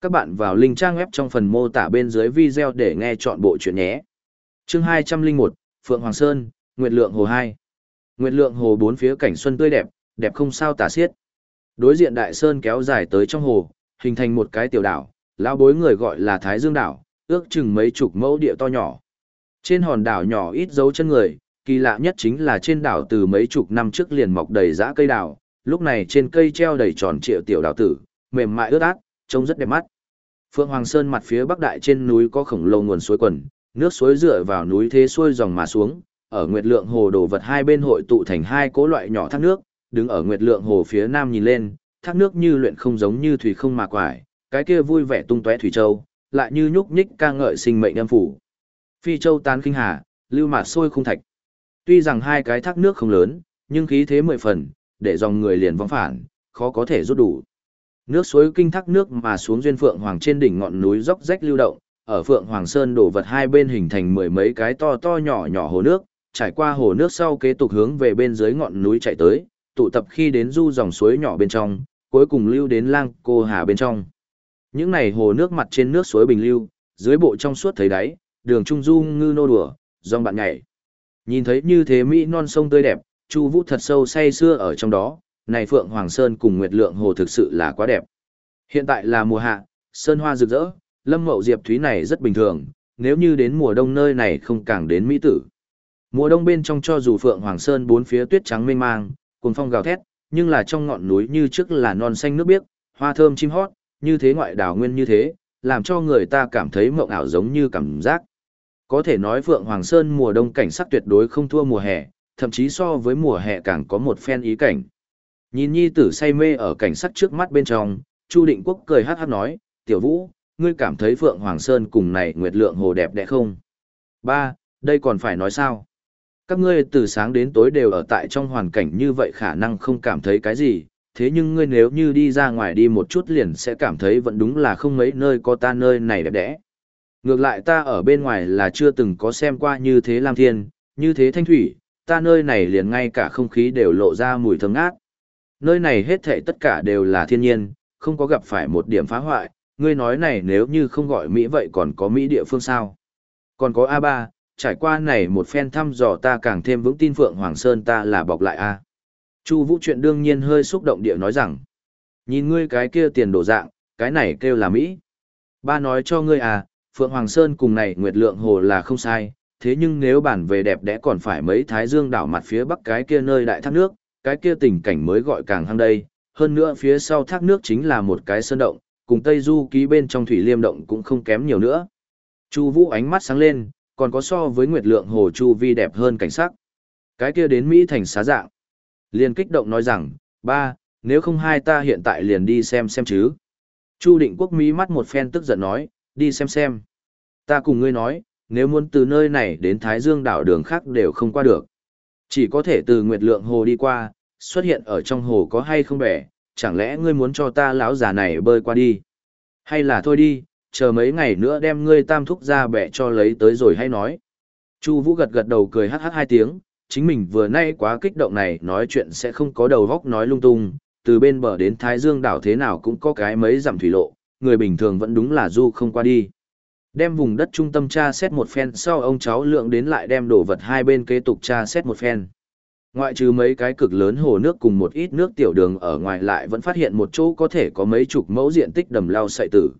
Các bạn vào link trang web trong phần mô tả bên dưới video để nghe chọn bộ chuyện nhé. Chương 201, Phượng Hoàng Sơn, Nguyệt Lượng Hồ 2. Nguyệt Lượng Hồ bốn phía cảnh xuân tươi đẹp, đẹp không sao tả xiết. Đối diện đại sơn kéo dài tới trong hồ, hình thành một cái tiểu đảo, lão bối người gọi là Thái Dương đảo, ước chừng mấy chục mẫu địa to nhỏ. Trên hòn đảo nhỏ ít dấu chân người, kỳ lạ nhất chính là trên đảo từ mấy chục năm trước liền mọc đầy dã cây đào, lúc này trên cây treo đầy tròn triệu tiểu đào tử, mềm mại ướt át, trông rất đẹp mắt. Phượng Hoàng Sơn mặt phía bắc đại trên núi có khổng lồ nguồn suối quần, nước suối dựa vào núi thế xuôi dòng mà xuống, ở Nguyệt Lượng Hồ đổ vật hai bên hội tụ thành hai cỗ loại nhỏ thác nước, đứng ở Nguyệt Lượng Hồ phía nam nhìn lên, thác nước như luyện không giống như thủy không mà quải, cái kia vui vẻ tung tóe thủy châu, lại như nhúc nhích ca ngợi sinh mệnh âm phủ. Phi châu tán kinh hà, lưu mạt sôi khung thạch. Tuy rằng hai cái thác nước không lớn, nhưng khí thế mười phần, để dòng người liền vong phản, khó có thể rút đủ. Nước suối kinh thác nước mà xuống duyên phượng hoàng trên đỉnh ngọn núi dốc rách lưu động, ở phượng hoàng sơn đổ vật hai bên hình thành mười mấy cái to to nhỏ nhỏ hồ nước, trải qua hồ nước sau kế tục hướng về bên dưới ngọn núi chạy tới, tụ tập khi đến du dòng suối nhỏ bên trong, cuối cùng lưu đến lang cô hà bên trong. Những này hồ nước mặt trên nước suối bình lưu, dưới bộ trong suốt thấy đáy, đường trung du ngư nô đùa, dòng bạn nhảy. Nhìn thấy như thế Mỹ non sông tươi đẹp, Chu Vũ thật sâu say xưa ở trong đó, này Phượng Hoàng Sơn cùng Nguyệt Lượng Hồ thực sự là quá đẹp. Hiện tại là mùa hạ, sơn hoa rực rỡ, lâm mậu diệp thúy này rất bình thường, nếu như đến mùa đông nơi này không càng đến mỹ tử. Mùa đông bên trong cho dù Phượng Hoàng Sơn bốn phía tuyết trắng mênh mang, cuồng phong gào thét, nhưng là trong ngọn núi như trước là non xanh nước biếc, hoa thơm chim hót, như thế ngoại đảo nguyên như thế, làm cho người ta cảm thấy mộng ảo giống như cảm giác. Có thể nói Phượng Hoàng Sơn mùa đông cảnh sắc tuyệt đối không thua mùa hè, thậm chí so với mùa hè càng có một phen ý cảnh. Nhìn nhi tử say mê ở cảnh sắc trước mắt bên trong, Chu Định Quốc cười hát hát nói, tiểu vũ, ngươi cảm thấy Phượng Hoàng Sơn cùng này Nguyệt Lượng Hồ đẹp đẽ không? Ba, đây còn phải nói sao? Các ngươi từ sáng đến tối đều ở tại trong hoàn cảnh như vậy khả năng không cảm thấy cái gì, thế nhưng ngươi nếu như đi ra ngoài đi một chút liền sẽ cảm thấy vẫn đúng là không mấy nơi có ta nơi này đẹp đẽ. Ngược lại ta ở bên ngoài là chưa từng có xem qua như thế Lam Thiên, như thế Thanh Thủy, ta nơi này liền ngay cả không khí đều lộ ra mùi thơm ngát. Nơi này hết thảy tất cả đều là thiên nhiên, không có gặp phải một điểm phá hoại, ngươi nói này nếu như không gọi Mỹ vậy còn có Mỹ địa phương sao? Còn có A3, trải qua này một phen thăm dò ta càng thêm vững tin Phượng Hoàng Sơn ta là bọc lại A. Chu Vũ chuyện đương nhiên hơi xúc động địa nói rằng, nhìn ngươi cái kia tiền đổ dạng, cái này kêu là Mỹ. Ba nói cho ngươi à, Phượng Hoàng Sơn cùng này Nguyệt Lượng Hồ là không sai, thế nhưng nếu bản về đẹp đẽ còn phải mấy thái dương đảo mặt phía bắc cái kia nơi đại thác nước, cái kia tình cảnh mới gọi càng hăng đây, hơn nữa phía sau thác nước chính là một cái sơn động, cùng Tây Du ký bên trong thủy liêm động cũng không kém nhiều nữa. Chu Vũ ánh mắt sáng lên, còn có so với Nguyệt Lượng Hồ Chu Vi đẹp hơn cảnh sắc. Cái kia đến Mỹ thành xá dạng. Liền kích động nói rằng, ba, nếu không hai ta hiện tại liền đi xem xem chứ. Chu Định Quốc Mỹ mắt một phen tức giận nói, đi xem xem. Ta cùng ngươi nói, nếu muốn từ nơi này đến Thái Dương đảo đường khác đều không qua được. Chỉ có thể từ Nguyệt Lượng Hồ đi qua, xuất hiện ở trong hồ có hay không bẻ, chẳng lẽ ngươi muốn cho ta lão già này bơi qua đi? Hay là thôi đi, chờ mấy ngày nữa đem ngươi tam thúc ra bẻ cho lấy tới rồi hay nói. Chu Vũ gật gật đầu cười hắc hắc hai tiếng, chính mình vừa nay quá kích động này nói chuyện sẽ không có đầu góc nói lung tung, từ bên bờ đến Thái Dương đảo thế nào cũng có cái mấy dặm thủy lộ, người bình thường vẫn đúng là du không qua đi. Đem vùng đất trung tâm tra xét một phen sau ông cháu lượng đến lại đem đồ vật hai bên kế tục tra xét một phen. Ngoại trừ mấy cái cực lớn hồ nước cùng một ít nước tiểu đường ở ngoài lại vẫn phát hiện một chỗ có thể có mấy chục mẫu diện tích đầm lao sậy tử.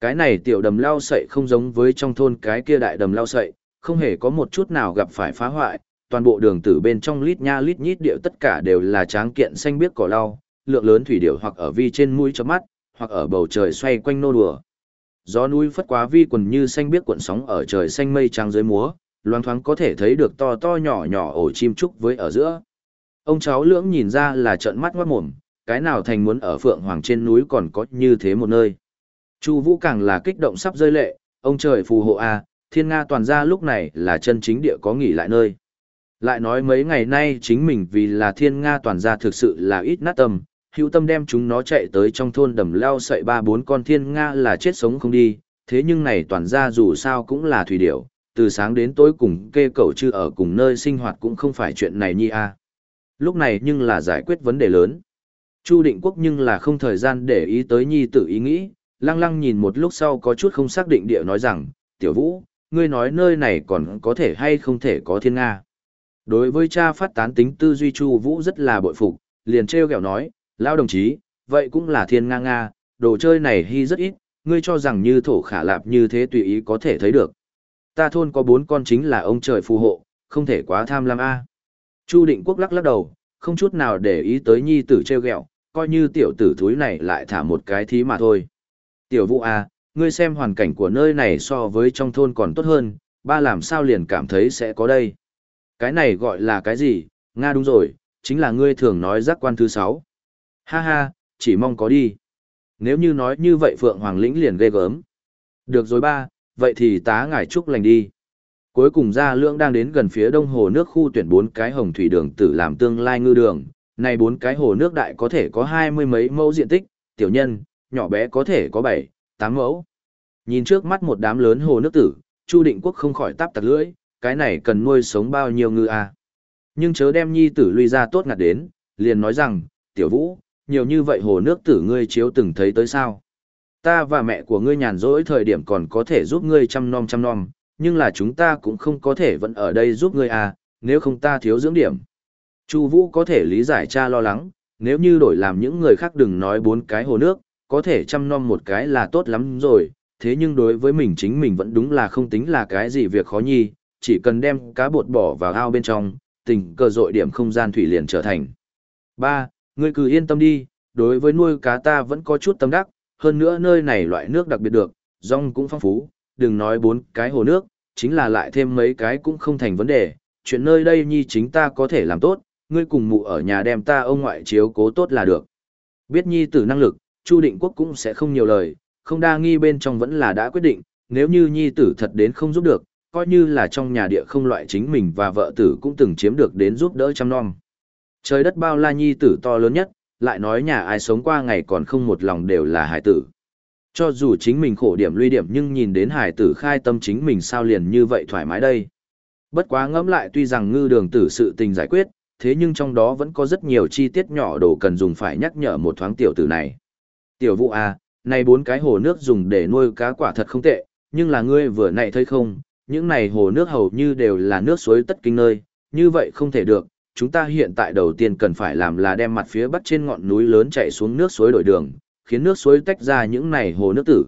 Cái này tiểu đầm lao sậy không giống với trong thôn cái kia đại đầm lao sậy, không hề có một chút nào gặp phải phá hoại, toàn bộ đường tử bên trong lít nha lít nhít điệu tất cả đều là tráng kiện xanh biếc cỏ lau, lượng lớn thủy điệu hoặc ở vi trên mũi chớp mắt, hoặc ở bầu trời xoay quanh nô đùa. Gió núi phất quá vi quần như xanh biếc cuộn sóng ở trời xanh mây trắng dưới múa, loang thoáng có thể thấy được to to nhỏ nhỏ ổ chim trúc với ở giữa. Ông cháu lưỡng nhìn ra là trợn mắt ngoát mồm, cái nào thành muốn ở phượng hoàng trên núi còn có như thế một nơi. Chu Vũ càng là kích động sắp rơi lệ, ông trời phù hộ a, Thiên Nga toàn gia lúc này là chân chính địa có nghỉ lại nơi. Lại nói mấy ngày nay chính mình vì là Thiên Nga toàn gia thực sự là ít nát tâm, hữu tâm đem chúng nó chạy tới trong thôn đầm leo sậy ba bốn con thiên nga là chết sống không đi, thế nhưng này toàn ra dù sao cũng là thủy điểu, từ sáng đến tối cùng kê cậu chưa ở cùng nơi sinh hoạt cũng không phải chuyện này nhi a. Lúc này nhưng là giải quyết vấn đề lớn. Chu định quốc nhưng là không thời gian để ý tới nhi tự ý nghĩ, lăng lăng nhìn một lúc sau có chút không xác định địa nói rằng, tiểu vũ, ngươi nói nơi này còn có thể hay không thể có thiên Nga. Đối với cha phát tán tính tư duy Chu Vũ rất là bội phục, liền trêu ghẹo nói, lão đồng chí, vậy cũng là thiên nga nga, đồ chơi này hy rất ít, ngươi cho rằng như thổ khả lạp như thế tùy ý có thể thấy được. Ta thôn có bốn con chính là ông trời phù hộ, không thể quá tham lam a. Chu Định Quốc lắc lắc đầu, không chút nào để ý tới nhi tử treo gẹo, coi như tiểu tử thúi này lại thả một cái thí mà thôi. Tiểu Vũ a, ngươi xem hoàn cảnh của nơi này so với trong thôn còn tốt hơn, ba làm sao liền cảm thấy sẽ có đây. Cái này gọi là cái gì, Nga đúng rồi, chính là ngươi thường nói giác quan thứ sáu. Ha ha, chỉ mong có đi. Nếu như nói như vậy Phượng Hoàng lĩnh liền ghê gớm. Được rồi ba, vậy thì tá ngài chúc lành đi. Cuối cùng ra lưỡng đang đến gần phía đông hồ nước khu tuyển bốn cái hồng thủy đường tử làm tương lai ngư đường. Này bốn cái hồ nước đại có thể có hai mươi mấy mẫu diện tích, tiểu nhân, nhỏ bé có thể có bảy, tám mẫu. Nhìn trước mắt một đám lớn hồ nước tử, Chu Định Quốc không khỏi táp tặc lưỡi, cái này cần nuôi sống bao nhiêu ngư à. Nhưng chớ đem nhi tử lui ra tốt ngặt đến, liền nói rằng, tiểu vũ, nhiều như vậy hồ nước tử ngươi chiếu từng thấy tới sao. Ta và mẹ của ngươi nhàn rỗi thời điểm còn có thể giúp ngươi chăm nom chăm nom, nhưng là chúng ta cũng không có thể vẫn ở đây giúp ngươi à, nếu không ta thiếu dưỡng điểm. Chu Vũ có thể lý giải cha lo lắng, nếu như đổi làm những người khác đừng nói bốn cái hồ nước, có thể chăm nom một cái là tốt lắm rồi, thế nhưng đối với mình chính mình vẫn đúng là không tính là cái gì việc khó nhi, chỉ cần đem cá bột bỏ vào ao bên trong, tình cờ dội điểm không gian thủy liền trở thành. Ba, Ngươi cứ yên tâm đi, đối với nuôi cá ta vẫn có chút tâm đắc, hơn nữa nơi này loại nước đặc biệt được, rong cũng phong phú, đừng nói bốn cái hồ nước, chính là lại thêm mấy cái cũng không thành vấn đề, chuyện nơi đây nhi chính ta có thể làm tốt, ngươi cùng mụ ở nhà đem ta ông ngoại chiếu cố tốt là được. Biết nhi tử năng lực, Chu Định Quốc cũng sẽ không nhiều lời, không đa nghi bên trong vẫn là đã quyết định, nếu như nhi tử thật đến không giúp được, coi như là trong nhà địa không loại chính mình và vợ tử cũng từng chiếm được đến giúp đỡ chăm nom. Trời đất bao la nhi tử to lớn nhất, lại nói nhà ai sống qua ngày còn không một lòng đều là hải tử. Cho dù chính mình khổ điểm luy điểm nhưng nhìn đến hải tử khai tâm chính mình sao liền như vậy thoải mái đây. Bất quá ngẫm lại tuy rằng ngư đường tử sự tình giải quyết, thế nhưng trong đó vẫn có rất nhiều chi tiết nhỏ đồ cần dùng phải nhắc nhở một thoáng tiểu tử này. Tiểu vụ à, này bốn cái hồ nước dùng để nuôi cá quả thật không tệ, nhưng là ngươi vừa nãy thấy không, những này hồ nước hầu như đều là nước suối tất kinh nơi, như vậy không thể được, chúng ta hiện tại đầu tiên cần phải làm là đem mặt phía bắc trên ngọn núi lớn chạy xuống nước suối đổi đường, khiến nước suối tách ra những này hồ nước tử.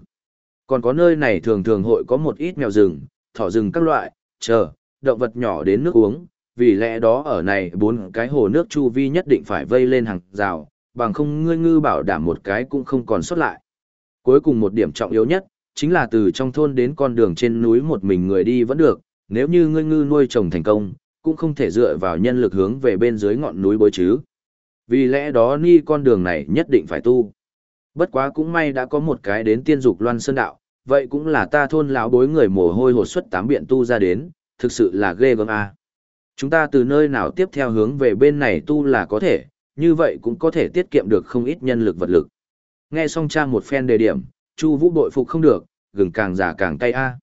Còn có nơi này thường thường hội có một ít mèo rừng, thỏ rừng các loại, chờ, động vật nhỏ đến nước uống, vì lẽ đó ở này bốn cái hồ nước chu vi nhất định phải vây lên hàng rào, bằng không ngươi ngư bảo đảm một cái cũng không còn sót lại. Cuối cùng một điểm trọng yếu nhất, chính là từ trong thôn đến con đường trên núi một mình người đi vẫn được, nếu như ngươi ngư nuôi trồng thành công, cũng không thể dựa vào nhân lực hướng về bên dưới ngọn núi bối chứ. Vì lẽ đó ni con đường này nhất định phải tu. Bất quá cũng may đã có một cái đến tiên dục loan sơn đạo, vậy cũng là ta thôn lão bối người mồ hôi hột xuất tám biện tu ra đến, thực sự là ghê gớm a. Chúng ta từ nơi nào tiếp theo hướng về bên này tu là có thể, như vậy cũng có thể tiết kiệm được không ít nhân lực vật lực. Nghe xong trang một phen đề điểm, Chu Vũ bội phục không được, gừng càng già càng cay a.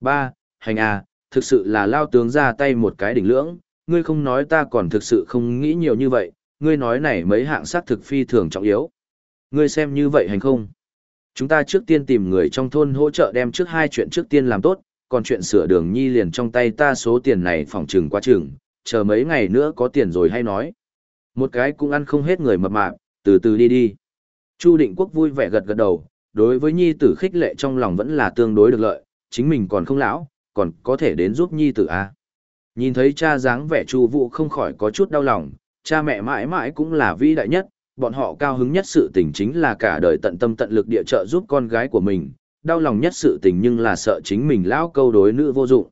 Ba, hành a, thực sự là lao tướng ra tay một cái đỉnh lưỡng, ngươi không nói ta còn thực sự không nghĩ nhiều như vậy, ngươi nói này mấy hạng sát thực phi thường trọng yếu. Ngươi xem như vậy hành không? Chúng ta trước tiên tìm người trong thôn hỗ trợ đem trước hai chuyện trước tiên làm tốt, còn chuyện sửa đường nhi liền trong tay ta số tiền này phòng trừng quá trừng, chờ mấy ngày nữa có tiền rồi hay nói. Một cái cũng ăn không hết người mập mạp, từ từ đi đi. Chu Định Quốc vui vẻ gật gật đầu, đối với nhi tử khích lệ trong lòng vẫn là tương đối được lợi, chính mình còn không lão, còn có thể đến giúp nhi tử a. Nhìn thấy cha dáng vẻ Chu Vũ không khỏi có chút đau lòng, cha mẹ mãi mãi cũng là vĩ đại nhất, bọn họ cao hứng nhất sự tình chính là cả đời tận tâm tận lực địa trợ giúp con gái của mình, đau lòng nhất sự tình nhưng là sợ chính mình lão câu đối nữ vô dụng.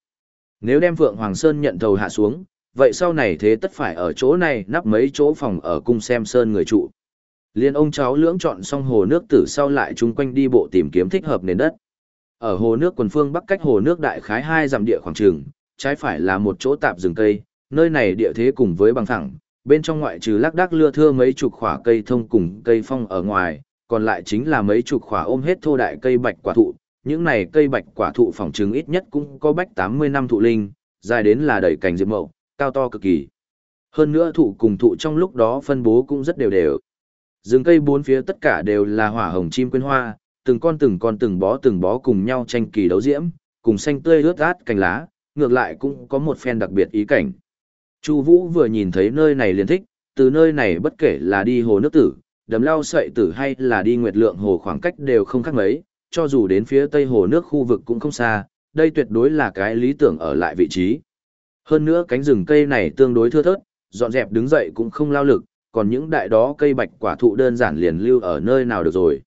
Nếu đem Phượng Hoàng Sơn nhận thầu hạ xuống, vậy sau này thế tất phải ở chỗ này nắp mấy chỗ phòng ở cung xem sơn người trụ. Liên ông cháu lưỡng chọn xong hồ nước tử sau lại chung quanh đi bộ tìm kiếm thích hợp nền đất. Ở hồ nước quần phương bắc cách hồ nước đại khái hai dặm địa khoảng trường, trái phải là một chỗ tạp rừng cây, nơi này địa thế cùng với bằng thẳng, bên trong ngoại trừ lác đác lưa thưa mấy chục khỏa cây thông cùng cây phong ở ngoài, còn lại chính là mấy chục khỏa ôm hết thô đại cây bạch quả thụ. Những này cây bạch quả thụ phòng trứng ít nhất cũng có bách 80 năm thụ linh, dài đến là đầy cành diệp mậu, cao to cực kỳ. Hơn nữa thụ cùng thụ trong lúc đó phân bố cũng rất đều đều. Rừng cây bốn phía tất cả đều là hỏa hồng chim quyên hoa, từng con từng con từng bó từng bó cùng nhau tranh kỳ đấu diễm, cùng xanh tươi ướt át cành lá, ngược lại cũng có một phen đặc biệt ý cảnh. Chu Vũ vừa nhìn thấy nơi này liền thích, từ nơi này bất kể là đi hồ nước tử, đầm lao sậy tử hay là đi nguyệt lượng hồ khoảng cách đều không khác mấy, cho dù đến phía tây hồ nước khu vực cũng không xa, đây tuyệt đối là cái lý tưởng ở lại vị trí. Hơn nữa cánh rừng cây này tương đối thưa thớt, dọn dẹp đứng dậy cũng không lao lực, còn những đại đó cây bạch quả thụ đơn giản liền lưu ở nơi nào được rồi.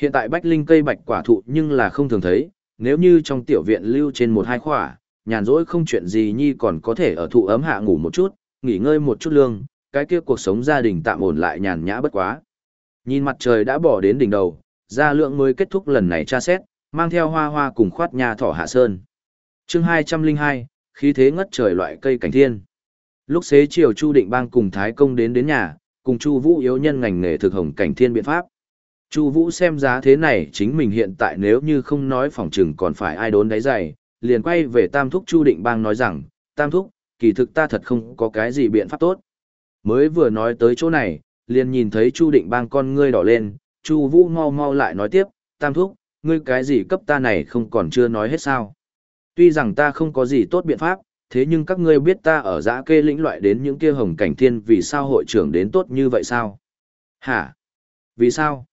Hiện tại bách linh cây bạch quả thụ nhưng là không thường thấy, nếu như trong tiểu viện lưu trên một hai khỏa, nhàn rỗi không chuyện gì nhi còn có thể ở thụ ấm hạ ngủ một chút, nghỉ ngơi một chút lương, cái kia cuộc sống gia đình tạm ổn lại nhàn nhã bất quá. Nhìn mặt trời đã bỏ đến đỉnh đầu, gia lượng mới kết thúc lần này tra xét, mang theo hoa hoa cùng khoát nhà thỏ hạ sơn. chương 202, khí thế ngất trời loại cây cảnh thiên. Lúc xế chiều Chu Định Bang cùng Thái Công đến đến nhà, cùng Chu Vũ yếu nhân ngành nghề thực hồng cảnh thiên biện pháp. Chu Vũ xem giá thế này chính mình hiện tại nếu như không nói phòng trừng còn phải ai đốn đáy dày, liền quay về Tam Thúc Chu Định Bang nói rằng, Tam Thúc, kỳ thực ta thật không có cái gì biện pháp tốt. Mới vừa nói tới chỗ này, liền nhìn thấy Chu Định Bang con ngươi đỏ lên, Chu Vũ mau mau lại nói tiếp, Tam Thúc, ngươi cái gì cấp ta này không còn chưa nói hết sao. Tuy rằng ta không có gì tốt biện pháp, thế nhưng các ngươi biết ta ở giã kê lĩnh loại đến những kia hồng cảnh thiên vì sao hội trưởng đến tốt như vậy sao? Hả? Vì sao?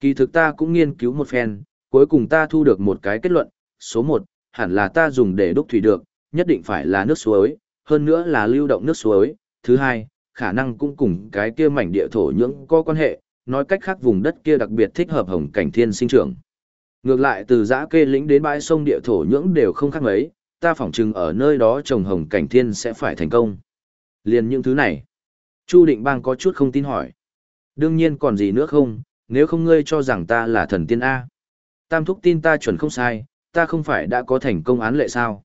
Kỳ thực ta cũng nghiên cứu một phen, cuối cùng ta thu được một cái kết luận, số một, hẳn là ta dùng để đúc thủy được, nhất định phải là nước suối, hơn nữa là lưu động nước suối. Thứ hai, khả năng cũng cùng cái kia mảnh địa thổ nhưỡng có quan hệ, nói cách khác vùng đất kia đặc biệt thích hợp hồng cảnh thiên sinh trưởng. Ngược lại từ giã kê lĩnh đến bãi sông địa thổ nhưỡng đều không khác mấy, ta phỏng chừng ở nơi đó trồng hồng cảnh thiên sẽ phải thành công. Liền những thứ này. Chu Định Bang có chút không tin hỏi. Đương nhiên còn gì nữa không, nếu không ngươi cho rằng ta là thần tiên A. Tam thúc tin ta chuẩn không sai, ta không phải đã có thành công án lệ sao.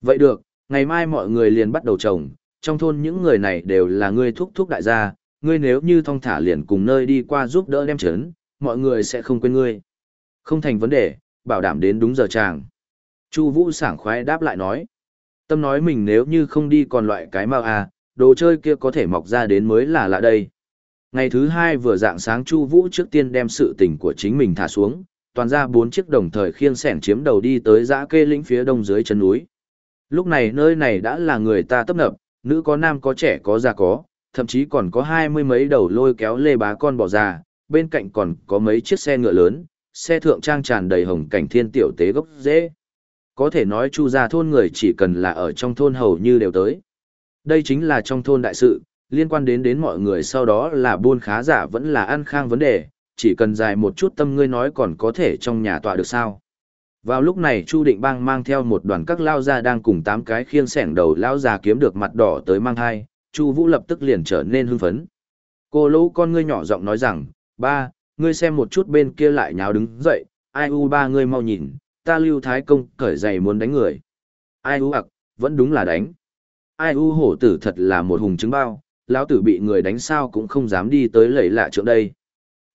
Vậy được, ngày mai mọi người liền bắt đầu trồng, trong thôn những người này đều là ngươi thúc thúc đại gia, ngươi nếu như thong thả liền cùng nơi đi qua giúp đỡ đem chấn, mọi người sẽ không quên ngươi. Không thành vấn đề, bảo đảm đến đúng giờ chàng. Chu Vũ sảng khoái đáp lại nói. Tâm nói mình nếu như không đi còn loại cái mau à, đồ chơi kia có thể mọc ra đến mới là lạ đây. Ngày thứ hai vừa dạng sáng Chu Vũ trước tiên đem sự tình của chính mình thả xuống, toàn ra bốn chiếc đồng thời khiêng sẻn chiếm đầu đi tới dã kê lĩnh phía đông dưới chân núi. Lúc này nơi này đã là người ta tấp nập, nữ có nam có trẻ có già có, thậm chí còn có hai mươi mấy đầu lôi kéo lê bá con bò già, bên cạnh còn có mấy chiếc xe ngựa lớn, xe thượng trang tràn đầy hồng cảnh thiên tiểu tế gốc dễ. Có thể nói chu gia thôn người chỉ cần là ở trong thôn hầu như đều tới. Đây chính là trong thôn đại sự, liên quan đến đến mọi người sau đó là buôn khá giả vẫn là ăn khang vấn đề, chỉ cần dài một chút tâm ngươi nói còn có thể trong nhà tọa được sao. Vào lúc này Chu Định Bang mang theo một đoàn các lao gia đang cùng tám cái khiên sẻng đầu lao già kiếm được mặt đỏ tới mang hai, Chu Vũ lập tức liền trở nên hưng phấn. Cô lỗ con ngươi nhỏ giọng nói rằng, ba, ngươi xem một chút bên kia lại nháo đứng dậy, ai u ba ngươi mau nhìn, ta lưu thái công cởi giày muốn đánh người. Ai u ặc, vẫn đúng là đánh. Ai u hổ tử thật là một hùng chứng bao, lão tử bị người đánh sao cũng không dám đi tới lầy lạ trượng đây.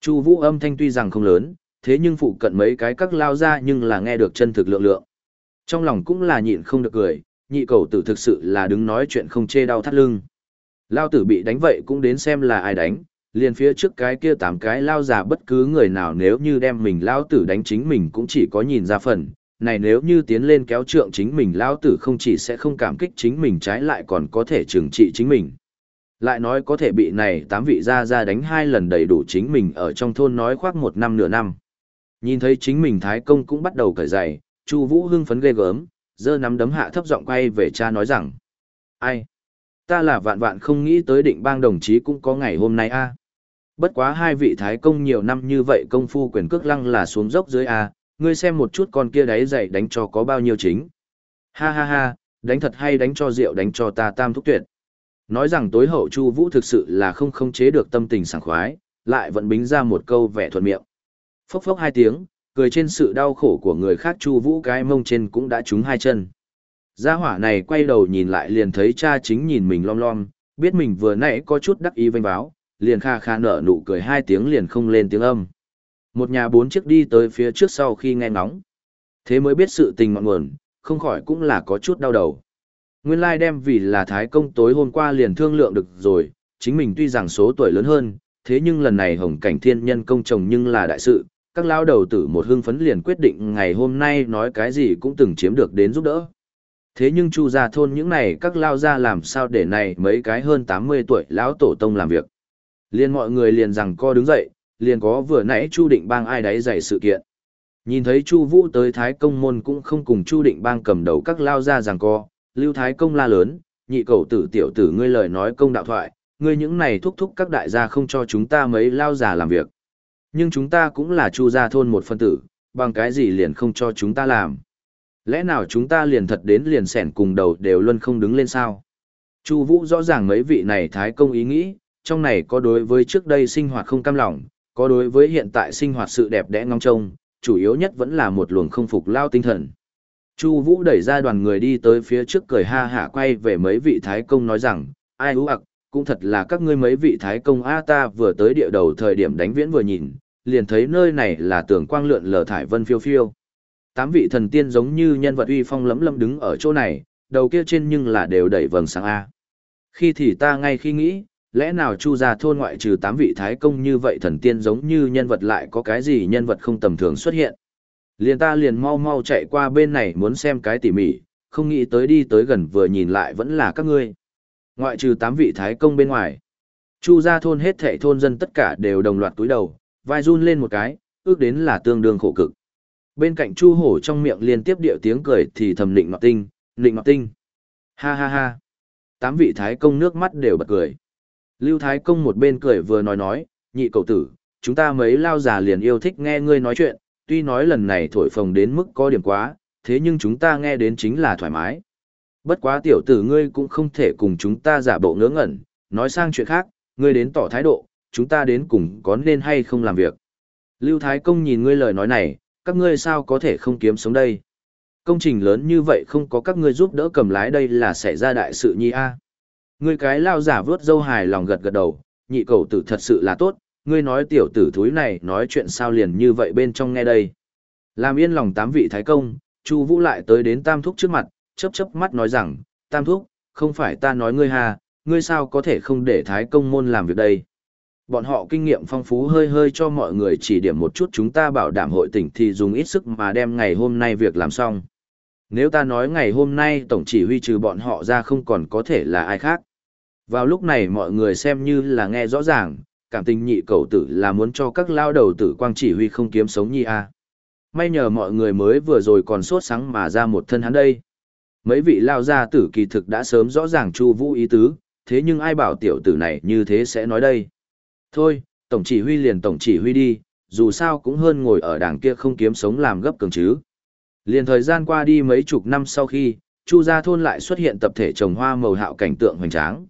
Chu vũ âm thanh tuy rằng không lớn, thế nhưng phụ cận mấy cái các lao ra nhưng là nghe được chân thực lượng lượng. Trong lòng cũng là nhịn không được cười, nhị cầu tử thực sự là đứng nói chuyện không chê đau thắt lưng. Lao tử bị đánh vậy cũng đến xem là ai đánh, liền phía trước cái kia tám cái lao già bất cứ người nào nếu như đem mình lao tử đánh chính mình cũng chỉ có nhìn ra phần, này nếu như tiến lên kéo trượng chính mình lao tử không chỉ sẽ không cảm kích chính mình trái lại còn có thể trừng trị chính mình. Lại nói có thể bị này tám vị gia gia đánh hai lần đầy đủ chính mình ở trong thôn nói khoác một năm nửa năm. Nhìn thấy chính mình Thái Công cũng bắt đầu cởi giày, Chu Vũ hưng phấn ghê gớm, giơ nắm đấm hạ thấp giọng quay về cha nói rằng: "Ai? Ta là vạn vạn không nghĩ tới định bang đồng chí cũng có ngày hôm nay a. Bất quá hai vị Thái Công nhiều năm như vậy công phu quyền cước lăng là xuống dốc dưới a, ngươi xem một chút con kia đáy dạy đánh cho có bao nhiêu chính. Ha ha ha, đánh thật hay đánh cho rượu đánh cho ta tam thúc tuyệt." Nói rằng tối hậu Chu Vũ thực sự là không khống chế được tâm tình sảng khoái, lại vẫn bính ra một câu vẻ thuận miệng. Phốc phốc hai tiếng, cười trên sự đau khổ của người khác Chu Vũ cái mông trên cũng đã trúng hai chân. Gia hỏa này quay đầu nhìn lại liền thấy cha chính nhìn mình lom lom, biết mình vừa nãy có chút đắc ý vênh váo, liền kha kha nở nụ cười hai tiếng liền không lên tiếng âm. Một nhà bốn chiếc đi tới phía trước sau khi nghe ngóng. Thế mới biết sự tình ngọn nguồn, không khỏi cũng là có chút đau đầu. Nguyên lai đem vì là Thái Công tối hôm qua liền thương lượng được rồi, chính mình tuy rằng số tuổi lớn hơn, thế nhưng lần này Hồng Cảnh Thiên Nhân công chồng nhưng là đại sự, các Lão đầu tử một hưng phấn liền quyết định ngày hôm nay nói cái gì cũng từng chiếm được đến giúp đỡ. Thế nhưng chu gia thôn những này các lao gia làm sao để này mấy cái hơn 80 tuổi lão tổ tông làm việc. Liền mọi người liền rằng co đứng dậy, liền có vừa nãy chu định bang ai đấy dạy sự kiện. Nhìn thấy chu vũ tới Thái Công môn cũng không cùng chu định bang cầm đầu các lao gia rằng co, lưu Thái Công la lớn, nhị cầu tử tiểu tử ngươi lời nói công đạo thoại, ngươi những này thúc thúc các đại gia không cho chúng ta mấy lao giả làm việc. Nhưng chúng ta cũng là chu gia thôn một phân tử, bằng cái gì liền không cho chúng ta làm. Lẽ nào chúng ta liền thật đến liền sẻn cùng đầu đều luôn không đứng lên sao? Chu Vũ rõ ràng mấy vị này thái công ý nghĩ, trong này có đối với trước đây sinh hoạt không cam lòng, có đối với hiện tại sinh hoạt sự đẹp đẽ ngóng trông, chủ yếu nhất vẫn là một luồng không phục lao tinh thần. Chu Vũ đẩy ra đoàn người đi tới phía trước cười ha hả quay về mấy vị thái công nói rằng, ai hú ặc, cũng thật là các ngươi mấy vị thái công a ta vừa tới địa đầu thời điểm đánh viễn vừa nhìn, liền thấy nơi này là tường quang lượn lờ thải vân phiêu phiêu. Tám vị thần tiên giống như nhân vật uy phong lẫm lẫm đứng ở chỗ này, đầu kia trên nhưng là đều đẩy vầng sáng a. Khi thì ta ngay khi nghĩ, lẽ nào chu gia thôn ngoại trừ tám vị thái công như vậy thần tiên giống như nhân vật lại có cái gì nhân vật không tầm thường xuất hiện. Liền ta liền mau mau chạy qua bên này muốn xem cái tỉ mỉ, không nghĩ tới đi tới gần vừa nhìn lại vẫn là các ngươi. Ngoại trừ tám vị thái công bên ngoài. Chu gia thôn hết thảy thôn dân tất cả đều đồng loạt túi đầu, vai run lên một cái, ước đến là tương đương khổ cực. Bên cạnh Chu Hổ trong miệng liên tiếp điệu tiếng cười thì thầm định ngọc tinh, nịnh ngọc tinh. Ha ha ha. Tám vị thái công nước mắt đều bật cười. Lưu Thái Công một bên cười vừa nói nói, nhị cậu tử, chúng ta mấy lao già liền yêu thích nghe ngươi nói chuyện, tuy nói lần này thổi phồng đến mức có điểm quá, thế nhưng chúng ta nghe đến chính là thoải mái. Bất quá tiểu tử ngươi cũng không thể cùng chúng ta giả bộ ngớ ngẩn, nói sang chuyện khác, ngươi đến tỏ thái độ, chúng ta đến cùng có nên hay không làm việc. Lưu Thái Công nhìn ngươi lời nói này, các ngươi sao có thể không kiếm sống đây? Công trình lớn như vậy không có các ngươi giúp đỡ cầm lái đây là xảy ra đại sự nhi a. Ngươi cái lao giả vớt dâu hài lòng gật gật đầu, nhị cầu tử thật sự là tốt, ngươi nói tiểu tử thúi này nói chuyện sao liền như vậy bên trong nghe đây. Làm yên lòng tám vị thái công, Chu Vũ lại tới đến Tam Thúc trước mặt, chớp chớp mắt nói rằng, Tam Thúc, không phải ta nói ngươi hà, ngươi sao có thể không để thái công môn làm việc đây. Bọn họ kinh nghiệm phong phú hơi hơi cho mọi người chỉ điểm một chút chúng ta bảo đảm hội tỉnh thì dùng ít sức mà đem ngày hôm nay việc làm xong. Nếu ta nói ngày hôm nay tổng chỉ huy trừ bọn họ ra không còn có thể là ai khác. Vào lúc này mọi người xem như là nghe rõ ràng, cảm tình nhị cầu tử là muốn cho các lao đầu tử quang chỉ huy không kiếm sống nhi a. May nhờ mọi người mới vừa rồi còn sốt sáng mà ra một thân hắn đây. Mấy vị lao gia tử kỳ thực đã sớm rõ ràng chu vũ ý tứ, thế nhưng ai bảo tiểu tử này như thế sẽ nói đây. Thôi, tổng chỉ huy liền tổng chỉ huy đi, dù sao cũng hơn ngồi ở đảng kia không kiếm sống làm gấp cường chứ. Liền thời gian qua đi mấy chục năm sau khi, Chu gia thôn lại xuất hiện tập thể trồng hoa màu hạo cảnh tượng hoành tráng.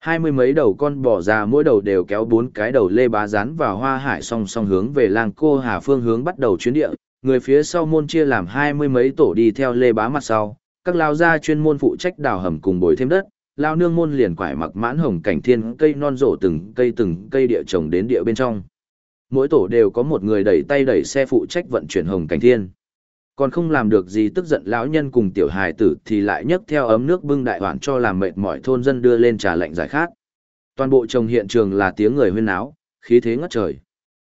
Hai mươi mấy đầu con bò già mỗi đầu đều kéo bốn cái đầu lê bá rán vào hoa hải song song hướng về làng cô Hà Phương hướng bắt đầu chuyến địa, người phía sau môn chia làm hai mươi mấy tổ đi theo lê bá mặt sau, các lao gia chuyên môn phụ trách đào hầm cùng bồi thêm đất, lao nương môn liền quải mặc mãn hồng cảnh thiên cây non rổ từng cây từng cây địa trồng đến địa bên trong. Mỗi tổ đều có một người đẩy tay đẩy xe phụ trách vận chuyển hồng cảnh thiên còn không làm được gì tức giận lão nhân cùng tiểu hài tử thì lại nhấc theo ấm nước bưng đại hoạn cho làm mệt mỏi thôn dân đưa lên trà lạnh giải khát. Toàn bộ trồng hiện trường là tiếng người huyên náo, khí thế ngất trời.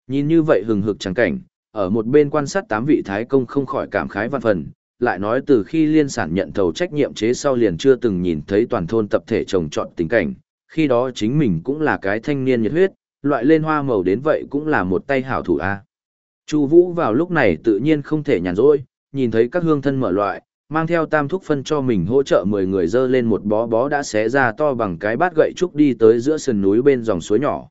Nhìn như vậy hừng hực trắng cảnh, ở một bên quan sát tám vị thái công không khỏi cảm khái văn phần, lại nói từ khi liên sản nhận thầu trách nhiệm chế sau liền chưa từng nhìn thấy toàn thôn tập thể trồng trọt tình cảnh, khi đó chính mình cũng là cái thanh niên nhiệt huyết, loại lên hoa màu đến vậy cũng là một tay hảo thủ a. Chu Vũ vào lúc này tự nhiên không thể nhàn rỗi, nhìn thấy các hương thân mở loại, mang theo tam thúc phân cho mình hỗ trợ 10 người dơ lên một bó bó đã xé ra to bằng cái bát gậy trúc đi tới giữa sườn núi bên dòng suối nhỏ.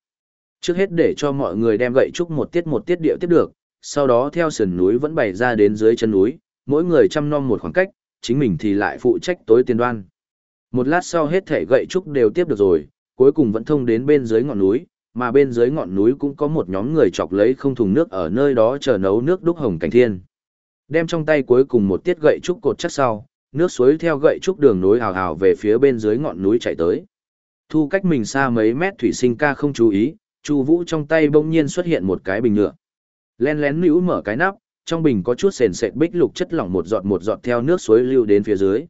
Trước hết để cho mọi người đem gậy trúc một tiết một tiết điệu tiếp được, sau đó theo sườn núi vẫn bày ra đến dưới chân núi, mỗi người chăm nom một khoảng cách, chính mình thì lại phụ trách tối tiền đoan. Một lát sau hết thể gậy trúc đều tiếp được rồi, cuối cùng vẫn thông đến bên dưới ngọn núi, mà bên dưới ngọn núi cũng có một nhóm người chọc lấy không thùng nước ở nơi đó chờ nấu nước đúc hồng cảnh thiên. Đem trong tay cuối cùng một tiết gậy trúc cột chắc sau, nước suối theo gậy trúc đường nối hào hào về phía bên dưới ngọn núi chạy tới. Thu cách mình xa mấy mét thủy sinh ca không chú ý, Chu Vũ trong tay bỗng nhiên xuất hiện một cái bình nhựa. lén lén níu mở cái nắp, trong bình có chút sền sệt bích lục chất lỏng một giọt một giọt theo nước suối lưu đến phía dưới.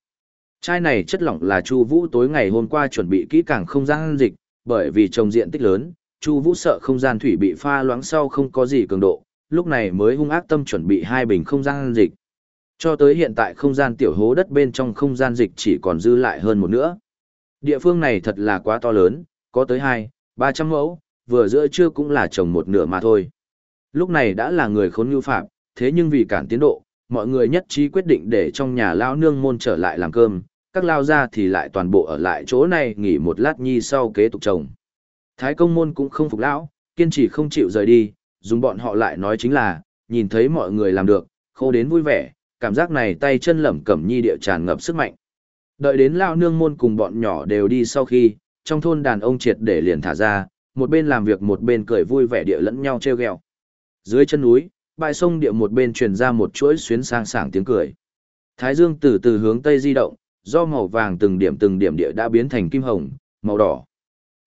Chai này chất lỏng là Chu Vũ tối ngày hôm qua chuẩn bị kỹ càng không gian dịch, bởi vì trồng diện tích lớn, Chu Vũ sợ không gian thủy bị pha loãng sau không có gì cường độ, lúc này mới hung ác tâm chuẩn bị hai bình không gian dịch. Cho tới hiện tại không gian tiểu hố đất bên trong không gian dịch chỉ còn dư lại hơn một nữa. Địa phương này thật là quá to lớn, có tới hai, ba trăm mẫu, vừa giữa trưa cũng là trồng một nửa mà thôi. Lúc này đã là người khốn như phạm, thế nhưng vì cản tiến độ, mọi người nhất trí quyết định để trong nhà lao nương môn trở lại làm cơm, các lao ra thì lại toàn bộ ở lại chỗ này nghỉ một lát nhi sau kế tục trồng. Thái công môn cũng không phục lão, kiên trì không chịu rời đi, dùng bọn họ lại nói chính là, nhìn thấy mọi người làm được, khô đến vui vẻ, cảm giác này tay chân lẩm cẩm nhi địa tràn ngập sức mạnh. Đợi đến lao nương môn cùng bọn nhỏ đều đi sau khi, trong thôn đàn ông triệt để liền thả ra, một bên làm việc một bên cười vui vẻ địa lẫn nhau treo ghẹo. Dưới chân núi, bãi sông địa một bên truyền ra một chuỗi xuyến sang sảng tiếng cười. Thái dương từ từ hướng tây di động, do màu vàng từng điểm từng điểm địa đã biến thành kim hồng, màu đỏ.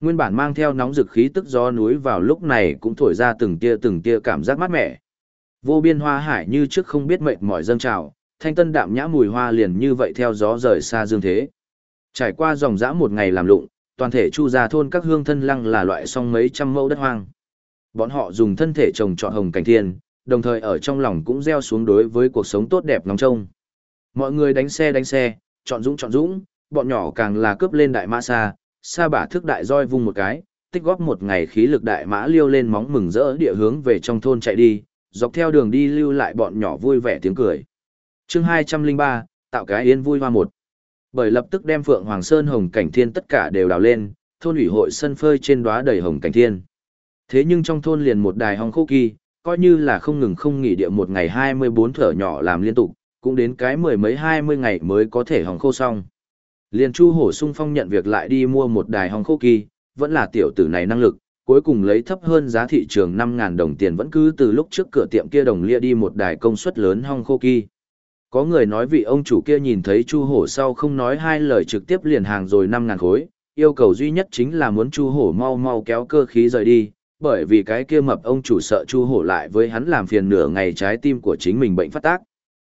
Nguyên bản mang theo nóng dực khí tức gió núi vào lúc này cũng thổi ra từng tia từng tia cảm giác mát mẻ. Vô biên hoa hải như trước không biết mệt mỏi dâng trào, thanh tân đạm nhã mùi hoa liền như vậy theo gió rời xa dương thế. Trải qua dòng dã một ngày làm lụng, toàn thể chu gia thôn các hương thân lăng là loại song mấy trăm mẫu đất hoang. Bọn họ dùng thân thể trồng trọt hồng cảnh thiên, đồng thời ở trong lòng cũng gieo xuống đối với cuộc sống tốt đẹp nóng trông. Mọi người đánh xe đánh xe, chọn dũng chọn dũng, bọn nhỏ càng là cướp lên đại mã xa, Sa bả thức đại roi vung một cái, tích góp một ngày khí lực đại mã liêu lên móng mừng rỡ địa hướng về trong thôn chạy đi, dọc theo đường đi lưu lại bọn nhỏ vui vẻ tiếng cười. chương 203, tạo cái yên vui hoa một. Bởi lập tức đem Phượng Hoàng Sơn Hồng Cảnh Thiên tất cả đều đào lên, thôn ủy hội sân phơi trên đóa đầy Hồng Cảnh Thiên. Thế nhưng trong thôn liền một đài hong khô kỳ, coi như là không ngừng không nghỉ địa một ngày 24 thở nhỏ làm liên tục, cũng đến cái mười mấy 20 ngày mới có thể hồng khô xong. Liền Chu Hổ Sung Phong nhận việc lại đi mua một đài hong khô kỳ, vẫn là tiểu tử này năng lực, cuối cùng lấy thấp hơn giá thị trường 5.000 đồng tiền vẫn cứ từ lúc trước cửa tiệm kia đồng lia đi một đài công suất lớn hong khô kỳ. Có người nói vị ông chủ kia nhìn thấy Chu Hổ sau không nói hai lời trực tiếp liền hàng rồi 5.000 khối, yêu cầu duy nhất chính là muốn Chu Hổ mau mau kéo cơ khí rời đi, bởi vì cái kia mập ông chủ sợ Chu Hổ lại với hắn làm phiền nửa ngày trái tim của chính mình bệnh phát tác.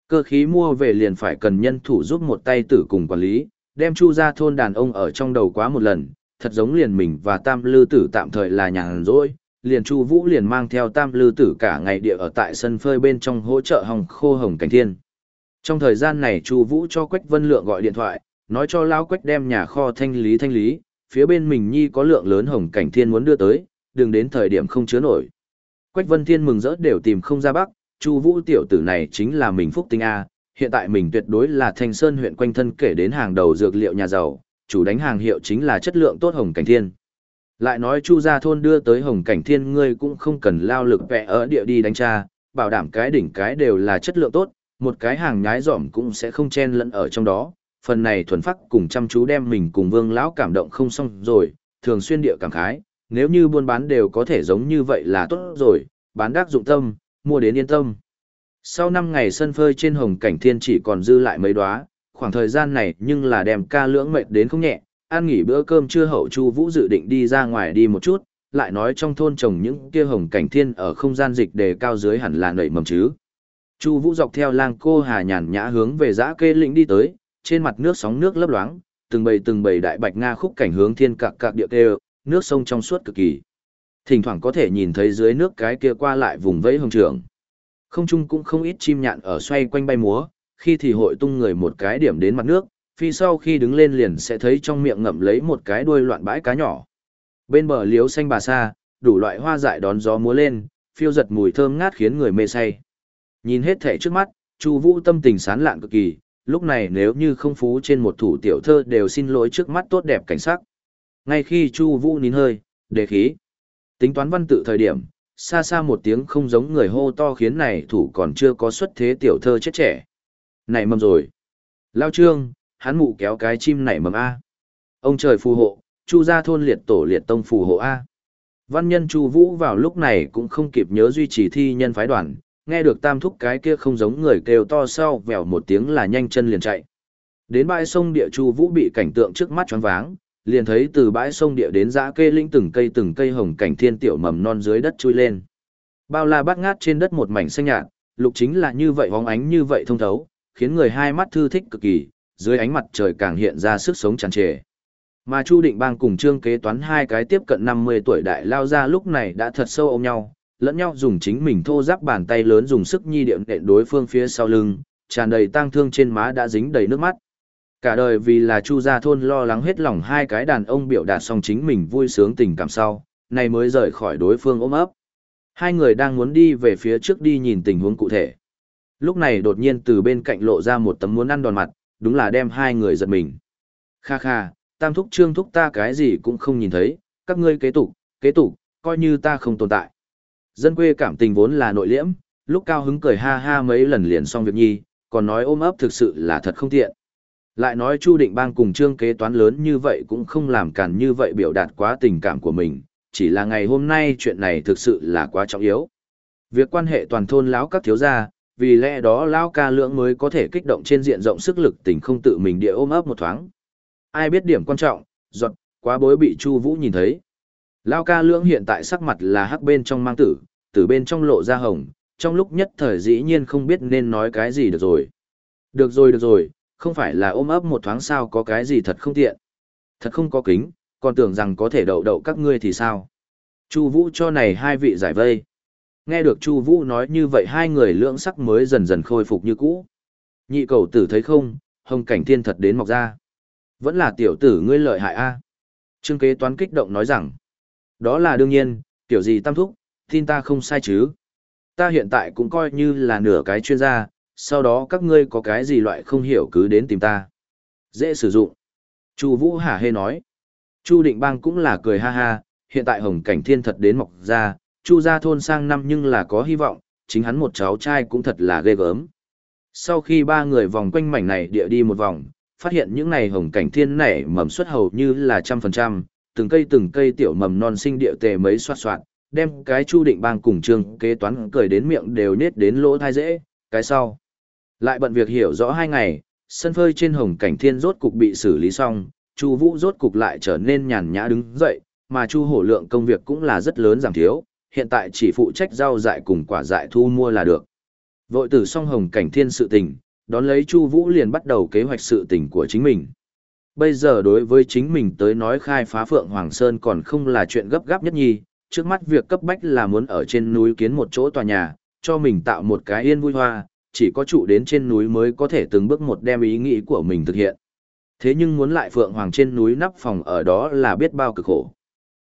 Cơ khí mua về liền phải cần nhân thủ giúp một tay tử cùng quản lý, đem Chu ra thôn đàn ông ở trong đầu quá một lần, thật giống liền mình và Tam Lư Tử tạm thời là nhàn rỗi, liền Chu Vũ liền mang theo Tam Lư Tử cả ngày địa ở tại sân phơi bên trong hỗ trợ hồng khô hồng cảnh thiên. Trong thời gian này Chu Vũ cho Quách Vân Lượng gọi điện thoại, nói cho lão Quách đem nhà kho thanh lý thanh lý, phía bên mình nhi có lượng lớn hồng cảnh thiên muốn đưa tới, đừng đến thời điểm không chứa nổi. Quách Vân Thiên mừng rỡ đều tìm không ra bắc, Chu Vũ tiểu tử này chính là mình phúc tinh a, hiện tại mình tuyệt đối là Thanh Sơn huyện quanh thân kể đến hàng đầu dược liệu nhà giàu, chủ đánh hàng hiệu chính là chất lượng tốt hồng cảnh thiên. Lại nói Chu gia thôn đưa tới hồng cảnh thiên ngươi cũng không cần lao lực vẽ ở địa đi đánh tra, bảo đảm cái đỉnh cái đều là chất lượng tốt, một cái hàng nhái dỏm cũng sẽ không chen lẫn ở trong đó. Phần này thuần phát cùng chăm chú đem mình cùng Vương lão cảm động không xong rồi, thường xuyên địa cảm khái, nếu như buôn bán đều có thể giống như vậy là tốt rồi, bán đắc dụng tâm, mua đến yên tâm. Sau 5 ngày sân phơi trên hồng cảnh thiên chỉ còn dư lại mấy đóa, khoảng thời gian này nhưng là đem ca lưỡng mệt đến không nhẹ, ăn nghỉ bữa cơm trưa hậu Chu Vũ dự định đi ra ngoài đi một chút, lại nói trong thôn trồng những kia hồng cảnh thiên ở không gian dịch đề cao dưới hẳn là nảy mầm chứ. Chu Vũ dọc theo lang cô hà nhàn nhã hướng về dã kê lĩnh đi tới, trên mặt nước sóng nước lấp loáng, từng bầy từng bầy đại bạch nga khúc cảnh hướng thiên cạc cạc địa kêu, nước sông trong suốt cực kỳ. Thỉnh thoảng có thể nhìn thấy dưới nước cái kia qua lại vùng vẫy hồng trường. Không trung cũng không ít chim nhạn ở xoay quanh bay múa, khi thì hội tung người một cái điểm đến mặt nước, phi sau khi đứng lên liền sẽ thấy trong miệng ngậm lấy một cái đuôi loạn bãi cá nhỏ. Bên bờ liếu xanh bà sa, đủ loại hoa dại đón gió múa lên, phiêu giật mùi thơm ngát khiến người mê say. Nhìn hết thể trước mắt, Chu Vũ tâm tình sán lạn cực kỳ, lúc này nếu như không phú trên một thủ tiểu thơ đều xin lỗi trước mắt tốt đẹp cảnh sắc. Ngay khi Chu Vũ nín hơi, đề khí, tính toán văn tự thời điểm, xa xa một tiếng không giống người hô to khiến này thủ còn chưa có xuất thế tiểu thơ chết trẻ. này mầm rồi. Lao Trương, hắn mụ kéo cái chim này mầm a. Ông trời phù hộ, Chu gia thôn liệt tổ liệt tông phù hộ a. Văn nhân Chu Vũ vào lúc này cũng không kịp nhớ duy trì thi nhân phái đoàn, nghe được tam thúc cái kia không giống người kêu to sau vèo một tiếng là nhanh chân liền chạy. Đến bãi sông địa Chu Vũ bị cảnh tượng trước mắt choáng váng, liền thấy từ bãi sông địa đến dã kê linh từng cây từng cây hồng cảnh thiên tiểu mầm non dưới đất chui lên. Bao la bát ngát trên đất một mảnh xanh nhạt, lục chính là như vậy hóng ánh như vậy thông thấu, khiến người hai mắt thư thích cực kỳ, dưới ánh mặt trời càng hiện ra sức sống tràn trề. Mà Chu Định Bang cùng Trương Kế Toán hai cái tiếp cận 50 tuổi đại lao ra lúc này đã thật sâu ôm nhau, lẫn nhau dùng chính mình thô giáp bàn tay lớn dùng sức nhi điệm nện đối phương phía sau lưng, tràn đầy tang thương trên má đã dính đầy nước mắt. Cả đời vì là Chu gia thôn lo lắng hết lòng hai cái đàn ông biểu đạt xong chính mình vui sướng tình cảm sau, này mới rời khỏi đối phương ôm ấp. Hai người đang muốn đi về phía trước đi nhìn tình huống cụ thể. Lúc này đột nhiên từ bên cạnh lộ ra một tấm muốn ăn đòn mặt, đúng là đem hai người giật mình. Kha kha, tam thúc trương thúc ta cái gì cũng không nhìn thấy, các ngươi kế tục, kế tục, coi như ta không tồn tại. Dân quê cảm tình vốn là nội liễm, lúc cao hứng cười ha ha mấy lần liền xong việc nhi, còn nói ôm ấp thực sự là thật không tiện. Lại nói Chu Định Bang cùng trương kế toán lớn như vậy cũng không làm cản như vậy biểu đạt quá tình cảm của mình, chỉ là ngày hôm nay chuyện này thực sự là quá trọng yếu. Việc quan hệ toàn thôn lão các thiếu gia, vì lẽ đó lão ca lượng mới có thể kích động trên diện rộng sức lực tình không tự mình địa ôm ấp một thoáng. Ai biết điểm quan trọng, giọt, quá bối bị Chu Vũ nhìn thấy. Lão ca lượng hiện tại sắc mặt là hắc bên trong mang tử, từ bên trong lộ ra hồng, trong lúc nhất thời dĩ nhiên không biết nên nói cái gì được rồi. Được rồi được rồi, không phải là ôm ấp một thoáng sao có cái gì thật không tiện. Thật không có kính, còn tưởng rằng có thể đậu đậu các ngươi thì sao. Chu Vũ cho này hai vị giải vây. Nghe được Chu Vũ nói như vậy hai người lưỡng sắc mới dần dần khôi phục như cũ. Nhị cầu tử thấy không, hồng cảnh thiên thật đến mọc ra. Vẫn là tiểu tử ngươi lợi hại a. Trương kế toán kích động nói rằng. Đó là đương nhiên, tiểu gì tam thúc, tin ta không sai chứ. Ta hiện tại cũng coi như là nửa cái chuyên gia, sau đó các ngươi có cái gì loại không hiểu cứ đến tìm ta. Dễ sử dụng. Chu Vũ hả hê nói. Chu Định Bang cũng là cười ha ha, hiện tại hồng cảnh thiên thật đến mọc ra, Chu gia thôn sang năm nhưng là có hy vọng, chính hắn một cháu trai cũng thật là ghê gớm. Sau khi ba người vòng quanh mảnh này địa đi một vòng, phát hiện những này hồng cảnh thiên nảy mầm xuất hầu như là trăm phần trăm, từng cây từng cây tiểu mầm non sinh địa tề mấy xoát xoát, đem cái Chu Định Bang cùng Trương kế toán cười đến miệng đều nết đến lỗ thai dễ, cái sau. Lại bận việc hiểu rõ hai ngày, sân phơi trên hồng cảnh thiên rốt cục bị xử lý xong, Chu Vũ rốt cục lại trở nên nhàn nhã đứng dậy, mà Chu Hổ lượng công việc cũng là rất lớn giảm thiếu, hiện tại chỉ phụ trách rau dại cùng quả dại thu mua là được. Vội tử xong hồng cảnh thiên sự tình, đón lấy Chu Vũ liền bắt đầu kế hoạch sự tình của chính mình. Bây giờ đối với chính mình tới nói khai phá Phượng Hoàng Sơn còn không là chuyện gấp gáp nhất nhì, trước mắt việc cấp bách là muốn ở trên núi kiến một chỗ tòa nhà, cho mình tạo một cái yên vui hoa, chỉ có trụ đến trên núi mới có thể từng bước một đem ý nghĩ của mình thực hiện. Thế nhưng muốn lại Phượng Hoàng trên núi nắp phòng ở đó là biết bao cực khổ.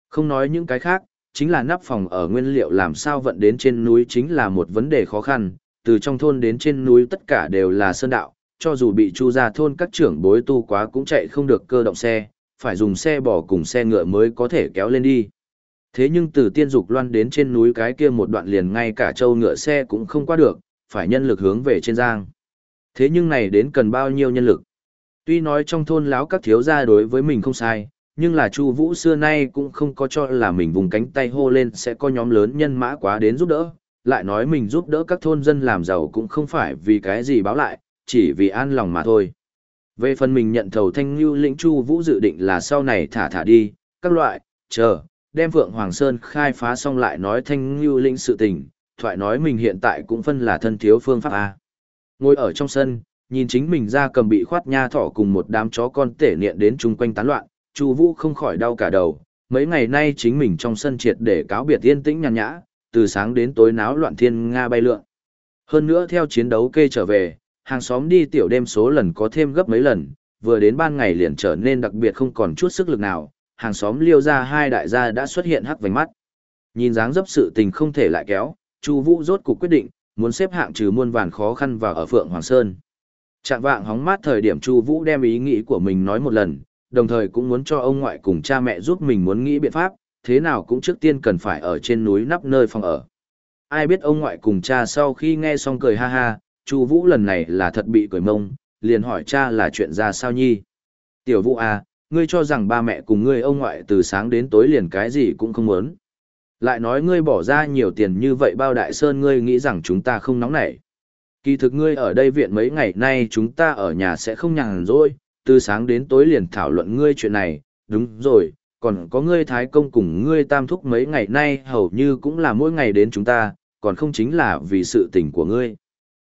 Không nói những cái khác, chính là nắp phòng ở nguyên liệu làm sao vận đến trên núi chính là một vấn đề khó khăn, từ trong thôn đến trên núi tất cả đều là sơn đạo, cho dù bị chu ra thôn các trưởng bối tu quá cũng chạy không được cơ động xe, phải dùng xe bò cùng xe ngựa mới có thể kéo lên đi. Thế nhưng từ tiên dục loan đến trên núi cái kia một đoạn liền ngay cả châu ngựa xe cũng không qua được, phải nhân lực hướng về trên giang. Thế nhưng này đến cần bao nhiêu nhân lực? Tuy nói trong thôn láo các thiếu gia đối với mình không sai, nhưng là Chu Vũ xưa nay cũng không có cho là mình vùng cánh tay hô lên sẽ có nhóm lớn nhân mã quá đến giúp đỡ, lại nói mình giúp đỡ các thôn dân làm giàu cũng không phải vì cái gì báo lại, chỉ vì an lòng mà thôi. Về phần mình nhận thầu thanh lưu lĩnh Chu Vũ dự định là sau này thả thả đi, các loại, chờ, đem vượng Hoàng Sơn khai phá xong lại nói thanh lưu lĩnh sự tình, thoại nói mình hiện tại cũng phân là thân thiếu phương pháp A. Ngồi ở trong sân, nhìn chính mình ra cầm bị khoát nha thỏ cùng một đám chó con tể niệm đến chung quanh tán loạn, Chu Vũ không khỏi đau cả đầu, mấy ngày nay chính mình trong sân triệt để cáo biệt yên tĩnh nhàn nhã, từ sáng đến tối náo loạn thiên nga bay lượn. Hơn nữa theo chiến đấu kê trở về, hàng xóm đi tiểu đêm số lần có thêm gấp mấy lần, vừa đến ban ngày liền trở nên đặc biệt không còn chút sức lực nào, hàng xóm liêu ra hai đại gia đã xuất hiện hắc vành mắt. Nhìn dáng dấp sự tình không thể lại kéo, Chu Vũ rốt cuộc quyết định, muốn xếp hạng trừ muôn vàn khó khăn vào ở Phượng Hoàng Sơn. Trạng vạng hóng mát thời điểm Chu Vũ đem ý nghĩ của mình nói một lần, đồng thời cũng muốn cho ông ngoại cùng cha mẹ giúp mình muốn nghĩ biện pháp, thế nào cũng trước tiên cần phải ở trên núi nắp nơi phòng ở. Ai biết ông ngoại cùng cha sau khi nghe xong cười ha ha, Chu Vũ lần này là thật bị cười mông, liền hỏi cha là chuyện ra sao nhi. Tiểu Vũ à, ngươi cho rằng ba mẹ cùng ngươi ông ngoại từ sáng đến tối liền cái gì cũng không muốn. Lại nói ngươi bỏ ra nhiều tiền như vậy bao đại sơn ngươi nghĩ rằng chúng ta không nóng nảy. Kỳ thực ngươi ở đây viện mấy ngày nay chúng ta ở nhà sẽ không nhàn rỗi, từ sáng đến tối liền thảo luận ngươi chuyện này, đúng rồi, còn có ngươi thái công cùng ngươi tam thúc mấy ngày nay hầu như cũng là mỗi ngày đến chúng ta, còn không chính là vì sự tình của ngươi.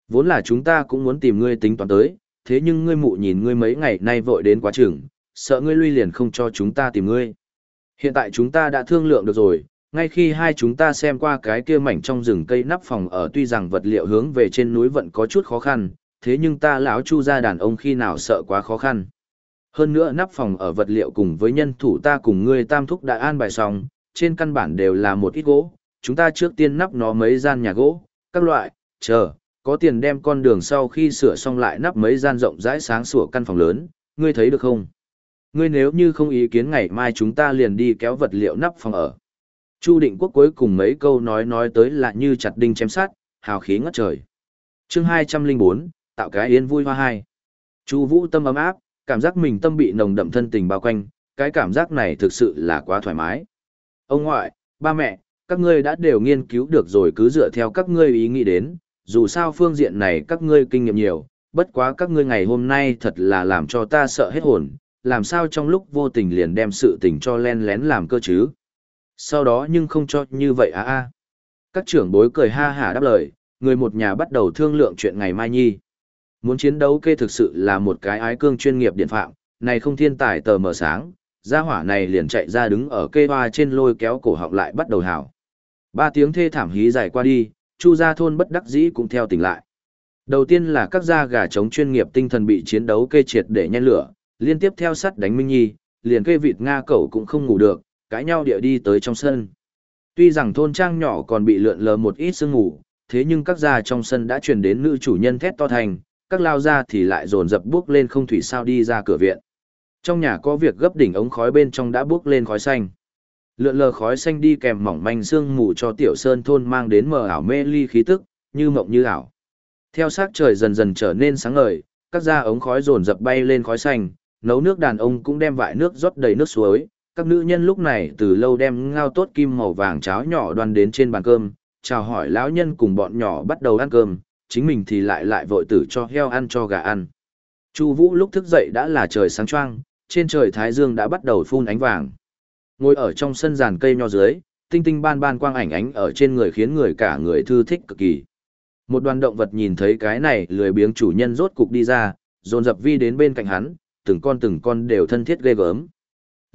Vốn là chúng ta cũng muốn tìm ngươi tính toán tới, thế nhưng ngươi mụ nhìn ngươi mấy ngày nay vội đến quá chừng, sợ ngươi lui liền không cho chúng ta tìm ngươi. Hiện tại chúng ta đã thương lượng được rồi, ngay khi hai chúng ta xem qua cái kia mảnh trong rừng cây nắp phòng ở tuy rằng vật liệu hướng về trên núi vẫn có chút khó khăn, thế nhưng ta lão chu ra đàn ông khi nào sợ quá khó khăn. Hơn nữa nắp phòng ở vật liệu cùng với nhân thủ ta cùng ngươi tam thúc đã an bài xong, trên căn bản đều là một ít gỗ, chúng ta trước tiên nắp nó mấy gian nhà gỗ, các loại, chờ, có tiền đem con đường sau khi sửa xong lại nắp mấy gian rộng rãi sáng sủa căn phòng lớn, ngươi thấy được không? Ngươi nếu như không ý kiến ngày mai chúng ta liền đi kéo vật liệu nắp phòng ở. Chu Định Quốc cuối cùng mấy câu nói nói tới là như chặt đinh chém sát, hào khí ngất trời. Chương 204, tạo cái yên vui hoa hai. Chu Vũ tâm ấm áp, cảm giác mình tâm bị nồng đậm thân tình bao quanh, cái cảm giác này thực sự là quá thoải mái. Ông ngoại, ba mẹ, các ngươi đã đều nghiên cứu được rồi cứ dựa theo các ngươi ý nghĩ đến, dù sao phương diện này các ngươi kinh nghiệm nhiều, bất quá các ngươi ngày hôm nay thật là làm cho ta sợ hết hồn, làm sao trong lúc vô tình liền đem sự tình cho len lén làm cơ chứ. Sau đó nhưng không cho như vậy à à. Các trưởng bối cười ha hả đáp lời, người một nhà bắt đầu thương lượng chuyện ngày mai nhi. Muốn chiến đấu kê thực sự là một cái ái cương chuyên nghiệp điện phạm, này không thiên tài tờ mờ sáng, gia hỏa này liền chạy ra đứng ở kê hoa trên lôi kéo cổ họng lại bắt đầu hào. Ba tiếng thê thảm hí dài qua đi, chu gia thôn bất đắc dĩ cũng theo tỉnh lại. Đầu tiên là các gia gà trống chuyên nghiệp tinh thần bị chiến đấu kê triệt để nhen lửa, liên tiếp theo sắt đánh Minh Nhi, liền kê vịt Nga cẩu cũng không ngủ được, cãi nhau địa đi tới trong sân. Tuy rằng thôn trang nhỏ còn bị lượn lờ một ít sương ngủ, thế nhưng các gia trong sân đã truyền đến nữ chủ nhân thét to thành, các lao gia thì lại dồn dập bước lên không thủy sao đi ra cửa viện. Trong nhà có việc gấp đỉnh ống khói bên trong đã bước lên khói xanh. Lượn lờ khói xanh đi kèm mỏng manh sương mù cho tiểu sơn thôn mang đến mờ ảo mê ly khí tức, như mộng như ảo. Theo sắc trời dần dần trở nên sáng ngời, các gia ống khói dồn dập bay lên khói xanh, nấu nước đàn ông cũng đem vại nước rót đầy nước suối. Các nữ nhân lúc này từ lâu đem ngao tốt kim màu vàng cháo nhỏ đoan đến trên bàn cơm, chào hỏi lão nhân cùng bọn nhỏ bắt đầu ăn cơm, chính mình thì lại lại vội tử cho heo ăn cho gà ăn. Chu Vũ lúc thức dậy đã là trời sáng choang, trên trời thái dương đã bắt đầu phun ánh vàng. Ngồi ở trong sân giàn cây nho dưới, tinh tinh ban ban quang ảnh ánh ở trên người khiến người cả người thư thích cực kỳ. Một đoàn động vật nhìn thấy cái này lười biếng chủ nhân rốt cục đi ra, dồn dập vi đến bên cạnh hắn, từng con từng con đều thân thiết ghê gớm.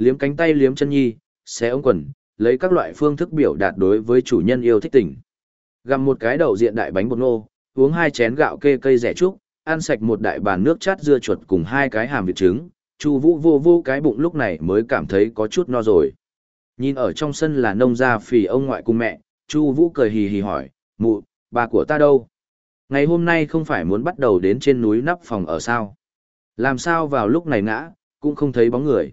Liếm cánh tay liếm chân nhi, xé ống quần, lấy các loại phương thức biểu đạt đối với chủ nhân yêu thích tình. Gặm một cái đậu diện đại bánh bột nô, uống hai chén gạo kê cây rẻ trúc, ăn sạch một đại bàn nước chát dưa chuột cùng hai cái hàm vịt trứng, Chu Vũ vô vô cái bụng lúc này mới cảm thấy có chút no rồi. Nhìn ở trong sân là nông gia phì ông ngoại cùng mẹ, Chu Vũ cười hì hì hỏi, "Mụ, bà của ta đâu? Ngày hôm nay không phải muốn bắt đầu đến trên núi nắp phòng ở sao? Làm sao vào lúc này ngã, cũng không thấy bóng người?"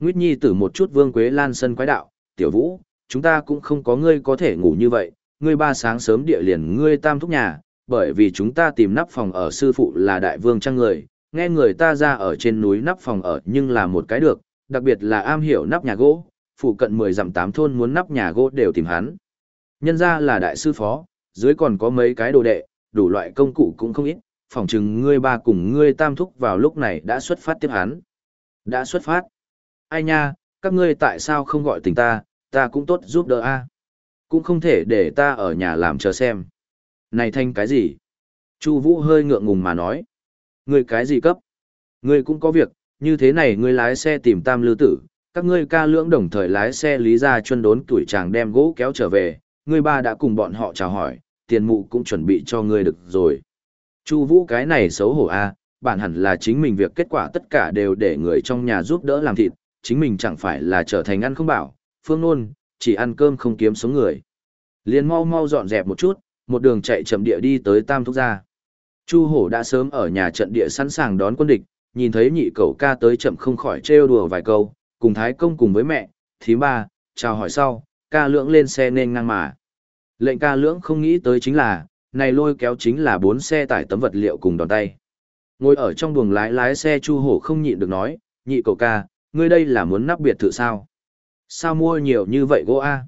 Nguyệt Nhi tử một chút Vương Quế Lan sân quái đạo, "Tiểu Vũ, chúng ta cũng không có ngươi có thể ngủ như vậy, ngươi ba sáng sớm địa liền ngươi tam thúc nhà, bởi vì chúng ta tìm nắp phòng ở sư phụ là đại vương trang người." nghe người ta ra ở trên núi nắp phòng ở nhưng là một cái được, đặc biệt là am hiểu nắp nhà gỗ, phụ cận 10 dặm tám thôn muốn nắp nhà gỗ đều tìm hắn. Nhân ra là đại sư phó, dưới còn có mấy cái đồ đệ, đủ loại công cụ cũng không ít, phỏng chừng ngươi ba cùng ngươi tam thúc vào lúc này đã xuất phát tiếp hắn. Đã xuất phát. Ai nha, các ngươi tại sao không gọi tình ta, ta cũng tốt giúp đỡ a. Cũng không thể để ta ở nhà làm chờ xem. Này thanh cái gì? Chu Vũ hơi ngượng ngùng mà nói. Ngươi cái gì cấp? Ngươi cũng có việc, như thế này ngươi lái xe tìm tam lư tử, các ngươi ca lưỡng đồng thời lái xe lý ra chuân đốn tuổi chàng đem gỗ kéo trở về, ngươi ba đã cùng bọn họ chào hỏi, tiền mụ cũng chuẩn bị cho ngươi được rồi. Chu Vũ cái này xấu hổ a, à, bản hẳn là chính mình việc kết quả tất cả đều để người trong nhà giúp đỡ làm thịt, chính mình chẳng phải là trở thành ăn không bảo, phương nôn, chỉ ăn cơm không kiếm sống người. Liền mau mau dọn dẹp một chút, một đường chạy chậm địa đi tới Tam Thúc gia. Chu hổ đã sớm ở nhà trận địa sẵn sàng đón quân địch, nhìn thấy nhị cậu ca tới chậm không khỏi trêu đùa vài câu, cùng thái công cùng với mẹ, thím ba, chào hỏi sau, ca lưỡng lên xe nên ngang mà. Lệnh ca lưỡng không nghĩ tới chính là, này lôi kéo chính là bốn xe tải tấm vật liệu cùng đòn tay. Ngồi ở trong buồng lái lái xe chu hổ không nhịn được nói, nhị cậu ca, ngươi đây là muốn nắp biệt thự sao? Sao mua nhiều như vậy gỗ a?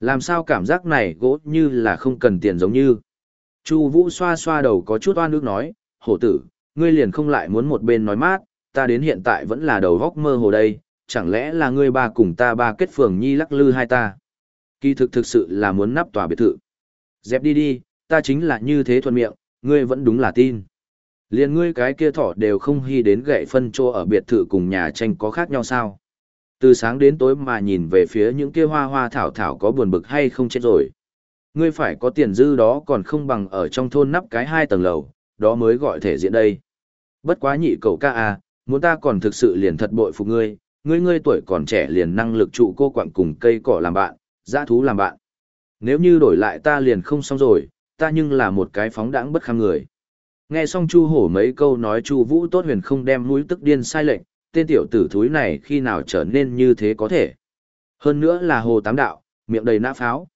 Làm sao cảm giác này gỗ như là không cần tiền giống như? Chu Vũ xoa xoa đầu có chút oan ức nói, hổ tử, ngươi liền không lại muốn một bên nói mát, ta đến hiện tại vẫn là đầu góc mơ hồ đây, chẳng lẽ là ngươi ba cùng ta ba kết phường nhi lắc lư hai ta. Kỳ thực thực sự là muốn nắp tòa biệt thự. Dẹp đi đi, ta chính là như thế thuận miệng, ngươi vẫn đúng là tin. Liền ngươi cái kia thỏ đều không hy đến gậy phân trô ở biệt thự cùng nhà tranh có khác nhau sao. Từ sáng đến tối mà nhìn về phía những kia hoa hoa thảo thảo có buồn bực hay không chết rồi. Ngươi phải có tiền dư đó còn không bằng ở trong thôn nắp cái hai tầng lầu, đó mới gọi thể diện đây. Bất quá nhị cậu ca à, muốn ta còn thực sự liền thật bội phục ngươi, ngươi ngươi tuổi còn trẻ liền năng lực trụ cô quặng cùng cây cỏ làm bạn, dã thú làm bạn. Nếu như đổi lại ta liền không xong rồi, ta nhưng là một cái phóng đãng bất kham người. Nghe xong Chu Hổ mấy câu nói Chu Vũ tốt huyền không đem mũi tức điên sai lệnh, tên tiểu tử thúi này khi nào trở nên như thế có thể. Hơn nữa là hồ tám đạo, miệng đầy nã pháo.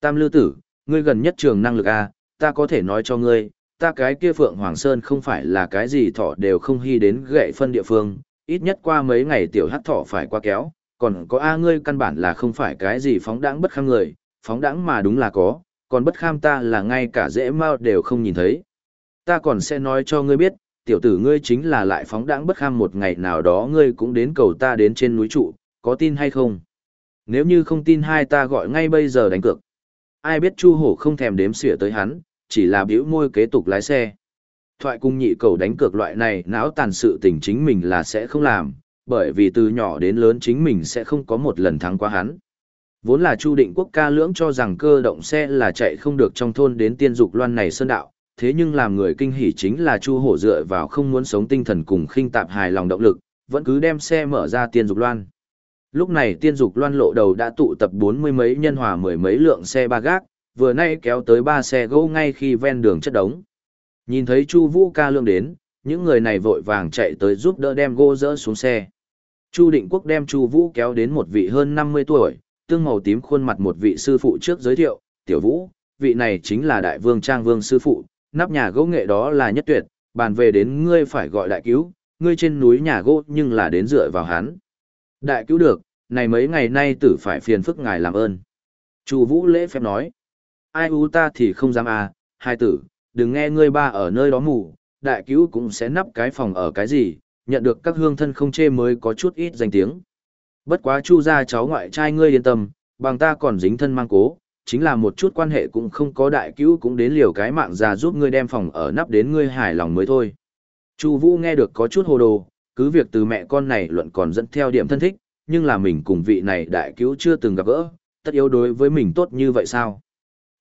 Tam lư tử, ngươi gần nhất trường năng lực A, ta có thể nói cho ngươi, ta cái kia Phượng Hoàng Sơn không phải là cái gì thọ đều không hy đến gậy phân địa phương, ít nhất qua mấy ngày tiểu hắc thọ phải qua kéo, còn có A ngươi căn bản là không phải cái gì phóng đãng bất kham người, phóng đãng mà đúng là có, còn bất kham ta là ngay cả dễ mau đều không nhìn thấy. Ta còn sẽ nói cho ngươi biết, tiểu tử ngươi chính là lại phóng đãng bất kham một ngày nào đó ngươi cũng đến cầu ta đến trên núi trụ, có tin hay không? Nếu như không tin hai ta gọi ngay bây giờ đánh cược. Ai biết Chu Hổ không thèm đếm xỉa tới hắn, chỉ là biểu môi kế tục lái xe. Thoại cung nhị cầu đánh cược loại này não tàn sự tình chính mình là sẽ không làm, bởi vì từ nhỏ đến lớn chính mình sẽ không có một lần thắng qua hắn. Vốn là Chu Định Quốc ca lưỡng cho rằng cơ động xe là chạy không được trong thôn đến tiên dục loan này sơn đạo, thế nhưng làm người kinh hỉ chính là Chu Hổ dựa vào không muốn sống tinh thần cùng khinh tạp hài lòng động lực, vẫn cứ đem xe mở ra tiên dục loan. Lúc này tiên dục loan lộ đầu đã tụ tập bốn mươi mấy nhân hòa mười mấy lượng xe ba gác, vừa nay kéo tới ba xe gỗ ngay khi ven đường chất đống. Nhìn thấy Chu Vũ ca lương đến, những người này vội vàng chạy tới giúp đỡ đem gỗ dỡ xuống xe. Chu Định Quốc đem Chu Vũ kéo đến một vị hơn năm mươi tuổi, tương màu tím khuôn mặt một vị sư phụ trước giới thiệu, "Tiểu Vũ, vị này chính là Đại Vương Trang Vương sư phụ, nắp nhà gỗ nghệ đó là nhất tuyệt, bàn về đến ngươi phải gọi đại cứu, ngươi trên núi nhà gỗ nhưng là đến dựa vào hắn." Đại cứu được, này mấy ngày nay tử phải phiền phức ngài làm ơn. Chu Vũ lễ phép nói, ai u ta thì không dám à, hai tử, đừng nghe ngươi ba ở nơi đó ngủ, đại cứu cũng sẽ nắp cái phòng ở cái gì, nhận được các hương thân không chê mới có chút ít danh tiếng. Bất quá chu gia cháu ngoại trai ngươi yên tâm, bằng ta còn dính thân mang cố, chính là một chút quan hệ cũng không có đại cứu cũng đến liều cái mạng ra giúp ngươi đem phòng ở nắp đến ngươi hài lòng mới thôi. Chu Vũ nghe được có chút hồ đồ, cứ việc từ mẹ con này luận còn dẫn theo điểm thân thích, nhưng là mình cùng vị này đại cứu chưa từng gặp gỡ, tất yếu đối với mình tốt như vậy sao?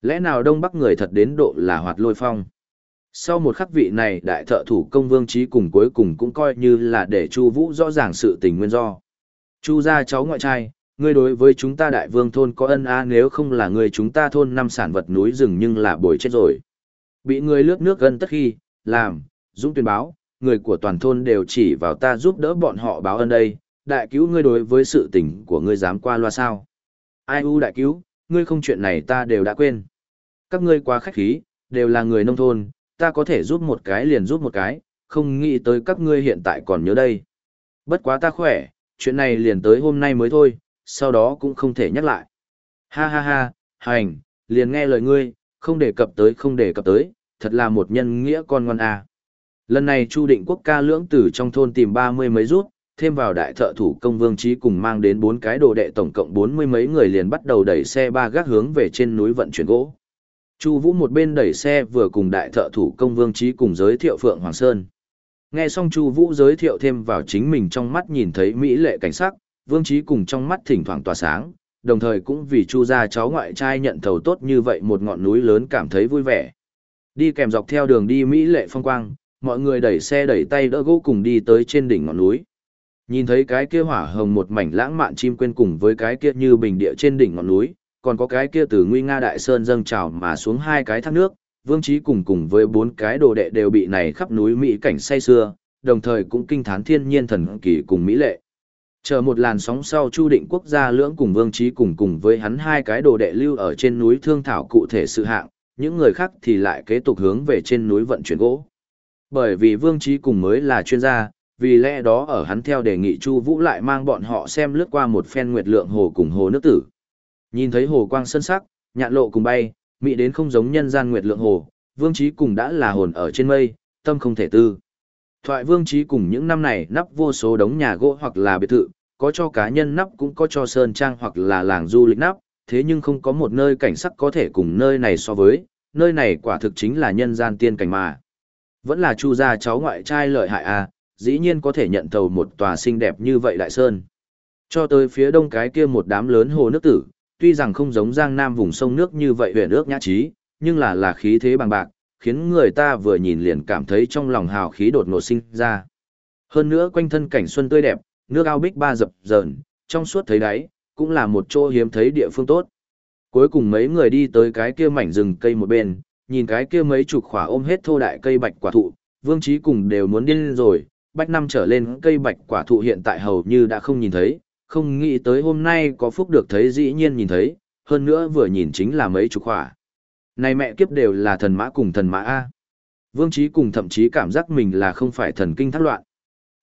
Lẽ nào Đông Bắc người thật đến độ là hoạt lôi phong? Sau một khắc vị này đại thợ thủ công vương trí cùng cuối cùng cũng coi như là để Chu Vũ rõ ràng sự tình nguyên do. Chu gia cháu ngoại trai, ngươi đối với chúng ta đại vương thôn có ân a nếu không là người chúng ta thôn năm sản vật núi rừng nhưng là bồi chết rồi. Bị người lướt nước gần tất khi, làm, dũng tuyên báo, người của toàn thôn đều chỉ vào ta giúp đỡ bọn họ báo ân đây, đại cứu ngươi đối với sự tình của ngươi dám qua loa sao. Ai u đại cứu, ngươi không chuyện này ta đều đã quên. Các ngươi quá khách khí, đều là người nông thôn, ta có thể giúp một cái liền giúp một cái, không nghĩ tới các ngươi hiện tại còn nhớ đây. Bất quá ta khỏe, chuyện này liền tới hôm nay mới thôi, sau đó cũng không thể nhắc lại. Ha ha ha, hành, liền nghe lời ngươi, không đề cập tới không đề cập tới, thật là một nhân nghĩa con ngoan à. Lần này Chu Định Quốc ca lưỡng tử trong thôn tìm ba mươi mấy rút, thêm vào đại thợ thủ công vương trí cùng mang đến bốn cái đồ đệ tổng cộng bốn mươi mấy người liền bắt đầu đẩy xe ba gác hướng về trên núi vận chuyển gỗ. Chu Vũ một bên đẩy xe vừa cùng đại thợ thủ công vương trí cùng giới thiệu Phượng Hoàng Sơn. Nghe xong Chu Vũ giới thiệu thêm vào chính mình trong mắt nhìn thấy mỹ lệ cảnh sắc, vương trí cùng trong mắt thỉnh thoảng tỏa sáng, đồng thời cũng vì Chu gia cháu ngoại trai nhận thầu tốt như vậy một ngọn núi lớn cảm thấy vui vẻ. Đi kèm dọc theo đường đi mỹ lệ phong quang, mọi người đẩy xe đẩy tay đỡ gỗ cùng đi tới trên đỉnh ngọn núi. Nhìn thấy cái kia hỏa hồng một mảnh lãng mạn chim quên cùng với cái kia như bình địa trên đỉnh ngọn núi, còn có cái kia từ nguy nga đại sơn dâng trào mà xuống hai cái thác nước, vương trí cùng cùng với bốn cái đồ đệ đều bị này khắp núi mỹ cảnh say xưa, đồng thời cũng kinh thán thiên nhiên thần kỳ cùng mỹ lệ. Chờ một làn sóng sau Chu Định Quốc gia lưỡng cùng Vương Trí cùng cùng với hắn hai cái đồ đệ lưu ở trên núi thương thảo cụ thể sự hạng, những người khác thì lại kế tục hướng về trên núi vận chuyển gỗ. Bởi vì Vương Trí cùng mới là chuyên gia, vì lẽ đó ở hắn theo đề nghị Chu Vũ lại mang bọn họ xem lướt qua một phen nguyệt lượng hồ cùng hồ nước tử. Nhìn thấy hồ quang sân sắc, nhạn lộ cùng bay, mỹ đến không giống nhân gian nguyệt lượng hồ, Vương trí cùng đã là hồn ở trên mây, tâm không thể tư. Thoại Vương trí cùng những năm này nắp vô số đống nhà gỗ hoặc là biệt thự, có cho cá nhân nắp cũng có cho sơn trang hoặc là làng du lịch nắp, thế nhưng không có một nơi cảnh sắc có thể cùng nơi này so với, nơi này quả thực chính là nhân gian tiên cảnh mà. Vẫn là Chu gia cháu ngoại trai lợi hại à, dĩ nhiên có thể nhận thầu một tòa xinh đẹp như vậy đại sơn. Cho tới phía đông cái kia một đám lớn hồ nước tử, tuy rằng không giống giang nam vùng sông nước như vậy huyền ước nhã trí, nhưng là là khí thế bằng bạc, khiến người ta vừa nhìn liền cảm thấy trong lòng hào khí đột ngột sinh ra. Hơn nữa quanh thân cảnh xuân tươi đẹp, nước ao bích ba dập dờn, trong suốt thấy đáy, cũng là một chỗ hiếm thấy địa phương tốt. Cuối cùng mấy người đi tới cái kia mảnh rừng cây một bên, nhìn cái kia mấy chục khỏa ôm hết thô đại cây bạch quả thụ, vương trí cùng đều muốn điên rồi, bách năm trở lên cây bạch quả thụ hiện tại hầu như đã không nhìn thấy, không nghĩ tới hôm nay có phúc được thấy dĩ nhiên nhìn thấy, hơn nữa vừa nhìn chính là mấy chục khỏa. Này mẹ kiếp đều là thần mã cùng thần mã A. Vương trí cùng thậm chí cảm giác mình là không phải thần kinh thác loạn.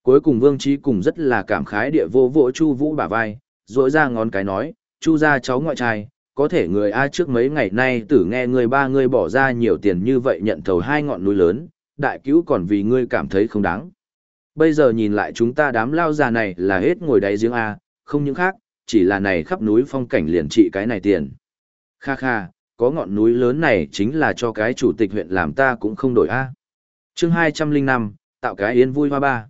Cuối cùng vương trí cùng rất là cảm khái địa vô vỗ chu vũ bả vai, rỗi ra ngón cái nói, chu ra cháu ngoại trai, có thể người A trước mấy ngày nay tử nghe người ba người bỏ ra nhiều tiền như vậy nhận thầu hai ngọn núi lớn, đại cứu còn vì ngươi cảm thấy không đáng. Bây giờ nhìn lại chúng ta đám lao già này là hết ngồi đáy giếng A, không những khác, chỉ là này khắp núi phong cảnh liền trị cái này tiền. Kha kha, có ngọn núi lớn này chính là cho cái chủ tịch huyện làm ta cũng không đổi A. chương 205, tạo cái yên vui hoa ba.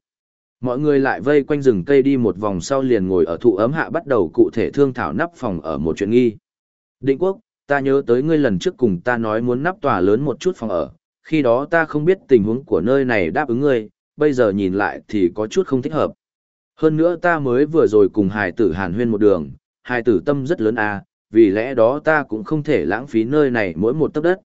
Mọi người lại vây quanh rừng cây đi một vòng sau liền ngồi ở thụ ấm hạ bắt đầu cụ thể thương thảo nắp phòng ở một chuyện nghi. Định quốc, ta nhớ tới ngươi lần trước cùng ta nói muốn nắp tòa lớn một chút phòng ở, khi đó ta không biết tình huống của nơi này đáp ứng ngươi, bây giờ nhìn lại thì có chút không thích hợp. Hơn nữa ta mới vừa rồi cùng hải tử hàn huyên một đường, hải tử tâm rất lớn à, vì lẽ đó ta cũng không thể lãng phí nơi này mỗi một tấc đất.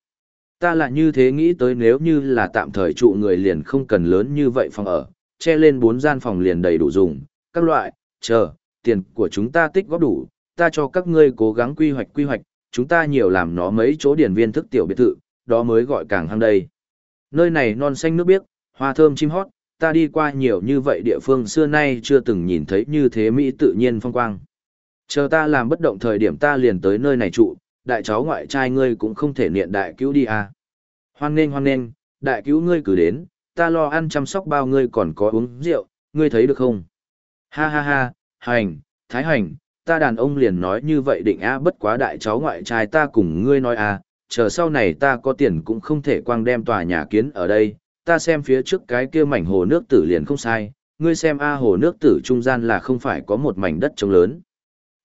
Ta là như thế nghĩ tới nếu như là tạm thời trụ người liền không cần lớn như vậy phòng ở, che lên bốn gian phòng liền đầy đủ dùng, các loại, chờ, tiền của chúng ta tích góp đủ, ta cho các ngươi cố gắng quy hoạch quy hoạch, chúng ta nhiều làm nó mấy chỗ điển viên thức tiểu biệt thự, đó mới gọi càng hăng đây. Nơi này non xanh nước biếc, hoa thơm chim hót, ta đi qua nhiều như vậy địa phương xưa nay chưa từng nhìn thấy như thế Mỹ tự nhiên phong quang. Chờ ta làm bất động thời điểm ta liền tới nơi này trụ, đại cháu ngoại trai ngươi cũng không thể niệm đại cứu đi à. Hoan nghênh hoan nghênh, đại cứu ngươi cứ đến, ta lo ăn chăm sóc bao ngươi còn có uống rượu, ngươi thấy được không? Ha ha ha, hành, thái hành, ta đàn ông liền nói như vậy định a bất quá đại cháu ngoại trai ta cùng ngươi nói a chờ sau này ta có tiền cũng không thể quang đem tòa nhà kiến ở đây, ta xem phía trước cái kia mảnh hồ nước tử liền không sai, ngươi xem a hồ nước tử trung gian là không phải có một mảnh đất trống lớn.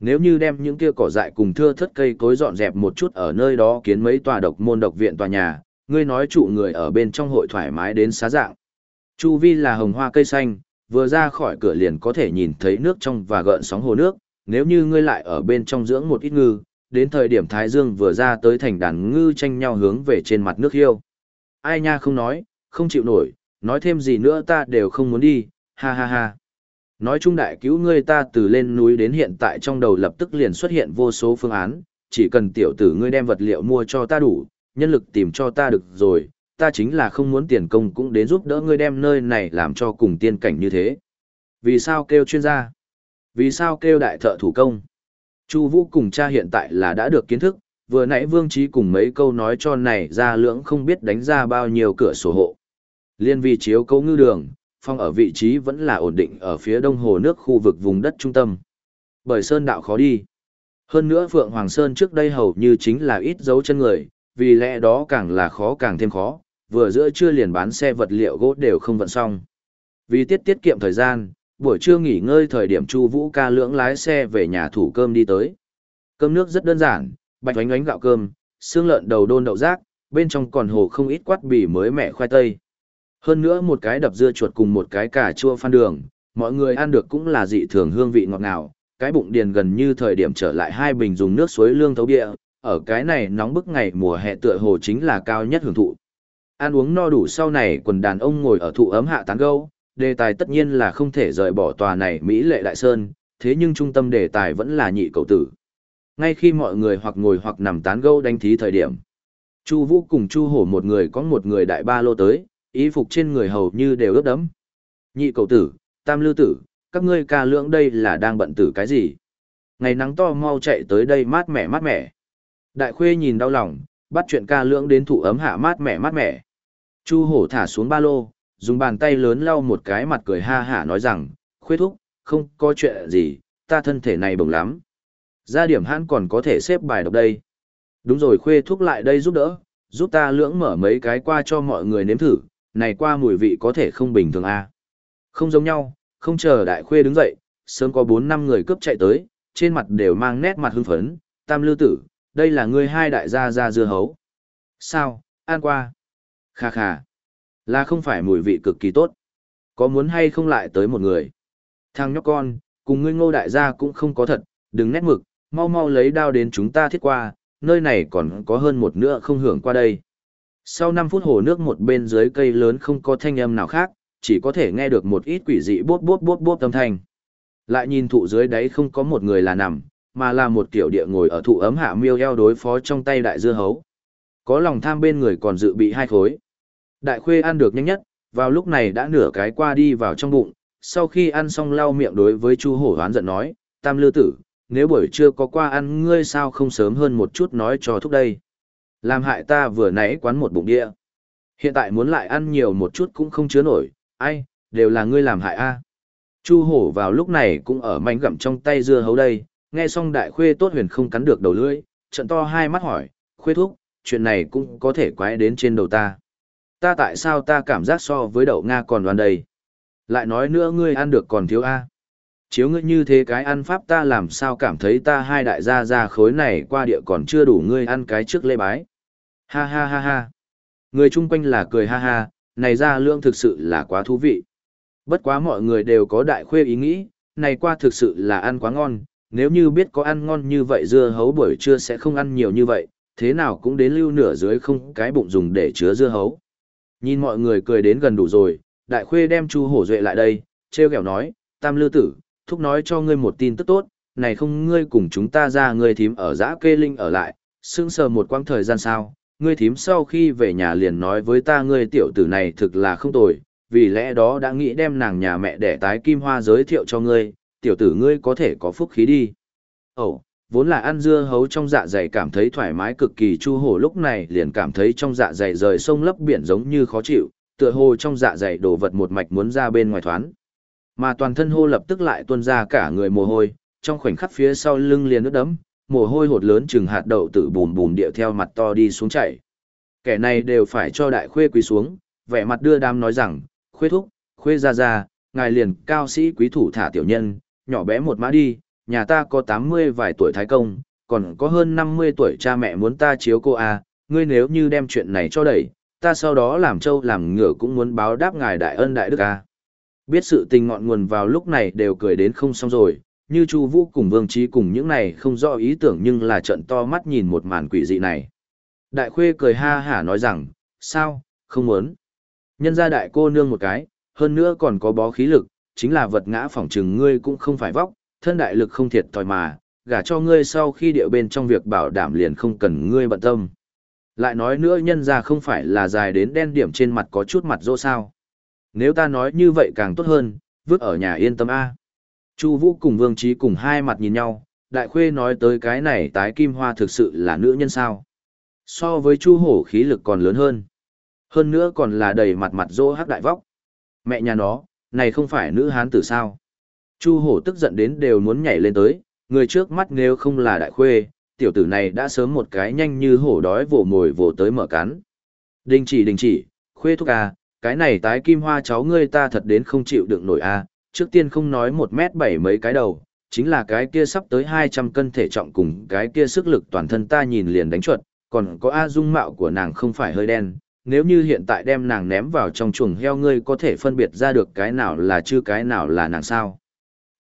Nếu như đem những kia cỏ dại cùng thưa thất cây cối dọn dẹp một chút ở nơi đó kiến mấy tòa độc môn độc viện tòa nhà, ngươi nói trụ người ở bên trong hội thoải mái đến xá dạng. Chu vi là hồng hoa cây xanh, vừa ra khỏi cửa liền có thể nhìn thấy nước trong và gợn sóng hồ nước, nếu như ngươi lại ở bên trong dưỡng một ít ngư, đến thời điểm Thái Dương vừa ra tới thành đàn ngư tranh nhau hướng về trên mặt nước hiêu. Ai nha không nói, không chịu nổi, nói thêm gì nữa ta đều không muốn đi, ha ha ha. Nói chung đại cứu ngươi ta từ lên núi đến hiện tại trong đầu lập tức liền xuất hiện vô số phương án, chỉ cần tiểu tử ngươi đem vật liệu mua cho ta đủ, nhân lực tìm cho ta được rồi, ta chính là không muốn tiền công cũng đến giúp đỡ ngươi đem nơi này làm cho cùng tiên cảnh như thế. Vì sao kêu chuyên gia? Vì sao kêu đại thợ thủ công? Chu Vũ cùng cha hiện tại là đã được kiến thức, vừa nãy Vương Trí cùng mấy câu nói cho này ra lưỡng không biết đánh ra bao nhiêu cửa sổ hộ. Liên vi chiếu cấu ngư đường, phong ở vị trí vẫn là ổn định ở phía đông hồ nước khu vực vùng đất trung tâm. Bởi sơn đạo khó đi. Hơn nữa Phượng Hoàng Sơn trước đây hầu như chính là ít dấu chân người, vì lẽ đó càng là khó càng thêm khó, vừa giữa trưa liền bán xe vật liệu gỗ đều không vận xong. Vì tiết tiết kiệm thời gian, buổi trưa nghỉ ngơi thời điểm Chu Vũ ca lưỡng lái xe về nhà thủ cơm đi tới. Cơm nước rất đơn giản, bạch oánh oánh gạo cơm, xương lợn đầu đôn đậu rác, bên trong còn hồ không ít quát bì mới mẻ khoai tây. Hơn nữa một cái đập dưa chuột cùng một cái cà chua phan đường, mọi người ăn được cũng là dị thường hương vị ngọt ngào, cái bụng điền gần như thời điểm trở lại hai bình dùng nước suối lương thấu địa, ở cái này nóng bức ngày mùa hè tựa hồ chính là cao nhất hưởng thụ. Ăn uống no đủ sau này quần đàn ông ngồi ở thụ ấm hạ tán gâu, đề tài tất nhiên là không thể rời bỏ tòa này Mỹ lệ đại sơn, thế nhưng trung tâm đề tài vẫn là nhị cầu tử. Ngay khi mọi người hoặc ngồi hoặc nằm tán gâu đánh thí thời điểm, Chu Vũ cùng Chu Hổ một người có một người đại ba lô tới, y phục trên người hầu như đều ướt đẫm. Nhị cầu tử, tam lưu tử, các ngươi ca lượng đây là đang bận tử cái gì? Ngày nắng to mau chạy tới đây mát mẻ mát mẻ. Đại khuê nhìn đau lòng, bắt chuyện ca lưỡng đến thủ ấm hạ mát mẻ mát mẻ. Chu hổ thả xuống ba lô, dùng bàn tay lớn lau một cái mặt cười ha hả nói rằng, khuê thúc, không có chuyện gì, ta thân thể này bồng lắm. Gia điểm hắn còn có thể xếp bài đọc đây. Đúng rồi khuê thúc lại đây giúp đỡ, giúp ta lưỡng mở mấy cái qua cho mọi người nếm thử, này qua mùi vị có thể không bình thường à. Không giống nhau, không chờ đại khuê đứng dậy, sớm có bốn năm người cướp chạy tới, trên mặt đều mang nét mặt hưng phấn, tam lư tử, đây là ngươi hai đại gia ra dưa hấu. Sao, ăn qua. Kha kha. Là không phải mùi vị cực kỳ tốt. Có muốn hay không lại tới một người. Thằng nhóc con, cùng ngươi ngô đại gia cũng không có thật, đừng nét mực, mau mau lấy đao đến chúng ta thiết qua, nơi này còn có hơn một nữa không hưởng qua đây. Sau 5 phút hồ nước một bên dưới cây lớn không có thanh âm nào khác, chỉ có thể nghe được một ít quỷ dị bốp bốp bốp bốp âm thanh. Lại nhìn thụ dưới đáy không có một người là nằm, mà là một kiểu địa ngồi ở thụ ấm hạ miêu eo đối phó trong tay đại dưa hấu. Có lòng tham bên người còn dự bị hai khối. Đại khuê ăn được nhanh nhất, vào lúc này đã nửa cái qua đi vào trong bụng, sau khi ăn xong lau miệng đối với chu hổ hoán giận nói, tam lư tử, nếu buổi trưa có qua ăn ngươi sao không sớm hơn một chút nói cho thúc đây. Làm hại ta vừa nãy quán một bụng địa. Hiện tại muốn lại ăn nhiều một chút cũng không chứa nổi, ai, đều là ngươi làm hại a. Chu hổ vào lúc này cũng ở manh gặm trong tay dưa hấu đây, nghe xong đại khuê tốt huyền không cắn được đầu lưỡi, trận to hai mắt hỏi, khuê thúc, chuyện này cũng có thể quái đến trên đầu ta. Ta tại sao ta cảm giác so với đậu Nga còn đoan đầy? Lại nói nữa ngươi ăn được còn thiếu a Chiếu ngươi như thế cái ăn pháp ta làm sao cảm thấy ta hai đại gia gia khối này qua địa còn chưa đủ ngươi ăn cái trước lê bái. Ha ha ha ha. Người chung quanh là cười ha ha, này ra lương thực sự là quá thú vị. Bất quá mọi người đều có đại khuê ý nghĩ, này qua thực sự là ăn quá ngon, nếu như biết có ăn ngon như vậy dưa hấu buổi trưa sẽ không ăn nhiều như vậy, thế nào cũng đến lưu nửa dưới không cái bụng dùng để chứa dưa hấu. Nhìn mọi người cười đến gần đủ rồi, đại khuê đem chu hổ duệ lại đây, treo kẹo nói, tam lư tử, thúc nói cho ngươi một tin tức tốt, này không ngươi cùng chúng ta ra ngươi thím ở giã kê linh ở lại, sững sờ một quãng thời gian sao, ngươi thím sau khi về nhà liền nói với ta ngươi tiểu tử này thực là không tồi, vì lẽ đó đã nghĩ đem nàng nhà mẹ để tái kim hoa giới thiệu cho ngươi, tiểu tử ngươi có thể có phúc khí đi. Ồ, vốn là ăn dưa hấu trong dạ dày cảm thấy thoải mái cực kỳ chu hổ lúc này liền cảm thấy trong dạ dày rời sông lấp biển giống như khó chịu, tựa hồ trong dạ dày đổ vật một mạch muốn ra bên ngoài thoán. Mà toàn thân hô lập tức lại tuôn ra cả người mồ hôi, trong khoảnh khắc phía sau lưng liền ướt đấm, mồ hôi hột lớn chừng hạt đậu tự bùn bùn điệu theo mặt to đi xuống chảy. Kẻ này đều phải cho đại khuê quý xuống, vẻ mặt đưa đam nói rằng, khuê thúc, khuê ra ra, ngài liền cao sĩ quý thủ thả tiểu nhân, nhỏ bé một mã đi, nhà ta có 80 vài tuổi thái công, còn có hơn 50 tuổi cha mẹ muốn ta chiếu cô à, ngươi nếu như đem chuyện này cho đẩy, ta sau đó làm trâu làm ngựa cũng muốn báo đáp ngài đại ân đại đức à. Biết sự tình ngọn nguồn vào lúc này đều cười đến không xong rồi, như Chu Vũ cùng Vương Trí cùng những này không rõ ý tưởng nhưng là trận to mắt nhìn một màn quỷ dị này. Đại Khuê cười ha hả nói rằng, sao, không muốn. Nhân ra đại cô nương một cái, hơn nữa còn có bó khí lực, chính là vật ngã phỏng trừng ngươi cũng không phải vóc, thân đại lực không thiệt thòi mà, gả cho ngươi sau khi điệu bên trong việc bảo đảm liền không cần ngươi bận tâm. Lại nói nữa nhân ra không phải là dài đến đen điểm trên mặt có chút mặt dỗ sao. Nếu ta nói như vậy càng tốt hơn, vứt ở nhà yên tâm A. Chu Vũ cùng Vương Trí cùng hai mặt nhìn nhau, Đại Khuê nói tới cái này tái kim hoa thực sự là nữ nhân sao. So với Chu Hổ khí lực còn lớn hơn. Hơn nữa còn là đầy mặt mặt dỗ hắc đại vóc. Mẹ nhà nó, này không phải nữ hán tử sao. Chu Hổ tức giận đến đều muốn nhảy lên tới, người trước mắt nếu không là Đại Khuê, tiểu tử này đã sớm một cái nhanh như hổ đói vồ mồi vồ tới mở cắn. Đình chỉ đình chỉ, Khuê thúc à, cái này tái kim hoa cháu ngươi ta thật đến không chịu đựng nổi a trước tiên không nói một mét bảy mấy cái đầu chính là cái kia sắp tới hai trăm cân thể trọng cùng cái kia sức lực toàn thân ta nhìn liền đánh chuột còn có a dung mạo của nàng không phải hơi đen nếu như hiện tại đem nàng ném vào trong chuồng heo ngươi có thể phân biệt ra được cái nào là chưa cái nào là nàng sao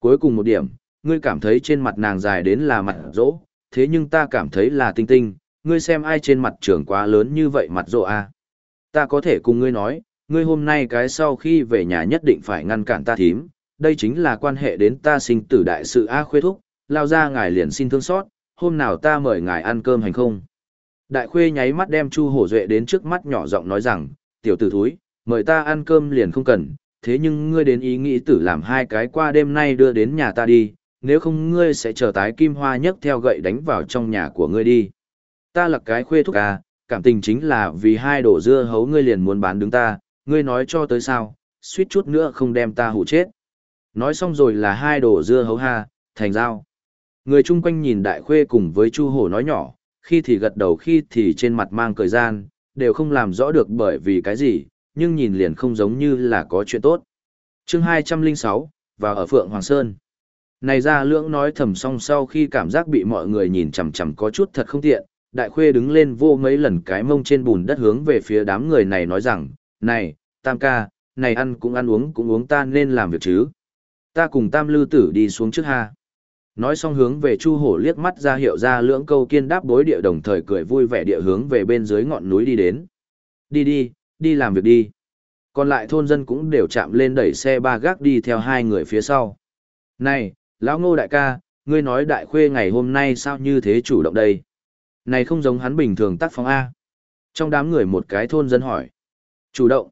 cuối cùng một điểm ngươi cảm thấy trên mặt nàng dài đến là mặt rỗ thế nhưng ta cảm thấy là tinh tinh ngươi xem ai trên mặt trưởng quá lớn như vậy mặt rỗ a ta có thể cùng ngươi nói ngươi hôm nay cái sau khi về nhà nhất định phải ngăn cản ta thím, đây chính là quan hệ đến ta sinh tử đại sự A khuê thúc, lao ra ngài liền xin thương xót, hôm nào ta mời ngài ăn cơm hành không. Đại khuê nháy mắt đem Chu Hổ Duệ đến trước mắt nhỏ giọng nói rằng, tiểu tử thúi, mời ta ăn cơm liền không cần, thế nhưng ngươi đến ý nghĩ tử làm hai cái qua đêm nay đưa đến nhà ta đi, nếu không ngươi sẽ chờ tái kim hoa nhấc theo gậy đánh vào trong nhà của ngươi đi. Ta là cái khuê thúc à, cảm tình chính là vì hai đổ dưa hấu ngươi liền muốn bán đứng ta, ngươi nói cho tới sao, suýt chút nữa không đem ta hủ chết. Nói xong rồi là hai đổ dưa hấu ha, thành dao. Người chung quanh nhìn đại khuê cùng với chu hổ nói nhỏ, khi thì gật đầu khi thì trên mặt mang cười gian, đều không làm rõ được bởi vì cái gì, nhưng nhìn liền không giống như là có chuyện tốt. chương 206, và ở Phượng Hoàng Sơn. Này ra lưỡng nói thầm song sau khi cảm giác bị mọi người nhìn chằm chằm có chút thật không tiện, đại khuê đứng lên vô mấy lần cái mông trên bùn đất hướng về phía đám người này nói rằng, này, tam ca, này ăn cũng ăn uống cũng uống ta nên làm việc chứ. Ta cùng tam lư tử đi xuống trước ha. Nói xong hướng về Chu Hổ liếc mắt ra hiệu ra lưỡng câu kiên đáp bối địa đồng thời cười vui vẻ địa hướng về bên dưới ngọn núi đi đến. Đi đi, đi làm việc đi. Còn lại thôn dân cũng đều chạm lên đẩy xe ba gác đi theo hai người phía sau. Này, lão ngô đại ca, ngươi nói đại khuê ngày hôm nay sao như thế chủ động đây? Này không giống hắn bình thường tác phong A. Trong đám người một cái thôn dân hỏi. Chủ động.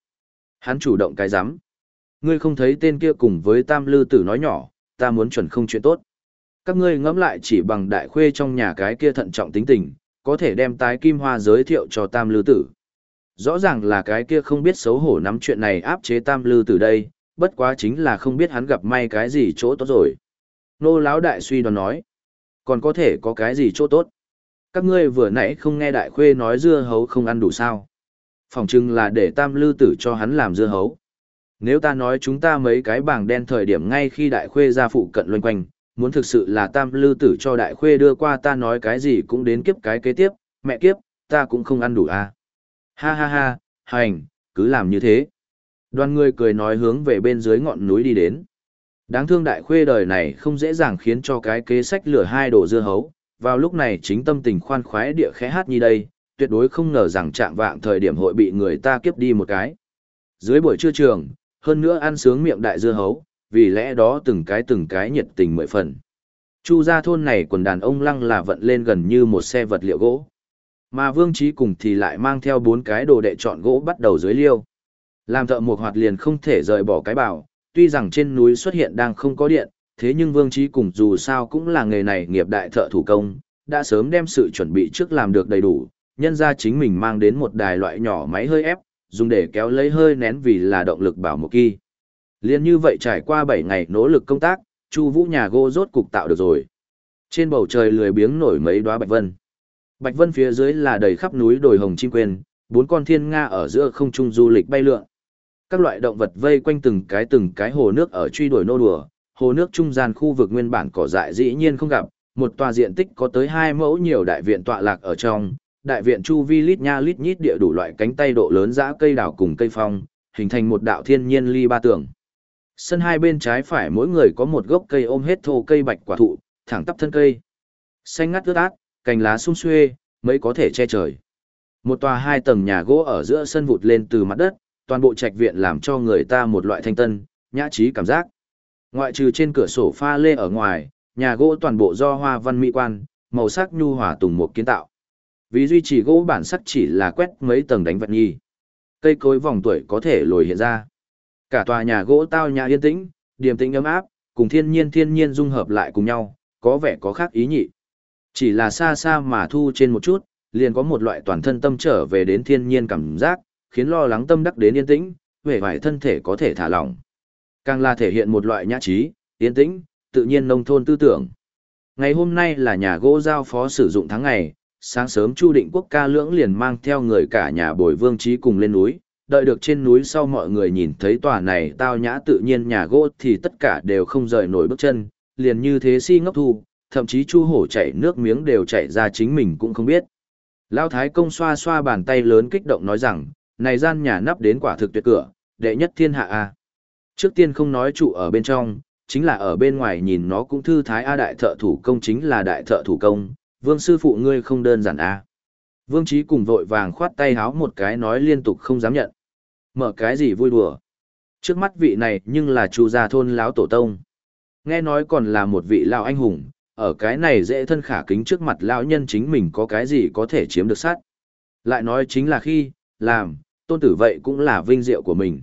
Hắn chủ động cái rắm Ngươi không thấy tên kia cùng với tam lư tử nói nhỏ, ta muốn chuẩn không chuyện tốt. Các ngươi ngẫm lại chỉ bằng đại khuê trong nhà cái kia thận trọng tính tình, có thể đem tái kim hoa giới thiệu cho tam lư tử. Rõ ràng là cái kia không biết xấu hổ nắm chuyện này áp chế tam lư tử đây, bất quá chính là không biết hắn gặp may cái gì chỗ tốt rồi. Nô lão đại suy đoán nói, còn có thể có cái gì chỗ tốt. Các ngươi vừa nãy không nghe đại khuê nói dưa hấu không ăn đủ sao. Phòng chừng là để tam lư tử cho hắn làm dưa hấu. Nếu ta nói chúng ta mấy cái bảng đen thời điểm ngay khi đại khuê ra phụ cận loanh quanh, muốn thực sự là tam lư tử cho đại khuê đưa qua ta nói cái gì cũng đến kiếp cái kế tiếp, mẹ kiếp, ta cũng không ăn đủ à. Ha ha ha, hành, cứ làm như thế. Đoàn người cười nói hướng về bên dưới ngọn núi đi đến. Đáng thương đại khuê đời này không dễ dàng khiến cho cái kế sách lửa hai đổ dưa hấu, vào lúc này chính tâm tình khoan khoái địa khẽ hát như đây, tuyệt đối không ngờ rằng trạng vạng thời điểm hội bị người ta kiếp đi một cái. Dưới buổi trưa trường, hơn nữa ăn sướng miệng đại dưa hấu, vì lẽ đó từng cái từng cái nhiệt tình mười phần. Chu gia thôn này quần đàn ông lăng là vận lên gần như một xe vật liệu gỗ. Mà Vương Trí cùng thì lại mang theo bốn cái đồ đệ chọn gỗ bắt đầu dưới liêu. Làm thợ một hoạt liền không thể rời bỏ cái bảo, tuy rằng trên núi xuất hiện đang không có điện, thế nhưng Vương Trí cùng dù sao cũng là nghề này nghiệp đại thợ thủ công, đã sớm đem sự chuẩn bị trước làm được đầy đủ, nhân ra chính mình mang đến một đài loại nhỏ máy hơi ép, dùng để kéo lấy hơi nén vì là động lực bảo một kỳ. Liên như vậy trải qua 7 ngày nỗ lực công tác, Chu Vũ nhà gỗ rốt cục tạo được rồi. Trên bầu trời lười biếng nổi mấy đóa bạch vân. Bạch vân phía dưới là đầy khắp núi đồi hồng chim quên, bốn con thiên nga ở giữa không trung du lịch bay lượn. Các loại động vật vây quanh từng cái từng cái hồ nước ở truy đuổi nô đùa, hồ nước trung gian khu vực nguyên bản cỏ dại dĩ nhiên không gặp, một tòa diện tích có tới hai mẫu nhiều đại viện tọa lạc ở trong, đại viện chu vi lít nha lít nhít địa đủ loại cánh tay độ lớn dã cây đào cùng cây phong, hình thành một đạo thiên nhiên ly ba tường. Sân hai bên trái phải mỗi người có một gốc cây ôm hết thô cây bạch quả thụ, thẳng tắp thân cây. Xanh ngắt ướt át, cành lá sum xuê, mấy có thể che trời. Một tòa hai tầng nhà gỗ ở giữa sân vụt lên từ mặt đất, toàn bộ trạch viện làm cho người ta một loại thanh tân, nhã trí cảm giác. Ngoại trừ trên cửa sổ pha lê ở ngoài, nhà gỗ toàn bộ do hoa văn mỹ quan, màu sắc nhu hòa tùng một kiến tạo. Vì duy trì gỗ bản sắc chỉ là quét mấy tầng đánh vật nhi. Cây cối vòng tuổi có thể lồi hiện ra. Cả tòa nhà gỗ tao nhà yên tĩnh, điềm tĩnh ấm áp, cùng thiên nhiên thiên nhiên dung hợp lại cùng nhau, có vẻ có khác ý nhị. Chỉ là xa xa mà thu trên một chút, liền có một loại toàn thân tâm trở về đến thiên nhiên cảm giác, khiến lo lắng tâm đắc đến yên tĩnh, vẻ vải thân thể có thể thả lỏng. Càng là thể hiện một loại nhã trí, yên tĩnh, tự nhiên nông thôn tư tưởng. Ngày hôm nay là nhà gỗ giao phó sử dụng tháng ngày, sáng sớm Chu Định Quốc ca lưỡng liền mang theo người cả nhà bồi vương trí cùng lên núi, đợi được trên núi sau mọi người nhìn thấy tòa này tao nhã tự nhiên nhà gỗ thì tất cả đều không rời nổi bước chân, liền như thế si ngốc thu, thậm chí Chu Hổ chảy nước miếng đều chảy ra chính mình cũng không biết. Lão Thái Công xoa xoa bàn tay lớn kích động nói rằng, này gian nhà nắp đến quả thực tuyệt cửa, đệ nhất thiên hạ a. Trước tiên không nói trụ ở bên trong, chính là ở bên ngoài nhìn nó cũng thư thái a đại thợ thủ công chính là đại thợ thủ công, vương sư phụ ngươi không đơn giản a. Vương Trí cùng vội vàng khoát tay háo một cái nói liên tục không dám nhận. Mở cái gì vui đùa. Trước mắt vị này nhưng là chu gia thôn lão tổ tông. Nghe nói còn là một vị lão anh hùng, ở cái này dễ thân khả kính trước mặt lão nhân chính mình có cái gì có thể chiếm được sát. Lại nói chính là khi, làm, tôn tử vậy cũng là vinh diệu của mình.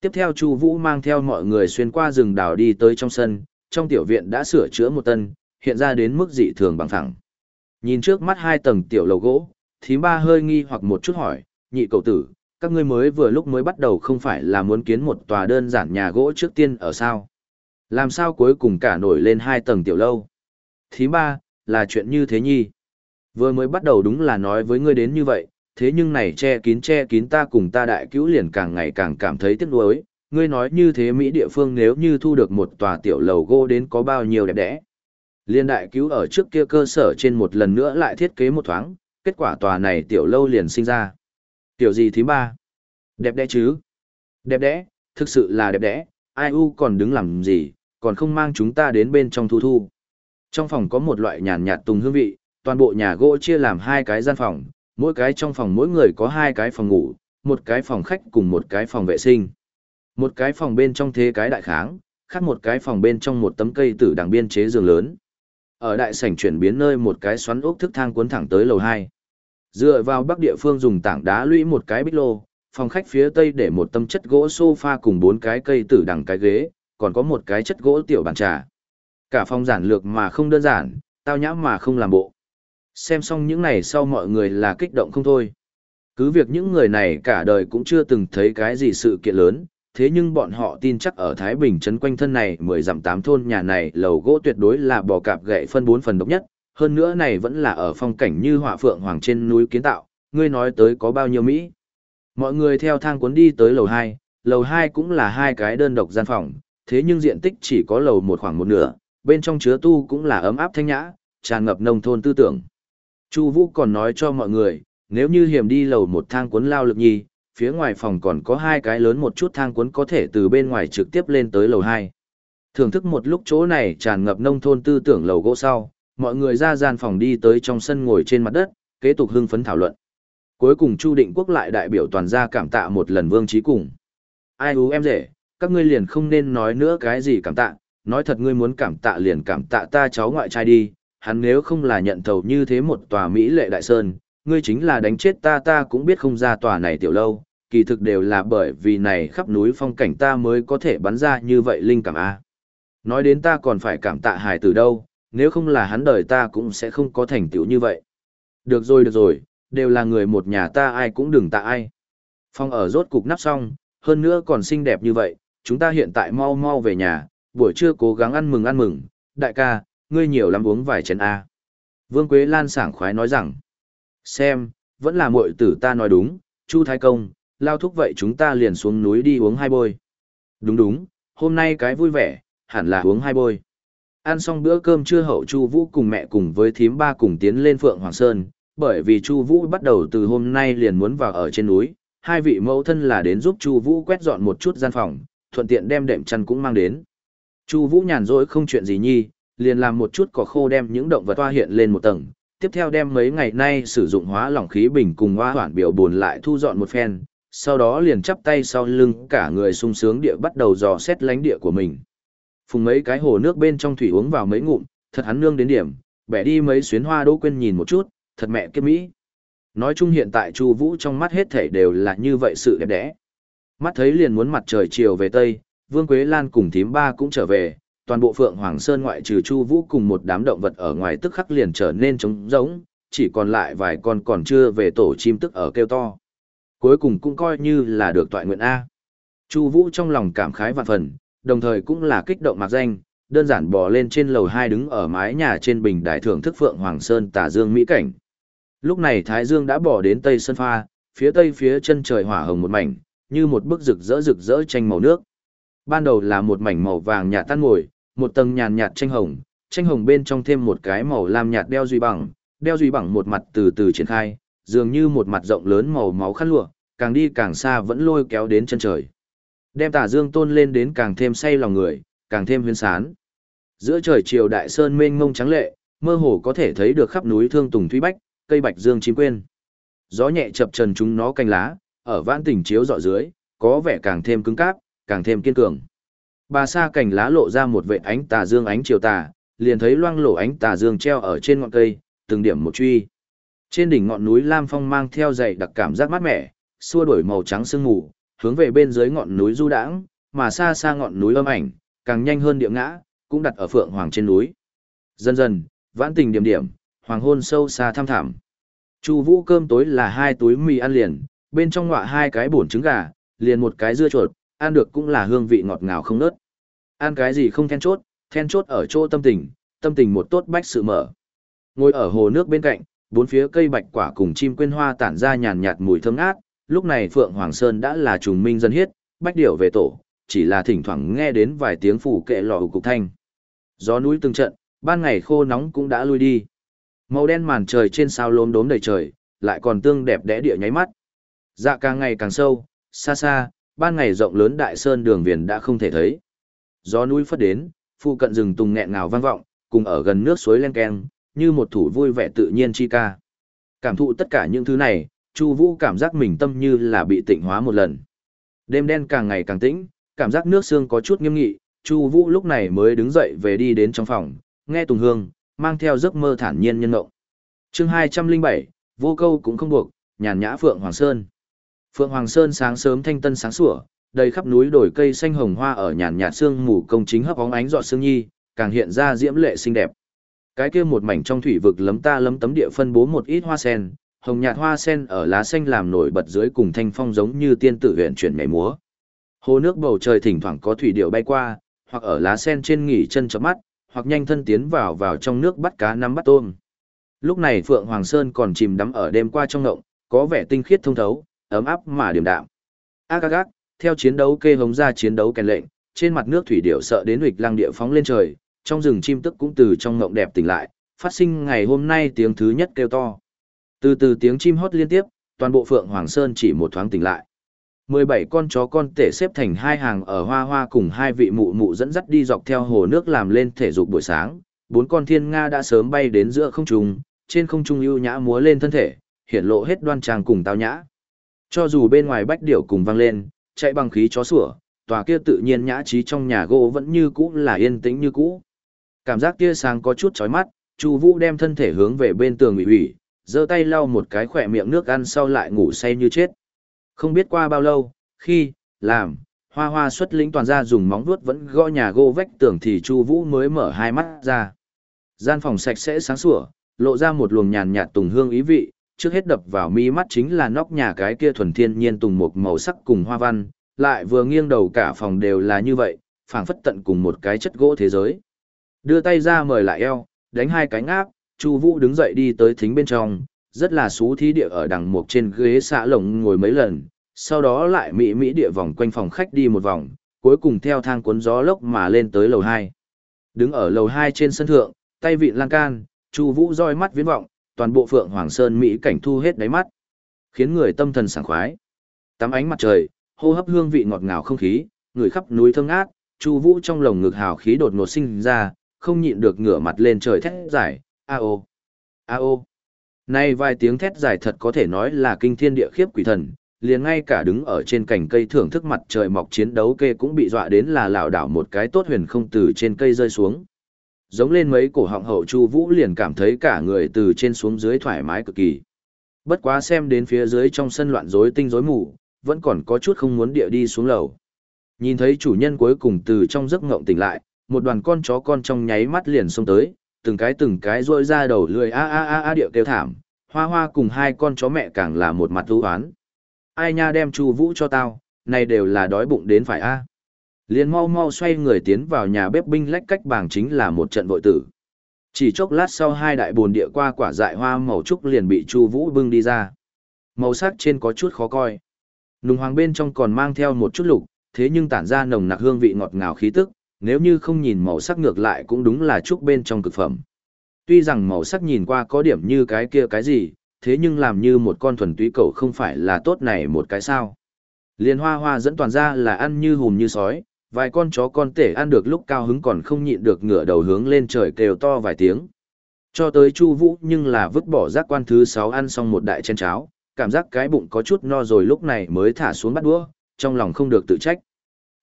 Tiếp theo Chu Vũ mang theo mọi người xuyên qua rừng đào đi tới trong sân, trong tiểu viện đã sửa chữa một tân, hiện ra đến mức dị thường bằng phẳng. Nhìn trước mắt hai tầng tiểu lầu gỗ, thím ba hơi nghi hoặc một chút hỏi, nhị cậu tử, các ngươi mới vừa lúc mới bắt đầu không phải là muốn kiến một tòa đơn giản nhà gỗ trước tiên ở sao? Làm sao cuối cùng cả nổi lên hai tầng tiểu lâu? thứ ba, là chuyện như thế nhi. Vừa mới bắt đầu đúng là nói với ngươi đến như vậy, thế nhưng này che kín che kín ta cùng ta đại cứu liền càng ngày càng cảm thấy tiếc nuối, ngươi nói như thế Mỹ địa phương nếu như thu được một tòa tiểu lầu gỗ đến có bao nhiêu đẹp đẽ. Liên đại cứu ở trước kia cơ sở trên một lần nữa lại thiết kế một thoáng, kết quả tòa này tiểu lâu liền sinh ra. Tiểu gì thím ba? Đẹp đẽ chứ? Đẹp đẽ, thực sự là đẹp đẽ, ai u còn đứng làm gì, còn không mang chúng ta đến bên trong thu thu. Trong phòng có một loại nhàn nhạt tùng hương vị, toàn bộ nhà gỗ chia làm hai cái gian phòng, mỗi cái trong phòng mỗi người có hai cái phòng ngủ, một cái phòng khách cùng một cái phòng vệ sinh. Một cái phòng bên trong thế cái đại kháng, khác một cái phòng bên trong một tấm cây tử đằng biên chế giường lớn. Ở đại sảnh chuyển biến nơi một cái xoắn ốc thức thang cuốn thẳng tới lầu 2. Dựa vào bắc địa phương dùng tảng đá lũy một cái bích lô, phòng khách phía tây để một tấm chất gỗ sofa cùng bốn cái cây tử đằng cái ghế, còn có một cái chất gỗ tiểu bàn trà. Cả phòng giản lược mà không đơn giản, tao nhã mà không làm bộ. Xem xong những này sau mọi người là kích động không thôi. Cứ việc những người này cả đời cũng chưa từng thấy cái gì sự kiện lớn, thế nhưng bọn họ tin chắc ở Thái Bình trấn quanh thân này mười dặm tám thôn nhà này lầu gỗ tuyệt đối là bò cạp gậy phân bốn phần độc nhất, hơn nữa này vẫn là ở phong cảnh như họa phượng hoàng trên núi kiến tạo, ngươi nói tới có bao nhiêu Mỹ. Mọi người theo thang cuốn đi tới lầu 2, lầu 2 cũng là hai cái đơn độc gian phòng, thế nhưng diện tích chỉ có lầu một khoảng một nửa, bên trong chứa tu cũng là ấm áp thanh nhã, tràn ngập nông thôn tư tưởng. Chu Vũ còn nói cho mọi người, nếu như hiểm đi lầu một thang cuốn lao lực nhi, phía ngoài phòng còn có hai cái lớn một chút thang cuốn có thể từ bên ngoài trực tiếp lên tới lầu 2. Thưởng thức một lúc chỗ này tràn ngập nông thôn tư tưởng lầu gỗ sau, mọi người ra gian phòng đi tới trong sân ngồi trên mặt đất, kế tục hưng phấn thảo luận. Cuối cùng Chu Định Quốc lại đại biểu toàn gia cảm tạ một lần Vương Trí cùng. Ai ú em rể, các ngươi liền không nên nói nữa cái gì cảm tạ, nói thật ngươi muốn cảm tạ liền cảm tạ ta cháu ngoại trai đi, hắn nếu không là nhận thầu như thế một tòa Mỹ lệ đại sơn, ngươi chính là đánh chết ta ta cũng biết không ra tòa này tiểu lâu, kỳ thực đều là bởi vì này khắp núi phong cảnh ta mới có thể bắn ra như vậy linh cảm a. Nói đến ta còn phải cảm tạ hài từ đâu, nếu không là hắn đời ta cũng sẽ không có thành tựu như vậy. Được rồi được rồi, đều là người một nhà ta ai cũng đừng tạ ai. Phong ở rốt cục nắp xong, hơn nữa còn xinh đẹp như vậy, chúng ta hiện tại mau mau về nhà, buổi trưa cố gắng ăn mừng ăn mừng, đại ca, ngươi nhiều lắm uống vài chén A. Vương Quế Lan sảng khoái nói rằng, xem, vẫn là muội tử ta nói đúng, Chu Thái Công, lao thúc vậy chúng ta liền xuống núi đi uống hai bôi. Đúng đúng, hôm nay cái vui vẻ, hẳn là uống hai bôi. Ăn xong bữa cơm trưa hậu Chu Vũ cùng mẹ cùng với thím ba cùng tiến lên Phượng Hoàng Sơn, bởi vì Chu Vũ bắt đầu từ hôm nay liền muốn vào ở trên núi, hai vị mẫu thân là đến giúp Chu Vũ quét dọn một chút gian phòng, thuận tiện đem đệm chăn cũng mang đến. Chu Vũ nhàn rỗi không chuyện gì nhi, liền làm một chút cỏ khô đem những động vật toa hiện lên một tầng, tiếp theo đem mấy ngày nay sử dụng hóa lỏng khí bình cùng hoa hoản biểu buồn lại thu dọn một phen, sau đó liền chắp tay sau lưng cả người sung sướng địa bắt đầu dò xét lánh địa của mình. Phùng mấy cái hồ nước bên trong thủy uống vào mấy ngụm, thật hắn nương đến điểm, bẻ đi mấy xuyến hoa đỗ quên nhìn một chút, thật mẹ kiếp mỹ. Nói chung hiện tại Chu Vũ trong mắt hết thảy đều là như vậy sự đẹp đẽ. Mắt thấy liền muốn mặt trời chiều về tây, Vương Quế Lan cùng thím ba cũng trở về, toàn bộ Phượng Hoàng Sơn ngoại trừ Chu Vũ cùng một đám động vật ở ngoài tức khắc liền trở nên trống rỗng, chỉ còn lại vài con còn chưa về tổ chim tức ở kêu to. Cuối cùng cũng coi như là được toại nguyện a. Chu Vũ trong lòng cảm khái vạn phần, đồng thời cũng là kích động mặc danh, đơn giản bò lên trên lầu 2 đứng ở mái nhà trên bình đài thưởng thức Phượng Hoàng Sơn tà dương mỹ cảnh. Lúc này Thái Dương đã bỏ đến Tây Sơn Pha, phía tây phía chân trời hỏa hồng một mảnh, như một bức rực rỡ rực rỡ tranh màu nước. Ban đầu là một mảnh màu vàng nhạt tan ngồi, một tầng nhàn nhạt tranh hồng, tranh hồng bên trong thêm một cái màu lam nhạt đeo duy bằng, đeo duy bằng một mặt từ từ triển khai, dường như một mặt rộng lớn màu máu khăn lụa, càng đi càng xa vẫn lôi kéo đến chân trời. Đem tà dương tôn lên đến càng thêm say lòng người, càng thêm huyên sán. Giữa trời chiều đại sơn mênh mông trắng lệ, mơ hồ có thể thấy được khắp núi thương tùng thúy bách, cây bạch dương chim quên. Gió nhẹ chập trần chúng nó cành lá, ở vãn tỉnh chiếu dọi dưới, có vẻ càng thêm cứng cáp, càng thêm kiên cường. Bà sa cành lá lộ ra một vệ ánh tà dương ánh chiều tà, liền thấy loang lổ ánh tà dương treo ở trên ngọn cây, từng điểm một truy. Trên đỉnh ngọn núi Lam Phong mang theo dày đặc cảm giác mát mẻ, xua đuổi màu trắng sương mù, hướng về bên dưới ngọn núi du đãng, mà xa xa ngọn núi âm ảnh, càng nhanh hơn địa ngã, cũng đặt ở phượng hoàng trên núi. Dần dần, vãn tình điểm điểm, hoàng hôn sâu xa thăm thẳm. Chu Vũ cơm tối là hai túi mì ăn liền, bên trong ngọa hai cái bổn trứng gà, liền một cái dưa chuột, ăn được cũng là hương vị ngọt ngào không nớt. Ăn cái gì không then chốt, then chốt ở chỗ tâm tình, tâm tình một tốt bách sự mở. Ngồi ở hồ nước bên cạnh, bốn phía cây bạch quả cùng chim quên hoa tản ra nhàn nhạt mùi thơm ngát, lúc này Phượng Hoàng Sơn đã là trùng minh dân hiết, bách điểu về tổ, chỉ là thỉnh thoảng nghe đến vài tiếng phủ kệ lò cục thanh. Gió núi từng trận, ban ngày khô nóng cũng đã lui đi. Màu đen màn trời trên sao lốm đốm đầy trời, lại còn tương đẹp đẽ địa nháy mắt. Dạ càng ngày càng sâu, xa xa, ban ngày rộng lớn đại sơn đường viền đã không thể thấy. Gió núi phất đến, phụ cận rừng tùng nghẹn ngào vang vọng, cùng ở gần nước suối len keng, như một thủ vui vẻ tự nhiên chi ca. Cảm thụ tất cả những thứ này, Chu Vũ cảm giác mình tâm như là bị tịnh hóa một lần. Đêm đen càng ngày càng tĩnh, cảm giác nước sương có chút nghiêm nghị, Chu Vũ lúc này mới đứng dậy về đi đến trong phòng, nghe Tùng Hương, mang theo giấc mơ thản nhiên nhân ngộng. Chương hai trăm linh bảy vô câu cũng không buộc, nhàn nhã Phượng Hoàng Sơn. Phượng Hoàng Sơn sáng sớm thanh tân sáng sủa, đầy khắp núi đồi cây xanh hồng hoa ở nhàn nhạt sương mù công chính hấp óng ánh rọi sương nhi, càng hiện ra diễm lệ xinh đẹp. Cái kia một mảnh trong thủy vực lấm ta lấm tấm địa phân bố một ít hoa sen, hồng nhạt hoa sen ở lá xanh làm nổi bật dưới cùng thanh phong giống như tiên tử huyện chuyển nhảy múa. Hồ nước bầu trời thỉnh thoảng có thủy điệu bay qua, hoặc ở lá sen trên nghỉ chân chớp mắt, hoặc nhanh thân tiến vào vào trong nước bắt cá nắm bắt tôm. Lúc này Phượng Hoàng Sơn còn chìm đắm ở đêm qua trong ngộng, có vẻ tinh khiết thông thấu, ấm áp mà điềm đạm. Ác ác ác, theo chiến đấu kê hống ra chiến đấu kèn lệnh, trên mặt nước thủy điệu sợ đến huỵch lăng địa phóng lên trời, trong rừng chim tức cũng từ trong ngộng đẹp tỉnh lại, phát sinh ngày hôm nay tiếng thứ nhất kêu to. Từ từ tiếng chim hót liên tiếp, toàn bộ Phượng Hoàng Sơn chỉ một thoáng tỉnh lại. 17 con chó con tể xếp thành hai hàng ở hoa hoa cùng hai vị mụ mụ dẫn dắt đi dọc theo hồ nước làm lên thể dục buổi sáng. Bốn con thiên nga đã sớm bay đến giữa không trung, trên không trung ưu nhã múa lên thân thể, hiện lộ hết đoan trang cùng tao nhã. Cho dù bên ngoài bách điểu cùng vang lên, chạy bằng khí chó sủa, tòa kia tự nhiên nhã trí trong nhà gỗ vẫn như cũ là yên tĩnh như cũ. Cảm giác tia sáng có chút chói mắt, Chu Vũ đem thân thể hướng về bên tường ủy ủy, giơ tay lau một cái khỏe miệng nước ăn sau lại ngủ say như chết. Không biết qua bao lâu, khi, làm, hoa hoa xuất lĩnh toàn ra dùng móng vuốt vẫn gõ nhà gỗ vách tường thì Chu Vũ mới mở hai mắt ra. Gian phòng sạch sẽ sáng sủa, lộ ra một luồng nhàn nhạt tùng hương ý vị, trước hết đập vào mi mắt chính là nóc nhà cái kia thuần thiên nhiên tùng một màu sắc cùng hoa văn, lại vừa nghiêng đầu cả phòng đều là như vậy, phảng phất tận cùng một cái chất gỗ thế giới. Đưa tay ra mời lại eo, đánh hai cái ngáp, Chu Vũ đứng dậy đi tới thính bên trong, rất là xú thí địa ở đằng một trên ghế xạ lồng ngồi mấy lần, sau đó lại mỹ mỹ địa vòng quanh phòng khách đi một vòng, cuối cùng theo thang cuốn gió lốc mà lên tới lầu 2. Đứng ở lầu 2 trên sân thượng, tay vịn lan can, Chu Vũ roi mắt viễn vọng, toàn bộ Phượng Hoàng Sơn mỹ cảnh thu hết đáy mắt, khiến người tâm thần sảng khoái. Tắm ánh mặt trời, hô hấp hương vị ngọt ngào không khí, người khắp núi thơm ngát, Chu Vũ trong lồng ngực hào khí đột ngột sinh ra, không nhịn được ngửa mặt lên trời thét giải, a ô, a ô. Nay vài tiếng thét dài thật có thể nói là kinh thiên địa khiếp quỷ thần, liền ngay cả đứng ở trên cành cây thưởng thức mặt trời mọc chiến đấu kê cũng bị dọa đến là lảo đảo một cái tốt huyền không từ trên cây rơi xuống. Giống lên mấy cổ họng hậu Chu Vũ liền cảm thấy cả người từ trên xuống dưới thoải mái cực kỳ. Bất quá xem đến phía dưới trong sân loạn rối tinh rối mù, vẫn còn có chút không muốn địa đi xuống lầu. Nhìn thấy chủ nhân cuối cùng từ trong giấc ngộng tỉnh lại, một đoàn con chó con trong nháy mắt liền xông tới, từng cái từng cái rôi ra đầu lười a a a a điệu kêu thảm, hoa hoa cùng hai con chó mẹ càng là một mặt ưu hoán. Ai nha đem chu vũ cho tao, này đều là đói bụng đến phải a. Liền mau mau xoay người tiến vào nhà bếp binh lách cách bảng chính là một trận vội tử. Chỉ chốc lát sau hai đại bồn địa qua quả dại hoa màu trúc liền bị chu vũ bưng đi ra. Màu sắc trên có chút khó coi. Nùng hoàng bên trong còn mang theo một chút lục, thế nhưng tản ra nồng nặc hương vị ngọt ngào khí tức, nếu như không nhìn màu sắc ngược lại cũng đúng là trúc bên trong cực phẩm. Tuy rằng màu sắc nhìn qua có điểm như cái kia cái gì, thế nhưng làm như một con thuần túy cầu không phải là tốt này một cái sao. Liên hoa hoa dẫn toàn ra là ăn như hùm như sói, vài con chó con tể ăn được lúc cao hứng còn không nhịn được ngửa đầu hướng lên trời kêu to vài tiếng. Cho tới Chu Vũ nhưng là vứt bỏ giác quan thứ 6 ăn xong một đại chén cháo, cảm giác cái bụng có chút no rồi lúc này mới thả xuống bắt đũa, trong lòng không được tự trách.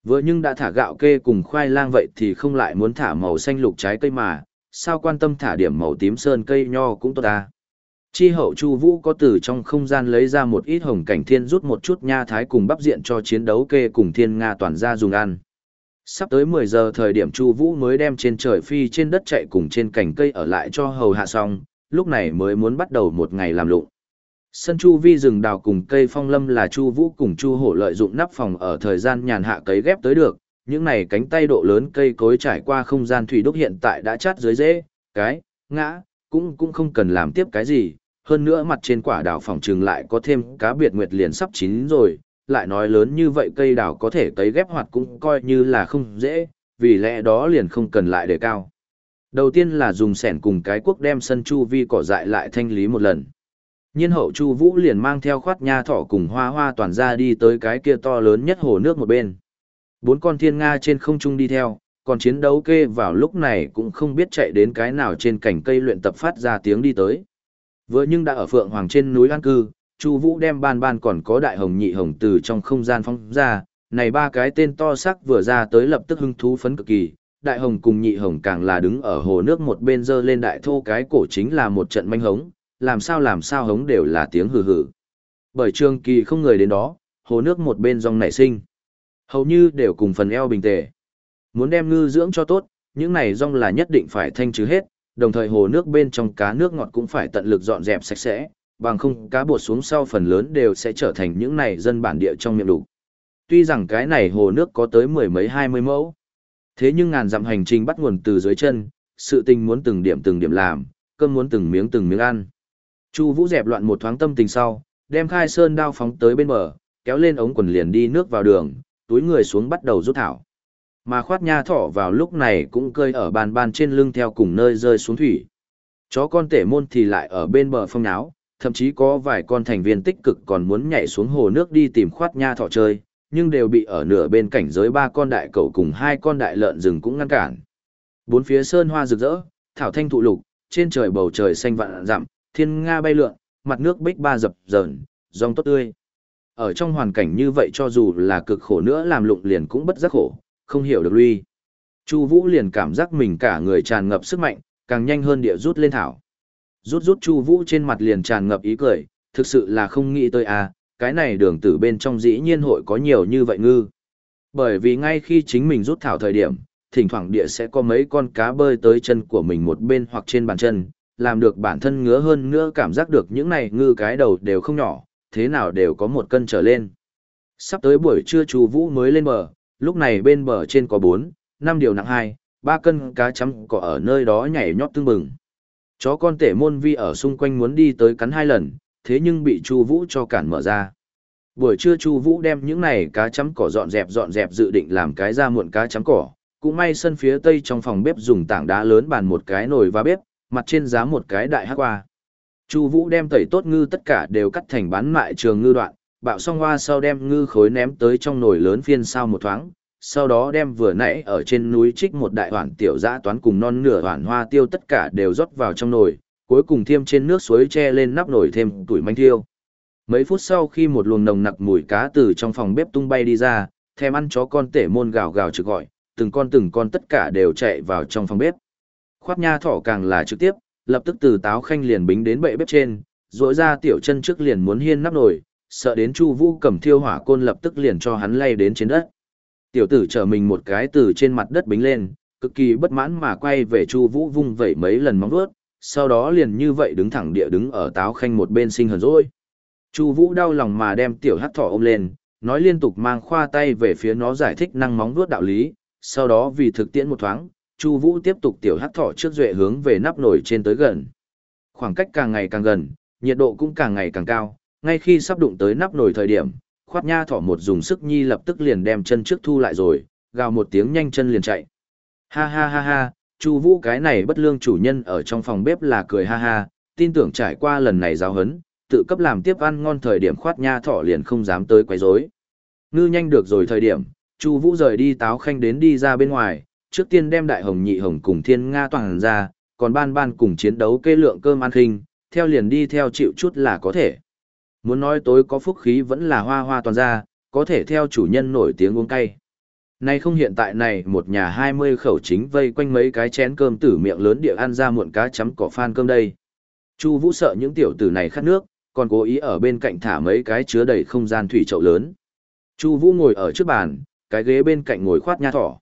Vừa nhưng đã thả gạo kê cùng khoai lang vậy thì không lại muốn thả màu xanh lục trái cây mà, sao quan tâm thả điểm màu tím sơn cây nho cũng tốt ta. Chi hậu Chu Vũ có từ trong không gian lấy ra một ít hồng cảnh thiên rút một chút nha thái cùng bắp diện cho chiến đấu kê cùng thiên nga toàn ra dùng ăn. Sắp tới 10 giờ thời điểm Chu Vũ mới đem trên trời phi trên đất chạy cùng trên cành cây ở lại cho hầu hạ xong, lúc này mới muốn bắt đầu một ngày làm lụng. Sân chu vi rừng đào cùng cây phong lâm là chu vũ cùng chu hổ lợi dụng nắp phòng ở thời gian nhàn hạ cấy ghép tới được, những này cánh tay độ lớn cây cối trải qua không gian thủy đúc hiện tại đã chát dưới dễ, cái, ngã, cũng cũng không cần làm tiếp cái gì, hơn nữa mặt trên quả đào phòng trường lại có thêm cá biệt nguyệt liền sắp chín rồi, lại nói lớn như vậy cây đào có thể cấy ghép hoạt cũng coi như là không dễ, vì lẽ đó liền không cần lại đề cao. Đầu tiên là dùng sẻn cùng cái cuốc đem sân chu vi cỏ dại lại thanh lý một lần. Nhiên hậu Chu Vũ liền mang theo khoát nha thỏ cùng hoa hoa toàn ra đi tới cái kia to lớn nhất hồ nước một bên. Bốn con thiên nga trên không trung đi theo, còn chiến đấu kê vào lúc này cũng không biết chạy đến cái nào trên cành cây luyện tập phát ra tiếng đi tới. Vừa nhưng đã ở Phượng Hoàng trên núi an cư, Chu Vũ đem ban ban còn có đại hồng nhị hồng từ trong không gian phóng ra, này ba cái tên to sắc vừa ra tới lập tức hứng thú phấn cực kỳ, đại hồng cùng nhị hồng càng là đứng ở hồ nước một bên giơ lên đại thô cái cổ chính là một trận manh hống, làm sao làm sao hống đều là tiếng hừ hừ. Bởi trường kỳ không người đến đó, hồ nước một bên dòng nảy sinh. Hầu như đều cùng phần eo bình tề. Muốn đem ngư dưỡng cho tốt, những này rong là nhất định phải thanh trừ hết, đồng thời hồ nước bên trong cá nước ngọt cũng phải tận lực dọn dẹp sạch sẽ, bằng không cá bột xuống sau phần lớn đều sẽ trở thành những này dân bản địa trong miệng đủ. Tuy rằng cái này hồ nước có tới mười mấy hai mươi mẫu, thế nhưng ngàn dặm hành trình bắt nguồn từ dưới chân, sự tình muốn từng điểm từng điểm làm, cơm muốn từng miếng từng miếng ăn. Chu Vũ dẹp loạn một thoáng tâm tình sau, đem khai sơn đao phóng tới bên bờ, kéo lên ống quần liền đi nước vào đường, túi người xuống bắt đầu rút thảo. Mà khoát nha thỏ vào lúc này cũng cơi ở bàn bàn trên lưng theo cùng nơi rơi xuống thủy. Chó con tể môn thì lại ở bên bờ phong náo, thậm chí có vài con thành viên tích cực còn muốn nhảy xuống hồ nước đi tìm khoát nha thỏ chơi, nhưng đều bị ở nửa bên cảnh giới ba con đại cẩu cùng hai con đại lợn rừng cũng ngăn cản. Bốn phía sơn hoa rực rỡ, thảo thanh thụ lục, trên trời bầu trời xanh vạn dặm, thiên nga bay lượn, mặt nước bích ba dập dờn, rong tốt tươi. Ở trong hoàn cảnh như vậy cho dù là cực khổ nữa làm lụng liền cũng bất giác khổ, không hiểu được lui. Chu Vũ liền cảm giác mình cả người tràn ngập sức mạnh, càng nhanh hơn địa rút lên thảo. Rút rút Chu Vũ trên mặt liền tràn ngập ý cười, thực sự là không nghĩ tới à, cái này đường tử bên trong dĩ nhiên hội có nhiều như vậy ngư. Bởi vì ngay khi chính mình rút thảo thời điểm, thỉnh thoảng địa sẽ có mấy con cá bơi tới chân của mình một bên hoặc trên bàn chân, làm được bản thân ngứa hơn nữa cảm giác được những này ngư cái đầu đều không nhỏ, thế nào đều có một cân trở lên. Sắp tới buổi trưa Chu Vũ mới lên bờ, lúc này bên bờ trên có 4, 5 điều nặng 2, 3 cân cá chấm cỏ ở nơi đó nhảy nhót tương bừng. Chó con tể môn vi ở xung quanh muốn đi tới cắn hai lần, thế nhưng bị Chu Vũ cho cản mở ra. Buổi trưa Chu Vũ đem những này cá chấm cỏ dọn dẹp dọn dẹp dự định làm cái ra muộn cá chấm cỏ, cũng may sân phía tây trong phòng bếp dùng tảng đá lớn bàn một cái nồi và bếp, mặt trên giá một cái đại hắc hoa, Chu Vũ đem tẩy tốt ngư tất cả đều cắt thành bán mại trường ngư đoạn, bạo xong hoa sau đem ngư khối ném tới trong nồi lớn phiên sao một thoáng, sau đó đem vừa nãy ở trên núi trích một đại hoàn tiểu dã toán cùng non nửa hoàn hoa tiêu tất cả đều rót vào trong nồi, cuối cùng thêm trên nước suối che lên nắp nồi thêm tuổi manh tiêu. Mấy phút sau khi một luồng nồng nặc mùi cá từ trong phòng bếp tung bay đi ra, thèm ăn chó con tể môn gào gào trực gọi, từng con từng con tất cả đều chạy vào trong phòng bếp. Khoác nha thỏ càng là trực tiếp, lập tức từ táo khanh liền bính đến bệ bếp trên, rỗi ra tiểu chân trước liền muốn hiên nắp nồi, sợ đến Chu Vũ cầm thiêu hỏa côn lập tức liền cho hắn lay đến trên đất. Tiểu tử trở mình một cái từ trên mặt đất bính lên, cực kỳ bất mãn mà quay về Chu Vũ vung vẩy mấy lần móng vuốt, sau đó liền như vậy đứng thẳng địa đứng ở táo khanh một bên sinh hờn rồi. Chu Vũ đau lòng mà đem tiểu hắc thỏ ôm lên, nói liên tục mang khoa tay về phía nó giải thích năng móng vuốt đạo lý, sau đó vì thực tiễn một thoáng, Chu Vũ tiếp tục tiểu hắc thỏ trước duệ hướng về nắp nồi trên tới gần. Khoảng cách càng ngày càng gần, nhiệt độ cũng càng ngày càng cao, ngay khi sắp đụng tới nắp nồi thời điểm, khoát nha thỏ một dùng sức nhi lập tức liền đem chân trước thu lại rồi, gào một tiếng nhanh chân liền chạy. Ha ha ha ha, Chu Vũ cái này bất lương chủ nhân ở trong phòng bếp là cười ha ha, tin tưởng trải qua lần này giáo huấn, tự cấp làm tiếp ăn ngon thời điểm khoát nha thỏ liền không dám tới quấy rối. Ngư nhanh được rồi thời điểm, Chu Vũ rời đi táo khanh đến đi ra bên ngoài, trước tiên đem đại hồng nhị hồng cùng thiên nga toàn ra, còn ban ban cùng chiến đấu kê lượng cơm ăn khinh, theo liền đi theo chịu chút là có thể. Muốn nói tối có phúc khí vẫn là hoa hoa toàn ra, có thể theo chủ nhân nổi tiếng uống cay. Nay không hiện tại này một nhà 20 khẩu chính vây quanh mấy cái chén cơm tử miệng lớn địa ăn ra muộn cá chấm cỏ phan cơm đây. Chu Vũ sợ những tiểu tử này khát nước, còn cố ý ở bên cạnh thả mấy cái chứa đầy không gian thủy chậu lớn. Chu Vũ ngồi ở trước bàn, cái ghế bên cạnh ngồi khoát nha thỏ.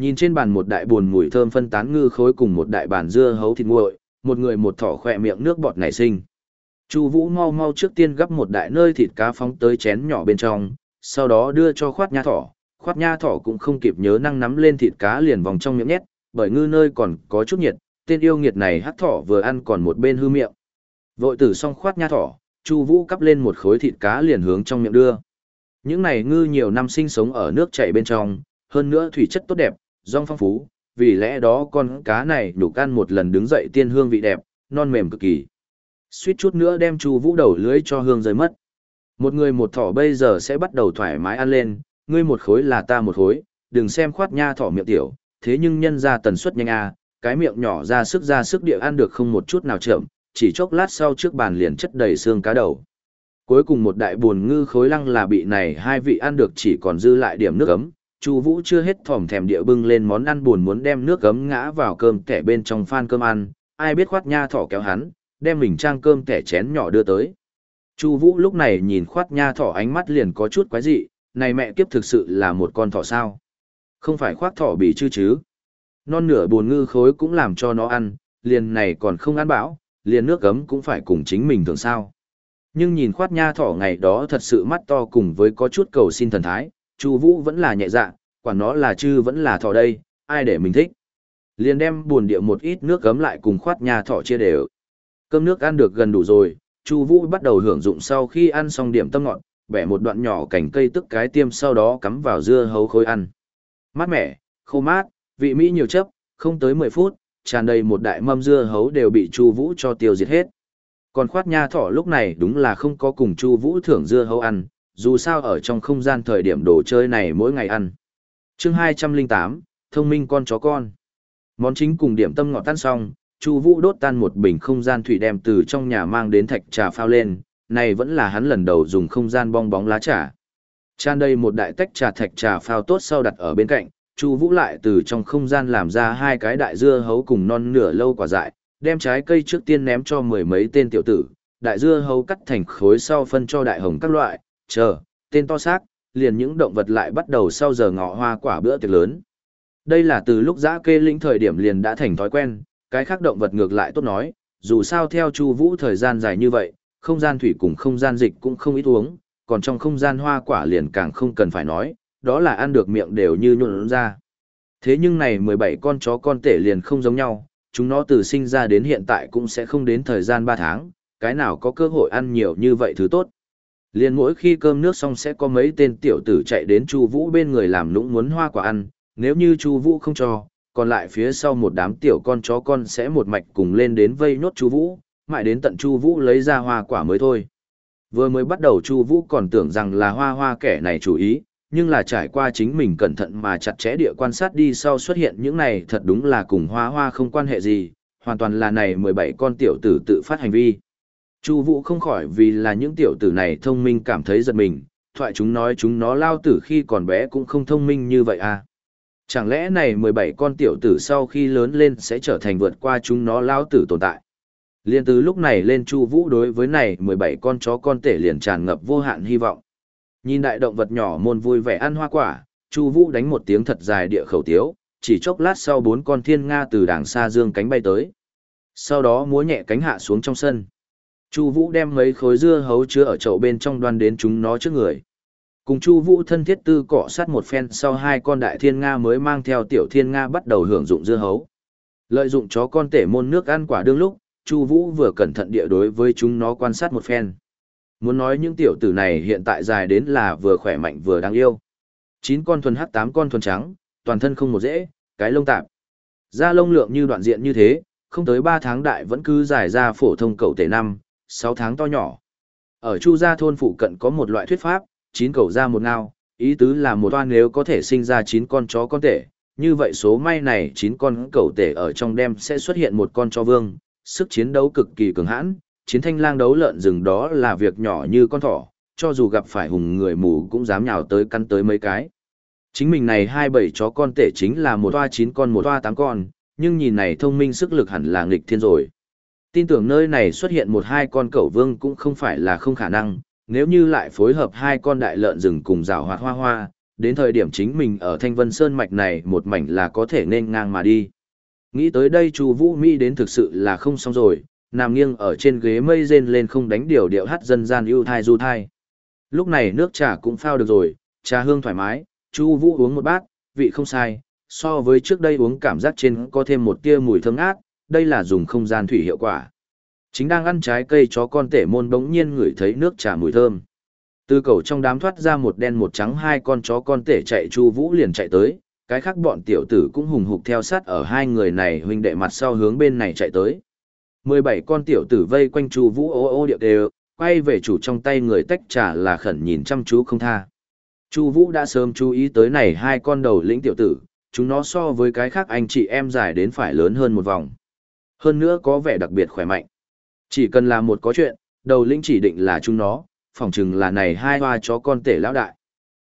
Nhìn trên bàn một đại buồn mùi thơm phân tán ngư khối cùng một đại bàn dưa hấu thịt nguội, một người một thỏ khỏe miệng nước bọt nảy sinh. Chu Vũ mau mau trước tiên gấp một đại nơi thịt cá phóng tới chén nhỏ bên trong, sau đó đưa cho khoát nha thỏ. Khoát nha thỏ cũng không kịp nhớ năng nắm lên thịt cá liền vòng trong miệng nhét, bởi ngư nơi còn có chút nhiệt, tên yêu nghiệt này hắc thỏ vừa ăn còn một bên hư miệng. Vội tử xong khoát nha thỏ, Chu Vũ cắp lên một khối thịt cá liền hướng trong miệng đưa. Những này ngư nhiều năm sinh sống ở nước chảy bên trong, hơn nữa thủy chất tốt đẹp, rong phong phú, vì lẽ đó con cá này đủ ăn một lần đứng dậy tiên hương vị đẹp, non mềm cực kỳ. Suýt chút nữa đem Chu Vũ đầu lưới cho hương rơi mất. Một người một thỏ bây giờ sẽ bắt đầu thoải mái ăn lên, ngươi một khối là ta một khối, đừng xem khoát nha thỏ miệng tiểu, thế nhưng nhân ra tần suất nhanh a, cái miệng nhỏ ra sức ra sức địa ăn được không một chút nào chậm, chỉ chốc lát sau trước bàn liền chất đầy xương cá đầu. Cuối cùng một đại buồn ngư khối lăng là bị này hai vị ăn được chỉ còn dư lại điểm nước ấm, Chu Vũ chưa hết thòm thèm địa bưng lên món ăn buồn muốn đem nước gấm ngã vào cơm kẻ bên trong phan cơm ăn, ai biết khoát nha thỏ kéo hắn, đem mình trang cơm kẻ chén nhỏ đưa tới. Chu Vũ lúc này nhìn khoát nha thỏ ánh mắt liền có chút quái dị, này mẹ kiếp thực sự là một con thỏ sao? Không phải khoát thỏ bị chứ chứ? Non nửa buồn ngư khối cũng làm cho nó ăn, liền này còn không ăn bão, liền nước gấm cũng phải cùng chính mình thường sao? Nhưng nhìn khoát nha thỏ ngày đó thật sự mắt to cùng với có chút cầu xin thần thái, Chu Vũ vẫn là nhẹ dạ, quản nó là chư vẫn là thỏ đây, ai để mình thích. Liền đem buồn địa một ít nước gấm lại cùng khoát nha thỏ chia đều. Cơm nước ăn được gần đủ rồi, Chu Vũ bắt đầu hưởng dụng sau khi ăn xong điểm tâm ngọt, bẻ một đoạn nhỏ cành cây tức cái tiêm sau đó cắm vào dưa hấu khối ăn. Mát mẻ, khô mát, vị mỹ nhiều chấp, không tới 10 phút, tràn đầy một đại mâm dưa hấu đều bị Chu Vũ cho tiêu diệt hết. Còn khoát nha thỏ lúc này đúng là không có cùng Chu Vũ thưởng dưa hấu ăn, dù sao ở trong không gian thời điểm đồ chơi này mỗi ngày ăn. Chương 208, thông minh con chó con. Món chính cùng điểm tâm ngọt tan xong, Chu Vũ đốt tan một bình không gian thủy đem từ trong nhà mang đến thạch trà phao lên, này vẫn là hắn lần đầu dùng không gian bong bóng lá trà. Tràn đầy một đại tách trà thạch trà phao tốt sau đặt ở bên cạnh, Chu Vũ lại từ trong không gian làm ra hai cái đại dưa hấu cùng non nửa lâu quả dại, đem trái cây trước tiên ném cho mười mấy tên tiểu tử, đại dưa hấu cắt thành khối sau phân cho đại hồng các loại, chờ, tên to xác, liền những động vật lại bắt đầu sau giờ ngọ hoa quả bữa tiệc lớn. Đây là từ lúc giã kê lĩnh thời điểm liền đã thành thói quen, cái khác động vật ngược lại tốt nói, dù sao theo Chu Vũ thời gian dài như vậy, không gian thủy cùng không gian dịch cũng không ít uống, còn trong không gian hoa quả liền càng không cần phải nói, đó là ăn được miệng đều như nhuận ra. Thế nhưng này 17 con chó con tể liền không giống nhau, chúng nó từ sinh ra đến hiện tại cũng sẽ không đến thời gian 3 tháng, cái nào có cơ hội ăn nhiều như vậy thứ tốt. Liền mỗi khi cơm nước xong sẽ có mấy tên tiểu tử chạy đến Chu Vũ bên người làm nũng muốn hoa quả ăn, nếu như Chu Vũ không cho, còn lại phía sau một đám tiểu con chó con sẽ một mạch cùng lên đến vây nốt Chu Vũ, mãi đến tận Chu Vũ lấy ra hoa quả mới thôi. Vừa mới bắt đầu Chu Vũ còn tưởng rằng là hoa hoa kẻ này chủ ý, nhưng là trải qua chính mình cẩn thận mà chặt chẽ địa quan sát đi sau xuất hiện những này thật đúng là cùng hoa hoa không quan hệ gì, hoàn toàn là này 17 con tiểu tử tự phát hành vi. Chu Vũ không khỏi vì là những tiểu tử này thông minh cảm thấy giật mình, thoại chúng nói chúng nó lao tử khi còn bé cũng không thông minh như vậy à. Chẳng lẽ này 17 con tiểu tử sau khi lớn lên sẽ trở thành vượt qua chúng nó lao tử tồn tại. Liên từ lúc này lên Chu Vũ đối với này 17 con chó con tể liền tràn ngập vô hạn hy vọng. Nhìn đại động vật nhỏ môn vui vẻ ăn hoa quả, Chu Vũ đánh một tiếng thật dài địa khẩu tiếu, chỉ chốc lát sau bốn con thiên nga từ đàng xa dương cánh bay tới. Sau đó múa nhẹ cánh hạ xuống trong sân. Chu Vũ đem mấy khối dưa hấu chứa ở chậu bên trong đoan đến chúng nó trước người. Cùng Chu Vũ thân thiết tư cọ sát một phen sau hai con đại thiên nga mới mang theo tiểu thiên nga bắt đầu hưởng dụng dưa hấu. Lợi dụng chó con tể môn nước ăn quả đương lúc, Chu Vũ vừa cẩn thận địa đối với chúng nó quan sát một phen. Muốn nói những tiểu tử này hiện tại dài đến là vừa khỏe mạnh vừa đáng yêu. Chín con thuần hắc tám con thuần trắng, toàn thân không một dễ, cái lông tạp. Da lông lượng như đoạn diện như thế, không tới ba tháng đại vẫn cứ dài ra phổ thông cậu tể năm, sáu tháng to nhỏ. Ở Chu Gia thôn phụ cận có một loại thuyết pháp, chín cầu ra một ngao, ý tứ là một toan nếu có thể sinh ra chín con chó con tể, như vậy số may này chín con cầu tể ở trong đêm sẽ xuất hiện một con chó vương, sức chiến đấu cực kỳ cường hãn, chiến thanh lang đấu lợn rừng đó là việc nhỏ như con thỏ, cho dù gặp phải hùng người mù cũng dám nhào tới căn tới mấy cái. Chính mình này hai bảy chó con tể chính là một toa chín con một toa tám con, nhưng nhìn này thông minh sức lực hẳn là nghịch thiên rồi. Tin tưởng nơi này xuất hiện một hai con cẩu vương cũng không phải là không khả năng, nếu như lại phối hợp hai con đại lợn rừng cùng rào hoạt hoa hoa, đến thời điểm chính mình ở Thanh Vân Sơn Mạch này một mảnh là có thể nên ngang mà đi. Nghĩ tới đây Chu Vũ Mỹ đến thực sự là không xong rồi, nằm nghiêng ở trên ghế mây rên lên không đánh điều điệu hát dân gian ưu thai du thai. Lúc này nước trà cũng phao được rồi, trà hương thoải mái, Chu Vũ uống một bát, vị không sai, so với trước đây uống cảm giác trên có thêm một tia mùi thơm ngát, đây là dùng không gian thủy hiệu quả. Chính đang ăn trái cây chó con tể môn bỗng nhiên ngửi thấy nước trà mùi thơm. Từ cầu trong đám thoát ra một đen một trắng hai con chó con tể chạy Chu Vũ liền chạy tới, cái khác bọn tiểu tử cũng hùng hục theo sát ở hai người này huynh đệ mặt sau hướng bên này chạy tới. 17 con tiểu tử vây quanh Chu Vũ ô ô điệu đều, quay về chủ trong tay người tách trà là khẩn nhìn chăm chú không tha. Chu Vũ đã sớm chú ý tới này hai con đầu lĩnh tiểu tử, chúng nó so với cái khác anh chị em dài đến phải lớn hơn một vòng. Hơn nữa có vẻ đặc biệt khỏe mạnh. Chỉ cần làm một có chuyện, đầu lĩnh chỉ định là chúng nó, phỏng chừng là này hai hoa chó con tể lão đại.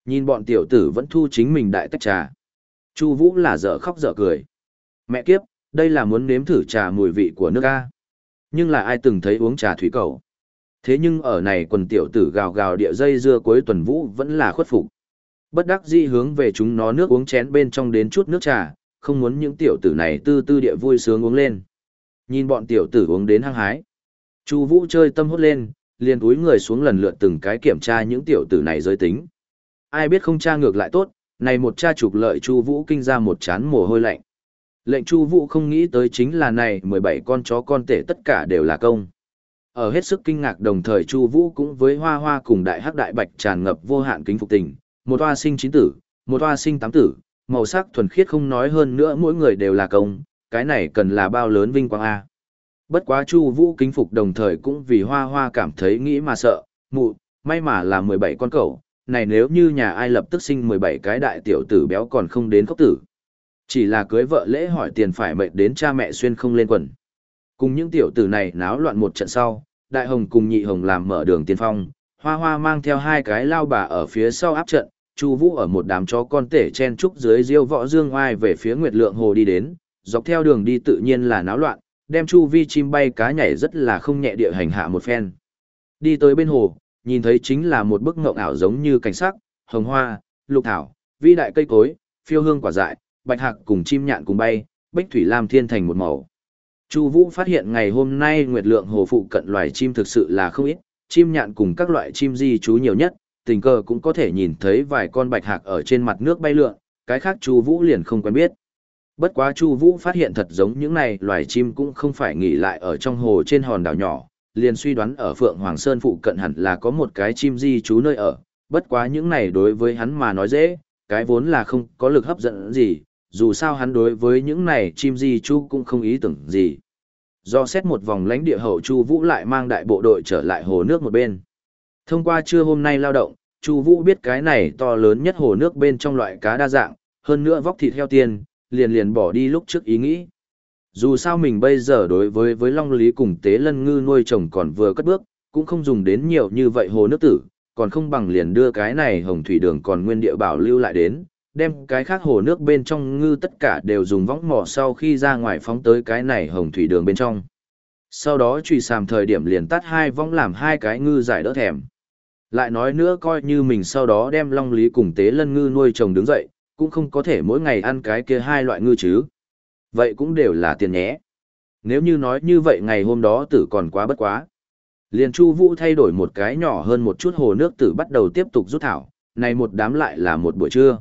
Nhìn bọn tiểu tử vẫn thu chính mình đại tách trà. Chu Vũ là dở khóc dở cười. Mẹ kiếp, đây là muốn nếm thử trà mùi vị của nước a. Nhưng là ai từng thấy uống trà thủy cầu. Thế nhưng ở này quần tiểu tử gào gào địa dây dưa cuối tuần vũ vẫn là khuất phục. Bất đắc dĩ hướng về chúng nó nước uống chén bên trong đến chút nước trà, không muốn những tiểu tử này tư tư địa vui sướng uống lên. Nhìn bọn tiểu tử uống đến hăng hái. Chu Vũ chơi tâm hốt lên, liền túi người xuống lần lượt từng cái kiểm tra những tiểu tử này giới tính. Ai biết không tra ngược lại tốt, này một cha trục lợi Chu Vũ kinh ra một chán mồ hôi lạnh. Lệnh Chu Vũ không nghĩ tới chính là này 17 con chó con tể tất cả đều là công. Ở hết sức kinh ngạc đồng thời Chu Vũ cũng với Hoa Hoa cùng Đại Hắc Đại Bạch tràn ngập vô hạn kính phục tình, một oa sinh chín tử, một oa sinh tám tử, màu sắc thuần khiết không nói hơn nữa mỗi người đều là công, cái này cần là bao lớn vinh quang a. Bất quá Chu Vũ kính phục đồng thời cũng vì Hoa Hoa cảm thấy nghĩ mà sợ, mụ, may mà là 17 con cẩu, này nếu như nhà ai lập tức sinh 17 cái đại tiểu tử béo còn không đến khóc tử. Chỉ là cưới vợ lễ hỏi tiền phải mệnh đến cha mẹ xuyên không lên quần. Cùng những tiểu tử này náo loạn một trận sau, Đại Hồng cùng Nhị Hồng làm mở đường tiên phong, Hoa Hoa mang theo hai cái lao bà ở phía sau áp trận, Chu Vũ ở một đám chó con tể chen trúc dưới diêu võ dương oai về phía Nguyệt Lượng Hồ đi đến, dọc theo đường đi tự nhiên là náo loạn, đem chu vi chim bay cá nhảy rất là không nhẹ địa hành hạ một phen. Đi tới bên hồ, nhìn thấy chính là một bức ngộng ảo giống như cảnh sắc, hồng hoa, lục thảo, vi đại cây cối, phiêu hương quả dại, bạch hạc cùng chim nhạn cùng bay, bích thủy lam thiên thành một màu. Chu Vũ phát hiện ngày hôm nay nguyệt lượng hồ phụ cận loài chim thực sự là không ít, chim nhạn cùng các loại chim di trú nhiều nhất, tình cờ cũng có thể nhìn thấy vài con bạch hạc ở trên mặt nước bay lượn, cái khác Chu Vũ liền không quen biết. Bất quá Chu Vũ phát hiện thật giống những này loài chim cũng không phải nghỉ lại ở trong hồ trên hòn đảo nhỏ, liền suy đoán ở Phượng Hoàng Sơn phụ cận hẳn là có một cái chim di trú nơi ở, bất quá những này đối với hắn mà nói dễ, cái vốn là không có lực hấp dẫn gì, dù sao hắn đối với những này chim di trú cũng không ý tưởng gì. Do xét một vòng lãnh địa hậu Chu Vũ lại mang đại bộ đội trở lại hồ nước một bên. Thông qua trưa hôm nay lao động, Chu Vũ biết cái này to lớn nhất hồ nước bên trong loại cá đa dạng, hơn nữa vóc thịt heo tiền, liền liền bỏ đi lúc trước ý nghĩ. Dù sao mình bây giờ đối với với Long Lý cùng Tế Lân Ngư nuôi chồng còn vừa cất bước, cũng không dùng đến nhiều như vậy hồ nước tử, còn không bằng liền đưa cái này hồng thủy đường còn nguyên địa bảo lưu lại đến, đem cái khác hồ nước bên trong ngư tất cả đều dùng võng mỏ sau khi ra ngoài phóng tới cái này hồng thủy đường bên trong. Sau đó trùy sàm thời điểm liền tắt hai võng làm hai cái ngư giải đỡ thèm. Lại nói nữa coi như mình sau đó đem long lý cùng tế lân ngư nuôi chồng đứng dậy, cũng không có thể mỗi ngày ăn cái kia hai loại ngư chứ. Vậy cũng đều là tiền nhé. Nếu như nói như vậy ngày hôm đó tử còn quá bất quá. Liền Chu Vũ thay đổi một cái nhỏ hơn một chút hồ nước tử bắt đầu tiếp tục rút thảo, này một đám lại là một buổi trưa.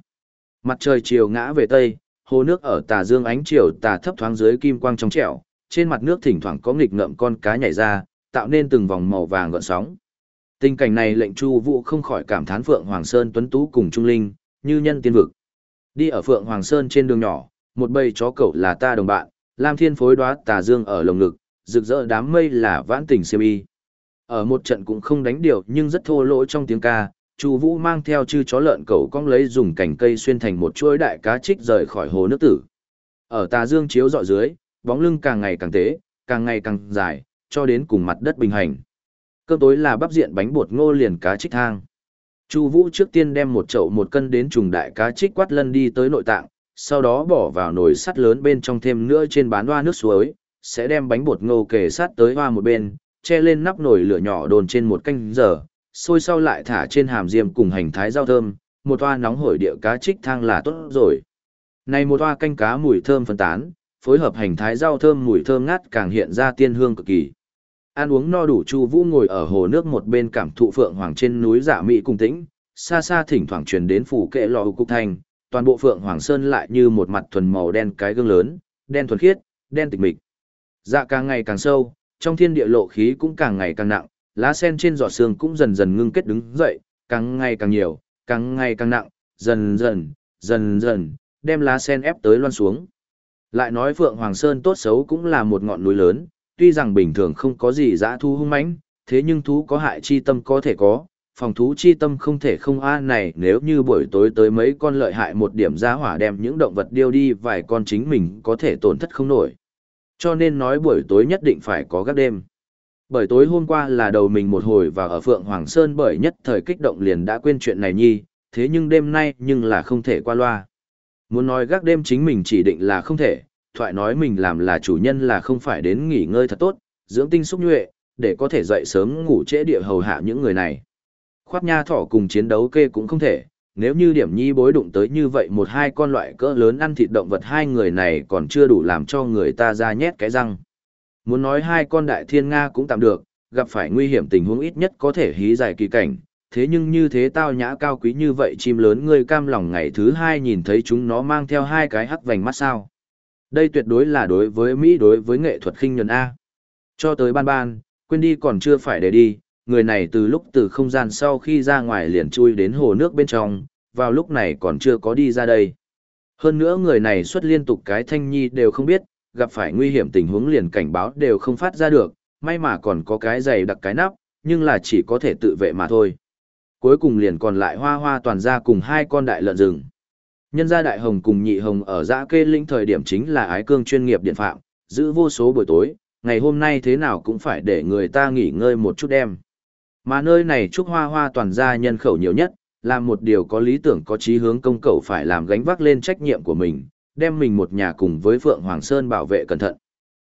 Mặt trời chiều ngã về tây, hồ nước ở tà dương ánh chiều tà thấp thoáng dưới kim quang trong trẻo, trên mặt nước thỉnh thoảng có nghịch ngợm con cá nhảy ra, tạo nên từng vòng màu vàng gợn sóng. Tình cảnh này lệnh Chu Vũ không khỏi cảm thán Phượng Hoàng Sơn tuấn tú cùng trung linh, như nhân tiên vực. Đi ở Phượng Hoàng Sơn trên đường nhỏ, một bầy chó cẩu là ta đồng bạn, Lam Thiên phối đoá tà dương ở lồng ngực, rực rỡ đám mây là vãn tình siêu y. Ở một trận cũng không đánh điều nhưng rất thô lỗ trong tiếng ca, Chu Vũ mang theo chư chó lợn cẩu cong lấy dùng cành cây xuyên thành một chuỗi đại cá trích rời khỏi hồ nước tử. Ở tà dương chiếu dọi dưới, bóng lưng càng ngày càng tế, càng ngày càng dài, cho đến cùng mặt đất bình hành. Cơm tối là bắp diện bánh bột ngô liền cá trích thang. Chu Vũ trước tiên đem một chậu một cân đến trùng đại cá trích quát lân đi tới nội tạng, sau đó bỏ vào nồi sắt lớn bên trong thêm nữa trên bán hoa nước suối, sẽ đem bánh bột ngô kề sát tới hoa một bên, che lên nắp nồi lửa nhỏ đồn trên một canh giờ, sôi sau lại thả trên hàm diêm cùng hành thái rau thơm, một toa nóng hổi địa cá trích thang là tốt rồi. Này một toa canh cá mùi thơm phân tán, phối hợp hành thái rau thơm mùi thơm ngát càng hiện ra tiên hương cực kỳ. Ăn uống no đủ Chu Vũ ngồi ở hồ nước một bên cảm thụ phượng hoàng trên núi Dạ Mỹ cùng tĩnh, xa xa thỉnh thoảng truyền đến phủ kệ lò cục thành, toàn bộ phượng hoàng sơn lại như một mặt thuần màu đen cái gương lớn, đen thuần khiết, đen tịch mịch. Dạ càng ngày càng sâu, trong thiên địa lộ khí cũng càng ngày càng nặng, lá sen trên giọt sương cũng dần dần ngưng kết đứng dậy, càng ngày càng nhiều, càng ngày càng nặng, dần dần, dần dần, đem lá sen ép tới loan xuống. Lại nói Phượng Hoàng Sơn tốt xấu cũng là một ngọn núi lớn, tuy rằng bình thường không có gì dã thu hung mãnh, thế nhưng thú có hại chi tâm có thể có, phòng thú chi tâm không thể không a này nếu như buổi tối tới mấy con lợi hại một điểm ra hỏa đem những động vật điêu đi vài con chính mình có thể tổn thất không nổi. Cho nên nói buổi tối nhất định phải có gác đêm. Bởi tối hôm qua là đầu mình một hồi và ở Phượng Hoàng Sơn bởi nhất thời kích động liền đã quên chuyện này nhi, thế nhưng đêm nay nhưng là không thể qua loa. Muốn nói gác đêm chính mình chỉ định là không thể, thoại nói mình làm là chủ nhân là không phải đến nghỉ ngơi thật tốt, dưỡng tinh xúc nhuệ, để có thể dậy sớm ngủ trễ địa hầu hạ những người này. Khoát nha thỏ cùng chiến đấu kê cũng không thể, nếu như điểm nhi bối đụng tới như vậy một hai con loại cỡ lớn ăn thịt động vật hai người này còn chưa đủ làm cho người ta ra nhét cái răng. Muốn nói hai con đại thiên Nga cũng tạm được, gặp phải nguy hiểm tình huống ít nhất có thể hí dài kỳ cảnh, thế nhưng như thế tao nhã cao quý như vậy chim lớn ngươi cam lòng ngày thứ hai nhìn thấy chúng nó mang theo hai cái hắc vành mắt sao. Đây tuyệt đối là đối với Mỹ đối với nghệ thuật khinh nhuần A. Cho tới ban ban, quên đi còn chưa phải để đi, người này từ lúc từ không gian sau khi ra ngoài liền chui đến hồ nước bên trong, vào lúc này còn chưa có đi ra đây. Hơn nữa người này xuất liên tục cái thanh nhi đều không biết, gặp phải nguy hiểm tình huống liền cảnh báo đều không phát ra được, may mà còn có cái giày đặc cái nắp, nhưng là chỉ có thể tự vệ mà thôi. Cuối cùng liền còn lại hoa hoa toàn ra cùng hai con đại lợn rừng. Nhân gia đại hồng cùng nhị hồng ở giã kê linh thời điểm chính là ái cương chuyên nghiệp điện phạm, giữ vô số buổi tối, ngày hôm nay thế nào cũng phải để người ta nghỉ ngơi một chút đêm. Mà nơi này trúc hoa hoa toàn gia nhân khẩu nhiều nhất, là một điều có lý tưởng có chí hướng công cầu phải làm gánh vác lên trách nhiệm của mình, đem mình một nhà cùng với Phượng Hoàng Sơn bảo vệ cẩn thận.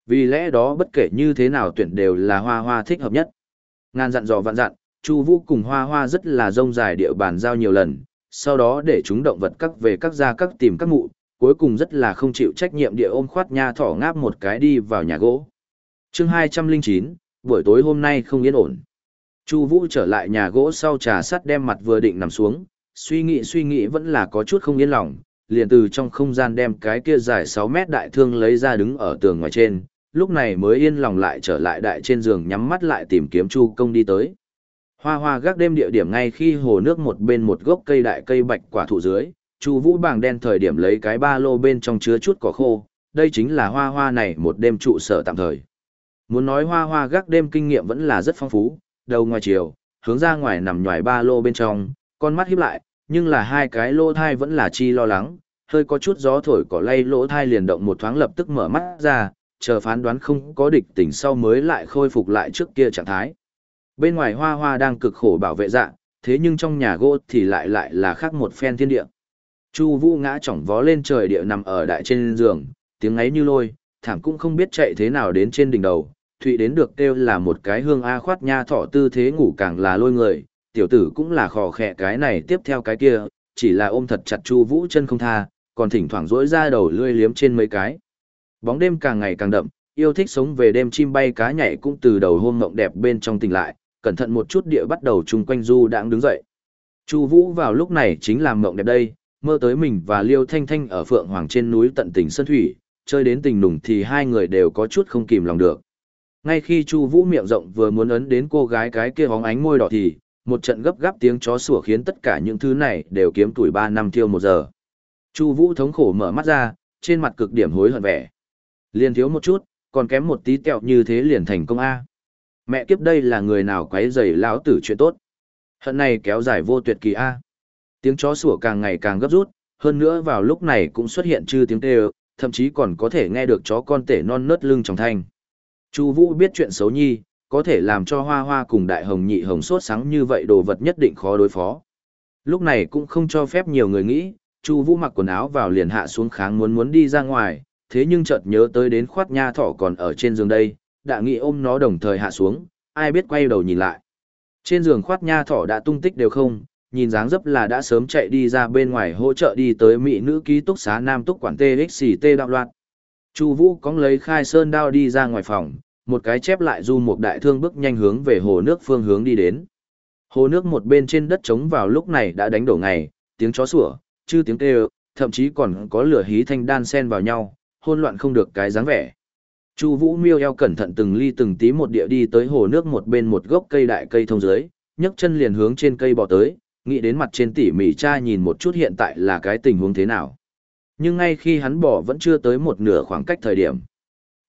Vì lẽ đó bất kể như thế nào tuyển đều là hoa hoa thích hợp nhất. Ngàn dặn dò vạn dặn, Chu Vũ cùng hoa hoa rất là rông dài địa bàn giao nhiều lần, sau đó để chúng động vật các về các gia các tìm các mụ, cuối cùng rất là không chịu trách nhiệm địa ôm khoát nha thỏ ngáp một cái đi vào nhà gỗ. Chương 209, buổi tối hôm nay không yên ổn. Chu Vũ trở lại nhà gỗ sau trà sắt đem mặt vừa định nằm xuống, suy nghĩ suy nghĩ vẫn là có chút không yên lòng, liền từ trong không gian đem cái kia dài 6 mét đại thương lấy ra đứng ở tường ngoài trên, lúc này mới yên lòng lại trở lại đại trên giường nhắm mắt lại tìm kiếm Chu công đi tới. Hoa hoa gác đêm địa điểm ngay khi hồ nước một bên một gốc cây đại cây bạch quả thụ dưới, Chu Vũ bảng đen thời điểm lấy cái ba lô bên trong chứa chút cỏ khô, đây chính là hoa hoa này một đêm trụ sở tạm thời. Muốn nói hoa hoa gác đêm kinh nghiệm vẫn là rất phong phú, đầu ngoài chiều, hướng ra ngoài nằm nhòi ba lô bên trong, con mắt híp lại, nhưng là hai cái lô thai vẫn là chi lo lắng, hơi có chút gió thổi cỏ lay lỗ thai liền động một thoáng lập tức mở mắt ra, chờ phán đoán không có địch tỉnh sau mới lại khôi phục lại trước kia trạng thái. Bên ngoài hoa hoa đang cực khổ bảo vệ dạ, thế nhưng trong nhà gỗ thì lại lại là khác một phen thiên địa. Chu Vũ ngã chỏng vó lên trời địa nằm ở đại trên giường, tiếng ấy như lôi, thảm cũng không biết chạy thế nào đến trên đỉnh đầu, thụy đến được kêu là một cái hương a khoát nha thọ tư thế ngủ càng là lôi người, tiểu tử cũng là khò khẽ cái này tiếp theo cái kia, chỉ là ôm thật chặt Chu Vũ chân không tha, còn thỉnh thoảng rỗi ra đầu lươi liếm trên mấy cái. Bóng đêm càng ngày càng đậm, yêu thích sống về đêm chim bay cá nhảy cũng từ đầu hôm mộng đẹp bên trong tỉnh lại, cẩn thận một chút địa bắt đầu chung quanh du đãng đứng dậy. Chu Vũ vào lúc này chính làm mộng đẹp đây, mơ tới mình và Liêu Thanh Thanh ở Phượng Hoàng trên núi tận tình sơn thủy, chơi đến tình nùng thì hai người đều có chút không kìm lòng được. Ngay khi Chu Vũ miệng rộng vừa muốn ấn đến cô gái cái kia bóng ánh môi đỏ thì, một trận gấp gáp tiếng chó sủa khiến tất cả những thứ này đều kiếm tuổi 3 năm tiêu một giờ. Chu Vũ thống khổ mở mắt ra, trên mặt cực điểm hối hận vẻ. Liền thiếu một chút, còn kém một tí tẹo như thế liền thành công a. Mẹ kiếp đây là người nào quấy rầy lão tử chuyện tốt. Hận này kéo dài vô tuyệt kỳ a. Tiếng chó sủa càng ngày càng gấp rút, hơn nữa vào lúc này cũng xuất hiện chư tiếng kêu, thậm chí còn có thể nghe được chó con tể non nớt lưng trong thanh. Chu Vũ biết chuyện xấu nhi, có thể làm cho Hoa Hoa cùng Đại Hồng Nhị Hồng sốt sáng như vậy đồ vật nhất định khó đối phó. Lúc này cũng không cho phép nhiều người nghĩ, Chu Vũ mặc quần áo vào liền hạ xuống kháng muốn muốn đi ra ngoài, thế nhưng chợt nhớ tới đến khoát nha thỏ còn ở trên giường đây, đã nghĩ ôm nó đồng thời hạ xuống, ai biết quay đầu nhìn lại. Trên giường khoát nha thỏ đã tung tích đều không, nhìn dáng dấp là đã sớm chạy đi ra bên ngoài hỗ trợ đi tới mỹ nữ ký túc xá nam túc quản TXT đạo loạn. Chu Vũ cóng lấy khai sơn đao đi ra ngoài phòng, một cái chép lại du một đại thương bước nhanh hướng về hồ nước phương hướng đi đến. Hồ nước một bên trên đất trống vào lúc này đã đánh đổ ngày, tiếng chó sủa, chư tiếng kêu, thậm chí còn có lửa hí thanh đan xen vào nhau, hỗn loạn không được cái dáng vẻ. Chu Vũ miêu eo cẩn thận từng ly từng tí một địa đi tới hồ nước một bên một gốc cây đại cây thông dưới, nhấc chân liền hướng trên cây bò tới, nghĩ đến mặt trên tỉ mỉ cha nhìn một chút hiện tại là cái tình huống thế nào. Nhưng ngay khi hắn bò vẫn chưa tới một nửa khoảng cách thời điểm.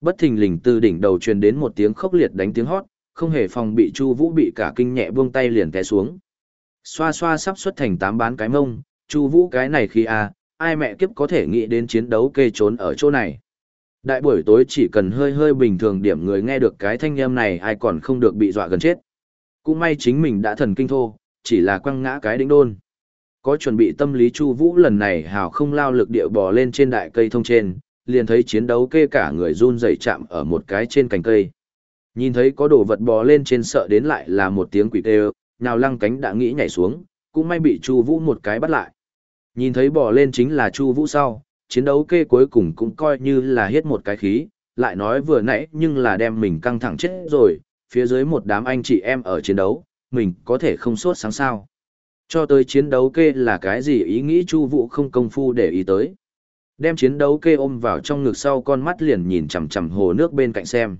Bất thình lình từ đỉnh đầu truyền đến một tiếng khốc liệt đánh tiếng hót, không hề phòng bị Chu Vũ bị cả kinh nhẹ buông tay liền té xuống. Xoa xoa sắp xuất thành tám bán cái mông, Chu Vũ cái này khi a, ai mẹ kiếp có thể nghĩ đến chiến đấu kê trốn ở chỗ này. Đại buổi tối chỉ cần hơi hơi bình thường điểm người nghe được cái thanh âm này ai còn không được bị dọa gần chết. Cũng may chính mình đã thần kinh thô, chỉ là quăng ngã cái đỉnh đôn. Có chuẩn bị tâm lý Chu Vũ lần này hào không lao lực điệu bò lên trên đại cây thông trên, liền thấy chiến đấu kê cả người run rẩy chạm ở một cái trên cành cây. Nhìn thấy có đồ vật bò lên trên sợ đến lại là một tiếng quỷ kêu, nào lăng cánh đã nghĩ nhảy xuống, cũng may bị Chu Vũ một cái bắt lại. Nhìn thấy bò lên chính là Chu Vũ sau, chiến đấu kê cuối cùng cũng coi như là hết một cái khí, lại nói vừa nãy nhưng là đem mình căng thẳng chết rồi, phía dưới một đám anh chị em ở chiến đấu, mình có thể không sốt sáng sao. Cho tới chiến đấu kê là cái gì ý nghĩ Chu Vũ không công phu để ý tới. Đem chiến đấu kê ôm vào trong ngực sau con mắt liền nhìn chằm chằm hồ nước bên cạnh xem.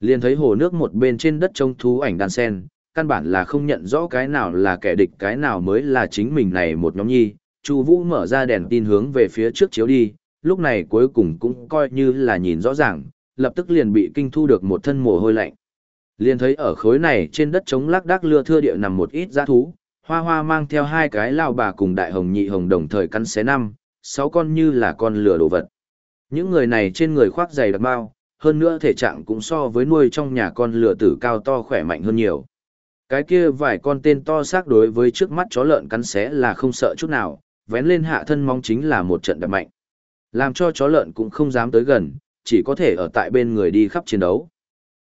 Liền thấy hồ nước một bên trên đất trông thú ảnh đan sen, căn bản là không nhận rõ cái nào là kẻ địch cái nào mới là chính mình này một nhóm nhi. Chu Vũ mở ra đèn tin hướng về phía trước chiếu đi, lúc này cuối cùng cũng coi như là nhìn rõ ràng, lập tức liền bị kinh thu được một thân mồ hôi lạnh. Liền thấy ở khối này trên đất trống lác đác lưa thưa địa nằm một ít dã thú, hoa hoa mang theo hai cái lao bà cùng đại hồng nhị hồng đồng thời cắn xé năm, sáu con như là con lửa đồ vật. Những người này trên người khoác dày đặc bao, hơn nữa thể trạng cũng so với nuôi trong nhà con lửa tử cao to khỏe mạnh hơn nhiều. Cái kia vài con tên to xác đối với trước mắt chó lợn cắn xé là không sợ chút nào, vén lên hạ thân mong chính là một trận đập mạnh. Làm cho chó lợn cũng không dám tới gần, chỉ có thể ở tại bên người đi khắp chiến đấu.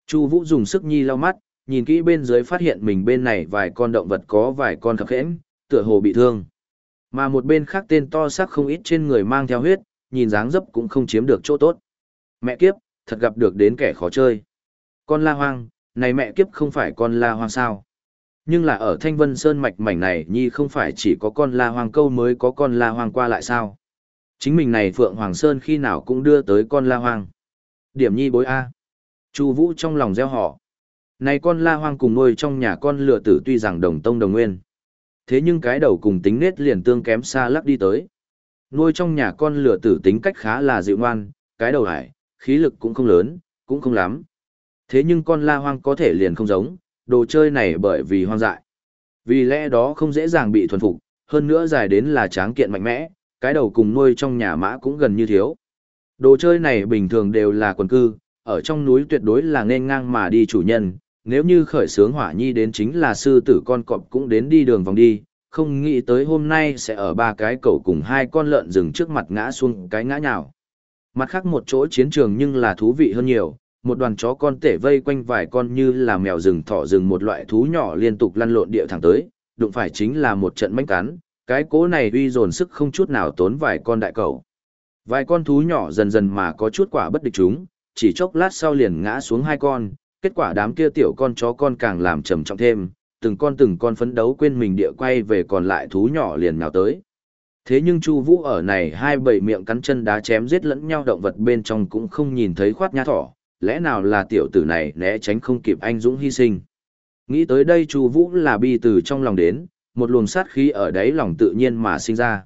Chu Vũ dùng sức nhi lau mắt, nhìn kỹ bên dưới phát hiện mình bên này vài con động vật có vài con khập khiễng, tựa hồ bị thương. Mà một bên khác tên to xác không ít trên người mang theo huyết, nhìn dáng dấp cũng không chiếm được chỗ tốt. Mẹ kiếp, thật gặp được đến kẻ khó chơi. Con la hoang, này mẹ kiếp không phải con la hoang sao. Nhưng là ở Thanh Vân Sơn mạch mảnh này nhi không phải chỉ có con la hoang câu mới có con la hoang qua lại sao. Chính mình này Phượng Hoàng Sơn khi nào cũng đưa tới con la hoang. Điểm nhi bối A. Chu Vũ trong lòng gieo họ. Này con la hoang cùng nuôi trong nhà con lựa tử tuy rằng đồng tông đồng nguyên. Thế nhưng cái đầu cùng tính nết liền tương kém xa lắc đi tới. Nuôi trong nhà con lựa tử tính cách khá là dịu ngoan, cái đầu hải, khí lực cũng không lớn, cũng không lắm. Thế nhưng con la hoang có thể liền không giống, đồ chơi này bởi vì hoang dại. Vì lẽ đó không dễ dàng bị thuần phục, hơn nữa dài đến là tráng kiện mạnh mẽ, cái đầu cùng nuôi trong nhà mã cũng gần như thiếu. Đồ chơi này bình thường đều là quần cư, ở trong núi tuyệt đối là nên ngang mà đi chủ nhân, nếu như khởi sướng hỏa nhi đến chính là sư tử con cọp cũng đến đi đường vòng đi, không nghĩ tới hôm nay sẽ ở ba cái cậu cùng hai con lợn rừng trước mặt ngã xuống cái ngã nhào. Mặt khác một chỗ chiến trường nhưng là thú vị hơn nhiều, một đoàn chó con tể vây quanh vài con như là mèo rừng thỏ rừng một loại thú nhỏ liên tục lăn lộn địa thẳng tới, đụng phải chính là một trận manh cắn, cái cố này uy dồn sức không chút nào tốn vài con đại cầu. Vài con thú nhỏ dần dần mà có chút quả bất địch chúng, chỉ chốc lát sau liền ngã xuống hai con, kết quả đám kia tiểu con chó con càng làm trầm trọng thêm, từng con từng con phấn đấu quên mình địa quay về còn lại thú nhỏ liền nào tới. Thế nhưng Chu Vũ ở này hai bảy miệng cắn chân đá chém giết lẫn nhau động vật bên trong cũng không nhìn thấy khoát nha thỏ, lẽ nào là tiểu tử này né tránh không kịp anh dũng hy sinh. Nghĩ tới đây Chu Vũ là bi từ trong lòng đến, một luồng sát khí ở đáy lòng tự nhiên mà sinh ra.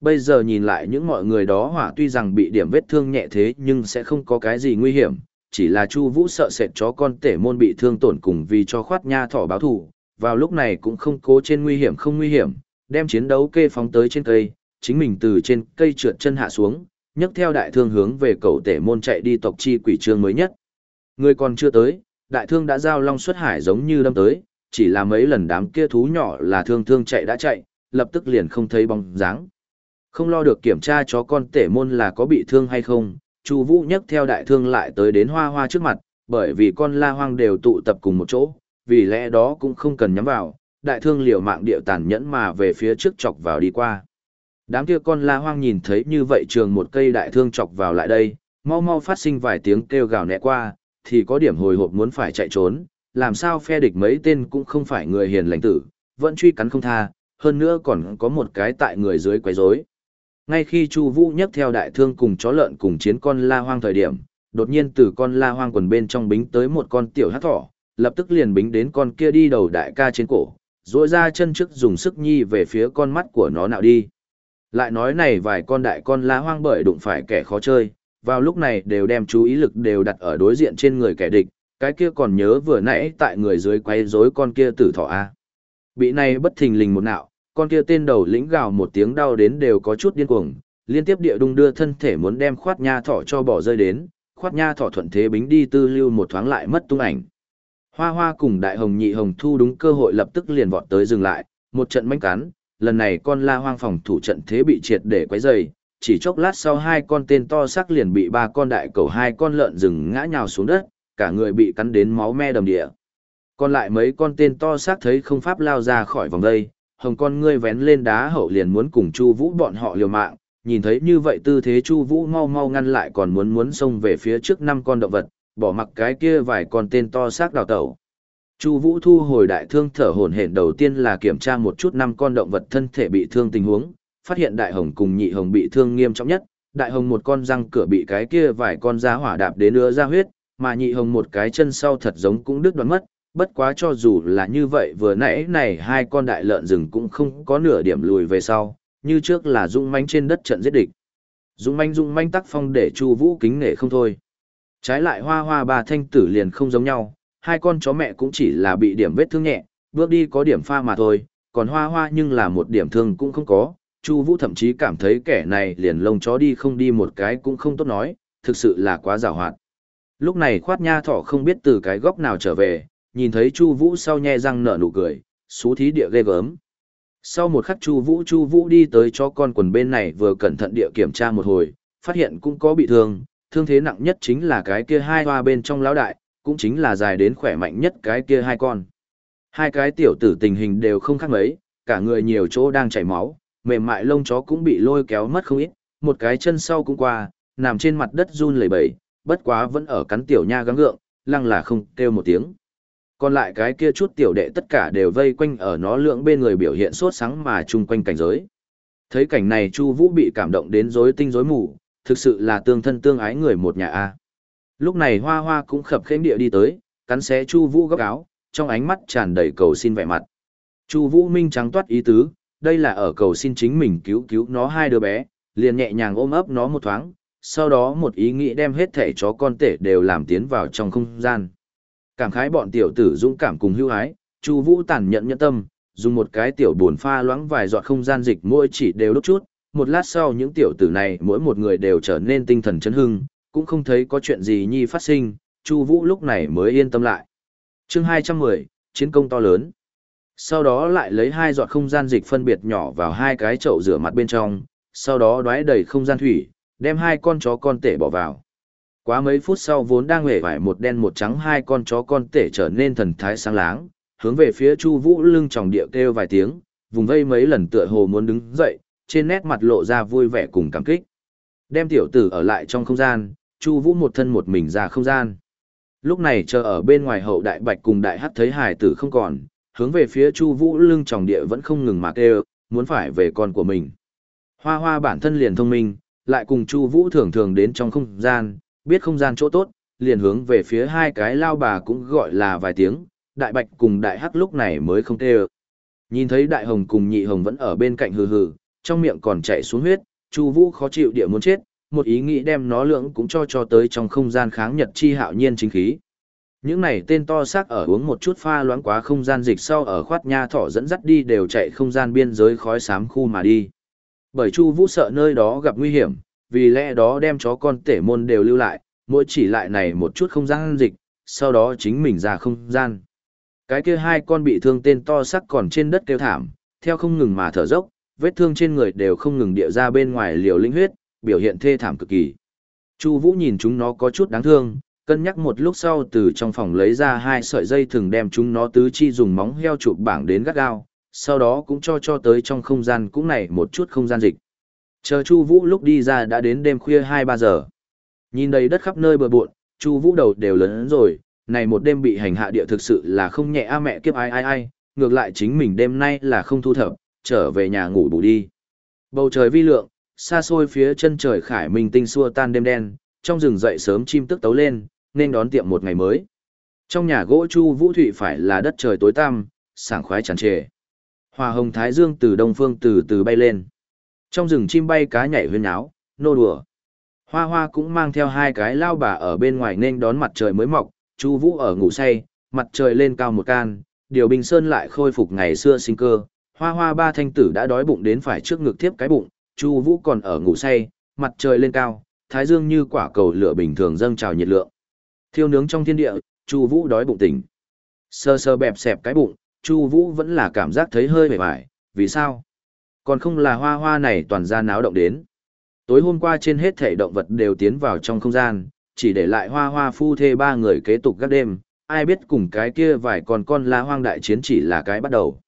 Bây giờ nhìn lại những mọi người đó hỏa tuy rằng bị điểm vết thương nhẹ thế nhưng sẽ không có cái gì nguy hiểm, chỉ là Chu Vũ sợ sệt chó con tể môn bị thương tổn cùng vì cho khoát nha thỏ báo thù, vào lúc này cũng không cố trên nguy hiểm không nguy hiểm, đem chiến đấu kê phóng tới trên cây, chính mình từ trên cây trượt chân hạ xuống, nhấc theo đại thương hướng về cầu tể môn chạy đi tộc chi quỷ trương mới nhất. Người còn chưa tới, đại thương đã giao long xuất hải giống như đâm tới, chỉ là mấy lần đám kia thú nhỏ là thương thương chạy đã chạy, lập tức liền không thấy bóng dáng. Không lo được kiểm tra chó con tể môn là có bị thương hay không, Chu Vũ nhấc theo đại thương lại tới đến hoa hoa trước mặt, bởi vì con la hoang đều tụ tập cùng một chỗ, vì lẽ đó cũng không cần nhắm vào, đại thương liều mạng điệu tàn nhẫn mà về phía trước chọc vào đi qua. Đám kia con la hoang nhìn thấy như vậy trường một cây đại thương chọc vào lại đây, mau mau phát sinh vài tiếng kêu gào nẹ qua, thì có điểm hồi hộp muốn phải chạy trốn, làm sao phe địch mấy tên cũng không phải người hiền lành tử, vẫn truy cắn không tha, hơn nữa còn có một cái tại người dưới quấy rối. Ngay khi Chu Vũ nhấc theo đại thương cùng chó lợn cùng chiến con la hoang thời điểm, đột nhiên từ con la hoang quần bên trong bính tới một con tiểu hắc thỏ, lập tức liền bính đến con kia đi đầu đại ca trên cổ, duỗi ra chân trước dùng sức nhi về phía con mắt của nó nào đi. Lại nói này vài con đại con lá hoang bởi đụng phải kẻ khó chơi, vào lúc này đều đem chú ý lực đều đặt ở đối diện trên người kẻ địch, cái kia còn nhớ vừa nãy tại người dưới quay rối con kia tử thỏ A. Bị này bất thình lình một nạo, con kia tên đầu lĩnh gào một tiếng đau đến đều có chút điên cuồng, liên tiếp địa đung đưa thân thể muốn đem khoát nha thỏ cho bỏ rơi đến, khoát nha thỏ thuận thế bính đi tư lưu một thoáng lại mất tung ảnh. Hoa hoa cùng đại hồng nhị hồng thu đúng cơ hội lập tức liền vọt tới dừng lại, một trận manh cắn, lần này con la hoang phòng thủ trận thế bị triệt để quấy dày, chỉ chốc lát sau hai con tên to sắc liền bị ba con đại cầu hai con lợn rừng ngã nhào xuống đất, cả người bị cắn đến máu me đầm địa. Còn lại mấy con tên to xác thấy không pháp lao ra khỏi vòng đây, hồng con ngươi vén lên đá hậu liền muốn cùng Chu Vũ bọn họ liều mạng, nhìn thấy như vậy tư thế Chu Vũ mau mau ngăn lại còn muốn muốn xông về phía trước năm con động vật, bỏ mặc cái kia vài con tên to xác đào tẩu. Chu Vũ thu hồi đại thương thở hổn hển đầu tiên là kiểm tra một chút năm con động vật thân thể bị thương tình huống, phát hiện đại hồng cùng nhị hồng bị thương nghiêm trọng nhất, đại hồng một con răng cửa bị cái kia vài con giá hỏa đạp đến nữa ra huyết, mà nhị hồng một cái chân sau thật giống cũng đứt đoạn mất, bất quá cho dù là như vậy vừa nãy này hai con đại lợn rừng cũng không có nửa điểm lùi về sau, như trước là dũng manh trên đất trận giết địch. Dũng manh dũng manh tắc phong để Chu Vũ kính nể không thôi. Trái lại hoa hoa bà thanh tử liền không giống nhau, hai con chó mẹ cũng chỉ là bị điểm vết thương nhẹ, bước đi có điểm pha mà thôi, còn hoa hoa nhưng là một điểm thương cũng không có. Chu Vũ thậm chí cảm thấy kẻ này liền lông chó đi không đi một cái cũng không tốt nói, thực sự là quá giàu hoạt. Lúc này khoát nha thỏ không biết từ cái góc nào trở về, nhìn thấy Chu Vũ sau nhe răng nở nụ cười, xú thí địa ghê gớm. Sau một khắc Chu Vũ Chu Vũ đi tới cho con quần bên này vừa cẩn thận địa kiểm tra một hồi, phát hiện cũng có bị thương, thương thế nặng nhất chính là cái kia hai hoa bên trong lão đại, cũng chính là dài đến khỏe mạnh nhất cái kia hai con. Hai cái tiểu tử tình hình đều không khác mấy, cả người nhiều chỗ đang chảy máu, mềm mại lông chó cũng bị lôi kéo mất không ít, một cái chân sau cũng qua, nằm trên mặt đất run lẩy bẩy, bất quá vẫn ở cắn tiểu nha gắng gượng, lăng là không kêu một tiếng. Còn lại cái kia chút tiểu đệ tất cả đều vây quanh ở nó lượng bên người biểu hiện sốt sáng mà chung quanh cảnh giới. Thấy cảnh này Chu Vũ bị cảm động đến rối tinh rối mù, thực sự là tương thân tương ái người một nhà a. Lúc này Hoa Hoa cũng khập khênh địa đi tới, cắn xé Chu Vũ góc áo, trong ánh mắt tràn đầy cầu xin vẻ mặt. Chu Vũ minh trắng toát ý tứ, đây là ở cầu xin chính mình cứu cứu nó hai đứa bé, liền nhẹ nhàng ôm ấp nó một thoáng, sau đó một ý nghĩ đem hết thể chó con tể đều làm tiến vào trong không gian. Cảm khái bọn tiểu tử dũng cảm cùng hưu hái, Chu Vũ tản nhận nhẫn tâm, dùng một cái tiểu buồn pha loãng vài giọt không gian dịch mỗi chỉ đều đốt chút, một lát sau những tiểu tử này mỗi một người đều trở nên tinh thần chấn hưng, cũng không thấy có chuyện gì nhi phát sinh, Chu Vũ lúc này mới yên tâm lại. Chương 210, chiến công to lớn. Sau đó lại lấy hai giọt không gian dịch phân biệt nhỏ vào hai cái chậu rửa mặt bên trong, sau đó đoái đầy không gian thủy, đem hai con chó con tể bỏ vào. Quá mấy phút sau vốn đang hề vải một đen một trắng hai con chó con tể trở nên thần thái sáng láng, hướng về phía Chu Vũ lưng tròng địa kêu vài tiếng, vùng vây mấy lần tựa hồ muốn đứng dậy, trên nét mặt lộ ra vui vẻ cùng cảm kích. Đem tiểu tử ở lại trong không gian, Chu Vũ một thân một mình ra không gian. Lúc này chờ ở bên ngoài hậu đại bạch cùng đại hắc thấy hải tử không còn, hướng về phía Chu Vũ lưng tròng địa vẫn không ngừng mà kêu, muốn phải về con của mình. Hoa Hoa bản thân liền thông minh, lại cùng Chu Vũ thường thường đến trong không gian, biết không gian chỗ tốt, liền hướng về phía hai cái lao bà cũng gọi là vài tiếng, đại bạch cùng đại hắc lúc này mới không kêu. Nhìn thấy đại hồng cùng nhị hồng vẫn ở bên cạnh hừ hừ, trong miệng còn chảy xuống huyết, Chu Vũ khó chịu địa muốn chết, một ý nghĩ đem nó lượng cũng cho cho tới trong không gian kháng nhật chi hạo nhiên chính khí. Những này tên to xác ở uống một chút pha loãng quá không gian dịch sau ở khoát nha thỏ dẫn dắt đi đều chạy không gian biên giới khói xám khu mà đi. Bởi Chu Vũ sợ nơi đó gặp nguy hiểm, vì lẽ đó đem chó con tể môn đều lưu lại, mỗi chỉ lại này một chút không gian dịch, sau đó chính mình ra không gian. Cái kia hai con bị thương tên to xác còn trên đất kêu thảm, theo không ngừng mà thở dốc, vết thương trên người đều không ngừng địa ra bên ngoài liều linh huyết, biểu hiện thê thảm cực kỳ. Chu Vũ nhìn chúng nó có chút đáng thương, cân nhắc một lúc sau từ trong phòng lấy ra hai sợi dây thừng đem chúng nó tứ chi dùng móng heo chụp bảng đến gắt gao, sau đó cũng cho cho tới trong không gian cũng này một chút không gian dịch. Chờ Chu Vũ lúc đi ra đã đến đêm khuya 2-3 giờ. Nhìn đầy đất khắp nơi bừa bộn, Chu Vũ đầu đều lớn rồi, này một đêm bị hành hạ địa thực sự là không nhẹ a à mẹ kiếp ai ai ai, ngược lại chính mình đêm nay là không thu thập, trở về nhà ngủ bù đi. Bầu trời vi lượng, xa xôi phía chân trời khải minh tinh xua tan đêm đen, trong rừng dậy sớm chim tức tấu lên, nên đón tiệm một ngày mới. Trong nhà gỗ Chu Vũ Thụy phải là đất trời tối tăm, sảng khoái tràn trề. Hoa hồng thái dương từ đông phương từ từ bay lên. Trong rừng chim bay cá nhảy huyên áo, nô đùa. Hoa hoa cũng mang theo hai cái lao bà ở bên ngoài nên đón mặt trời mới mọc, Chu Vũ ở ngủ say, mặt trời lên cao một can, điều bình sơn lại khôi phục ngày xưa sinh cơ. Hoa hoa ba thanh tử đã đói bụng đến phải trước ngực tiếp cái bụng, Chu Vũ còn ở ngủ say, mặt trời lên cao, thái dương như quả cầu lửa bình thường dâng trào nhiệt lượng. Thiêu nướng trong thiên địa, Chu Vũ đói bụng tỉnh. Sơ sơ bẹp xẹp cái bụng, Chu Vũ vẫn là cảm giác thấy hơi mệt mỏi, vì sao? Còn không là hoa hoa này toàn ra náo động đến. Tối hôm qua trên hết thảy động vật đều tiến vào trong không gian, chỉ để lại hoa hoa phu thê ba người kế tục các đêm, ai biết cùng cái kia vài con con la hoang đại chiến chỉ là cái bắt đầu.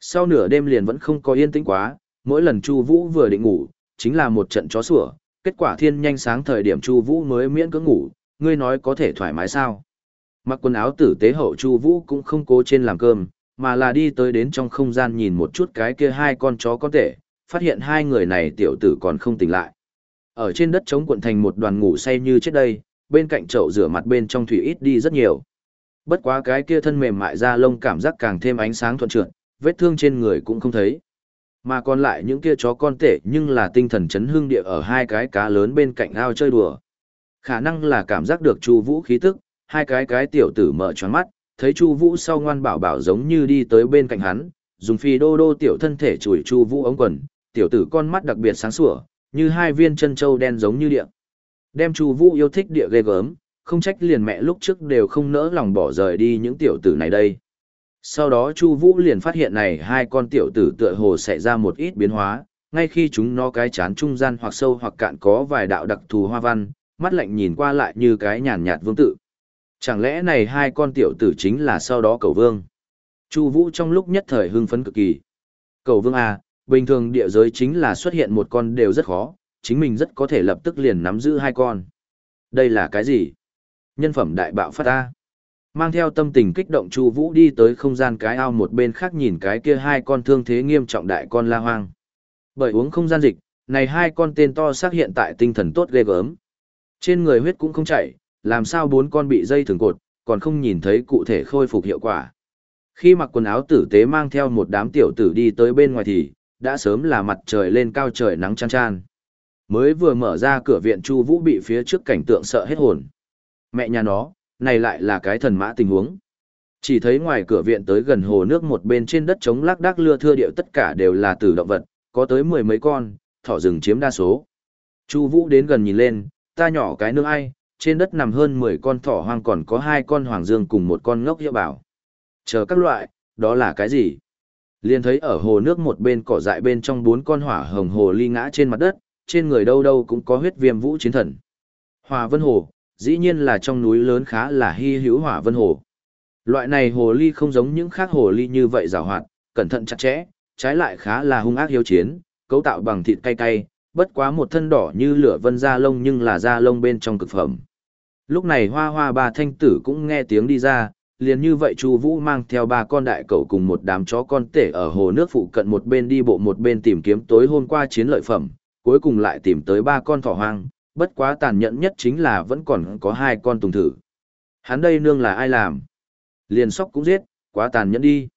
Sau nửa đêm liền vẫn không có yên tĩnh quá, mỗi lần Chu Vũ vừa định ngủ, chính là một trận chó sủa, kết quả thiên nhanh sáng thời điểm Chu Vũ mới miễn cưỡng ngủ, ngươi nói có thể thoải mái sao? Mặc quần áo tử tế hậu Chu Vũ cũng không cố trên làm cơm, mà là đi tới đến trong không gian nhìn một chút cái kia hai con chó có thể, phát hiện hai người này tiểu tử còn không tỉnh lại. Ở trên đất trống cuộn thành một đoàn ngủ say như trước đây, bên cạnh chậu rửa mặt bên trong thủy ít đi rất nhiều. Bất quá cái kia thân mềm mại da lông cảm giác càng thêm ánh sáng thuận trượt, vết thương trên người cũng không thấy. Mà còn lại những kia chó con tể nhưng là tinh thần chấn hương địa ở hai cái cá lớn bên cạnh ao chơi đùa. Khả năng là cảm giác được Chu Vũ khí tức, hai cái cái tiểu tử mở choáng mắt, thấy Chu Vũ sau ngoan bảo bảo giống như đi tới bên cạnh hắn, dùng phi đô đô tiểu thân thể chùi Chu Vũ ống quần, tiểu tử con mắt đặc biệt sáng sủa, như hai viên chân châu đen giống như địa. Đem Chu Vũ yêu thích địa ghê gớm, không trách liền mẹ lúc trước đều không nỡ lòng bỏ rời đi những tiểu tử này đây. Sau đó Chu Vũ liền phát hiện này hai con tiểu tử tựa hồ xảy ra một ít biến hóa, ngay khi chúng nó cái chán trung gian hoặc sâu hoặc cạn có vài đạo đặc thù hoa văn, mắt lạnh nhìn qua lại như cái nhàn nhạt vương tự. Chẳng lẽ này hai con tiểu tử chính là sau đó cầu vương? Chu Vũ trong lúc nhất thời hưng phấn cực kỳ. Cầu vương à, bình thường địa giới chính là xuất hiện một con đều rất khó, chính mình rất có thể lập tức liền nắm giữ hai con. Đây là cái gì? Nhân phẩm đại bạo phát a Mang theo tâm tình kích động Chu Vũ đi tới không gian cái ao một bên khác nhìn cái kia hai con thương thế nghiêm trọng đại con la hoang. Bởi uống không gian dịch, này hai con tên to xác hiện tại tinh thần tốt ghê gớm. Trên người huyết cũng không chảy, làm sao bốn con bị dây thường cột, còn không nhìn thấy cụ thể khôi phục hiệu quả. Khi mặc quần áo tử tế mang theo một đám tiểu tử đi tới bên ngoài thì, đã sớm là mặt trời lên cao trời nắng chan chan. Mới vừa mở ra cửa viện Chu Vũ bị phía trước cảnh tượng sợ hết hồn. Mẹ nhà nó, này lại là cái thần mã tình huống. Chỉ thấy ngoài cửa viện tới gần hồ nước một bên trên đất trống lác đác lưa thưa điệu tất cả đều là tử động vật, có tới mười mấy con, thỏ rừng chiếm đa số. Chu Vũ đến gần nhìn lên, ta nhỏ cái nương ai, trên đất nằm hơn 10 con thỏ hoang còn có hai con hoàng dương cùng một con ngốc hiệu bảo. Chờ các loại, đó là cái gì? Liên thấy ở hồ nước một bên cỏ dại bên trong bốn con hỏa hồng hồ ly ngã trên mặt đất, trên người đâu đâu cũng có huyết viêm vũ chiến thần. Hòa vân hồ, dĩ nhiên là trong núi lớn khá là hy hữu hỏa vân hồ. Loại này hồ ly không giống những khác hồ ly như vậy rào hoạt, cẩn thận chặt chẽ, trái lại khá là hung ác hiếu chiến, cấu tạo bằng thịt cay cay, bất quá một thân đỏ như lửa vân da lông nhưng là da lông bên trong cực phẩm. Lúc này hoa hoa ba thanh tử cũng nghe tiếng đi ra, liền như vậy Chu Vũ mang theo ba con đại cẩu cùng một đám chó con tể ở hồ nước phụ cận một bên đi bộ một bên tìm kiếm tối hôm qua chiến lợi phẩm, cuối cùng lại tìm tới ba con thỏ hoang, bất quá tàn nhẫn nhất chính là vẫn còn có hai con tùng thử. Hắn đây nương là ai làm? Liền sóc cũng giết, quá tàn nhẫn đi.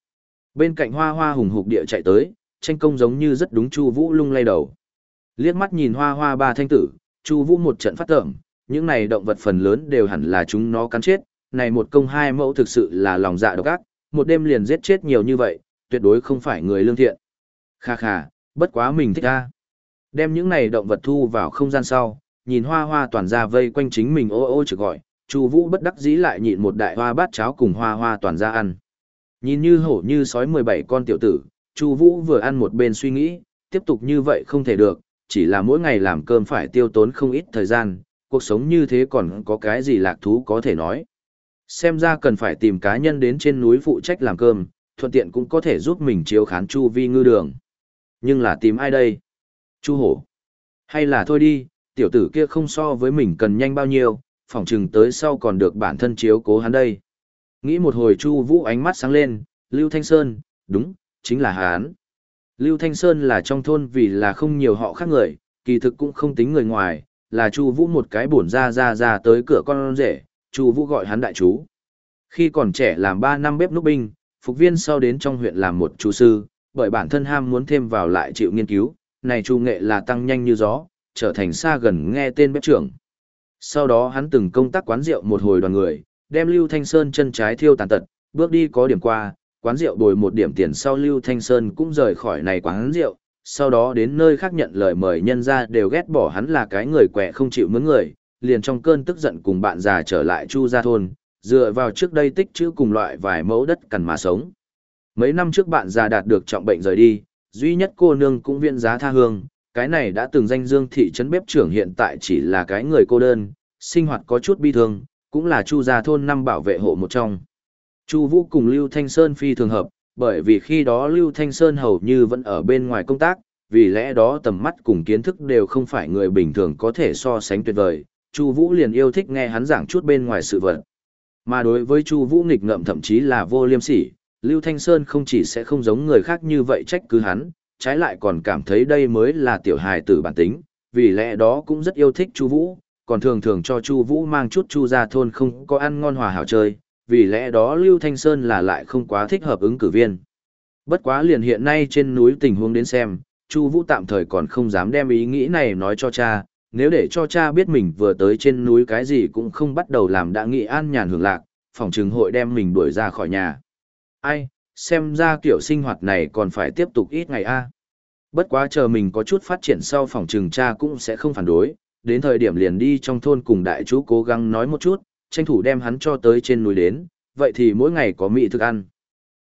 Bên cạnh hoa hoa hùng hục địa chạy tới, tranh công giống như rất đúng Chu Vũ lung lay đầu. Liếc mắt nhìn hoa hoa ba thanh tử, Chu Vũ một trận phát tởm, những này động vật phần lớn đều hẳn là chúng nó cắn chết, này một công hai mẫu thực sự là lòng dạ độc ác, một đêm liền giết chết nhiều như vậy, tuyệt đối không phải người lương thiện. Kha kha, bất quá mình thích a. Đem những này động vật thu vào không gian sau, nhìn hoa hoa toàn ra vây quanh chính mình ô ô trực gọi, Chu Vũ bất đắc dĩ lại nhịn một đại hoa bát cháo cùng hoa hoa toàn ra ăn. Nhìn như hổ như sói 17 con tiểu tử, Chu Vũ vừa ăn một bên suy nghĩ, tiếp tục như vậy không thể được, chỉ là mỗi ngày làm cơm phải tiêu tốn không ít thời gian, cuộc sống như thế còn có cái gì lạc thú có thể nói. Xem ra cần phải tìm cá nhân đến trên núi phụ trách làm cơm, thuận tiện cũng có thể giúp mình chiếu khán Chu Vi ngư đường. Nhưng là tìm ai đây? Chu hổ. Hay là thôi đi, tiểu tử kia không so với mình cần nhanh bao nhiêu, phỏng chừng tới sau còn được bản thân chiếu cố hắn đây. Nghĩ một hồi Chu Vũ ánh mắt sáng lên, Lưu Thanh Sơn, đúng, chính là hắn. Lưu Thanh Sơn là trong thôn vì là không nhiều họ khác người, kỳ thực cũng không tính người ngoài, là Chu Vũ một cái bổn ra ra ra tới cửa con rể, Chu Vũ gọi hắn đại chú. Khi còn trẻ làm 3 năm bếp núc binh, phục viên sau đến trong huyện làm một chú sư, bởi bản thân ham muốn thêm vào lại chịu nghiên cứu, này Chu Nghệ là tăng nhanh như gió, trở thành xa gần nghe tên bếp trưởng. Sau đó hắn từng công tác quán rượu một hồi đoàn người, đem Lưu Thanh Sơn chân trái thiêu tàn tật, bước đi có điểm qua, quán rượu bồi một điểm tiền sau Lưu Thanh Sơn cũng rời khỏi này quán rượu, sau đó đến nơi khác nhận lời mời nhân ra đều ghét bỏ hắn là cái người quẻ không chịu mướn người, liền trong cơn tức giận cùng bạn già trở lại Chu gia thôn, dựa vào trước đây tích trữ cùng loại vài mẫu đất cằn mà sống. Mấy năm trước bạn già đạt được trọng bệnh rời đi, duy nhất cô nương cũng viện giá tha hương, cái này đã từng danh dương thị trấn bếp trưởng hiện tại chỉ là cái người cô đơn, sinh hoạt có chút bi thương, cũng là Chu gia thôn năm bảo vệ hộ một trong. Chu Vũ cùng Lưu Thanh Sơn phi thường hợp, bởi vì khi đó Lưu Thanh Sơn hầu như vẫn ở bên ngoài công tác, vì lẽ đó tầm mắt cùng kiến thức đều không phải người bình thường có thể so sánh tuyệt vời. Chu Vũ liền yêu thích nghe hắn giảng chút bên ngoài sự vật. Mà đối với Chu Vũ nghịch ngợm thậm chí là vô liêm sỉ, Lưu Thanh Sơn không chỉ sẽ không giống người khác như vậy trách cứ hắn, trái lại còn cảm thấy đây mới là tiểu hài tử bản tính, vì lẽ đó cũng rất yêu thích Chu Vũ, còn thường thường cho Chu Vũ mang chút Chu gia thôn không có ăn ngon hòa hảo chơi, vì lẽ đó Lưu Thanh Sơn là lại không quá thích hợp ứng cử viên. Bất quá liền hiện nay trên núi tình huống đến xem, Chu Vũ tạm thời còn không dám đem ý nghĩ này nói cho cha, nếu để cho cha biết mình vừa tới trên núi cái gì cũng không bắt đầu làm đã nghĩ an nhàn hưởng lạc, phòng trường hội đem mình đuổi ra khỏi nhà. Ai, xem ra kiểu sinh hoạt này còn phải tiếp tục ít ngày a. Bất quá chờ mình có chút phát triển sau phòng trừng cha cũng sẽ không phản đối, đến thời điểm liền đi trong thôn cùng đại chú cố gắng nói một chút, tranh thủ đem hắn cho tới trên núi đến, vậy thì mỗi ngày có mị thức ăn.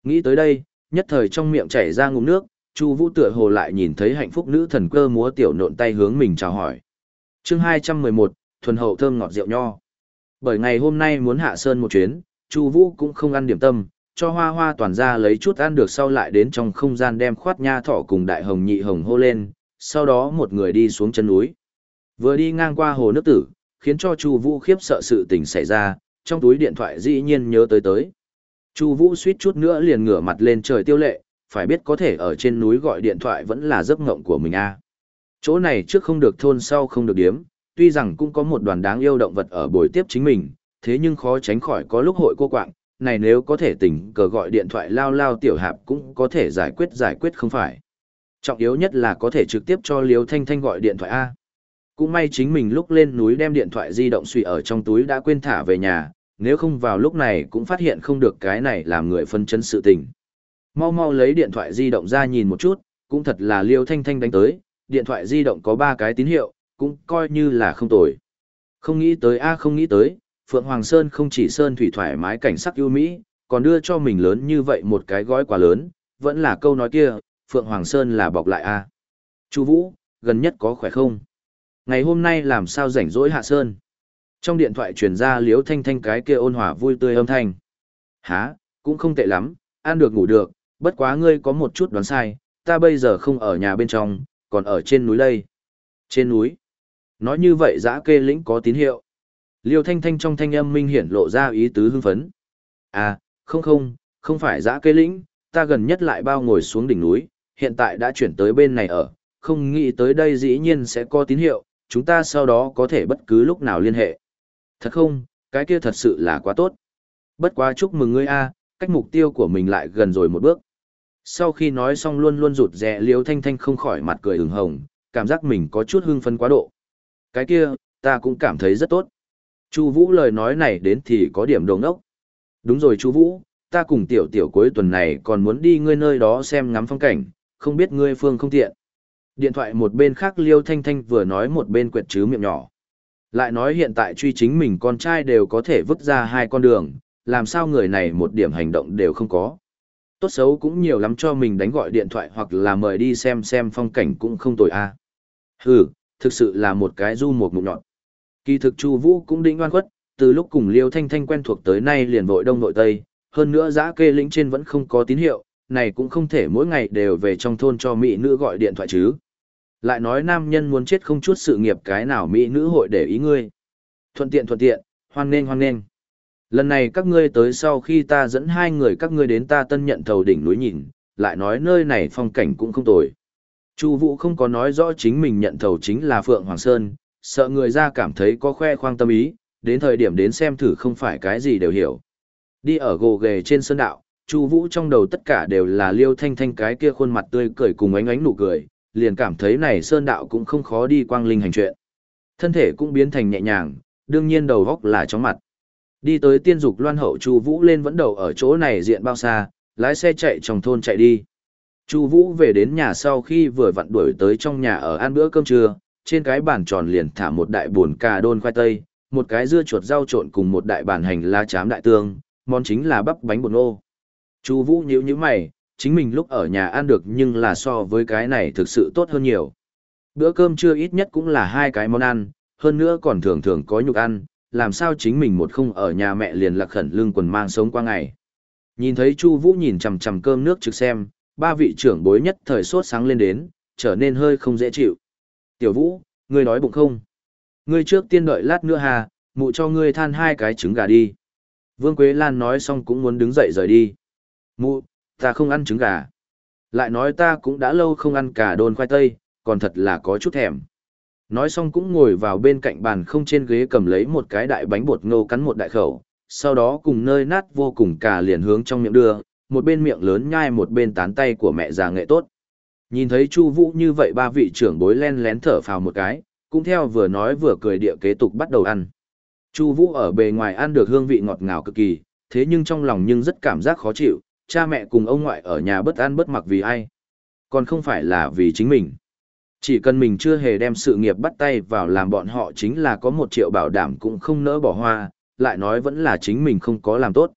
Nghĩ tới đây, nhất thời trong miệng chảy ra ngụm nước, Chu Vũ tựa hồ lại nhìn thấy hạnh phúc nữ thần cơ múa tiểu nộn tay hướng mình chào hỏi. Chương 211, thuần hậu thơm ngọt rượu nho. Bởi ngày hôm nay muốn hạ sơn một chuyến, Chu Vũ cũng không ăn điểm tâm, cho Hoa Hoa toàn ra lấy chút ăn được sau lại đến trong không gian đem khoát nha thỏ cùng đại hồng nhị hồng hô lên, sau đó một người đi xuống chân núi. Vừa đi ngang qua hồ nước tử, khiến cho Chu Vũ khiếp sợ sự tình xảy ra, trong túi điện thoại dĩ nhiên nhớ tới tới. Chu Vũ suýt chút nữa liền ngửa mặt lên trời tiêu lệ, phải biết có thể ở trên núi gọi điện thoại vẫn là giấc ngộng của mình a. Chỗ này trước không được thôn sau không được điếm, tuy rằng cũng có một đoàn đáng yêu động vật ở buổi tiếp chính mình, thế nhưng khó tránh khỏi có lúc hội cô quạng, này nếu có thể tỉnh cờ gọi điện thoại lao lao tiểu hạp cũng có thể giải quyết giải quyết không phải. Trọng yếu nhất là có thể trực tiếp cho Liêu Thanh Thanh gọi điện thoại A. Cũng may chính mình lúc lên núi đem điện thoại di động suy ở trong túi đã quên thả về nhà, nếu không vào lúc này cũng phát hiện không được cái này làm người phân chân sự tình. Mau mau lấy điện thoại di động ra nhìn một chút, cũng thật là Liêu Thanh Thanh đánh tới, điện thoại di động có ba cái tín hiệu, cũng coi như là không tồi. Không nghĩ tới a không nghĩ tới, Phượng Hoàng Sơn không chỉ sơn thủy thoải mái cảnh sắc ưu mỹ, còn đưa cho mình lớn như vậy một cái gói quà lớn, vẫn là câu nói kia, Phượng Hoàng Sơn là bọc lại a. Chu Vũ, gần nhất có khỏe không? Ngày hôm nay làm sao rảnh rỗi hạ sơn? Trong điện thoại truyền ra Liễu Thanh Thanh cái kia ôn hòa vui tươi âm thanh. Hả, cũng không tệ lắm, ăn được ngủ được, bất quá ngươi có một chút đoán sai, ta bây giờ không ở nhà bên trong, còn ở trên núi đây. Trên núi. Nói như vậy dã kê lĩnh có tín hiệu. Liêu thanh thanh trong thanh âm minh hiển lộ ra ý tứ hưng phấn. À, không không, không phải giã kê lĩnh, ta gần nhất lại bao ngồi xuống đỉnh núi, hiện tại đã chuyển tới bên này ở, không nghĩ tới đây dĩ nhiên sẽ có tín hiệu, chúng ta sau đó có thể bất cứ lúc nào liên hệ. Thật không, cái kia thật sự là quá tốt. Bất quá chúc mừng ngươi a, cách mục tiêu của mình lại gần rồi một bước. Sau khi nói xong luôn luôn rụt rè Liêu Thanh Thanh không khỏi mặt cười ửng hồng, cảm giác mình có chút hưng phấn quá độ. Cái kia, ta cũng cảm thấy rất tốt. Chu Vũ lời nói này đến thì có điểm đồng ốc. Đúng rồi Chu Vũ, ta cùng tiểu tiểu cuối tuần này còn muốn đi ngươi nơi đó xem ngắm phong cảnh, không biết ngươi phương không tiện. Điện thoại một bên khác Liêu Thanh Thanh vừa nói một bên quẹt chứ miệng nhỏ. Lại nói hiện tại truy chính mình con trai đều có thể vứt ra hai con đường, làm sao người này một điểm hành động đều không có. Tốt xấu cũng nhiều lắm cho mình đánh gọi điện thoại hoặc là mời đi xem xem phong cảnh cũng không tồi a. Hừ, thực sự là một cái du một mụn nhọn. Kỳ thực Chu Vũ cũng đĩnh oan khuất, từ lúc cùng Liêu Thanh Thanh quen thuộc tới nay liền vội đông nội tây, hơn nữa giã kê lĩnh trên vẫn không có tín hiệu, này cũng không thể mỗi ngày đều về trong thôn cho mỹ nữ gọi điện thoại chứ. Lại nói nam nhân muốn chết không chút sự nghiệp cái nào mỹ nữ hội để ý ngươi. Thuận tiện thuận tiện, hoan nghênh hoan nghênh. Lần này các ngươi tới sau khi ta dẫn hai người các ngươi đến ta tân nhận thầu đỉnh núi nhìn, lại nói nơi này phong cảnh cũng không tồi. Chu Vũ không có nói rõ chính mình nhận thầu chính là Phượng Hoàng Sơn, sợ người ra cảm thấy có khoe khoang tâm ý, đến thời điểm đến xem thử không phải cái gì đều hiểu. Đi ở gồ ghề trên sơn đạo, Chu Vũ trong đầu tất cả đều là Liêu Thanh Thanh cái kia khuôn mặt tươi cười cùng ánh ánh nụ cười, liền cảm thấy này sơn đạo cũng không khó đi quang linh hành chuyện. Thân thể cũng biến thành nhẹ nhàng, đương nhiên đầu góc là chóng mặt. Đi tới tiên dục loan hậu Chu Vũ lên vẫn đầu ở chỗ này diện bao xa, lái xe chạy trong thôn chạy đi. Chu Vũ về đến nhà sau khi vừa vặn đuổi tới trong nhà ở ăn bữa cơm trưa, trên cái bàn tròn liền thả một đại buồn cà đôn khoai tây, một cái dưa chuột rau trộn cùng một đại bàn hành lá chám đại tương, món chính là bắp bánh bột nô. Chu Vũ nhíu nhíu mày, chính mình lúc ở nhà ăn được nhưng là so với cái này thực sự tốt hơn nhiều. Bữa cơm trưa ít nhất cũng là hai cái món ăn, hơn nữa còn thường thường có nhục ăn, làm sao chính mình một không ở nhà mẹ liền lạc khẩn lương quần mang sống qua ngày. Nhìn thấy Chu Vũ nhìn chằm chằm cơm nước trực xem, ba vị trưởng bối nhất thời sốt sáng lên đến, trở nên hơi không dễ chịu. "Tiểu Vũ, ngươi nói bụng không? Ngươi trước tiên đợi lát nữa hà, mụ cho ngươi than hai cái trứng gà đi." Vương Quế Lan nói xong cũng muốn đứng dậy rời đi. "Mụ, ta không ăn trứng gà." Lại nói ta cũng đã lâu không ăn cả đồn khoai tây, còn thật là có chút thèm. Nói xong cũng ngồi vào bên cạnh bàn không trên ghế cầm lấy một cái đại bánh bột ngô cắn một đại khẩu, sau đó cùng nơi nát vô cùng cả liền hướng trong miệng đưa, một bên miệng lớn nhai một bên tán tay của mẹ già nghệ tốt. Nhìn thấy Chu Vũ như vậy ba vị trưởng bối len lén thở phào một cái, cũng theo vừa nói vừa cười địa kế tục bắt đầu ăn. Chu Vũ ở bề ngoài ăn được hương vị ngọt ngào cực kỳ, thế nhưng trong lòng nhưng rất cảm giác khó chịu, cha mẹ cùng ông ngoại ở nhà bất ăn bất mặc vì ai, còn không phải là vì chính mình. Chỉ cần mình chưa hề đem sự nghiệp bắt tay vào làm bọn họ chính là có một triệu bảo đảm cũng không nỡ bỏ hoa, lại nói vẫn là chính mình không có làm tốt.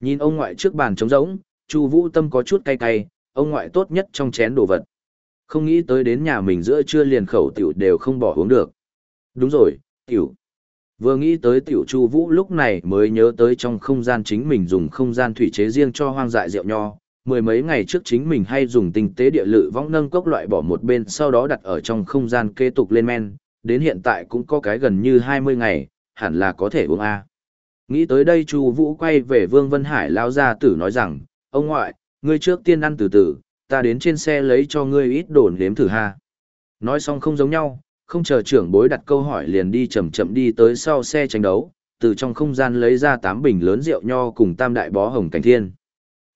Nhìn ông ngoại trước bàn trống rỗng, Chu Vũ Tâm có chút cay cay, ông ngoại tốt nhất trong chén đồ vật. Không nghĩ tới đến nhà mình giữa trưa liền khẩu tiểu đều không bỏ uống được. Đúng rồi, tiểu. Vừa nghĩ tới tiểu Chu Vũ lúc này mới nhớ tới trong không gian chính mình dùng không gian thủy chế riêng cho hoang dại rượu nho, mười mấy ngày trước chính mình hay dùng tinh tế địa lự vong nâng cốc loại bỏ một bên sau đó đặt ở trong không gian kế tục lên men, đến hiện tại cũng có cái gần như 20 ngày, hẳn là có thể uống A. Nghĩ tới đây Chu Vũ quay về Vương Vân Hải lao ra tử nói rằng, ông ngoại, ngươi trước tiên ăn từ từ, ta đến trên xe lấy cho ngươi ít đồn nếm thử ha. Nói xong không giống nhau, không chờ trưởng bối đặt câu hỏi liền đi chậm chậm đi tới sau xe tranh đấu, từ trong không gian lấy ra tám bình lớn rượu nho cùng tam đại bó hồng cảnh thiên.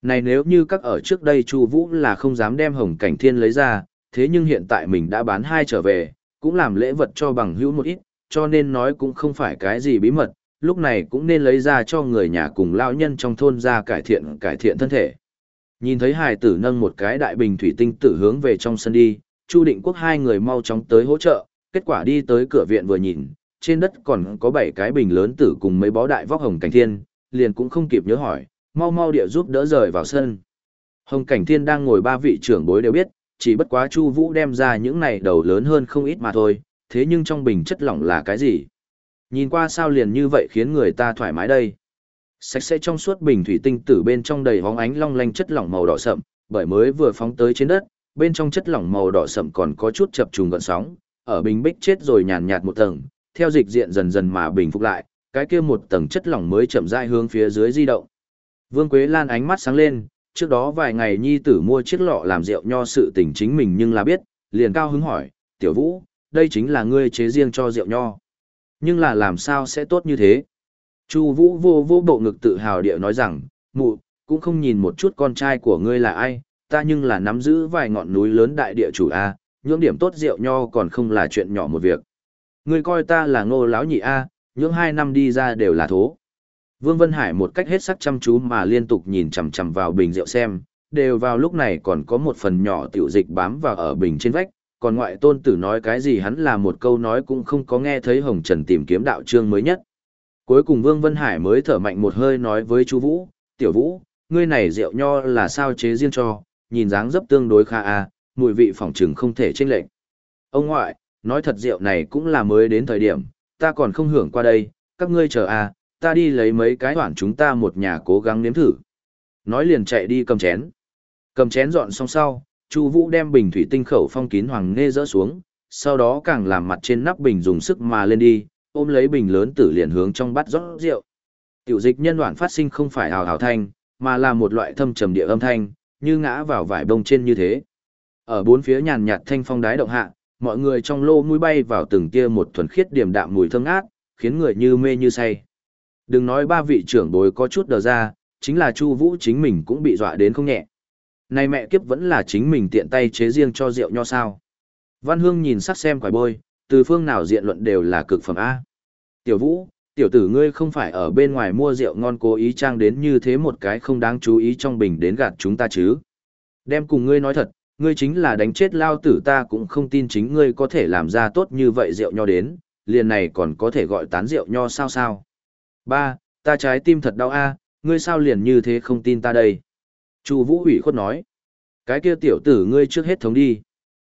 Này nếu như các ở trước đây Chu Vũ là không dám đem hồng cảnh thiên lấy ra, thế nhưng hiện tại mình đã bán hai trở về, cũng làm lễ vật cho bằng hữu một ít, cho nên nói cũng không phải cái gì bí mật, lúc này cũng nên lấy ra cho người nhà cùng lão nhân trong thôn ra cải thiện cải thiện thân thể. Nhìn thấy hài tử nâng một cái đại bình thủy tinh tử hướng về trong sân đi, Chu Định Quốc hai người mau chóng tới hỗ trợ, kết quả đi tới cửa viện vừa nhìn, trên đất còn có bảy cái bình lớn tử cùng mấy bó đại vóc hồng cảnh thiên, liền cũng không kịp nhớ hỏi, mau mau địa giúp đỡ rời vào sân. Hồng Cảnh Thiên đang ngồi ba vị trưởng bối đều biết, chỉ bất quá Chu Vũ đem ra những này đầu lớn hơn không ít mà thôi, thế nhưng trong bình chất lỏng là cái gì? Nhìn qua sao liền như vậy khiến người ta thoải mái đây. Sạch sẽ trong suốt bình thủy tinh tử bên trong đầy hóng ánh long lanh chất lỏng màu đỏ sậm, bởi mới vừa phóng tới trên đất, bên trong chất lỏng màu đỏ sậm còn có chút chập trùng gợn sóng, ở bình bích chết rồi nhàn nhạt một tầng, theo dịch diện dần dần mà bình phục lại, cái kia một tầng chất lỏng mới chậm rãi hướng phía dưới di động. Vương Quế Lan ánh mắt sáng lên, trước đó vài ngày nhi tử mua chiếc lọ làm rượu nho sự tình chính mình nhưng là biết, liền cao hứng hỏi, tiểu vũ, đây chính là ngươi chế riêng cho rượu nho. Nhưng là làm sao sẽ tốt như thế? Chu vũ vô vô bộ ngực tự hào địa nói rằng, mụ, cũng không nhìn một chút con trai của ngươi là ai, ta nhưng là nắm giữ vài ngọn núi lớn đại địa chủ A, những điểm tốt rượu nho còn không là chuyện nhỏ một việc. Ngươi coi ta là ngô lão nhị A, những hai năm đi ra đều là thố. Vương Vân Hải một cách hết sắc chăm chú mà liên tục nhìn chằm chằm vào bình rượu xem, đều vào lúc này còn có một phần nhỏ tiểu dịch bám vào ở bình trên vách, còn ngoại tôn tử nói cái gì hắn là một câu nói cũng không có nghe thấy Hồng Trần tìm kiếm đạo chương mới nhất. Cuối cùng Vương Vân Hải mới thở mạnh một hơi nói với chú Vũ, tiểu Vũ, ngươi này rượu nho là sao chế riêng cho, nhìn dáng dấp tương đối khá à, mùi vị phỏng trừng không thể chênh lệch. Ông ngoại, nói thật rượu này cũng là mới đến thời điểm, ta còn không hưởng qua đây, các ngươi chờ à, ta đi lấy mấy cái hoảng chúng ta một nhà cố gắng nếm thử. Nói liền chạy đi cầm chén. Cầm chén dọn xong sau, Chu Vũ đem bình thủy tinh khẩu phong kín hoàng nghe rỡ xuống, sau đó càng làm mặt trên nắp bình dùng sức mà lên đi, ôm lấy bình lớn tử liền hướng trong bát rót rượu. Tiểu dịch nhân đoạn phát sinh không phải hào hào thanh, mà là một loại thâm trầm địa âm thanh, như ngã vào vải bông trên như thế. Ở bốn phía nhàn nhạt thanh phong đái động hạ, mọi người trong lô mũi bay vào từng tia một thuần khiết điểm đạm mùi thơm ngát, khiến người như mê như say. Đừng nói ba vị trưởng bối có chút đờ ra, chính là Chu Vũ chính mình cũng bị dọa đến không nhẹ. Này mẹ kiếp vẫn là chính mình tiện tay chế riêng cho rượu nho sao. Văn Hương nhìn sắc xem quải bôi, từ phương nào diện luận đều là cực phẩm A. Tiểu Vũ, tiểu tử ngươi không phải ở bên ngoài mua rượu ngon cố ý trang đến như thế một cái không đáng chú ý trong bình đến gạt chúng ta chứ. Đem cùng ngươi nói thật, ngươi chính là đánh chết lao tử ta cũng không tin chính ngươi có thể làm ra tốt như vậy rượu nho đến, liền này còn có thể gọi tán rượu nho sao sao. Ba, ta trái tim thật đau a, ngươi sao liền như thế không tin ta đây. Chu Vũ ủy khuất nói, cái kia tiểu tử ngươi trước hết thống đi.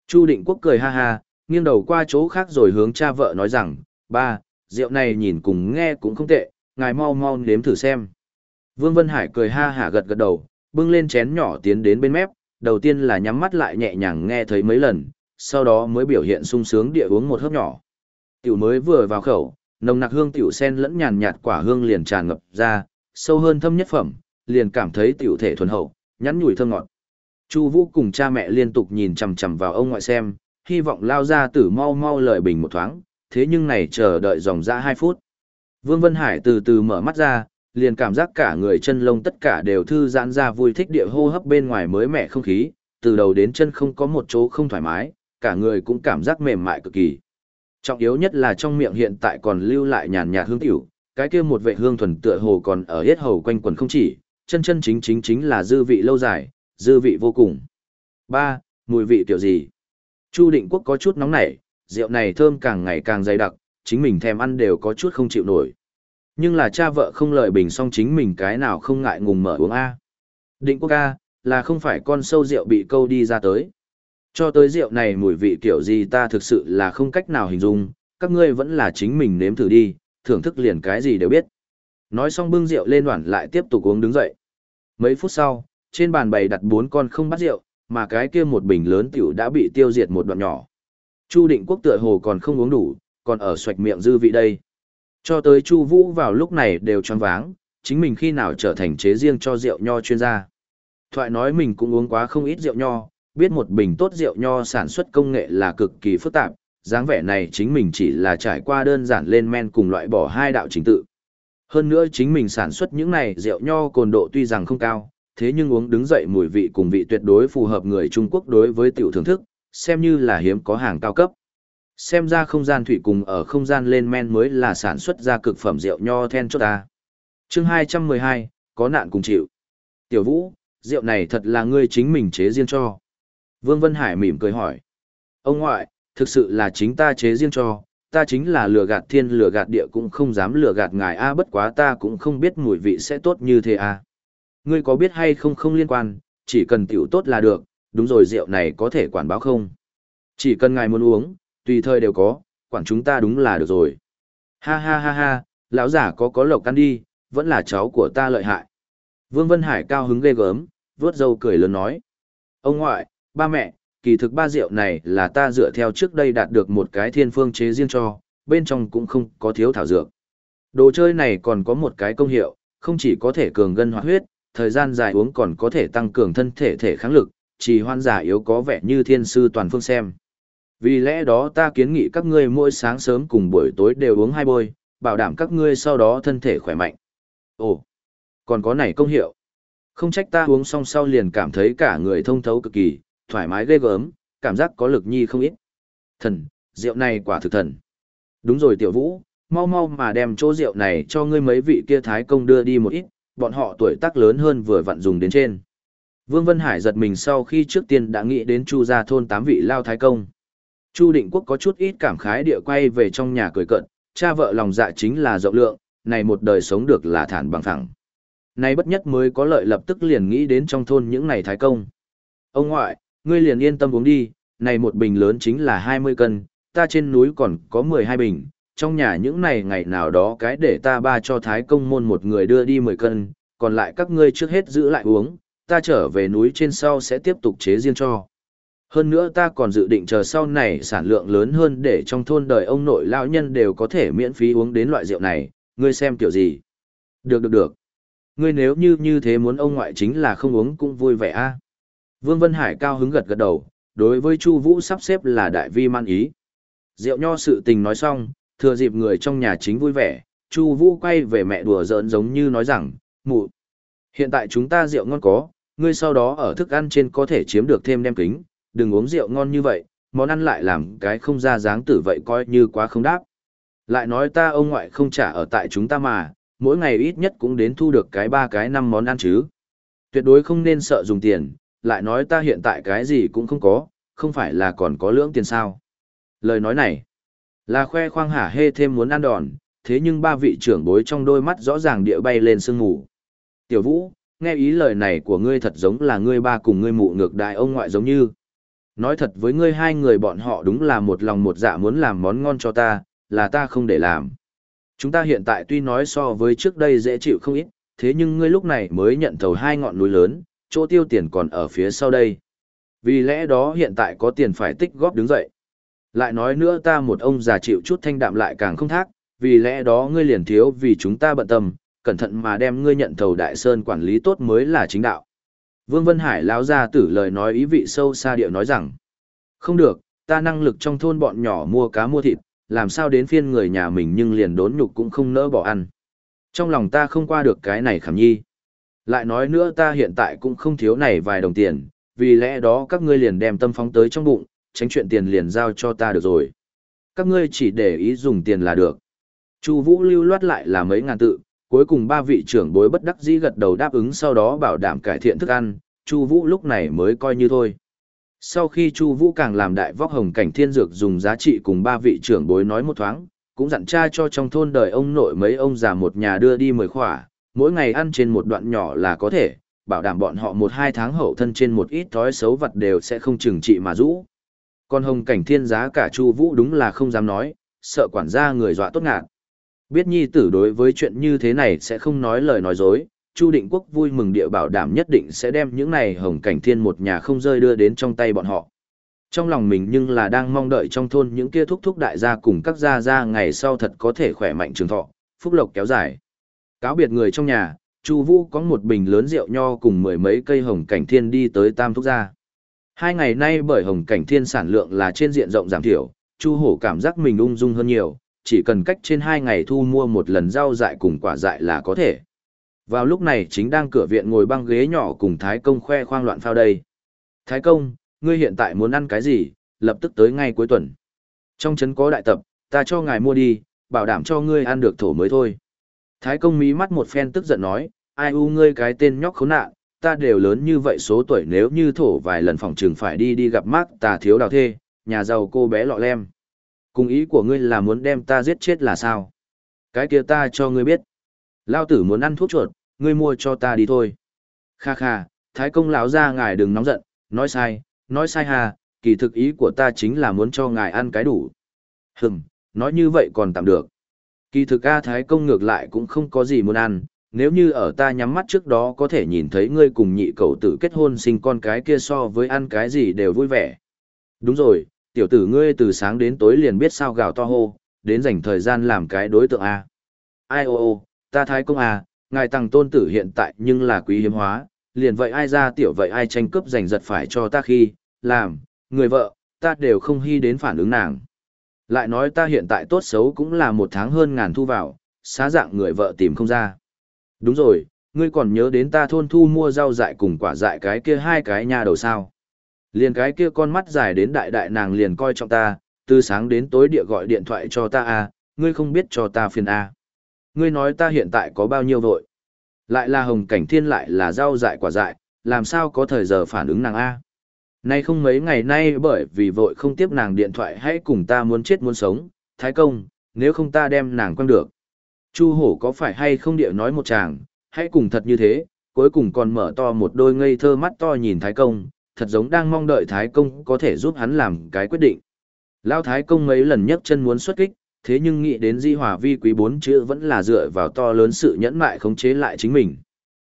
Chu Định Quốc cười ha ha, nghiêng đầu qua chỗ khác rồi hướng cha vợ nói rằng, ba, rượu này nhìn cùng nghe cũng không tệ, ngài mau mau nếm thử xem. Vương Vân Hải cười ha hả gật gật đầu, bưng lên chén nhỏ tiến đến bên mép, đầu tiên là nhắm mắt lại nhẹ nhàng nghe thấy mấy lần, sau đó mới biểu hiện sung sướng địa uống một hớp nhỏ. Tiểu mới vừa vào khẩu, nồng nặc hương tiểu sen lẫn nhàn nhạt quả hương liền tràn ngập ra, sâu hơn thâm nhất phẩm, liền cảm thấy tiểu thể thuần hậu, nhắn nhủi thơm ngọt. Chu Vũ cùng cha mẹ liên tục nhìn chằm chằm vào ông ngoại xem, hy vọng lao ra tử mau mau lời bình một thoáng, thế nhưng này chờ đợi dòng ra 2 phút. Vương Vân Hải từ từ mở mắt ra, liền cảm giác cả người chân lông tất cả đều thư giãn ra vui thích địa hô hấp bên ngoài mới mẻ không khí, từ đầu đến chân không có một chỗ không thoải mái, cả người cũng cảm giác mềm mại cực kỳ. Trọng yếu nhất là trong miệng hiện tại còn lưu lại nhàn nhạt hương tiểu, cái kia một vệ hương thuần tựa hồ còn ở hết hầu quanh quần không chỉ, chân chân chính chính chính là dư vị lâu dài, dư vị vô cùng. 3. Mùi vị tiểu gì? Chu Định Quốc có chút nóng nảy, rượu này thơm càng ngày càng dày đặc, chính mình thèm ăn đều có chút không chịu nổi. Nhưng là cha vợ không lợi bình song chính mình cái nào không ngại ngùng mở uống A. Định Quốc A, là không phải con sâu rượu bị câu đi ra tới. Cho tới rượu này mùi vị kiểu gì ta thực sự là không cách nào hình dung, các ngươi vẫn là chính mình nếm thử đi, thưởng thức liền cái gì đều biết. Nói xong bưng rượu lên đoạn lại tiếp tục uống đứng dậy. Mấy phút sau, trên bàn bày đặt bốn con không bắt rượu, mà cái kia một bình lớn tiểu đã bị tiêu diệt một đoạn nhỏ. Chu Định Quốc tựa hồ còn không uống đủ, còn ở xoạch miệng dư vị đây. Cho tới Chu Vũ vào lúc này đều choáng váng, chính mình khi nào trở thành chế riêng cho rượu nho chuyên gia. Thoại nói mình cũng uống quá không ít rượu nho, biết một bình tốt rượu nho sản xuất công nghệ là cực kỳ phức tạp, dáng vẻ này chính mình chỉ là trải qua đơn giản lên men cùng loại bỏ hai đạo trình tự. Hơn nữa chính mình sản xuất những này rượu nho cồn độ tuy rằng không cao, thế nhưng uống đứng dậy mùi vị cùng vị tuyệt đối phù hợp người Trung Quốc đối với tiểu thưởng thức, xem như là hiếm có hàng cao cấp. Xem ra không gian thủy cùng ở không gian lên men mới là sản xuất ra cực phẩm rượu nho then chốt ta. Chương 212, có nạn cùng chịu. Tiểu Vũ, rượu này thật là ngươi chính mình chế riêng cho. Vương Vân Hải mỉm cười hỏi. Ông ngoại, thực sự là chính ta chế riêng cho, ta chính là lừa gạt thiên lừa gạt địa cũng không dám lừa gạt ngài a bất quá ta cũng không biết mùi vị sẽ tốt như thế a. Ngươi có biết hay không không liên quan, chỉ cần tiểu tốt là được, đúng rồi rượu này có thể quản báo không? Chỉ cần ngài muốn uống, tùy thời đều có, quản chúng ta đúng là được rồi. Ha ha ha ha, lão giả có có lộc ăn đi, vẫn là cháu của ta lợi hại. Vương Vân Hải cao hứng ghê gớm, vớt dâu cười lớn nói. Ông ngoại, ba mẹ, kỳ thực ba rượu này là ta dựa theo trước đây đạt được một cái thiên phương chế riêng cho, bên trong cũng không có thiếu thảo dược. Đồ chơi này còn có một cái công hiệu, không chỉ có thể cường gân hoạt huyết, thời gian dài uống còn có thể tăng cường thân thể thể kháng lực, chỉ hoan giả yếu có vẻ như thiên sư toàn phương xem. Vì lẽ đó ta kiến nghị các ngươi mỗi sáng sớm cùng buổi tối đều uống hai bôi, bảo đảm các ngươi sau đó thân thể khỏe mạnh. Ồ, còn có này công hiệu. Không trách ta uống xong sau liền cảm thấy cả người thông thấu cực kỳ, thoải mái ghê gớm, cảm giác có lực nhi không ít. Thần, rượu này quả thực thần. Đúng rồi tiểu vũ, mau mau mà đem chỗ rượu này cho ngươi mấy vị kia thái công đưa đi một ít, bọn họ tuổi tác lớn hơn vừa vặn dùng đến trên. Vương Vân Hải giật mình sau khi trước tiên đã nghĩ đến Chu gia thôn tám vị lao thái công. Chu Định Quốc có chút ít cảm khái địa quay về trong nhà cười cận, cha vợ lòng dạ chính là rộng lượng, này một đời sống được là thản bằng phẳng. Này bất nhất mới có lợi lập tức liền nghĩ đến trong thôn những này thái công. Ông ngoại, ngươi liền yên tâm uống đi, này một bình lớn chính là 20 cân, ta trên núi còn có 12 bình, trong nhà những này ngày nào đó cái để ta ba cho thái công môn một người đưa đi 10 cân, còn lại các ngươi trước hết giữ lại uống, ta trở về núi trên sau sẽ tiếp tục chế riêng cho. Hơn nữa ta còn dự định chờ sau này sản lượng lớn hơn để trong thôn đời ông nội lão nhân đều có thể miễn phí uống đến loại rượu này, ngươi xem kiểu gì. Được được được. Ngươi nếu như như thế muốn ông ngoại chính là không uống cũng vui vẻ a. Vương Vân Hải cao hứng gật gật đầu, đối với Chu Vũ sắp xếp là đại vi man ý. Rượu nho sự tình nói xong, thừa dịp người trong nhà chính vui vẻ, Chu Vũ quay về mẹ đùa giỡn giống như nói rằng, "Mụ, Hiện tại chúng ta rượu ngon có, ngươi sau đó ở thức ăn trên có thể chiếm được thêm đem kính, đừng uống rượu ngon như vậy, món ăn lại làm cái không ra dáng tử vậy coi như quá không đáp. Lại nói ta ông ngoại không trả ở tại chúng ta mà, mỗi ngày ít nhất cũng đến thu được cái ba cái năm món ăn chứ. Tuyệt đối không nên sợ dùng tiền, lại nói ta hiện tại cái gì cũng không có, không phải là còn có lưỡng tiền sao. Lời nói này, là khoe khoang hả hê thêm muốn ăn đòn, thế nhưng ba vị trưởng bối trong đôi mắt rõ ràng địa bay lên sương ngủ. Tiểu vũ, nghe ý lời này của ngươi thật giống là ngươi ba cùng ngươi mụ ngược đại ông ngoại giống như. Nói thật với ngươi hai người bọn họ đúng là một lòng một dạ muốn làm món ngon cho ta, là ta không để làm. Chúng ta hiện tại tuy nói so với trước đây dễ chịu không ít, thế nhưng ngươi lúc này mới nhận thầu hai ngọn núi lớn, chỗ tiêu tiền còn ở phía sau đây. Vì lẽ đó hiện tại có tiền phải tích góp đứng dậy. Lại nói nữa ta một ông già chịu chút thanh đạm lại càng không thác, vì lẽ đó ngươi liền thiếu vì chúng ta bận tâm, cẩn thận mà đem ngươi nhận thầu đại sơn quản lý tốt mới là chính đạo. Vương Vân Hải lão ra tử lời nói ý vị sâu xa điệu nói rằng, không được, ta năng lực trong thôn bọn nhỏ mua cá mua thịt, làm sao đến phiên người nhà mình nhưng liền đốn nhục cũng không nỡ bỏ ăn. Trong lòng ta không qua được cái này khảm nhi. Lại nói nữa ta hiện tại cũng không thiếu này vài đồng tiền, vì lẽ đó các ngươi liền đem tâm phóng tới trong bụng, tránh chuyện tiền liền giao cho ta được rồi. Các ngươi chỉ để ý dùng tiền là được. Chu Vũ lưu loát lại là mấy ngàn tự, cuối cùng ba vị trưởng bối bất đắc dĩ gật đầu đáp ứng sau đó bảo đảm cải thiện thức ăn, Chu Vũ lúc này mới coi như thôi. Sau khi Chu Vũ càng làm đại vóc hồng cảnh thiên dược dùng giá trị cùng ba vị trưởng bối nói một thoáng, cũng dặn cha cho trong thôn đời ông nội mấy ông già một nhà đưa đi mười khỏa, mỗi ngày ăn trên một đoạn nhỏ là có thể, bảo đảm bọn họ một hai tháng hậu thân trên một ít thói xấu vật đều sẽ không chừng trị mà rũ. Còn hồng cảnh thiên giá cả Chu Vũ đúng là không dám nói, sợ quản gia người dọa tốt ngạt. Biết nhi tử đối với chuyện như thế này sẽ không nói lời nói dối, Chu Định Quốc vui mừng địa bảo đảm nhất định sẽ đem những này hồng cảnh thiên một nhà không rơi đưa đến trong tay bọn họ. Trong lòng mình nhưng là đang mong đợi trong thôn những kia thúc thúc đại gia cùng các gia gia ngày sau thật có thể khỏe mạnh trường thọ, phúc lộc kéo dài. Cáo biệt người trong nhà, Chu Vũ có một bình lớn rượu nho cùng mười mấy cây hồng cảnh thiên đi tới Tam Thúc gia. Hai ngày nay bởi hồng cảnh thiên sản lượng là trên diện rộng giảm thiểu, Chu Hổ cảm giác mình ung dung hơn nhiều, chỉ cần cách trên hai ngày thu mua một lần rau dại cùng quả dại là có thể. Vào lúc này chính đang cửa viện ngồi băng ghế nhỏ cùng Thái Công khoe khoang loạn phao đây. Thái Công, ngươi hiện tại muốn ăn cái gì, lập tức tới ngay cuối tuần. Trong trấn có đại tập, ta cho ngài mua đi, bảo đảm cho ngươi ăn được thổ mới thôi. Thái công mí mắt một phen tức giận nói, ai u ngươi cái tên nhóc khốn nạn, ta đều lớn như vậy số tuổi nếu như thổ vài lần phòng trường phải đi đi gặp mát, tà thiếu đào thê, nhà giàu cô bé lọ lem. Cùng ý của ngươi là muốn đem ta giết chết là sao? Cái kia ta cho ngươi biết. Lao tử muốn ăn thuốc chuột, ngươi mua cho ta đi thôi. Kha kha, thái công lão ra ngài đừng nóng giận, nói sai, nói sai hà, kỳ thực ý của ta chính là muốn cho ngài ăn cái đủ. Hừm, nói như vậy còn tạm được. Kỳ thực A Thái Công ngược lại cũng không có gì muốn ăn, nếu như ở ta nhắm mắt trước đó có thể nhìn thấy ngươi cùng nhị cậu tử kết hôn sinh con cái kia so với ăn cái gì đều vui vẻ. Đúng rồi, tiểu tử ngươi từ sáng đến tối liền biết sao gào to hô, đến dành thời gian làm cái đối tượng A. Ai ô ô, ta Thái Công A, ngài tăng tôn tử hiện tại nhưng là quý hiếm hóa, liền vậy ai ra tiểu vậy ai tranh cướp giành giật phải cho ta khi, làm, người vợ, ta đều không hy đến phản ứng nàng. Lại nói ta hiện tại tốt xấu cũng là một tháng hơn ngàn thu vào, xá dạng người vợ tìm không ra. Đúng rồi, ngươi còn nhớ đến ta thôn thu mua rau dại cùng quả dại cái kia hai cái nhà đầu sao. Liền cái kia con mắt dài đến đại đại nàng liền coi trọng ta, từ sáng đến tối địa gọi điện thoại cho ta à, ngươi không biết cho ta phiền à. Ngươi nói ta hiện tại có bao nhiêu vội. Lại là hồng cảnh thiên lại là rau dại quả dại, làm sao có thời giờ phản ứng nàng a Nay không mấy ngày nay bởi vì vội không tiếp nàng điện thoại hãy cùng ta muốn chết muốn sống, thái công, nếu không ta đem nàng quăng được. Chu hổ có phải hay không địa nói một chàng, hãy cùng thật như thế, cuối cùng còn mở to một đôi ngây thơ mắt to nhìn thái công, thật giống đang mong đợi thái công có thể giúp hắn làm cái quyết định. Lao thái công mấy lần nhấc chân muốn xuất kích, thế nhưng nghĩ đến di hòa vi quý bốn chữ vẫn là dựa vào to lớn sự nhẫn mại khống chế lại chính mình.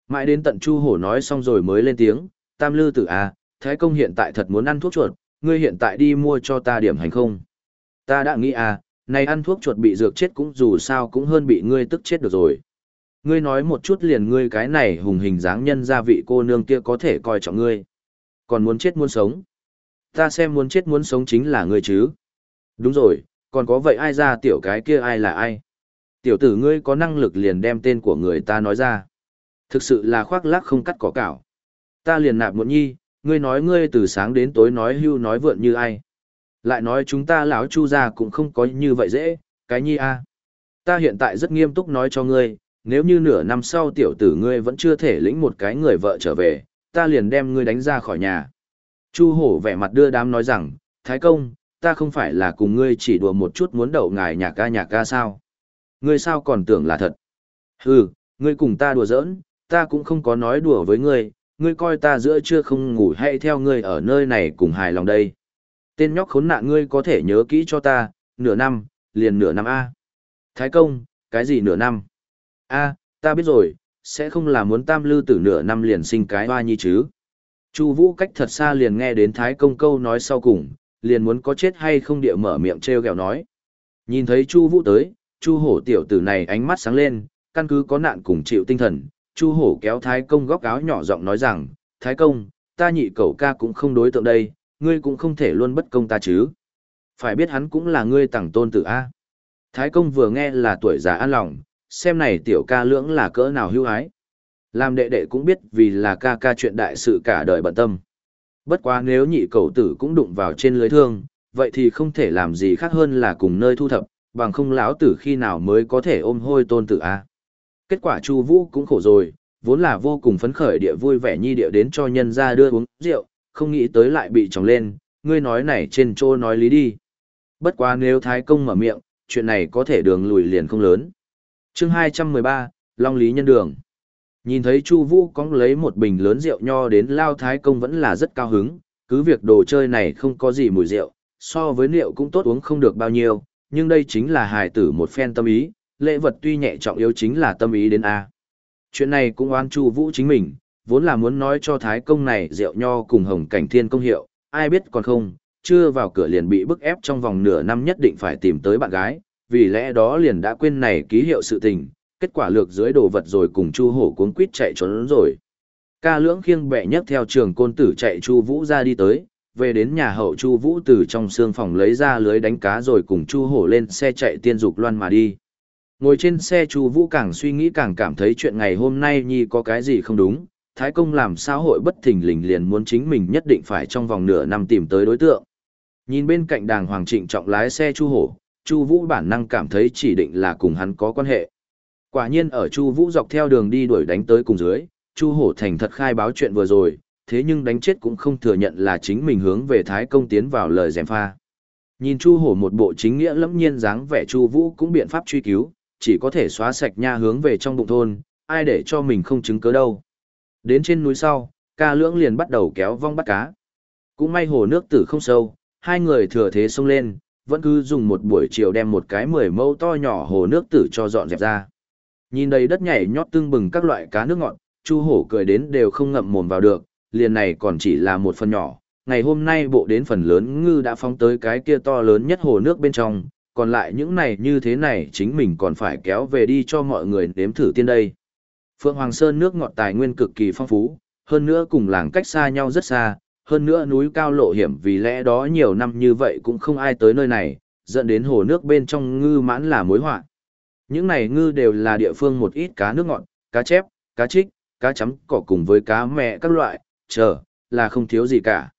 Mãi đến tận Chu Hổ nói xong rồi mới lên tiếng, tam lư tử a, à, Thái công hiện tại thật muốn ăn thuốc chuột, ngươi hiện tại đi mua cho ta điểm hành không? Ta đã nghĩ à, này ăn thuốc chuột bị dược chết cũng dù sao cũng hơn bị ngươi tức chết được rồi. Ngươi nói một chút liền ngươi cái này hùng hình dáng nhân gia vị cô nương kia có thể coi trọng ngươi. Còn muốn chết muốn sống. Ta xem muốn chết muốn sống chính là ngươi chứ. Đúng rồi, còn có vậy ai ra tiểu cái kia ai là ai? Tiểu tử ngươi có năng lực liền đem tên của người ta nói ra. Thực sự là khoác lác không cắt cỏ cảo. Ta liền nạp muộn nhi, ngươi nói ngươi từ sáng đến tối nói hưu nói vượn như ai. Lại nói chúng ta lão chu gia cũng không có như vậy dễ, cái nhi a. Ta hiện tại rất nghiêm túc nói cho ngươi, nếu như nửa năm sau tiểu tử ngươi vẫn chưa thể lĩnh một cái người vợ trở về, ta liền đem ngươi đánh ra khỏi nhà. Chu hổ vẻ mặt đưa đám nói rằng, Thái công, ta không phải là cùng ngươi chỉ đùa một chút muốn đậu ngài nhạc ca nhạc ca sao. Ngươi sao còn tưởng là thật? Hừ, ngươi cùng ta đùa giỡn, ta cũng không có nói đùa với ngươi, ngươi coi ta giữa chưa không ngủ hay theo ngươi ở nơi này cùng hài lòng đây. Tên nhóc khốn nạn ngươi có thể nhớ kỹ cho ta, nửa năm, liền nửa năm A. Thái công, cái gì nửa năm? A, ta biết rồi, sẽ không là muốn tam lư tử nửa năm liền sinh cái hoa nhi chứ. Chu Vũ cách thật xa liền nghe đến Thái công câu nói sau cùng, liền muốn có chết hay không địa mở miệng treo gẹo nói. Nhìn thấy Chu Vũ tới, Chu Hổ tiểu tử này ánh mắt sáng lên, căn cứ có nạn cùng chịu tinh thần, Chu Hổ kéo Thái công góc áo nhỏ giọng nói rằng, "Thái công, ta nhị cậu ca cũng không đối tượng đây, ngươi cũng không thể luôn bất công ta chứ. Phải biết hắn cũng là ngươi tặng tôn tử a." Thái công vừa nghe là tuổi già an lòng, xem này tiểu ca lưỡng là cỡ nào hưu ái. Làm đệ đệ cũng biết vì là ca ca chuyện đại sự cả đời bận tâm. Bất quá nếu nhị cầu tử cũng đụng vào trên lưới thương, vậy thì không thể làm gì khác hơn là cùng nơi thu thập, bằng không lão tử khi nào mới có thể ôm hôi tôn tử a. Kết quả Chu Vũ cũng khổ rồi, vốn là vô cùng phấn khởi địa vui vẻ nhi địa đến cho nhân gia đưa uống rượu, không nghĩ tới lại bị chồng lên, ngươi nói này trên chỗ nói lý đi. Bất quá nếu Thái công mở miệng, chuyện này có thể đường lùi liền không lớn. Chương 213, Long Lý Nhân Đường. Nhìn thấy Chu Vũ cóng lấy một bình lớn rượu nho đến Lao Thái công vẫn là rất cao hứng, cứ việc đồ chơi này không có gì mùi rượu, so với rượu cũng tốt uống không được bao nhiêu, nhưng đây chính là hài tử một phen tâm ý, lễ vật tuy nhẹ trọng yếu chính là tâm ý đến a. Chuyện này cũng oan Chu Vũ chính mình, vốn là muốn nói cho Thái công này rượu nho cùng Hồng Cảnh Thiên công hiệu, ai biết còn không, chưa vào cửa liền bị bức ép trong vòng nửa năm nhất định phải tìm tới bạn gái, vì lẽ đó liền đã quên này ký hiệu sự tình, kết quả lược dưới đồ vật rồi cùng Chu Hổ cuốn quýt chạy trốn rồi. Ca lưỡng khiêng bẹ nhất theo trường côn tử chạy Chu Vũ ra đi tới, về đến nhà hậu Chu Vũ từ trong xương phòng lấy ra lưới đánh cá rồi cùng Chu Hổ lên xe chạy tiên dục loan mà đi. Ngồi trên xe Chu Vũ càng suy nghĩ càng cảm thấy chuyện ngày hôm nay nhi có cái gì không đúng, Thái công làm sao hội bất thình lình liền muốn chính mình nhất định phải trong vòng nửa năm tìm tới đối tượng. Nhìn bên cạnh đàng hoàng trịnh trọng lái xe Chu Hổ, Chu Vũ bản năng cảm thấy chỉ định là cùng hắn có quan hệ. Quả nhiên ở Chu Vũ dọc theo đường đi đuổi đánh tới cùng dưới, Chu Hổ thành thật khai báo chuyện vừa rồi, thế nhưng đánh chết cũng không thừa nhận là chính mình hướng về Thái công tiến vào lời gièm pha. Nhìn Chu Hổ một bộ chính nghĩa lẫm nhiên dáng vẻ Chu Vũ cũng biện pháp truy cứu, chỉ có thể xóa sạch nha hướng về trong bụng thôn, ai để cho mình không chứng cứ đâu. Đến trên núi sau, ca lưỡng liền bắt đầu kéo vong bắt cá. Cũng may hồ nước tử không sâu, hai người thừa thế xông lên, vẫn cứ dùng một buổi chiều đem một cái mười mẫu to nhỏ hồ nước tử cho dọn dẹp ra. Nhìn đầy đất nhảy nhót tương bừng các loại cá nước ngọt, Chu hổ cười đến đều không ngậm mồm vào được, liền này còn chỉ là một phần nhỏ. Ngày hôm nay bộ đến phần lớn ngư đã phóng tới cái kia to lớn nhất hồ nước bên trong, còn lại những này như thế này chính mình còn phải kéo về đi cho mọi người nếm thử tiên đây. Phượng Hoàng Sơn nước ngọt tài nguyên cực kỳ phong phú, hơn nữa cùng làng cách xa nhau rất xa, hơn nữa núi cao lộ hiểm vì lẽ đó nhiều năm như vậy cũng không ai tới nơi này, dẫn đến hồ nước bên trong ngư mãn là mối họa. Những này ngư đều là địa phương một ít cá nước ngọt, cá chép, cá trích, cá chấm cỏ cùng với cá mẹ các loại, chờ, là không thiếu gì cả.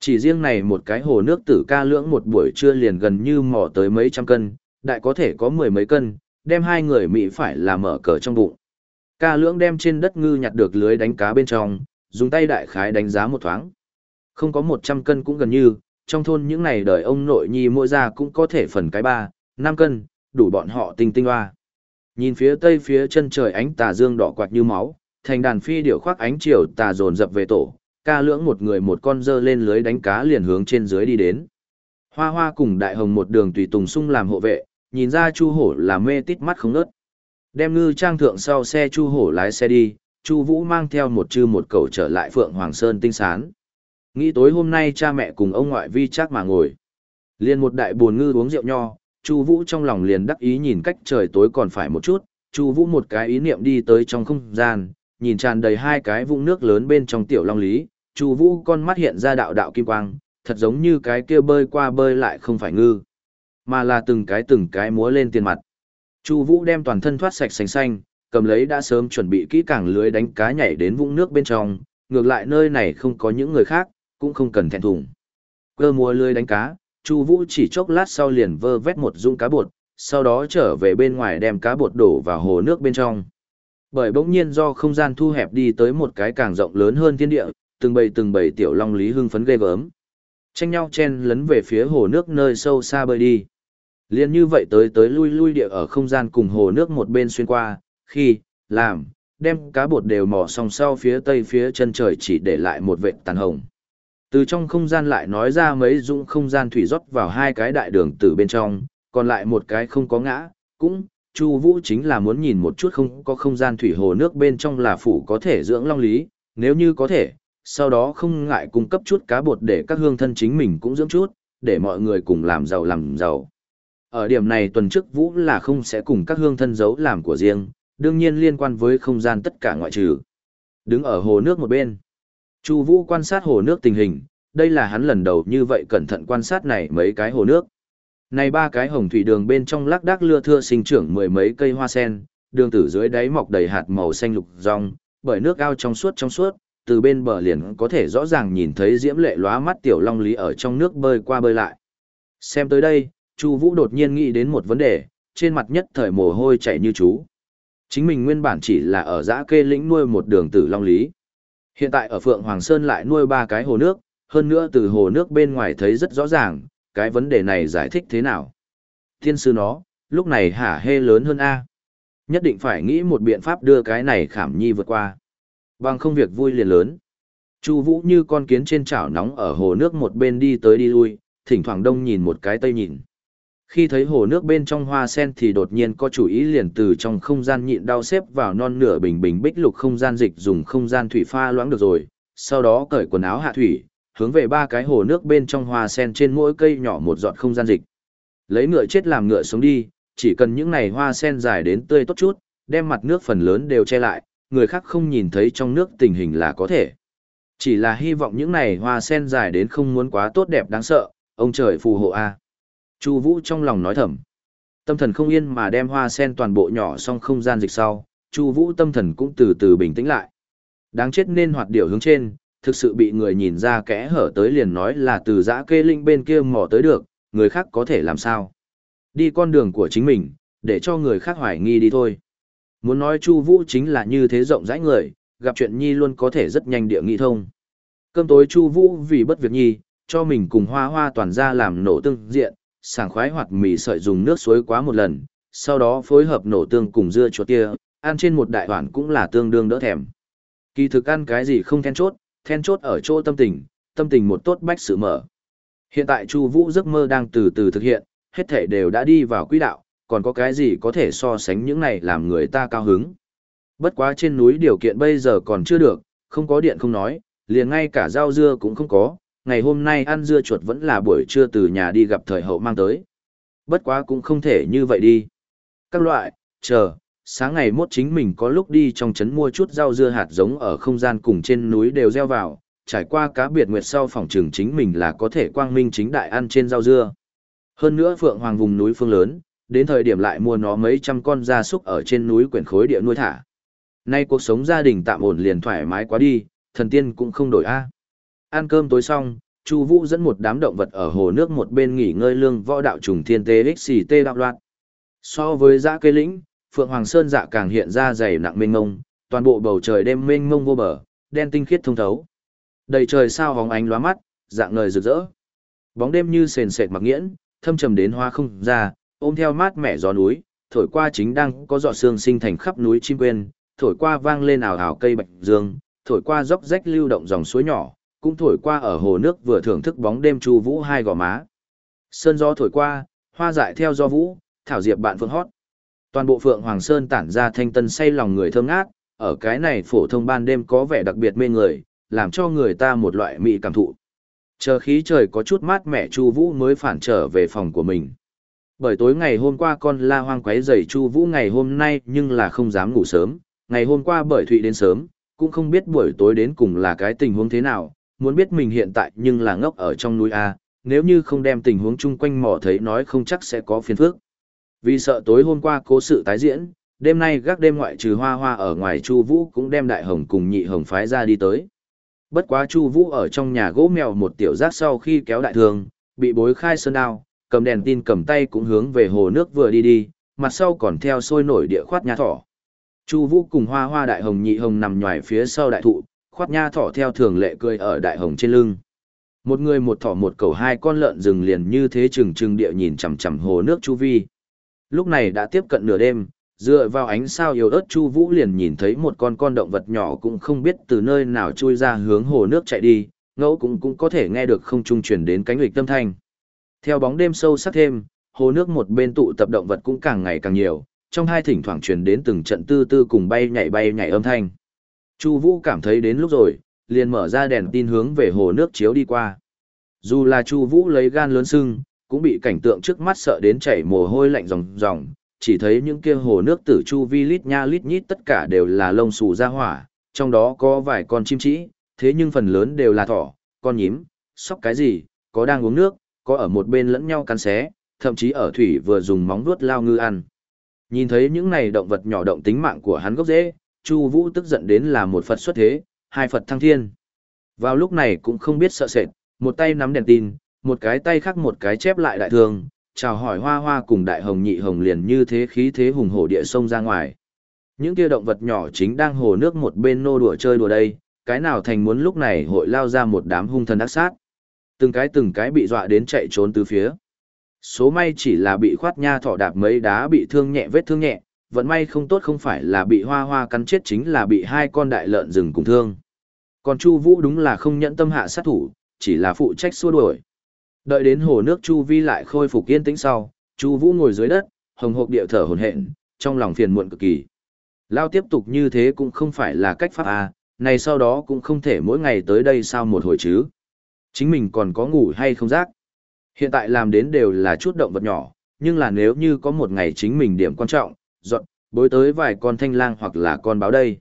Chỉ riêng này một cái hồ nước tử ca lưỡng một buổi trưa liền gần như mò tới mấy trăm cân, đại có thể có mười mấy cân, đem hai người Mỹ phải là mở cờ trong bụng. Ca lưỡng đem trên đất ngư nhặt được lưới đánh cá bên trong, dùng tay đại khái đánh giá một thoáng. Không có 100 cân cũng gần như, trong thôn những này đời ông nội nhi mỗi ra cũng có thể phần cái 3, 5 cân, đủ bọn họ tinh tinh hoa. Nhìn phía tây phía chân trời ánh tà dương đỏ quạt như máu, thành đàn phi điểu khoác ánh chiều tà dồn dập về tổ, ca lưỡng một người một con dơ lên lưới đánh cá liền hướng trên dưới đi đến. Hoa hoa cùng đại hồng một đường tùy tùng sung làm hộ vệ, nhìn ra chu hổ là mê tít mắt không nớt. Đem ngư trang thượng sau xe chu hổ lái xe đi, chu vũ mang theo một chư một cầu trở lại phượng hoàng sơn tinh sán. Nghĩ tối hôm nay cha mẹ cùng ông ngoại vi chắc mà ngồi. Liền một đại buồn ngư uống rượu nho, Chu Vũ trong lòng liền đắc ý nhìn cách trời tối còn phải một chút, Chu Vũ một cái ý niệm đi tới trong không gian, nhìn tràn đầy hai cái vũng nước lớn bên trong tiểu long lý, Chu Vũ con mắt hiện ra đạo đạo kim quang, thật giống như cái kia bơi qua bơi lại không phải ngư, mà là từng cái từng cái múa lên tiền mặt. Chu Vũ đem toàn thân thoát sạch sành xanh, cầm lấy đã sớm chuẩn bị kỹ càng lưới đánh cá nhảy đến vũng nước bên trong, ngược lại nơi này không có những người khác, cũng không cần thẹn thùng. Cơ mua lưới đánh cá, Chu Vũ chỉ chốc lát sau liền vơ vét một dung cá bột, sau đó trở về bên ngoài đem cá bột đổ vào hồ nước bên trong. Bởi bỗng nhiên do không gian thu hẹp đi tới một cái càng rộng lớn hơn thiên địa, từng bầy từng bầy tiểu long lý hưng phấn ghê gớm. Tranh nhau chen lấn về phía hồ nước nơi sâu xa bơi đi. Liên như vậy tới tới lui lui địa ở không gian cùng hồ nước một bên xuyên qua, khi, làm, đem cá bột đều mò xong sau phía tây phía chân trời chỉ để lại một vệt tàn hồng. Từ trong không gian lại nói ra mấy dũng không gian thủy rót vào hai cái đại đường từ bên trong, còn lại một cái không có ngã, cũng, Chu Vũ chính là muốn nhìn một chút không có không gian thủy hồ nước bên trong là phủ có thể dưỡng long lý, nếu như có thể, sau đó không ngại cung cấp chút cá bột để các hương thân chính mình cũng dưỡng chút, để mọi người cùng làm giàu làm giàu. Ở điểm này tuần trước Vũ là không sẽ cùng các hương thân giấu làm của riêng, đương nhiên liên quan với không gian tất cả ngoại trừ. Đứng ở hồ nước một bên, Chu Vũ quan sát hồ nước tình hình, đây là hắn lần đầu như vậy cẩn thận quan sát này mấy cái hồ nước. Này ba cái hồng thủy đường bên trong lác đác lưa thưa sinh trưởng mười mấy cây hoa sen, đường tử dưới đáy mọc đầy hạt màu xanh lục rong, bởi nước ao trong suốt trong suốt, từ bên bờ liền có thể rõ ràng nhìn thấy diễm lệ lóa mắt tiểu long lý ở trong nước bơi qua bơi lại. Xem tới đây, Chu Vũ đột nhiên nghĩ đến một vấn đề, trên mặt nhất thời mồ hôi chảy như chú. Chính mình nguyên bản chỉ là ở dã kê lĩnh nuôi một đường tử long lý. Hiện tại ở Phượng Hoàng Sơn lại nuôi ba cái hồ nước, hơn nữa từ hồ nước bên ngoài thấy rất rõ ràng, cái vấn đề này giải thích thế nào. Thiên sư nó, lúc này hả hê lớn hơn A. Nhất định phải nghĩ một biện pháp đưa cái này khảm nhi vượt qua. Bằng không việc vui liền lớn. Chu Vũ như con kiến trên chảo nóng ở hồ nước một bên đi tới đi lui, thỉnh thoảng đông nhìn một cái tây nhìn. Khi thấy hồ nước bên trong hoa sen thì đột nhiên có chủ ý liền từ trong không gian nhịn đau xếp vào non nửa bình bình bích lục không gian dịch dùng không gian thủy pha loãng được rồi, sau đó cởi quần áo hạ thủy, hướng về ba cái hồ nước bên trong hoa sen trên mỗi cây nhỏ một giọt không gian dịch. Lấy ngựa chết làm ngựa sống đi, chỉ cần những này hoa sen dài đến tươi tốt chút, đem mặt nước phần lớn đều che lại, người khác không nhìn thấy trong nước tình hình là có thể. Chỉ là hy vọng những này hoa sen dài đến không muốn quá tốt đẹp đáng sợ, ông trời phù hộ a. Chu Vũ trong lòng nói thầm. Tâm thần không yên mà đem hoa sen toàn bộ nhỏ xong không gian dịch sau, Chu Vũ tâm thần cũng từ từ bình tĩnh lại. Đáng chết nên hoạt điểu hướng trên, thực sự bị người nhìn ra kẽ hở tới liền nói là từ dã kê linh bên kia mò tới được, người khác có thể làm sao. Đi con đường của chính mình, để cho người khác hoài nghi đi thôi. Muốn nói Chu Vũ chính là như thế rộng rãi người, gặp chuyện nhi luôn có thể rất nhanh địa nghị thông. Cơm tối Chu Vũ vì bất việc nhi, cho mình cùng hoa hoa toàn ra làm nổ tương diện, sảng khoái hoặc mì sợi dùng nước suối quá một lần, sau đó phối hợp nổ tương cùng dưa chuột kia, ăn trên một đại hoàn cũng là tương đương đỡ thèm. Kỳ thực ăn cái gì không then chốt, then chốt ở chỗ tâm tình, tâm tình một tốt bách sự mở. Hiện tại Chu Vũ giấc mơ đang từ từ thực hiện, hết thảy đều đã đi vào quỹ đạo, còn có cái gì có thể so sánh những này làm người ta cao hứng. Bất quá trên núi điều kiện bây giờ còn chưa được, không có điện không nói, liền ngay cả rau dưa cũng không có, ngày hôm nay ăn dưa chuột vẫn là buổi trưa từ nhà đi gặp thời hậu mang tới. Bất quá cũng không thể như vậy đi. Các loại, chờ, sáng ngày mốt chính mình có lúc đi trong trấn mua chút rau dưa hạt giống ở không gian cùng trên núi đều gieo vào, trải qua cá biệt nguyệt sau phòng trường chính mình là có thể quang minh chính đại ăn trên rau dưa. Hơn nữa Phượng Hoàng vùng núi phương lớn, đến thời điểm lại mua nó mấy trăm con gia súc ở trên núi quyển khối địa nuôi thả. Nay cuộc sống gia đình tạm ổn liền thoải mái quá đi, thần tiên cũng không đổi a. Ăn cơm tối xong, Chu Vũ dẫn một đám động vật ở hồ nước một bên nghỉ ngơi lương võ đạo trùng thiên tê xì tê đạo loạn. So với dã cây lĩnh, Phượng Hoàng Sơn dạ càng hiện ra dày nặng mênh mông, toàn bộ bầu trời đêm mênh mông vô bờ, đen tinh khiết thông thấu. Đầy trời sao hóng ánh lóa mắt, dạng ngời rực rỡ. Bóng đêm như sền sệt mặc nghiễn, thâm trầm đến hoa không ra, ôm theo mát mẻ gió núi, thổi qua chính đang có giọt sương sinh thành khắp núi chim quên, thổi qua vang lên ảo ảo cây bạch dương, thổi qua dốc rách lưu động dòng suối nhỏ, cũng thổi qua ở hồ nước vừa thưởng thức bóng đêm chu vũ hai gò má. Sơn gió thổi qua, hoa dại theo gió vũ, thảo diệp bạn phượng hót. Toàn bộ Phượng Hoàng Sơn tản ra thanh tân say lòng người thơm ngát, ở cái này phổ thông ban đêm có vẻ đặc biệt mê người, làm cho người ta một loại mỹ cảm thụ. Chờ khí trời có chút mát mẻ Chu Vũ mới phản trở về phòng của mình. Bởi tối ngày hôm qua con la hoang quấy rầy Chu Vũ ngày hôm nay nhưng là không dám ngủ sớm, ngày hôm qua bởi Thụy đến sớm, cũng không biết buổi tối đến cùng là cái tình huống thế nào, muốn biết mình hiện tại nhưng là ngốc ở trong núi A, nếu như không đem tình huống chung quanh mò thấy nói không chắc sẽ có phiền phức. Vì sợ tối hôm qua cố sự tái diễn, đêm nay gác đêm ngoại trừ hoa hoa ở ngoài Chu Vũ cũng đem đại hồng cùng nhị hồng phái ra đi tới. Bất quá Chu Vũ ở trong nhà gỗ mèo một tiểu giác sau khi kéo đại thường, bị bối khai sơn đao, cầm đèn tin cầm tay cũng hướng về hồ nước vừa đi đi, mặt sau còn theo sôi nổi địa khoát nhà thỏ. Chu Vũ cùng Hoa Hoa đại hồng nhị hồng nằm nhồi phía sau đại thụ, khoát nha thỏ theo thường lệ cười ở đại hồng trên lưng. Một người một thỏ một cầu hai con lợn rừng liền như thế chừng chừng địa nhìn chằm chằm hồ nước chu vi. Lúc này đã tiếp cận nửa đêm, dựa vào ánh sao yếu ớt Chu Vũ liền nhìn thấy một con con động vật nhỏ cũng không biết từ nơi nào chui ra hướng hồ nước chạy đi, ngẫu cũng cũng có thể nghe được không trung truyền đến cánh lịch tâm thanh. Theo bóng đêm sâu sắc thêm, hồ nước một bên tụ tập động vật cũng càng ngày càng nhiều, trong hai thỉnh thoảng truyền đến từng trận tư tư cùng bay nhảy bay nhảy âm thanh. Chu Vũ cảm thấy đến lúc rồi, liền mở ra đèn tin hướng về hồ nước chiếu đi qua. Dù là Chu Vũ lấy gan lớn sưng, cũng bị cảnh tượng trước mắt sợ đến chảy mồ hôi lạnh ròng ròng, chỉ thấy những kia hồ nước tử chu vi lít nha lít nhít tất cả đều là lông xù ra hỏa, trong đó có vài con chim trĩ, thế nhưng phần lớn đều là thỏ, con nhím, sóc cái gì, có đang uống nước, có ở một bên lẫn nhau cắn xé, thậm chí ở thủy vừa dùng móng vuốt lao ngư ăn. Nhìn thấy những này động vật nhỏ động tính mạng của hắn gốc rễ, Chu Vũ tức giận đến là một Phật xuất thế, hai Phật thăng thiên. Vào lúc này cũng không biết sợ sệt, một tay nắm đèn tin, một cái tay khác một cái chép lại đại thường, chào hỏi hoa hoa cùng đại hồng nhị hồng liền như thế khí thế hùng hổ địa sông ra ngoài. Những kia động vật nhỏ chính đang hồ nước một bên nô đùa chơi đùa đây, cái nào thành muốn lúc này hội lao ra một đám hung thần ác sát. Từng cái từng cái bị dọa đến chạy trốn từ phía. Số may chỉ là bị khoát nha thỏ đạp mấy đá bị thương nhẹ vết thương nhẹ, vận may không tốt không phải là bị hoa hoa cắn chết chính là bị hai con đại lợn rừng cùng thương. Còn Chu Vũ đúng là không nhẫn tâm hạ sát thủ, chỉ là phụ trách xua đuổi. Đợi đến hồ nước Chu Vi lại khôi phục yên tĩnh sau, Chu Vũ ngồi dưới đất, hồng hộc địa thở hổn hển, trong lòng phiền muộn cực kỳ. Lao tiếp tục như thế cũng không phải là cách pháp a, này sau đó cũng không thể mỗi ngày tới đây sao một hồi chứ. Chính mình còn có ngủ hay không giác. Hiện tại làm đến đều là chút động vật nhỏ, nhưng là nếu như có một ngày chính mình điểm quan trọng, dọn, bối tới vài con thanh lang hoặc là con báo đây.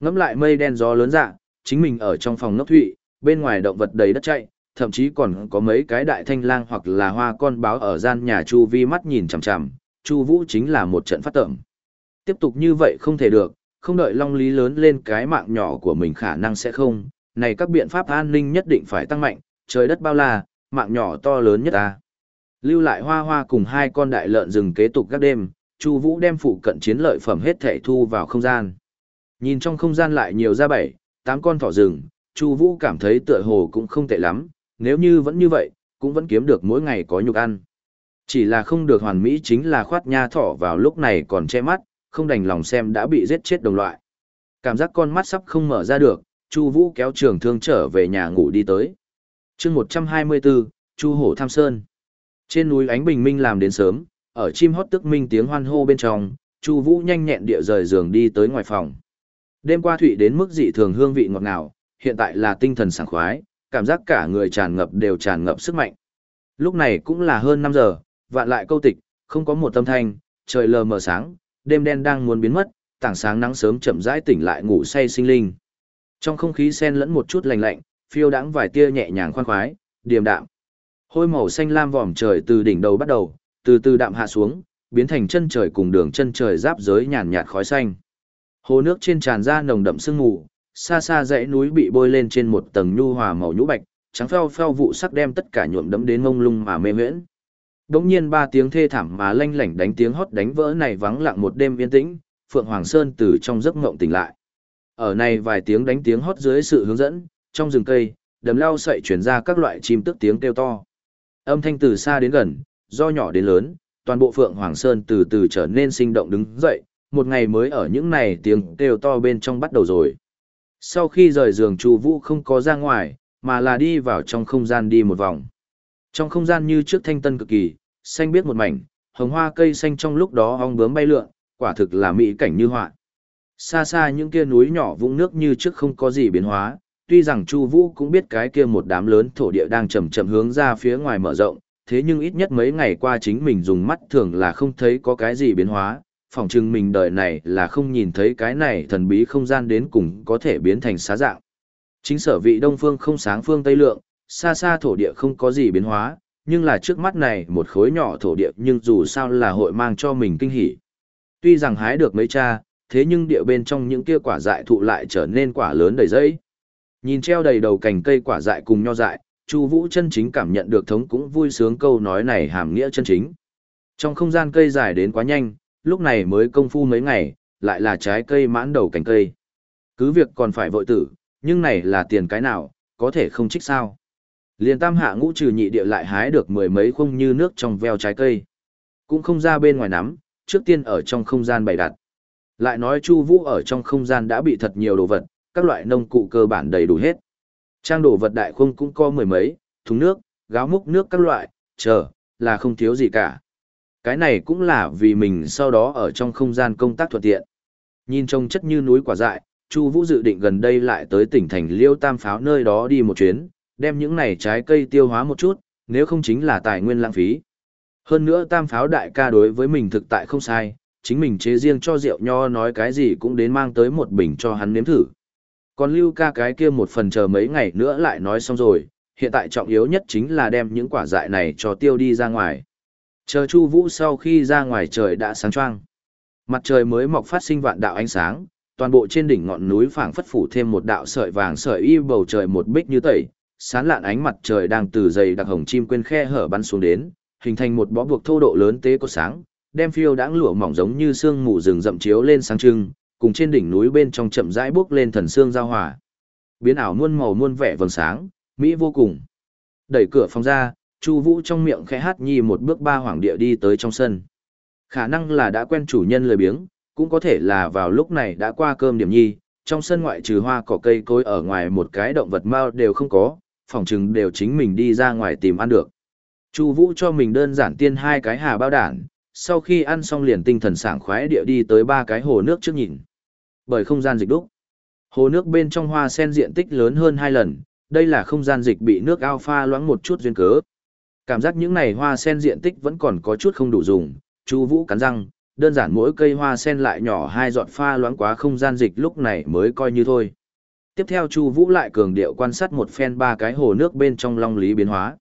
Ngắm lại mây đen gió lớn dạ, chính mình ở trong phòng nốc thụy, bên ngoài động vật đầy đất chạy, thậm chí còn có mấy cái đại thanh lang hoặc là hoa con báo ở gian nhà Chu Vi mắt nhìn chằm chằm, Chu Vũ chính là một trận phát tẩm. Tiếp tục như vậy không thể được, không đợi Long Lý lớn lên cái mạng nhỏ của mình khả năng sẽ không, này các biện pháp an ninh nhất định phải tăng mạnh, trời đất bao la, mạng nhỏ to lớn nhất ta. Lưu lại hoa hoa cùng hai con đại lợn rừng kế tục các đêm, Chu Vũ đem phụ cận chiến lợi phẩm hết thảy thu vào không gian. Nhìn trong không gian lại nhiều ra bảy, tám con thỏ rừng, Chu Vũ cảm thấy tựa hồ cũng không tệ lắm, nếu như vẫn như vậy, cũng vẫn kiếm được mỗi ngày có nhục ăn. Chỉ là không được hoàn mỹ chính là khoát nha thỏ vào lúc này còn che mắt, không đành lòng xem đã bị giết chết đồng loại. Cảm giác con mắt sắp không mở ra được, Chu Vũ kéo trường thương trở về nhà ngủ đi tới. Chương 124, Chu Hổ Tham Sơn. Trên núi ánh bình minh làm đến sớm, ở chim hót tức minh tiếng hoan hô bên trong, Chu Vũ nhanh nhẹn địa rời giường đi tới ngoài phòng. Đêm qua thụy đến mức dị thường hương vị ngọt ngào, hiện tại là tinh thần sảng khoái, cảm giác cả người tràn ngập đều tràn ngập sức mạnh. Lúc này cũng là hơn năm giờ, vạn lại câu tịch, không có một tâm thanh, trời lờ mờ sáng, đêm đen đang muốn biến mất, tảng sáng nắng sớm chậm rãi tỉnh lại ngủ say sinh linh. Trong không khí xen lẫn một chút lạnh lạnh, phiêu đãng vài tia nhẹ nhàng khoan khoái, điềm đạm. Hôi màu xanh lam vòm trời từ đỉnh đầu bắt đầu, từ từ đạm hạ xuống, biến thành chân trời cùng đường chân trời giáp giới nhàn nhạt khói xanh. Hồ nước trên tràn ra nồng đậm sương mù, xa xa dãy núi bị bôi lên trên một tầng nhu hòa màu nhũ bạch, trắng phèo phèo vụ sắc đem tất cả nhuộm đẫm đến ngông lung mà mê miễn. Đống nhiên ba tiếng thê thảm mà lanh lảnh đánh tiếng hót đánh vỡ này vắng lặng một đêm yên tĩnh, Phượng Hoàng Sơn từ trong giấc ngộng tỉnh lại. Ở này vài tiếng đánh tiếng hót dưới sự hướng dẫn, trong rừng cây, đầm lao sậy chuyển ra các loại chim tức tiếng kêu to. Âm thanh từ xa đến gần, do nhỏ đến lớn, toàn bộ Phượng Hoàng Sơn từ từ trở nên sinh động đứng dậy, một ngày mới ở những này tiếng kêu to bên trong bắt đầu rồi. Sau khi rời giường Chu Vũ không có ra ngoài, mà là đi vào trong không gian đi một vòng. Trong không gian như trước thanh tân cực kỳ, xanh biết một mảnh, hồng hoa cây xanh trong lúc đó ong bướm bay lượn, quả thực là mỹ cảnh như họa. Xa xa những kia núi nhỏ vũng nước như trước không có gì biến hóa, tuy rằng Chu Vũ cũng biết cái kia một đám lớn thổ địa đang chậm chậm hướng ra phía ngoài mở rộng, thế nhưng ít nhất mấy ngày qua chính mình dùng mắt thường là không thấy có cái gì biến hóa, phỏng chừng mình đời này là không nhìn thấy cái này thần bí không gian đến cùng có thể biến thành xá dạng. Chính sở vị đông phương không sáng phương tây lượng, xa xa thổ địa không có gì biến hóa, nhưng là trước mắt này một khối nhỏ thổ địa nhưng dù sao là hội mang cho mình kinh hỉ. Tuy rằng hái được mấy cha, thế nhưng địa bên trong những kia quả dại thụ lại trở nên quả lớn đầy dẫy. Nhìn treo đầy đầu cành cây quả dại cùng nho dại, Chu Vũ chân chính cảm nhận được thống cũng vui sướng câu nói này hàm nghĩa chân chính. Trong không gian cây dài đến quá nhanh, lúc này mới công phu mấy ngày, lại là trái cây mãn đầu cành cây. Cứ việc còn phải vội tử, nhưng này là tiền cái nào, có thể không trích sao. Liên tam hạ ngũ trừ nhị địa lại hái được mười mấy khung như nước trong veo trái cây. Cũng không ra bên ngoài nắm, trước tiên ở trong không gian bày đặt. Lại nói Chu Vũ ở trong không gian đã bị thật nhiều đồ vật, các loại nông cụ cơ bản đầy đủ hết. Trang đồ vật đại khung cũng có mười mấy, thùng nước, gáo múc nước các loại, chờ, là không thiếu gì cả. Cái này cũng là vì mình sau đó ở trong không gian công tác thuận tiện. Nhìn trông chất như núi quả dại, Chu Vũ dự định gần đây lại tới tỉnh thành Liêu Tam Pháo nơi đó đi một chuyến, đem những này trái cây tiêu hóa một chút, nếu không chính là tài nguyên lãng phí. Hơn nữa Tam Pháo đại ca đối với mình thực tại không sai, chính mình chế riêng cho rượu nho nói cái gì cũng đến mang tới một bình cho hắn nếm thử. Còn lưu ca cái kia một phần chờ mấy ngày nữa lại nói xong rồi, hiện tại trọng yếu nhất chính là đem những quả dại này cho tiêu đi ra ngoài. Chờ Chu Vũ sau khi ra ngoài trời đã sáng choang. Mặt trời mới mọc phát sinh vạn đạo ánh sáng, toàn bộ trên đỉnh ngọn núi phảng phất phủ thêm một đạo sợi vàng sợi y bầu trời một bích như tẩy, sáng lạn ánh mặt trời đang từ dày đặc hồng chim quên khe hở bắn xuống đến, hình thành một bó buộc thô độ lớn tế có sáng, đem phiêu đãng lụa mỏng giống như sương mù rừng rậm chiếu lên sáng trưng, cùng trên đỉnh núi bên trong chậm rãi bước lên thần xương giao hòa. Biến ảo muôn màu muôn vẻ vầng sáng, mỹ vô cùng. Đẩy cửa phòng ra, Chu Vũ trong miệng khẽ hát nhi một bước ba hoàng địa đi tới trong sân. Khả năng là đã quen chủ nhân lười biếng, cũng có thể là vào lúc này đã qua cơm điểm nhi, trong sân ngoại trừ hoa cỏ cây cối ở ngoài một cái động vật mao đều không có, phòng chừng đều chính mình đi ra ngoài tìm ăn được. Chu Vũ cho mình đơn giản tiên hai cái hà bao đản, sau khi ăn xong liền tinh thần sảng khoái địa đi tới ba cái hồ nước trước nhìn. Bởi không gian dịch đúc. Hồ nước bên trong hoa sen diện tích lớn hơn hai lần, đây là không gian dịch bị nước ao pha loãng một chút duyên cớ. Cảm giác những này hoa sen diện tích vẫn còn có chút không đủ dùng, Chu Vũ cắn răng, đơn giản mỗi cây hoa sen lại nhỏ hai giọt pha loãng quá không gian dịch lúc này mới coi như thôi. Tiếp theo Chu Vũ lại cường điệu quan sát một phen ba cái hồ nước bên trong long lý biến hóa.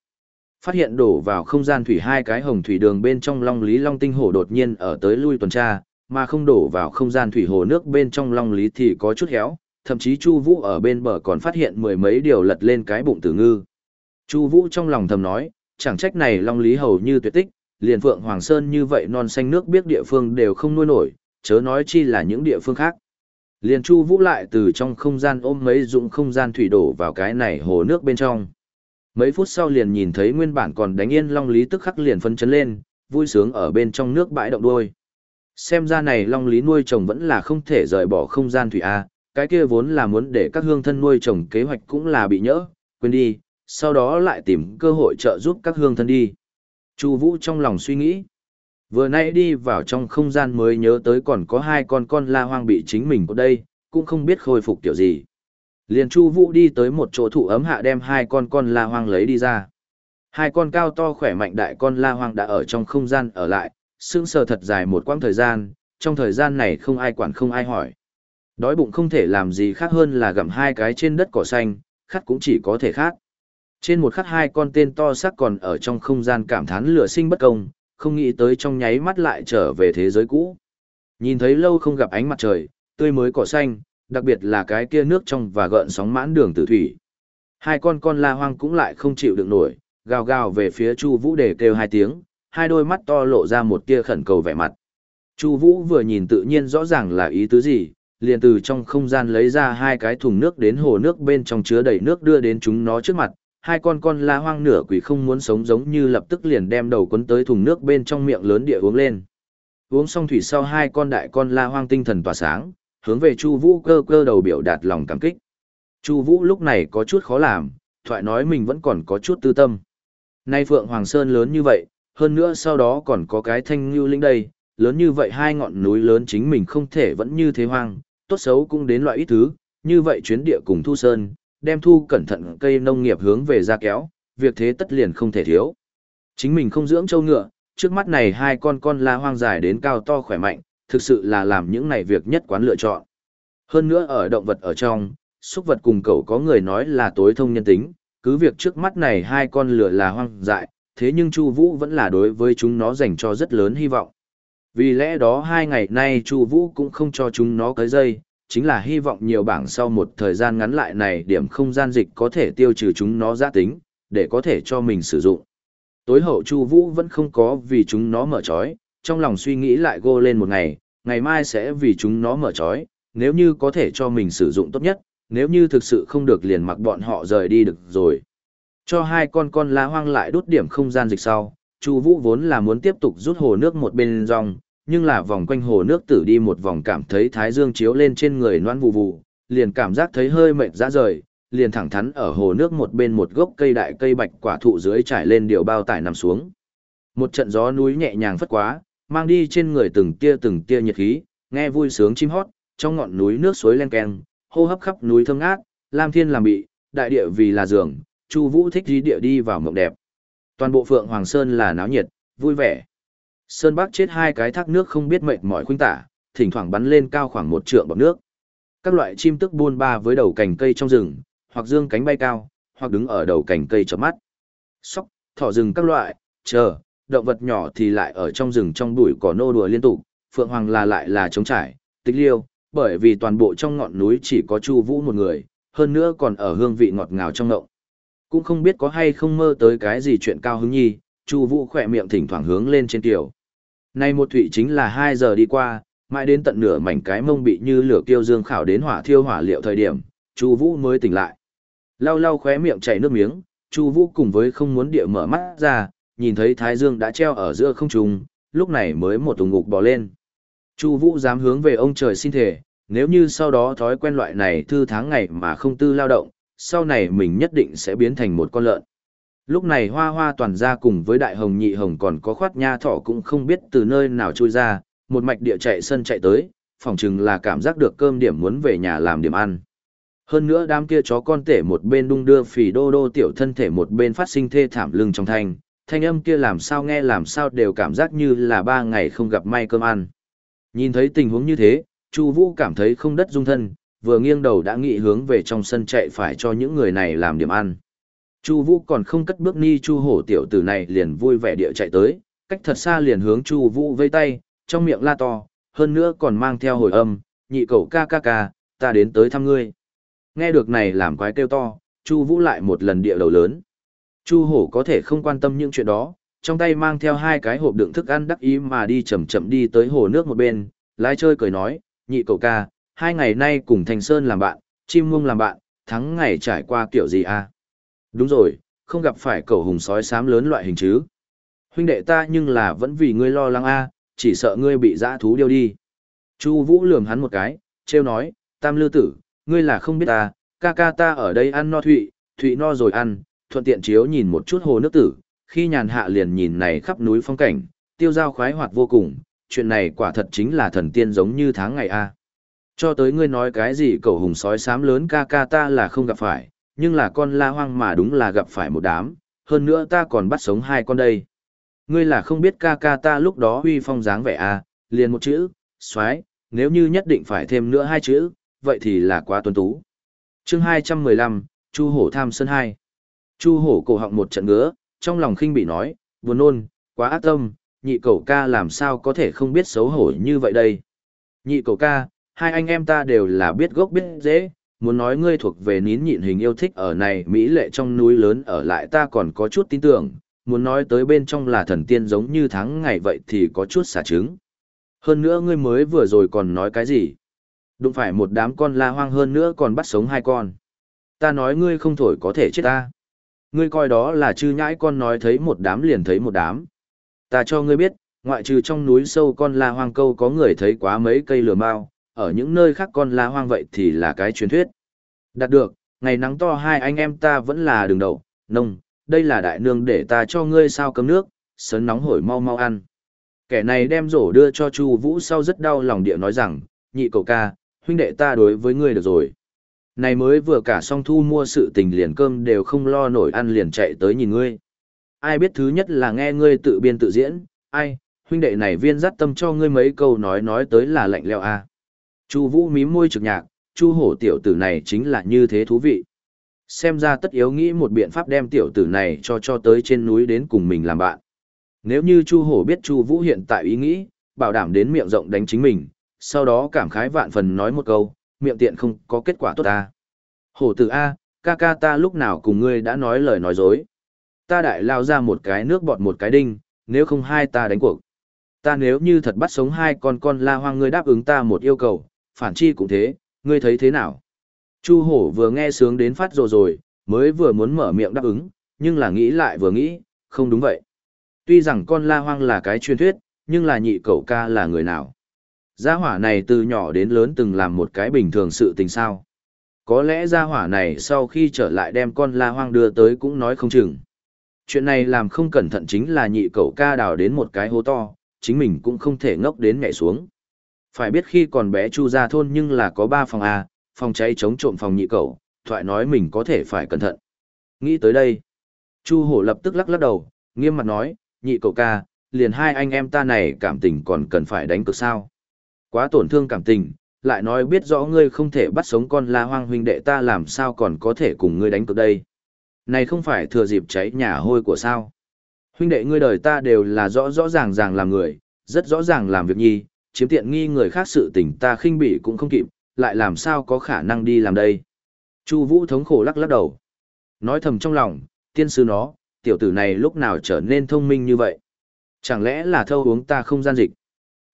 Phát hiện đổ vào không gian thủy hai cái hồng thủy đường bên trong long lý long tinh hổ đột nhiên ở tới lui tuần tra, mà không đổ vào không gian thủy hồ nước bên trong long lý thì có chút héo, thậm chí Chu Vũ ở bên bờ còn phát hiện mười mấy điều lật lên cái bụng tử ngư. Chu Vũ trong lòng thầm nói, chẳng trách này long lý hầu như tuyệt tích, liền Phượng Hoàng Sơn như vậy non xanh nước biết địa phương đều không nuôi nổi, chớ nói chi là những địa phương khác. Liền Chu Vũ lại từ trong không gian ôm mấy dụng không gian thủy đổ vào cái này hồ nước bên trong. Mấy phút sau liền nhìn thấy nguyên bản còn đánh yên Long Lý tức khắc liền phân chấn lên, vui sướng ở bên trong nước bãi động đuôi. Xem ra này Long Lý nuôi trồng vẫn là không thể rời bỏ không gian thủy A, cái kia vốn là muốn để các hương thân nuôi trồng kế hoạch cũng là bị nhỡ, quên đi, sau đó lại tìm cơ hội trợ giúp các hương thân đi. Chu Vũ trong lòng suy nghĩ. Vừa nãy đi vào trong không gian mới nhớ tới còn có hai con con la hoang bị chính mình ở đây, cũng không biết khôi phục kiểu gì. Liền Chu Vũ đi tới một chỗ thụ ấm hạ đem hai con con la hoang lấy đi ra. Hai con cao to khỏe mạnh đại con la hoang đã ở trong không gian ở lại, sững sờ thật dài một quãng thời gian, trong thời gian này không ai quản không ai hỏi. Đói bụng không thể làm gì khác hơn là gặm hai cái trên đất cỏ xanh, khát cũng chỉ có thể khát. Trên một khắc hai con tên to xác còn ở trong không gian cảm thán lửa sinh bất công, không nghĩ tới trong nháy mắt lại trở về thế giới cũ. Nhìn thấy lâu không gặp ánh mặt trời, tươi mới cỏ xanh, đặc biệt là cái kia nước trong và gợn sóng mãn đường tử thủy. Hai con con la hoang cũng lại không chịu được nổi, gào gào về phía Chu Vũ để kêu hai tiếng, hai đôi mắt to lộ ra một tia khẩn cầu vẻ mặt. Chu Vũ vừa nhìn tự nhiên rõ ràng là ý tứ gì, liền từ trong không gian lấy ra hai cái thùng nước đến hồ nước bên trong chứa đầy nước đưa đến chúng nó trước mặt, hai con con la hoang nửa quỷ không muốn sống giống như lập tức liền đem đầu quấn tới thùng nước bên trong miệng lớn địa uống lên. Uống xong thủy sau hai con đại con la hoang tinh thần tỏa sáng, hướng về Chu Vũ cơ cơ đầu biểu đạt lòng cảm kích. Chu Vũ lúc này có chút khó làm, thoại nói mình vẫn còn có chút tư tâm. Nay Phượng Hoàng Sơn lớn như vậy, hơn nữa sau đó còn có cái Thanh ngưu Linh đây, lớn như vậy hai ngọn núi lớn chính mình không thể vẫn như thế hoang, tốt xấu cũng đến loại ít thứ, như vậy chuyến địa cùng Thu Sơn, đem thu cẩn thận cây nông nghiệp hướng về ra kéo, việc thế tất liền không thể thiếu. Chính mình không dưỡng châu ngựa, trước mắt này hai con con la hoang dài đến cao to khỏe mạnh, thực sự là làm những này việc nhất quán lựa chọn. Hơn nữa ở động vật ở trong, súc vật cùng cậu có người nói là tối thông nhân tính, cứ việc trước mắt này hai con lửa là hoang dại, thế nhưng Chu Vũ vẫn là đối với chúng nó dành cho rất lớn hy vọng. Vì lẽ đó hai ngày nay Chu Vũ cũng không cho chúng nó cấy dây, chính là hy vọng nhiều bảng sau một thời gian ngắn lại này điểm không gian dịch có thể tiêu trừ chúng nó giá tính, để có thể cho mình sử dụng. Tối hậu Chu Vũ vẫn không có vì chúng nó mở trói, trong lòng suy nghĩ lại gô lên một ngày, ngày mai sẽ vì chúng nó mở trói, nếu như có thể cho mình sử dụng tốt nhất, nếu như thực sự không được liền mặc bọn họ rời đi được rồi. Cho hai con con lá hoang lại đốt điểm không gian dịch sau, Chu Vũ vốn là muốn tiếp tục rút hồ nước một bên dòng, nhưng là vòng quanh hồ nước tử đi một vòng cảm thấy thái dương chiếu lên trên người loan vụ vụ, liền cảm giác thấy hơi mệt ra rời, liền thẳng thắn ở hồ nước một bên một gốc cây đại cây bạch quả thụ dưới trải lên điều bao tải nằm xuống. Một trận gió núi nhẹ nhàng phất quá, mang đi trên người từng tia từng tia nhiệt khí, nghe vui sướng chim hót, trong ngọn núi nước suối len keng, hô hấp khắp núi thơm ngát, lam thiên làm bị, đại địa vì là giường, Chu Vũ thích dí địa đi vào mộng đẹp. Toàn bộ Phượng Hoàng Sơn là náo nhiệt, vui vẻ. Sơn Bắc chết hai cái thác nước không biết mệt mỏi khuynh tả, thỉnh thoảng bắn lên cao khoảng một trượng bọt nước. Các loại chim tức buôn ba với đầu cành cây trong rừng, hoặc dương cánh bay cao, hoặc đứng ở đầu cành cây chớp mắt. Sóc, thỏ rừng các loại, chờ, động vật nhỏ thì lại ở trong rừng trong bụi cỏ nô đùa liên tục, Phượng Hoàng là lại là trống trải, tích liêu, bởi vì toàn bộ trong ngọn núi chỉ có Chu Vũ một người, hơn nữa còn ở hương vị ngọt ngào trong ngộng. Cũng không biết có hay không mơ tới cái gì chuyện cao hứng nhi, Chu Vũ khẽ miệng thỉnh thoảng hướng lên trên tiểu. Nay một thủy chính là 2 giờ đi qua, mãi đến tận nửa mảnh cái mông bị như lửa kiêu dương khảo đến hỏa thiêu hỏa liệu thời điểm, Chu Vũ mới tỉnh lại. Lau lau khóe miệng chảy nước miếng, Chu Vũ cùng với không muốn địa mở mắt ra, nhìn thấy Thái Dương đã treo ở giữa không trung, lúc này mới một tùng ngục bò lên. Chu Vũ dám hướng về ông trời xin thể, nếu như sau đó thói quen loại này thư tháng ngày mà không tư lao động, sau này mình nhất định sẽ biến thành một con lợn. Lúc này hoa hoa toàn ra cùng với đại hồng nhị hồng còn có khoát nha thỏ cũng không biết từ nơi nào trôi ra, một mạch địa chạy sân chạy tới, phỏng chừng là cảm giác được cơm điểm muốn về nhà làm điểm ăn. Hơn nữa đám kia chó con tể một bên đung đưa phì đô đô tiểu thân thể một bên phát sinh thê thảm lưng trong thanh, thanh âm kia làm sao nghe làm sao đều cảm giác như là ba ngày không gặp may cơm ăn. Nhìn thấy tình huống như thế, Chu Vũ cảm thấy không đất dung thân, vừa nghiêng đầu đã nghĩ hướng về trong sân chạy phải cho những người này làm điểm ăn. Chu Vũ còn không cất bước ni Chu Hổ tiểu tử này liền vui vẻ địa chạy tới, cách thật xa liền hướng Chu Vũ vây tay, trong miệng la to, hơn nữa còn mang theo hồi âm, nhị cậu ca ca ca, ta đến tới thăm ngươi. Nghe được này làm quái kêu to, Chu Vũ lại một lần địa đầu lớn. Chu Hổ có thể không quan tâm những chuyện đó, trong tay mang theo hai cái hộp đựng thức ăn đắc ý mà đi chậm chậm đi tới hồ nước một bên, lái chơi cười nói, nhị cậu ca, hai ngày nay cùng Thành Sơn làm bạn, chim mông làm bạn, thắng ngày trải qua kiểu gì à? Đúng rồi, không gặp phải cầu hùng sói xám lớn loại hình chứ. Huynh đệ ta nhưng là vẫn vì ngươi lo lắng a, à, chỉ sợ ngươi bị dã thú điêu đi. Chu Vũ lườm hắn một cái, trêu nói, Tam Lư Tử, ngươi là không biết ta, ca ca ta ở đây ăn no thụy, thụy no rồi ăn, thuận tiện chiếu nhìn một chút hồ nước tử, khi nhàn hạ liền nhìn này khắp núi phong cảnh, tiêu giao khoái hoạt vô cùng, chuyện này quả thật chính là thần tiên giống như tháng ngày a. Cho tới ngươi nói cái gì cậu hùng sói xám lớn ca ca ta là không gặp phải, nhưng là con la hoang mà đúng là gặp phải một đám, hơn nữa ta còn bắt sống hai con đây. Ngươi là không biết ca ca ta lúc đó huy phong dáng vẻ à? liền một chữ, xoái, nếu như nhất định phải thêm nữa hai chữ, vậy thì là quá tuấn tú. Chương 215, Chu Hổ tham Sơn hai. Chu Hổ cổ họng một trận ngứa, trong lòng khinh bị nói, buồn nôn, quá ác tâm, nhị cậu ca làm sao có thể không biết xấu hổ như vậy đây. Nhị cậu ca, hai anh em ta đều là biết gốc biết dễ, muốn nói ngươi thuộc về nín nhịn hình yêu thích ở này Mỹ lệ trong núi lớn ở lại ta còn có chút tin tưởng, muốn nói tới bên trong là thần tiên giống như tháng ngày vậy thì có chút xả trứng. Hơn nữa ngươi mới vừa rồi còn nói cái gì? Đúng phải một đám con la hoang hơn nữa còn bắt sống hai con. Ta nói ngươi không thổi có thể chết ta. Ngươi coi đó là chư nhãi con nói thấy một đám liền thấy một đám. Ta cho ngươi biết, ngoại trừ trong núi sâu con la hoang câu có người thấy quá mấy cây lửa mao, ở những nơi khác con la hoang vậy thì là cái truyền thuyết. Đạt được, ngày nắng to hai anh em ta vẫn là đường đầu, nông, đây là đại nương để ta cho ngươi sao cấm nước, sớn nóng hổi mau mau ăn. Kẻ này đem rổ đưa cho Chu Vũ sau rất đau lòng địa nói rằng, nhị cậu ca, huynh đệ ta đối với ngươi được rồi. Này mới vừa cả xong thu mua sự tình liền cơm đều không lo nổi ăn liền chạy tới nhìn ngươi. Ai biết thứ nhất là nghe ngươi tự biên tự diễn, ai, huynh đệ này viên dắt tâm cho ngươi mấy câu nói nói tới là lạnh leo a. À. Chu Vũ mím môi trực nhạc, Chu hổ tiểu tử này chính là như thế thú vị. Xem ra tất yếu nghĩ một biện pháp đem tiểu tử này cho cho tới trên núi đến cùng mình làm bạn. Nếu như Chu hổ biết Chu Vũ hiện tại ý nghĩ, bảo đảm đến miệng rộng đánh chính mình, sau đó cảm khái vạn phần nói một câu, miệng tiện không có kết quả tốt ta. Hổ tử A, ca ca ta lúc nào cùng ngươi đã nói lời nói dối. Ta đại lao ra một cái nước bọt một cái đinh, nếu không hai ta đánh cuộc. Ta nếu như thật bắt sống hai con con la hoang ngươi đáp ứng ta một yêu cầu, phản chi cũng thế, ngươi thấy thế nào? Chu hổ vừa nghe sướng đến phát rồi rồi, mới vừa muốn mở miệng đáp ứng, nhưng là nghĩ lại vừa nghĩ, không đúng vậy. Tuy rằng con la hoang là cái truyền thuyết, nhưng là nhị cậu ca là người nào? Gia hỏa này từ nhỏ đến lớn từng làm một cái bình thường sự tình sao. Có lẽ gia hỏa này sau khi trở lại đem con la hoang đưa tới cũng nói không chừng. Chuyện này làm không cẩn thận chính là nhị cậu ca đào đến một cái hố to, chính mình cũng không thể ngốc đến nhảy xuống. Phải biết khi còn bé chu ra thôn nhưng là có ba phòng A, phòng cháy chống trộm phòng nhị cậu, thoại nói mình có thể phải cẩn thận. Nghĩ tới đây, chu hổ lập tức lắc lắc đầu, nghiêm mặt nói, nhị cậu ca, liền hai anh em ta này cảm tình còn cần phải đánh cực sao. Quá tổn thương cảm tình, lại nói biết rõ ngươi không thể bắt sống con la hoang huynh đệ ta làm sao còn có thể cùng ngươi đánh cực đây. Này không phải thừa dịp cháy nhà hôi của sao. Huynh đệ ngươi đời ta đều là rõ rõ ràng ràng làm người, rất rõ ràng làm việc nhi, chiếm tiện nghi người khác sự tình ta khinh bỉ cũng không kịp, lại làm sao có khả năng đi làm đây. Chu Vũ thống khổ lắc lắc đầu. Nói thầm trong lòng, tiên sư nó, tiểu tử này lúc nào trở nên thông minh như vậy. Chẳng lẽ là thâu uống ta không gian dịch?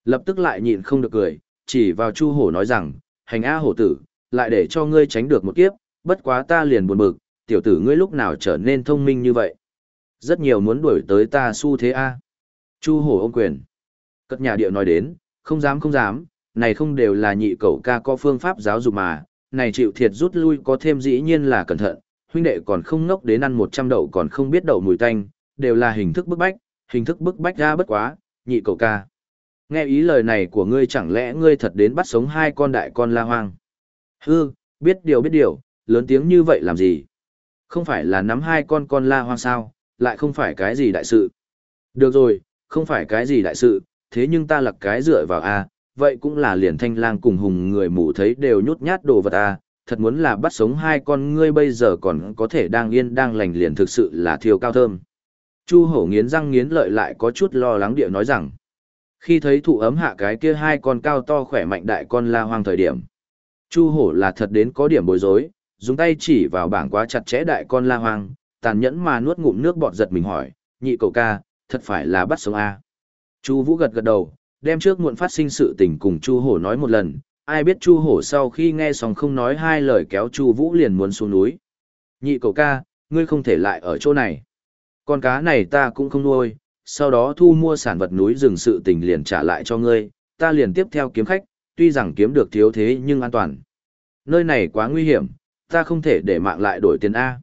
Lập tức lại nhịn không được cười, chỉ vào Chu Hổ nói rằng, hành A hổ tử, lại để cho ngươi tránh được một kiếp, bất quá ta liền buồn bực, tiểu tử ngươi lúc nào trở nên thông minh như vậy. Rất nhiều muốn đuổi tới ta su thế A. Chu Hổ ôm quyền. Cất nhà điệu nói đến, không dám không dám, này không đều là nhị cậu ca có phương pháp giáo dục mà, này chịu thiệt rút lui có thêm dĩ nhiên là cẩn thận, huynh đệ còn không ngốc đến ăn 100 đậu còn không biết đậu mùi tanh, đều là hình thức bức bách, hình thức bức bách ra bất quá, nhị cậu ca. Nghe ý lời này của ngươi chẳng lẽ ngươi thật đến bắt sống hai con đại con la hoang. Hư, biết điều biết điều, lớn tiếng như vậy làm gì? Không phải là nắm hai con con la hoang sao, lại không phải cái gì đại sự. Được rồi, không phải cái gì đại sự, thế nhưng ta lặc cái dựa vào A, vậy cũng là liền thanh lang cùng hùng người mù thấy đều nhút nhát đồ vật A, thật muốn là bắt sống hai con ngươi bây giờ còn có thể đang yên đang lành liền thực sự là thiêu cao thơm. Chu hổ nghiến răng nghiến lợi lại có chút lo lắng địa nói rằng, khi thấy thụ ấm hạ cái kia hai con cao to khỏe mạnh đại con la hoang thời điểm, Chu hổ là thật đến có điểm bối rối, dùng tay chỉ vào bảng quá chặt chẽ đại con la hoang, tàn nhẫn mà nuốt ngụm nước bọt giật mình hỏi, nhị cậu ca, thật phải là bắt sống A. Chu Vũ gật gật đầu, đem trước muộn phát sinh sự tình cùng Chu Hổ nói một lần, ai biết Chu Hổ sau khi nghe xong không nói hai lời kéo Chu Vũ liền muốn xuống núi. Nhị cậu ca, ngươi không thể lại ở chỗ này. Con cá này ta cũng không nuôi, sau đó thu mua sản vật núi rừng sự tình liền trả lại cho ngươi, ta liền tiếp theo kiếm khách, tuy rằng kiếm được thiếu thế nhưng an toàn. Nơi này quá nguy hiểm, ta không thể để mạng lại đổi tiền A.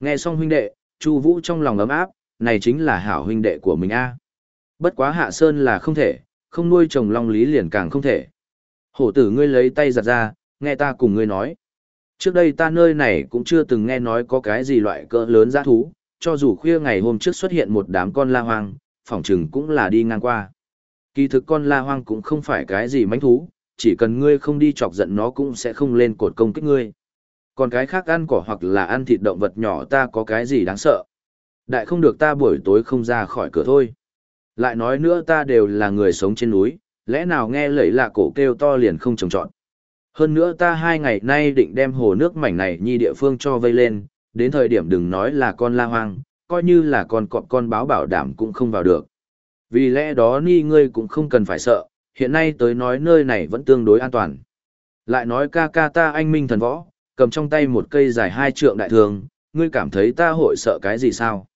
Nghe xong huynh đệ, Chu Vũ trong lòng ấm áp, này chính là hảo huynh đệ của mình A. Bất quá hạ sơn là không thể, không nuôi trồng long lý liền càng không thể. Hổ tử ngươi lấy tay giặt ra, nghe ta cùng ngươi nói. Trước đây ta nơi này cũng chưa từng nghe nói có cái gì loại cỡ lớn giã thú, cho dù khuya ngày hôm trước xuất hiện một đám con la hoang, phỏng chừng cũng là đi ngang qua. Kỳ thực con la hoang cũng không phải cái gì mánh thú, chỉ cần ngươi không đi chọc giận nó cũng sẽ không lên cột công kích ngươi. Còn cái khác ăn cỏ hoặc là ăn thịt động vật nhỏ ta có cái gì đáng sợ. Đại không được ta buổi tối không ra khỏi cửa thôi. Lại nói nữa ta đều là người sống trên núi, lẽ nào nghe lẫy lạ cổ kêu to liền không trồng trọn. Hơn nữa ta hai ngày nay định đem hồ nước mảnh này nhi địa phương cho vây lên, đến thời điểm đừng nói là con la hoang, coi như là con cọp con báo bảo đảm cũng không vào được. Vì lẽ đó ni ngươi cũng không cần phải sợ, hiện nay tới nói nơi này vẫn tương đối an toàn. Lại nói ca ca ta anh minh thần võ, cầm trong tay một cây dài hai trượng đại thường, ngươi cảm thấy ta hội sợ cái gì sao?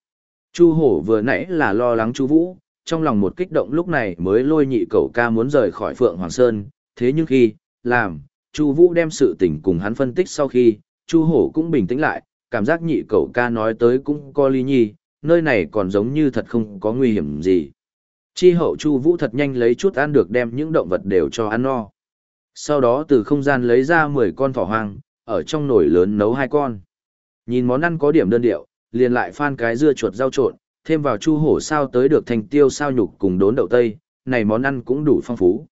Chu hổ vừa nãy là lo lắng chu vũ, trong lòng một kích động lúc này mới lôi nhị cậu ca muốn rời khỏi Phượng Hoàng Sơn, thế nhưng khi, làm, Chu Vũ đem sự tình cùng hắn phân tích sau khi, Chu Hổ cũng bình tĩnh lại, cảm giác nhị cậu ca nói tới cũng có lý nhi, nơi này còn giống như thật không có nguy hiểm gì. Chi hậu Chu Vũ thật nhanh lấy chút ăn được đem những động vật đều cho ăn no. Sau đó từ không gian lấy ra 10 con thỏ hoang, ở trong nồi lớn nấu hai con. Nhìn món ăn có điểm đơn điệu, liền lại phan cái dưa chuột rau trộn, thêm vào chu hổ sao tới được thành tiêu sao nhục cùng đốn đậu tây, này món ăn cũng đủ phong phú.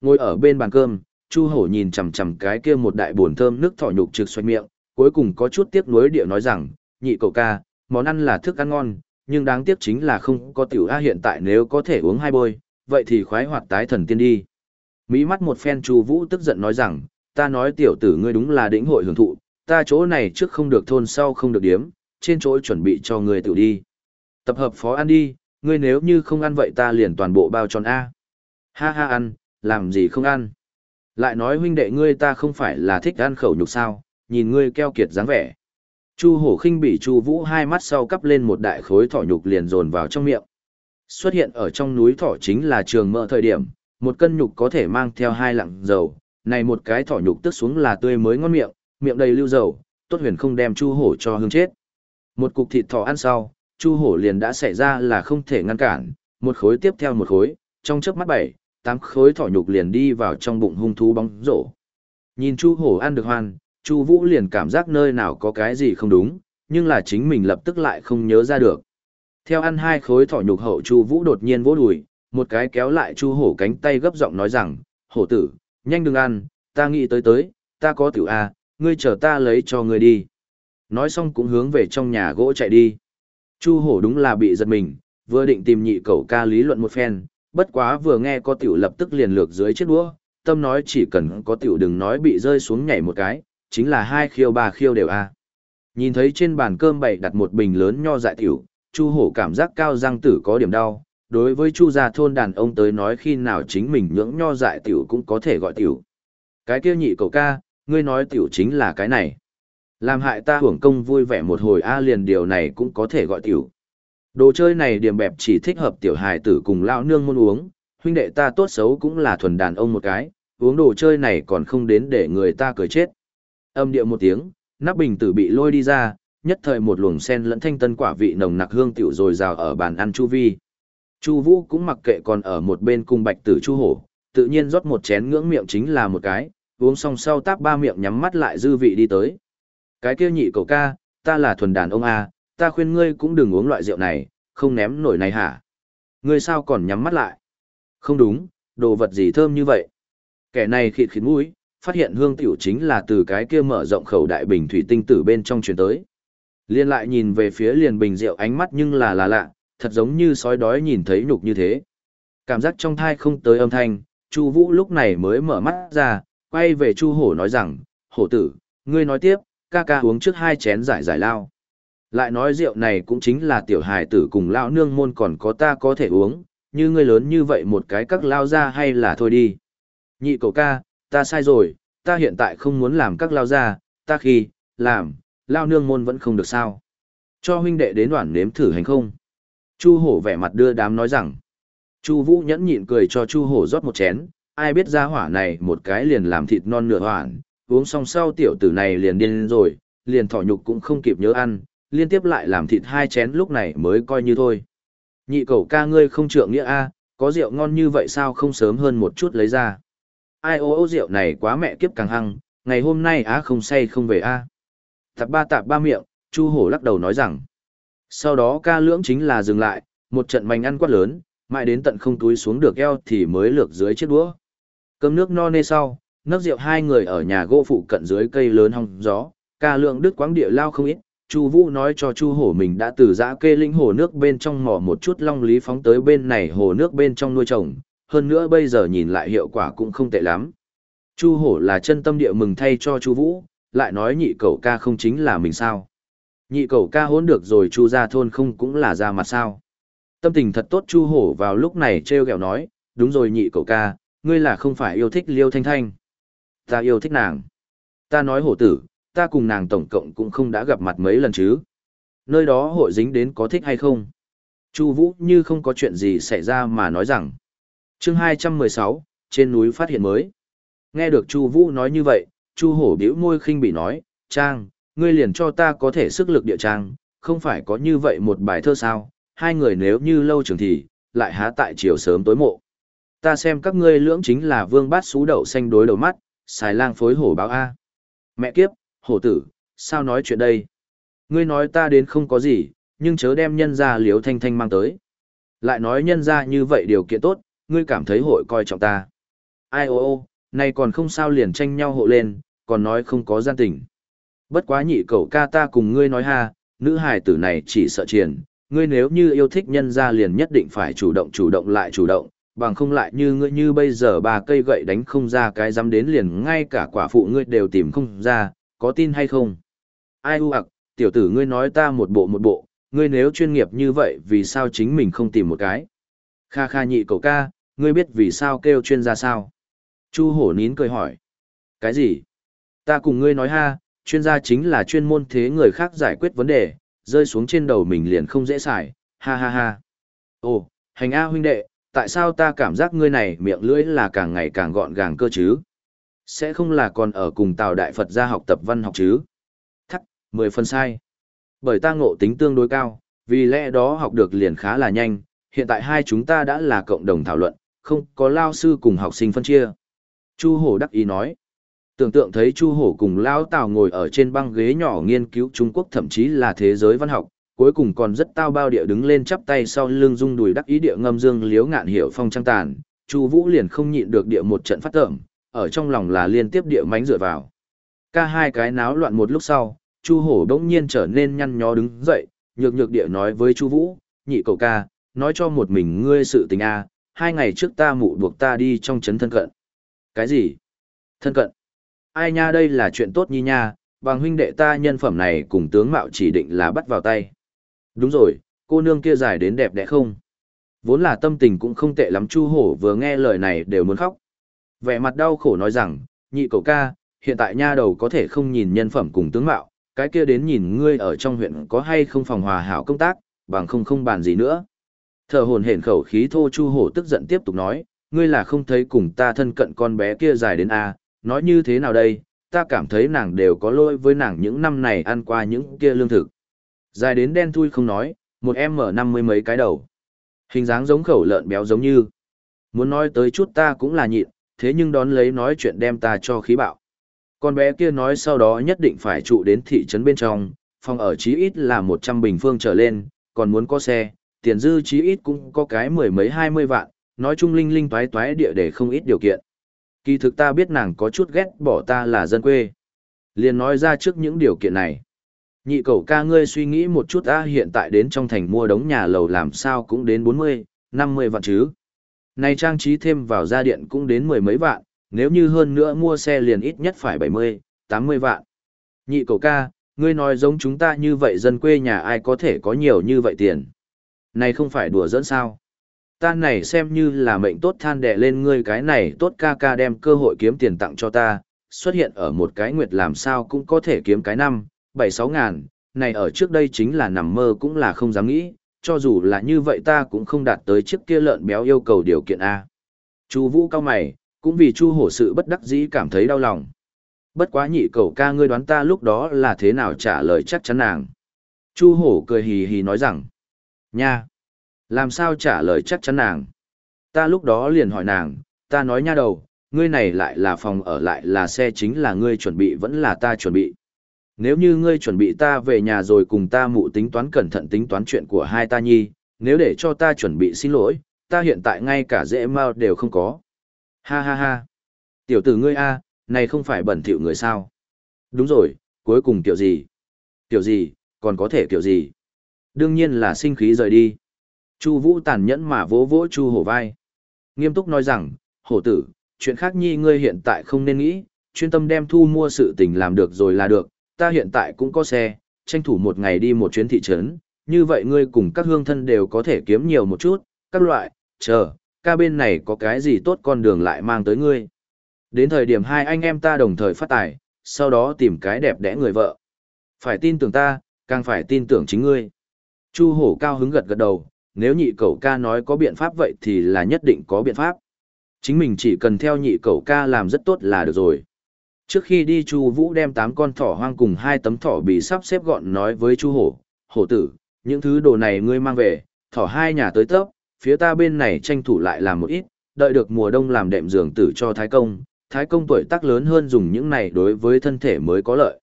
Ngồi ở bên bàn cơm, chu hổ nhìn chằm chằm cái kia một đại buồn thơm nước thỏ nhục trực xoay miệng, cuối cùng có chút tiếc nuối địa nói rằng, nhị cậu ca, món ăn là thức ăn ngon, nhưng đáng tiếc chính là không có tiểu A hiện tại nếu có thể uống hai bôi, vậy thì khoái hoạt tái thần tiên đi. Mỹ mắt một phen Chu Vũ tức giận nói rằng, ta nói tiểu tử ngươi đúng là đỉnh hội hưởng thụ, ta chỗ này trước không được thôn sau không được điếm, trên chỗ chuẩn bị cho ngươi tự đi. Tập hợp phó ăn đi, ngươi nếu như không ăn vậy ta liền toàn bộ bao tròn A. Ha ha ăn, làm gì không ăn. Lại nói huynh đệ ngươi ta không phải là thích ăn khẩu nhục sao, nhìn ngươi keo kiệt dáng vẻ. Chu hổ khinh bị chu vũ hai mắt sau cắp lên một đại khối thỏ nhục liền dồn vào trong miệng. Xuất hiện ở trong núi thỏ chính là trường mỡ thời điểm, một cân nhục có thể mang theo hai lạng dầu, này một cái thỏ nhục tức xuống là tươi mới ngon miệng, miệng đầy lưu dầu, tốt huyền không đem chu hổ cho hương chết. Một cục thịt thỏ ăn sau, chu hổ liền đã xảy ra là không thể ngăn cản, một khối tiếp theo một khối, trong chớp mắt bảy, tám khối thỏ nhục liền đi vào trong bụng hung thú bóng rổ. Nhìn chu hổ ăn được hoan, chu vũ liền cảm giác nơi nào có cái gì không đúng, nhưng là chính mình lập tức lại không nhớ ra được. Theo ăn hai khối thỏ nhục hậu chu vũ đột nhiên vỗ đùi, một cái kéo lại chu hổ cánh tay gấp giọng nói rằng, hổ tử, nhanh đừng ăn, ta nghĩ tới tới, ta có tiểu A, ngươi chờ ta lấy cho ngươi đi. Nói xong cũng hướng về trong nhà gỗ chạy đi. Chu hổ đúng là bị giật mình, vừa định tìm nhị cậu ca lý luận một phen, bất quá vừa nghe có tiểu lập tức liền lược dưới chiếc đũa, tâm nói chỉ cần có tiểu đừng nói bị rơi xuống nhảy một cái, chính là hai khiêu ba khiêu đều a. Nhìn thấy trên bàn cơm bày đặt một bình lớn nho dại tiểu, Chu Hổ cảm giác cao răng tử có điểm đau, đối với Chu gia thôn đàn ông tới nói khi nào chính mình nhưỡng nho dại tiểu cũng có thể gọi tiểu. Cái kia nhị cậu ca, ngươi nói tiểu chính là cái này. Làm hại ta hưởng công vui vẻ một hồi a liền điều này cũng có thể gọi tiểu. Đồ chơi này điểm bẹp chỉ thích hợp tiểu hài tử cùng lão nương môn uống, huynh đệ ta tốt xấu cũng là thuần đàn ông một cái, uống đồ chơi này còn không đến để người ta cười chết. Âm điệu một tiếng, nắp bình tử bị lôi đi ra, nhất thời một luồng sen lẫn thanh tân quả vị nồng nặc hương tiểu rồi rào ở bàn ăn chu vi. Chu Vũ cũng mặc kệ còn ở một bên cùng Bạch Tử Chu Hổ, tự nhiên rót một chén ngưỡng miệng chính là một cái, uống xong sau táp ba miệng nhắm mắt lại dư vị đi tới. Cái kia nhị cậu ca, ta là thuần đàn ông a, ta khuyên ngươi cũng đừng uống loại rượu này, không ném nổi này hả? Ngươi sao còn nhắm mắt lại? Không đúng, đồ vật gì thơm như vậy? Kẻ này khịt khịt mũi, phát hiện hương tiểu chính là từ cái kia mở rộng khẩu đại bình thủy tinh tử bên trong truyền tới. Liên lại nhìn về phía liền bình rượu ánh mắt nhưng là là lạ, thật giống như sói đói nhìn thấy nhục như thế. Cảm giác trong thai không tới âm thanh, Chu Vũ lúc này mới mở mắt ra, quay về Chu Hổ nói rằng, "Hổ tử, ngươi nói tiếp, ca ca uống trước hai chén giải giải lao." Lại nói rượu này cũng chính là tiểu hài tử cùng lão nương môn còn có ta có thể uống, như ngươi lớn như vậy một cái các lao ra hay là thôi đi. Nhị cậu ca, ta sai rồi, ta hiện tại không muốn làm các lao ra, ta khi, làm, lao nương môn vẫn không được sao. Cho huynh đệ đến đoạn nếm thử hành không? Chu hổ vẻ mặt đưa đám nói rằng. Chu vũ nhẫn nhịn cười cho chu hổ rót một chén, ai biết ra hỏa này một cái liền làm thịt non nửa hoảng, uống xong sau tiểu tử này liền điên rồi, liền thỏ nhục cũng không kịp nhớ ăn, liên tiếp lại làm thịt hai chén lúc này mới coi như thôi. Nhị cầu ca ngươi không trượng nghĩa a, có rượu ngon như vậy sao không sớm hơn một chút lấy ra. Ai ô ô rượu này quá mẹ kiếp càng hăng, ngày hôm nay á không say không về a. Tạp ba tạp ba miệng, Chu hổ lắc đầu nói rằng. Sau đó ca lưỡng chính là dừng lại, một trận mảnh ăn quát lớn, mãi đến tận không túi xuống được eo thì mới lược dưới chiếc đũa. Cơm nước no nê sau, nấc rượu hai người ở nhà gỗ phụ cận dưới cây lớn hong gió, ca lượng đứt quáng địa lao không ít, Chu Vũ nói cho Chu Hổ mình đã từ giã kê linh hồ nước bên trong mò một chút long lý phóng tới bên này hồ nước bên trong nuôi trồng, hơn nữa bây giờ nhìn lại hiệu quả cũng không tệ lắm. Chu Hổ là chân tâm địa mừng thay cho Chu Vũ, lại nói nhị cậu ca không chính là mình sao? Nhị cậu ca hỗn được rồi Chu gia thôn không cũng là ra mặt sao? Tâm tình thật tốt Chu Hổ vào lúc này trêu ghẹo nói, đúng rồi nhị cậu ca, ngươi là không phải yêu thích Liêu Thanh Thanh. Ta yêu thích nàng. Ta nói hổ tử, ta cùng nàng tổng cộng cũng không đã gặp mặt mấy lần chứ. Nơi đó hội dính đến có thích hay không? Chu Vũ như không có chuyện gì xảy ra mà nói rằng. Chương 216, trên núi phát hiện mới. Nghe được Chu Vũ nói như vậy, Chu Hổ bĩu môi khinh bỉ nói, "Trang, ngươi liền cho ta có thể sức lực địa trang, không phải có như vậy một bài thơ sao? Hai người nếu như lâu trường thì, lại há tại chiều sớm tối mộ. Ta xem các ngươi lưỡng chính là vương bát sú đậu xanh đối đầu mắt, xài lang phối hổ báo a. Mẹ kiếp, hổ tử, sao nói chuyện đây? Ngươi nói ta đến không có gì, nhưng chớ đem nhân ra liếu thanh thanh mang tới. Lại nói nhân ra như vậy điều kiện tốt, ngươi cảm thấy hội coi trọng ta. Ai ô ô, này còn không sao liền tranh nhau hộ lên, còn nói không có gian tình. Bất quá nhị cậu ca ta cùng ngươi nói ha, nữ hài tử này chỉ sợ triền, ngươi nếu như yêu thích nhân ra liền nhất định phải chủ động chủ động lại chủ động, bằng không lại như ngươi như bây giờ ba cây gậy đánh không ra cái dám đến liền ngay cả quả phụ ngươi đều tìm không ra, có tin hay không? Ai u ạc, tiểu tử ngươi nói ta một bộ một bộ, ngươi nếu chuyên nghiệp như vậy vì sao chính mình không tìm một cái? Kha kha nhị cậu ca, ngươi biết vì sao kêu chuyên gia sao? Chu hổ nín cười hỏi. Cái gì? Ta cùng ngươi nói ha, chuyên gia chính là chuyên môn thế người khác giải quyết vấn đề, rơi xuống trên đầu mình liền không dễ xài, ha ha ha. Ồ, hành A huynh đệ, tại sao ta cảm giác ngươi này miệng lưỡi là càng ngày càng gọn gàng cơ chứ? Sẽ không là còn ở cùng Tào Đại Phật gia học tập văn học chứ? Thắc, mười phần sai. Bởi ta ngộ tính tương đối cao, vì lẽ đó học được liền khá là nhanh, hiện tại hai chúng ta đã là cộng đồng thảo luận, không có lao sư cùng học sinh phân chia. Chu Hổ đắc ý nói. Tưởng tượng thấy Chu Hổ cùng Lão Tào ngồi ở trên băng ghế nhỏ nghiên cứu Trung Quốc thậm chí là thế giới văn học, cuối cùng còn rất tao bao địa đứng lên chắp tay sau lưng rung đùi đắc ý địa ngâm dương liếu ngạn hiểu phong trăng tàn, Chu Vũ liền không nhịn được địa một trận phát tởm, ở trong lòng là liên tiếp địa mánh dựa vào. Ca hai cái náo loạn một lúc sau, Chu Hổ bỗng nhiên trở nên nhăn nhó đứng dậy, nhược nhược địa nói với Chu Vũ, nhị cậu ca, nói cho một mình ngươi sự tình a, hai ngày trước ta mụ buộc ta đi trong trấn thân cận. Cái gì? Thân cận? Ai nha đây là chuyện tốt nhi nha, bằng huynh đệ ta nhân phẩm này cùng tướng mạo chỉ định là bắt vào tay. Đúng rồi, cô nương kia dài đến đẹp đẽ không? Vốn là tâm tình cũng không tệ lắm Chu Hổ vừa nghe lời này đều muốn khóc. Vẻ mặt đau khổ nói rằng, nhị cậu ca, hiện tại nha đầu có thể không nhìn nhân phẩm cùng tướng mạo, cái kia đến nhìn ngươi ở trong huyện có hay không phòng hòa hảo công tác, bằng không không bàn gì nữa. Thở hồn hển khẩu khí thô Chu Hổ tức giận tiếp tục nói, ngươi là không thấy cùng ta thân cận con bé kia dài đến a, nói như thế nào đây, ta cảm thấy nàng đều có lỗi với nàng những năm này ăn qua những kia lương thực. Dài đến đen thui không nói, một em mở năm mươi mấy cái đầu. Hình dáng giống khẩu lợn béo giống như. Muốn nói tới chút ta cũng là nhịn, thế nhưng đón lấy nói chuyện đem ta cho khí bạo. Con bé kia nói sau đó nhất định phải trụ đến thị trấn bên trong, phòng ở chí ít là một trăm bình phương trở lên, còn muốn có xe, tiền dư chí ít cũng có cái mười mấy hai mươi vạn, nói chung linh linh toái toái địa để không ít điều kiện. Kỳ thực ta biết nàng có chút ghét bỏ ta là dân quê. Liền nói ra trước những điều kiện này. Nhị cầu ca ngươi suy nghĩ một chút ta hiện tại đến trong thành mua đống nhà lầu làm sao cũng đến 40, 50 vạn chứ. Này trang trí thêm vào gia điện cũng đến mười mấy vạn, nếu như hơn nữa mua xe liền ít nhất phải 70, 80 vạn. Nhị cầu ca, ngươi nói giống chúng ta như vậy dân quê nhà ai có thể có nhiều như vậy tiền. Này không phải đùa dẫn sao. Ta này xem như là mệnh tốt than đẻ lên ngươi cái này tốt ca ca đem cơ hội kiếm tiền tặng cho ta, xuất hiện ở một cái nguyệt làm sao cũng có thể kiếm cái năm, bảy sáu ngàn, này ở trước đây chính là nằm mơ cũng là không dám nghĩ, cho dù là như vậy ta cũng không đạt tới chiếc kia lợn béo yêu cầu điều kiện A. Chu Vũ cao mày, cũng vì Chu hổ sự bất đắc dĩ cảm thấy đau lòng. Bất quá nhị cầu ca ngươi đoán ta lúc đó là thế nào trả lời chắc chắn nàng. Chu hổ cười hì hì nói rằng, nha, làm sao trả lời chắc chắn nàng. Ta lúc đó liền hỏi nàng, ta nói nha đầu, ngươi này lại là phòng ở lại là xe chính là ngươi chuẩn bị vẫn là ta chuẩn bị. Nếu như ngươi chuẩn bị ta về nhà rồi cùng ta mụ tính toán cẩn thận tính toán chuyện của hai ta nhi, nếu để cho ta chuẩn bị xin lỗi, ta hiện tại ngay cả dễ mau đều không có. Ha ha ha. Tiểu tử ngươi a, này không phải bẩn thỉu người sao? Đúng rồi, cuối cùng kiểu gì? Kiểu gì, còn có thể kiểu gì? Đương nhiên là sinh khí rời đi. Chu Vũ tàn nhẫn mà vỗ vỗ Chu Hổ vai. Nghiêm túc nói rằng, hổ tử, chuyện khác nhi ngươi hiện tại không nên nghĩ, chuyên tâm đem thu mua sự tình làm được rồi là được, ta hiện tại cũng có xe, tranh thủ một ngày đi một chuyến thị trấn, như vậy ngươi cùng các hương thân đều có thể kiếm nhiều một chút, các loại, chờ, ca bên này có cái gì tốt con đường lại mang tới ngươi. Đến thời điểm hai anh em ta đồng thời phát tài, sau đó tìm cái đẹp đẽ người vợ. Phải tin tưởng ta, càng phải tin tưởng chính ngươi. Chu hổ cao hứng gật gật đầu, nếu nhị cậu ca nói có biện pháp vậy thì là nhất định có biện pháp. Chính mình chỉ cần theo nhị cậu ca làm rất tốt là được rồi. Trước khi đi Chu Vũ đem tám con thỏ hoang cùng hai tấm thỏ bị sắp xếp gọn nói với Chu Hổ, "Hổ tử, những thứ đồ này ngươi mang về, thỏ hai nhà tới tấp, phía ta bên này tranh thủ lại làm một ít, đợi được mùa đông làm đệm giường tử cho Thái công, Thái công tuổi tác lớn hơn dùng những này đối với thân thể mới có lợi.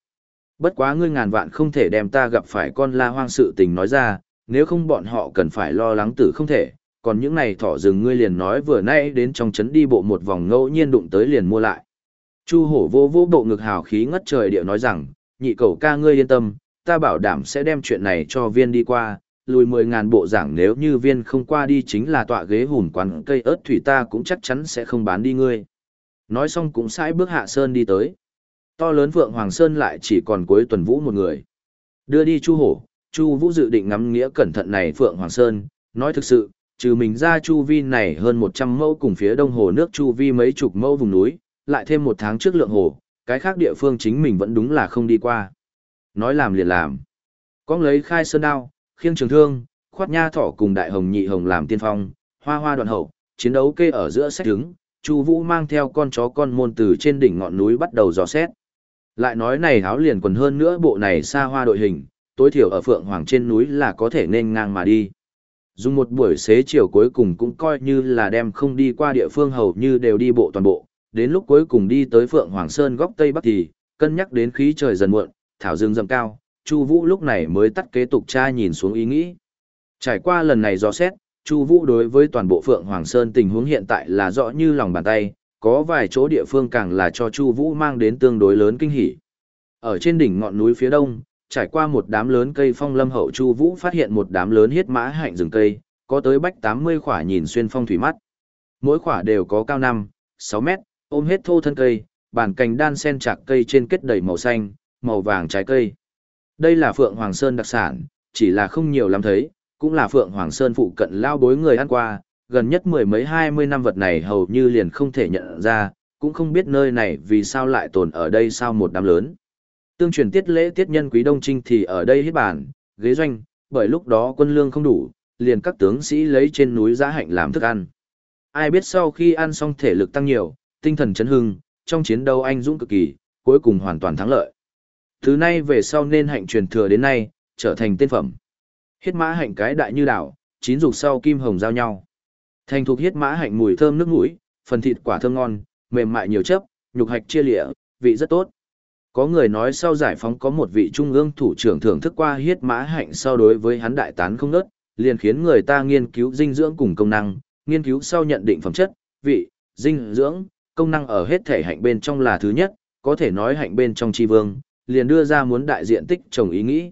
Bất quá ngươi ngàn vạn không thể đem ta gặp phải con la hoang sự tình nói ra, nếu không bọn họ cần phải lo lắng tử không thể, còn những này thỏ rừng ngươi liền nói vừa nãy đến trong trấn đi bộ một vòng ngẫu nhiên đụng tới liền mua lại. Chu hổ vô vô bộ ngực hào khí ngất trời điệu nói rằng, nhị cầu ca ngươi yên tâm, ta bảo đảm sẽ đem chuyện này cho viên đi qua, lùi mười ngàn bộ giảng nếu như viên không qua đi chính là tọa ghế hùn quán cây ớt thủy ta cũng chắc chắn sẽ không bán đi ngươi. Nói xong cũng sải bước hạ sơn đi tới. To lớn vượng Hoàng Sơn lại chỉ còn cuối tuần vũ một người. Đưa đi Chu Hổ, Chu Vũ dự định ngắm nghĩa cẩn thận này Phượng Hoàng Sơn, nói thực sự, trừ mình ra Chu Vi này hơn 100 mẫu cùng phía đông hồ nước Chu Vi mấy chục mẫu vùng núi, lại thêm một tháng trước lượng hồ, cái khác địa phương chính mình vẫn đúng là không đi qua. Nói làm liền làm. Con lấy khai sơn đao, khiêng trường thương, khoát nha thỏ cùng đại hồng nhị hồng làm tiên phong, hoa hoa đoạn hậu, chiến đấu kê ở giữa sách đứng, Chu Vũ mang theo con chó con môn từ trên đỉnh ngọn núi bắt đầu dò xét. Lại nói này háo liền quần hơn nữa bộ này xa hoa đội hình, tối thiểu ở Phượng Hoàng trên núi là có thể nên ngang mà đi. Dùng một buổi xế chiều cuối cùng cũng coi như là đem không đi qua địa phương hầu như đều đi bộ toàn bộ, đến lúc cuối cùng đi tới Phượng Hoàng Sơn góc Tây Bắc thì, cân nhắc đến khí trời dần muộn, thảo dương dầm cao, Chu Vũ lúc này mới tắt kế tục tra nhìn xuống ý nghĩ. Trải qua lần này dò xét, Chu Vũ đối với toàn bộ Phượng Hoàng Sơn tình huống hiện tại là rõ như lòng bàn tay, có vài chỗ địa phương càng là cho Chu Vũ mang đến tương đối lớn kinh hỉ. Ở trên đỉnh ngọn núi phía đông, trải qua một đám lớn cây phong lâm hậu Chu Vũ phát hiện một đám lớn hiết mã hạnh rừng cây, có tới bách 80 khỏa nhìn xuyên phong thủy mắt. Mỗi khỏa đều có cao 5, 6 mét, ôm hết thô thân cây, bản cành đan sen chạc cây trên kết đầy màu xanh, màu vàng trái cây. Đây là Phượng Hoàng Sơn đặc sản, chỉ là không nhiều lắm thấy, cũng là Phượng Hoàng Sơn phụ cận lao bối người ăn qua, gần nhất mười mấy hai mươi năm vật này hầu như liền không thể nhận ra, cũng không biết nơi này vì sao lại tồn ở đây sao một đám lớn. Tương truyền tiết lễ tiết nhân quý đông trinh thì ở đây hết bản, ghế doanh, bởi lúc đó quân lương không đủ, liền các tướng sĩ lấy trên núi giá hạnh làm thức ăn. Ai biết sau khi ăn xong thể lực tăng nhiều, tinh thần chấn hưng, trong chiến đấu anh dũng cực kỳ, cuối cùng hoàn toàn thắng lợi. Thứ nay về sau nên hạnh truyền thừa đến nay, trở thành tên phẩm. Hiết mã hạnh cái đại như đảo, chín dục sau kim hồng giao nhau. Thành thuộc hiết mã hạnh mùi thơm nước mũi, phần thịt quả thơm ngon, mềm mại nhiều chấp, nhục hạch chia lịa, vị rất tốt. Có người nói sau giải phóng có một vị trung ương thủ trưởng thưởng thức qua hiết mã hạnh sau đối với hắn đại tán không ngớt, liền khiến người ta nghiên cứu dinh dưỡng cùng công năng, nghiên cứu sau nhận định phẩm chất, vị, dinh dưỡng, công năng ở hết thể hạnh bên trong là thứ nhất, có thể nói hạnh bên trong tri vương, liền đưa ra muốn đại diện tích trồng ý nghĩ.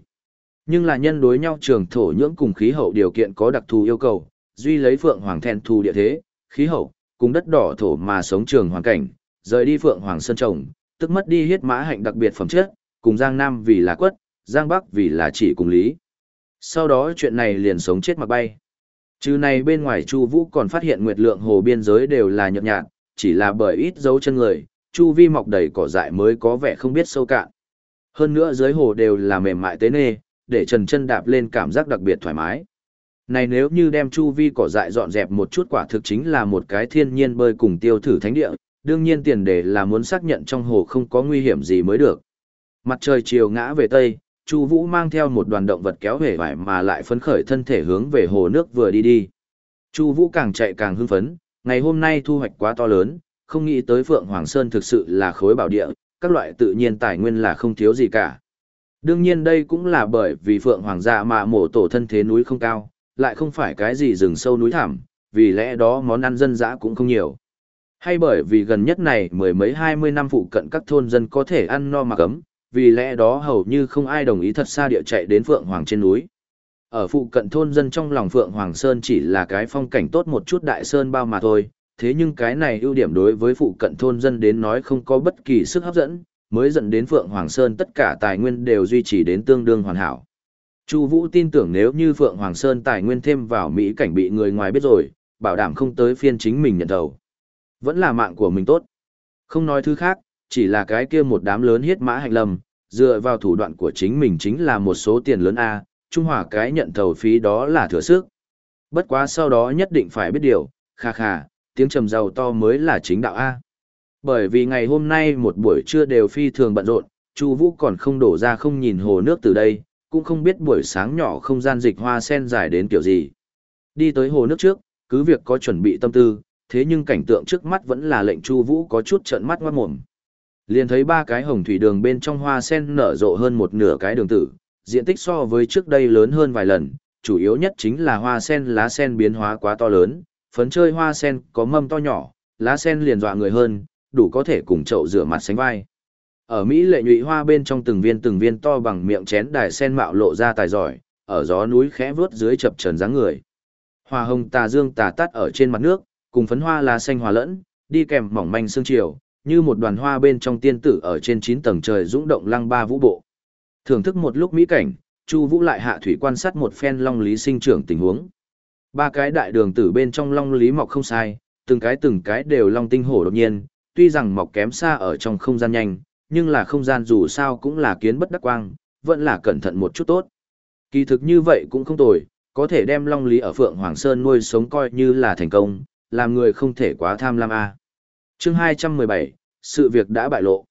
Nhưng là nhân đối nhau trường thổ nhưỡng cùng khí hậu điều kiện có đặc thù yêu cầu, duy lấy phượng hoàng thẹn thù địa thế, khí hậu, cùng đất đỏ thổ mà sống trường hoàn cảnh, rời đi phượng hoàng sơn trồng, tức mất đi huyết mã hạnh đặc biệt phẩm chất, cùng Giang Nam vì là quất, Giang Bắc vì là chỉ cùng lý. Sau đó chuyện này liền sống chết mặc bay. Chứ này bên ngoài Chu Vũ còn phát hiện nguyệt lượng hồ biên giới đều là nhợt nhạt, chỉ là bởi ít dấu chân người, chu vi mọc đầy cỏ dại mới có vẻ không biết sâu cạn. Hơn nữa dưới hồ đều là mềm mại tế nê, để trần chân đạp lên cảm giác đặc biệt thoải mái. Này nếu như đem chu vi cỏ dại dọn dẹp một chút quả thực chính là một cái thiên nhiên bơi cùng tiêu thử thánh địa, đương nhiên tiền đề là muốn xác nhận trong hồ không có nguy hiểm gì mới được. Mặt trời chiều ngã về tây, Chu Vũ mang theo một đoàn động vật kéo hề vải mà lại phấn khởi thân thể hướng về hồ nước vừa đi đi. Chu Vũ càng chạy càng hưng phấn, ngày hôm nay thu hoạch quá to lớn, không nghĩ tới Phượng Hoàng Sơn thực sự là khối bảo địa, các loại tự nhiên tài nguyên là không thiếu gì cả. Đương nhiên đây cũng là bởi vì Phượng Hoàng dạ gia mà mổ tổ thân thế núi không cao, lại không phải cái gì rừng sâu núi thẳm, vì lẽ đó món ăn dân dã cũng không nhiều. Hay bởi vì gần nhất này mười mấy hai mươi năm phụ cận các thôn dân có thể ăn no mà cấm, vì lẽ đó hầu như không ai đồng ý thật xa địa chạy đến Phượng Hoàng trên núi. Ở phụ cận thôn dân trong lòng Phượng Hoàng Sơn chỉ là cái phong cảnh tốt một chút đại sơn bao mà thôi, thế nhưng cái này ưu điểm đối với phụ cận thôn dân đến nói không có bất kỳ sức hấp dẫn, mới dẫn đến Phượng Hoàng Sơn tất cả tài nguyên đều duy trì đến tương đương hoàn hảo. Chu Vũ tin tưởng nếu như Phượng Hoàng Sơn tài nguyên thêm vào Mỹ cảnh bị người ngoài biết rồi, bảo đảm không tới phiên chính mình nhận đầu. Vẫn là mạng của mình tốt. Không nói thứ khác, chỉ là cái kia một đám lớn hiết mã hành lâm, dựa vào thủ đoạn của chính mình chính là một số tiền lớn A, Trung Hòa cái nhận thầu phí đó là thừa sức. Bất quá sau đó nhất định phải biết điều, kha kha, tiếng trầm giàu to mới là chính đạo A. Bởi vì ngày hôm nay một buổi trưa đều phi thường bận rộn, Chu Vũ còn không đổ ra không nhìn hồ nước từ đây, cũng không biết buổi sáng nhỏ không gian dịch hoa sen dài đến kiểu gì. Đi tới hồ nước trước, cứ việc có chuẩn bị tâm tư, thế nhưng cảnh tượng trước mắt vẫn là lệnh Chu Vũ có chút trợn mắt ngoát mồm. Liền thấy ba cái hồng thủy đường bên trong hoa sen nở rộ hơn một nửa cái đường tử, diện tích so với trước đây lớn hơn vài lần, chủ yếu nhất chính là hoa sen lá sen biến hóa quá to lớn, phấn chơi hoa sen có mâm to nhỏ, lá sen liền dọa người hơn, đủ có thể cùng chậu rửa mặt sánh vai. Ở Mỹ lệ nhụy hoa bên trong từng viên từng viên to bằng miệng chén đài sen mạo lộ ra tài giỏi, ở gió núi khẽ vướt dưới chập trần dáng người. Hoa hồng tà dương tà tắt ở trên mặt nước, cùng phấn hoa lá xanh hòa lẫn, đi kèm mỏng manh sương chiều, như một đoàn hoa bên trong tiên tử ở trên chín tầng trời dũng động lăng ba vũ bộ. Thưởng thức một lúc mỹ cảnh, Chu Vũ lại hạ thủy quan sát một phen long lý sinh trưởng tình huống. Ba cái đại đường tử bên trong long lý mọc không sai, từng cái từng cái đều long tinh hổ đột nhiên, tuy rằng mọc kém xa ở trong không gian nhanh, nhưng là không gian dù sao cũng là kiến bất đắc quang, vẫn là cẩn thận một chút tốt. Kỳ thực như vậy cũng không tồi, có thể đem long lý ở Phượng Hoàng Sơn nuôi sống coi như là thành công, làm người không thể quá tham lam a. Chương 217, sự việc đã bại lộ.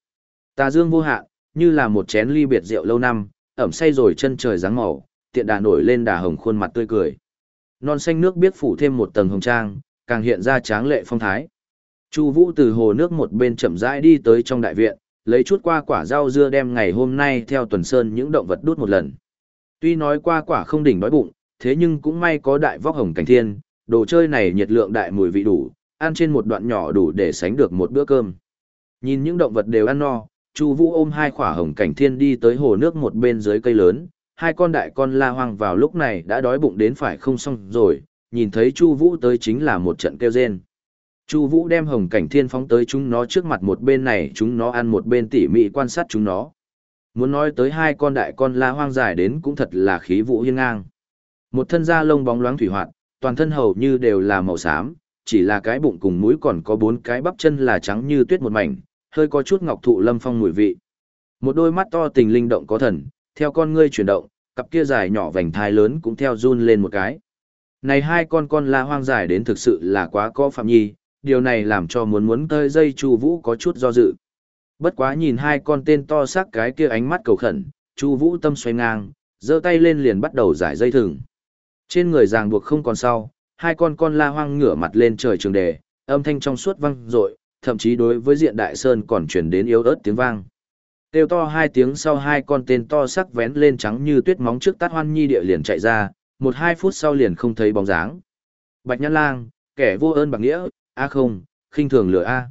Tà Dương vô hạn, như là một chén ly biệt rượu lâu năm, ẩm say rồi chân trời dáng màu, tiện đà nổi lên đà hồng khuôn mặt tươi cười. Non xanh nước biết phủ thêm một tầng hồng trang, càng hiện ra tráng lệ phong thái. Chu Vũ từ hồ nước một bên chậm rãi đi tới trong đại viện, lấy chút qua quả rau dưa đem ngày hôm nay theo tuần sơn những động vật đút một lần. Tuy nói qua quả không đỉnh đói bụng, thế nhưng cũng may có đại vóc hồng cảnh thiên, đồ chơi này nhiệt lượng đại mùi vị đủ, ăn trên một đoạn nhỏ đủ để sánh được một bữa cơm. Nhìn những động vật đều ăn no, Chu Vũ ôm hai quả hồng cảnh thiên đi tới hồ nước một bên dưới cây lớn, hai con đại con la hoang vào lúc này đã đói bụng đến phải không xong rồi, nhìn thấy Chu Vũ tới chính là một trận kêu rên. Chu Vũ đem hồng cảnh thiên phóng tới chúng nó trước mặt một bên này, chúng nó ăn một bên tỉ mỉ quan sát chúng nó. Muốn nói tới hai con đại con la hoang dài đến cũng thật là khí vũ hiên ngang. Một thân da lông bóng loáng thủy hoạt, toàn thân hầu như đều là màu xám, chỉ là cái bụng cùng mũi còn có bốn cái bắp chân là trắng như tuyết một mảnh, hơi có chút ngọc thụ lâm phong mùi vị. Một đôi mắt to tình linh động có thần, theo con ngươi chuyển động, cặp kia dài nhỏ vành thai lớn cũng theo run lên một cái. Này hai con con la hoang dài đến thực sự là quá có phạm nhi, điều này làm cho muốn muốn tơi dây Chu Vũ có chút do dự. Bất quá nhìn hai con tên to xác cái kia ánh mắt cầu khẩn, Chu Vũ tâm xoay ngang, giơ tay lên liền bắt đầu giải dây thừng. Trên người ràng buộc không còn sau, hai con con la hoang ngửa mặt lên trời trường đề, âm thanh trong suốt vang dội, thậm chí đối với diện đại sơn còn truyền đến yếu ớt tiếng vang. Tiêu to hai tiếng sau hai con tên to sắc vén lên trắng như tuyết móng trước tát hoan nhi địa liền chạy ra, một hai phút sau liền không thấy bóng dáng. Bạch Nhãn Lang, kẻ vô ơn bạc nghĩa, a không, khinh thường lừa a.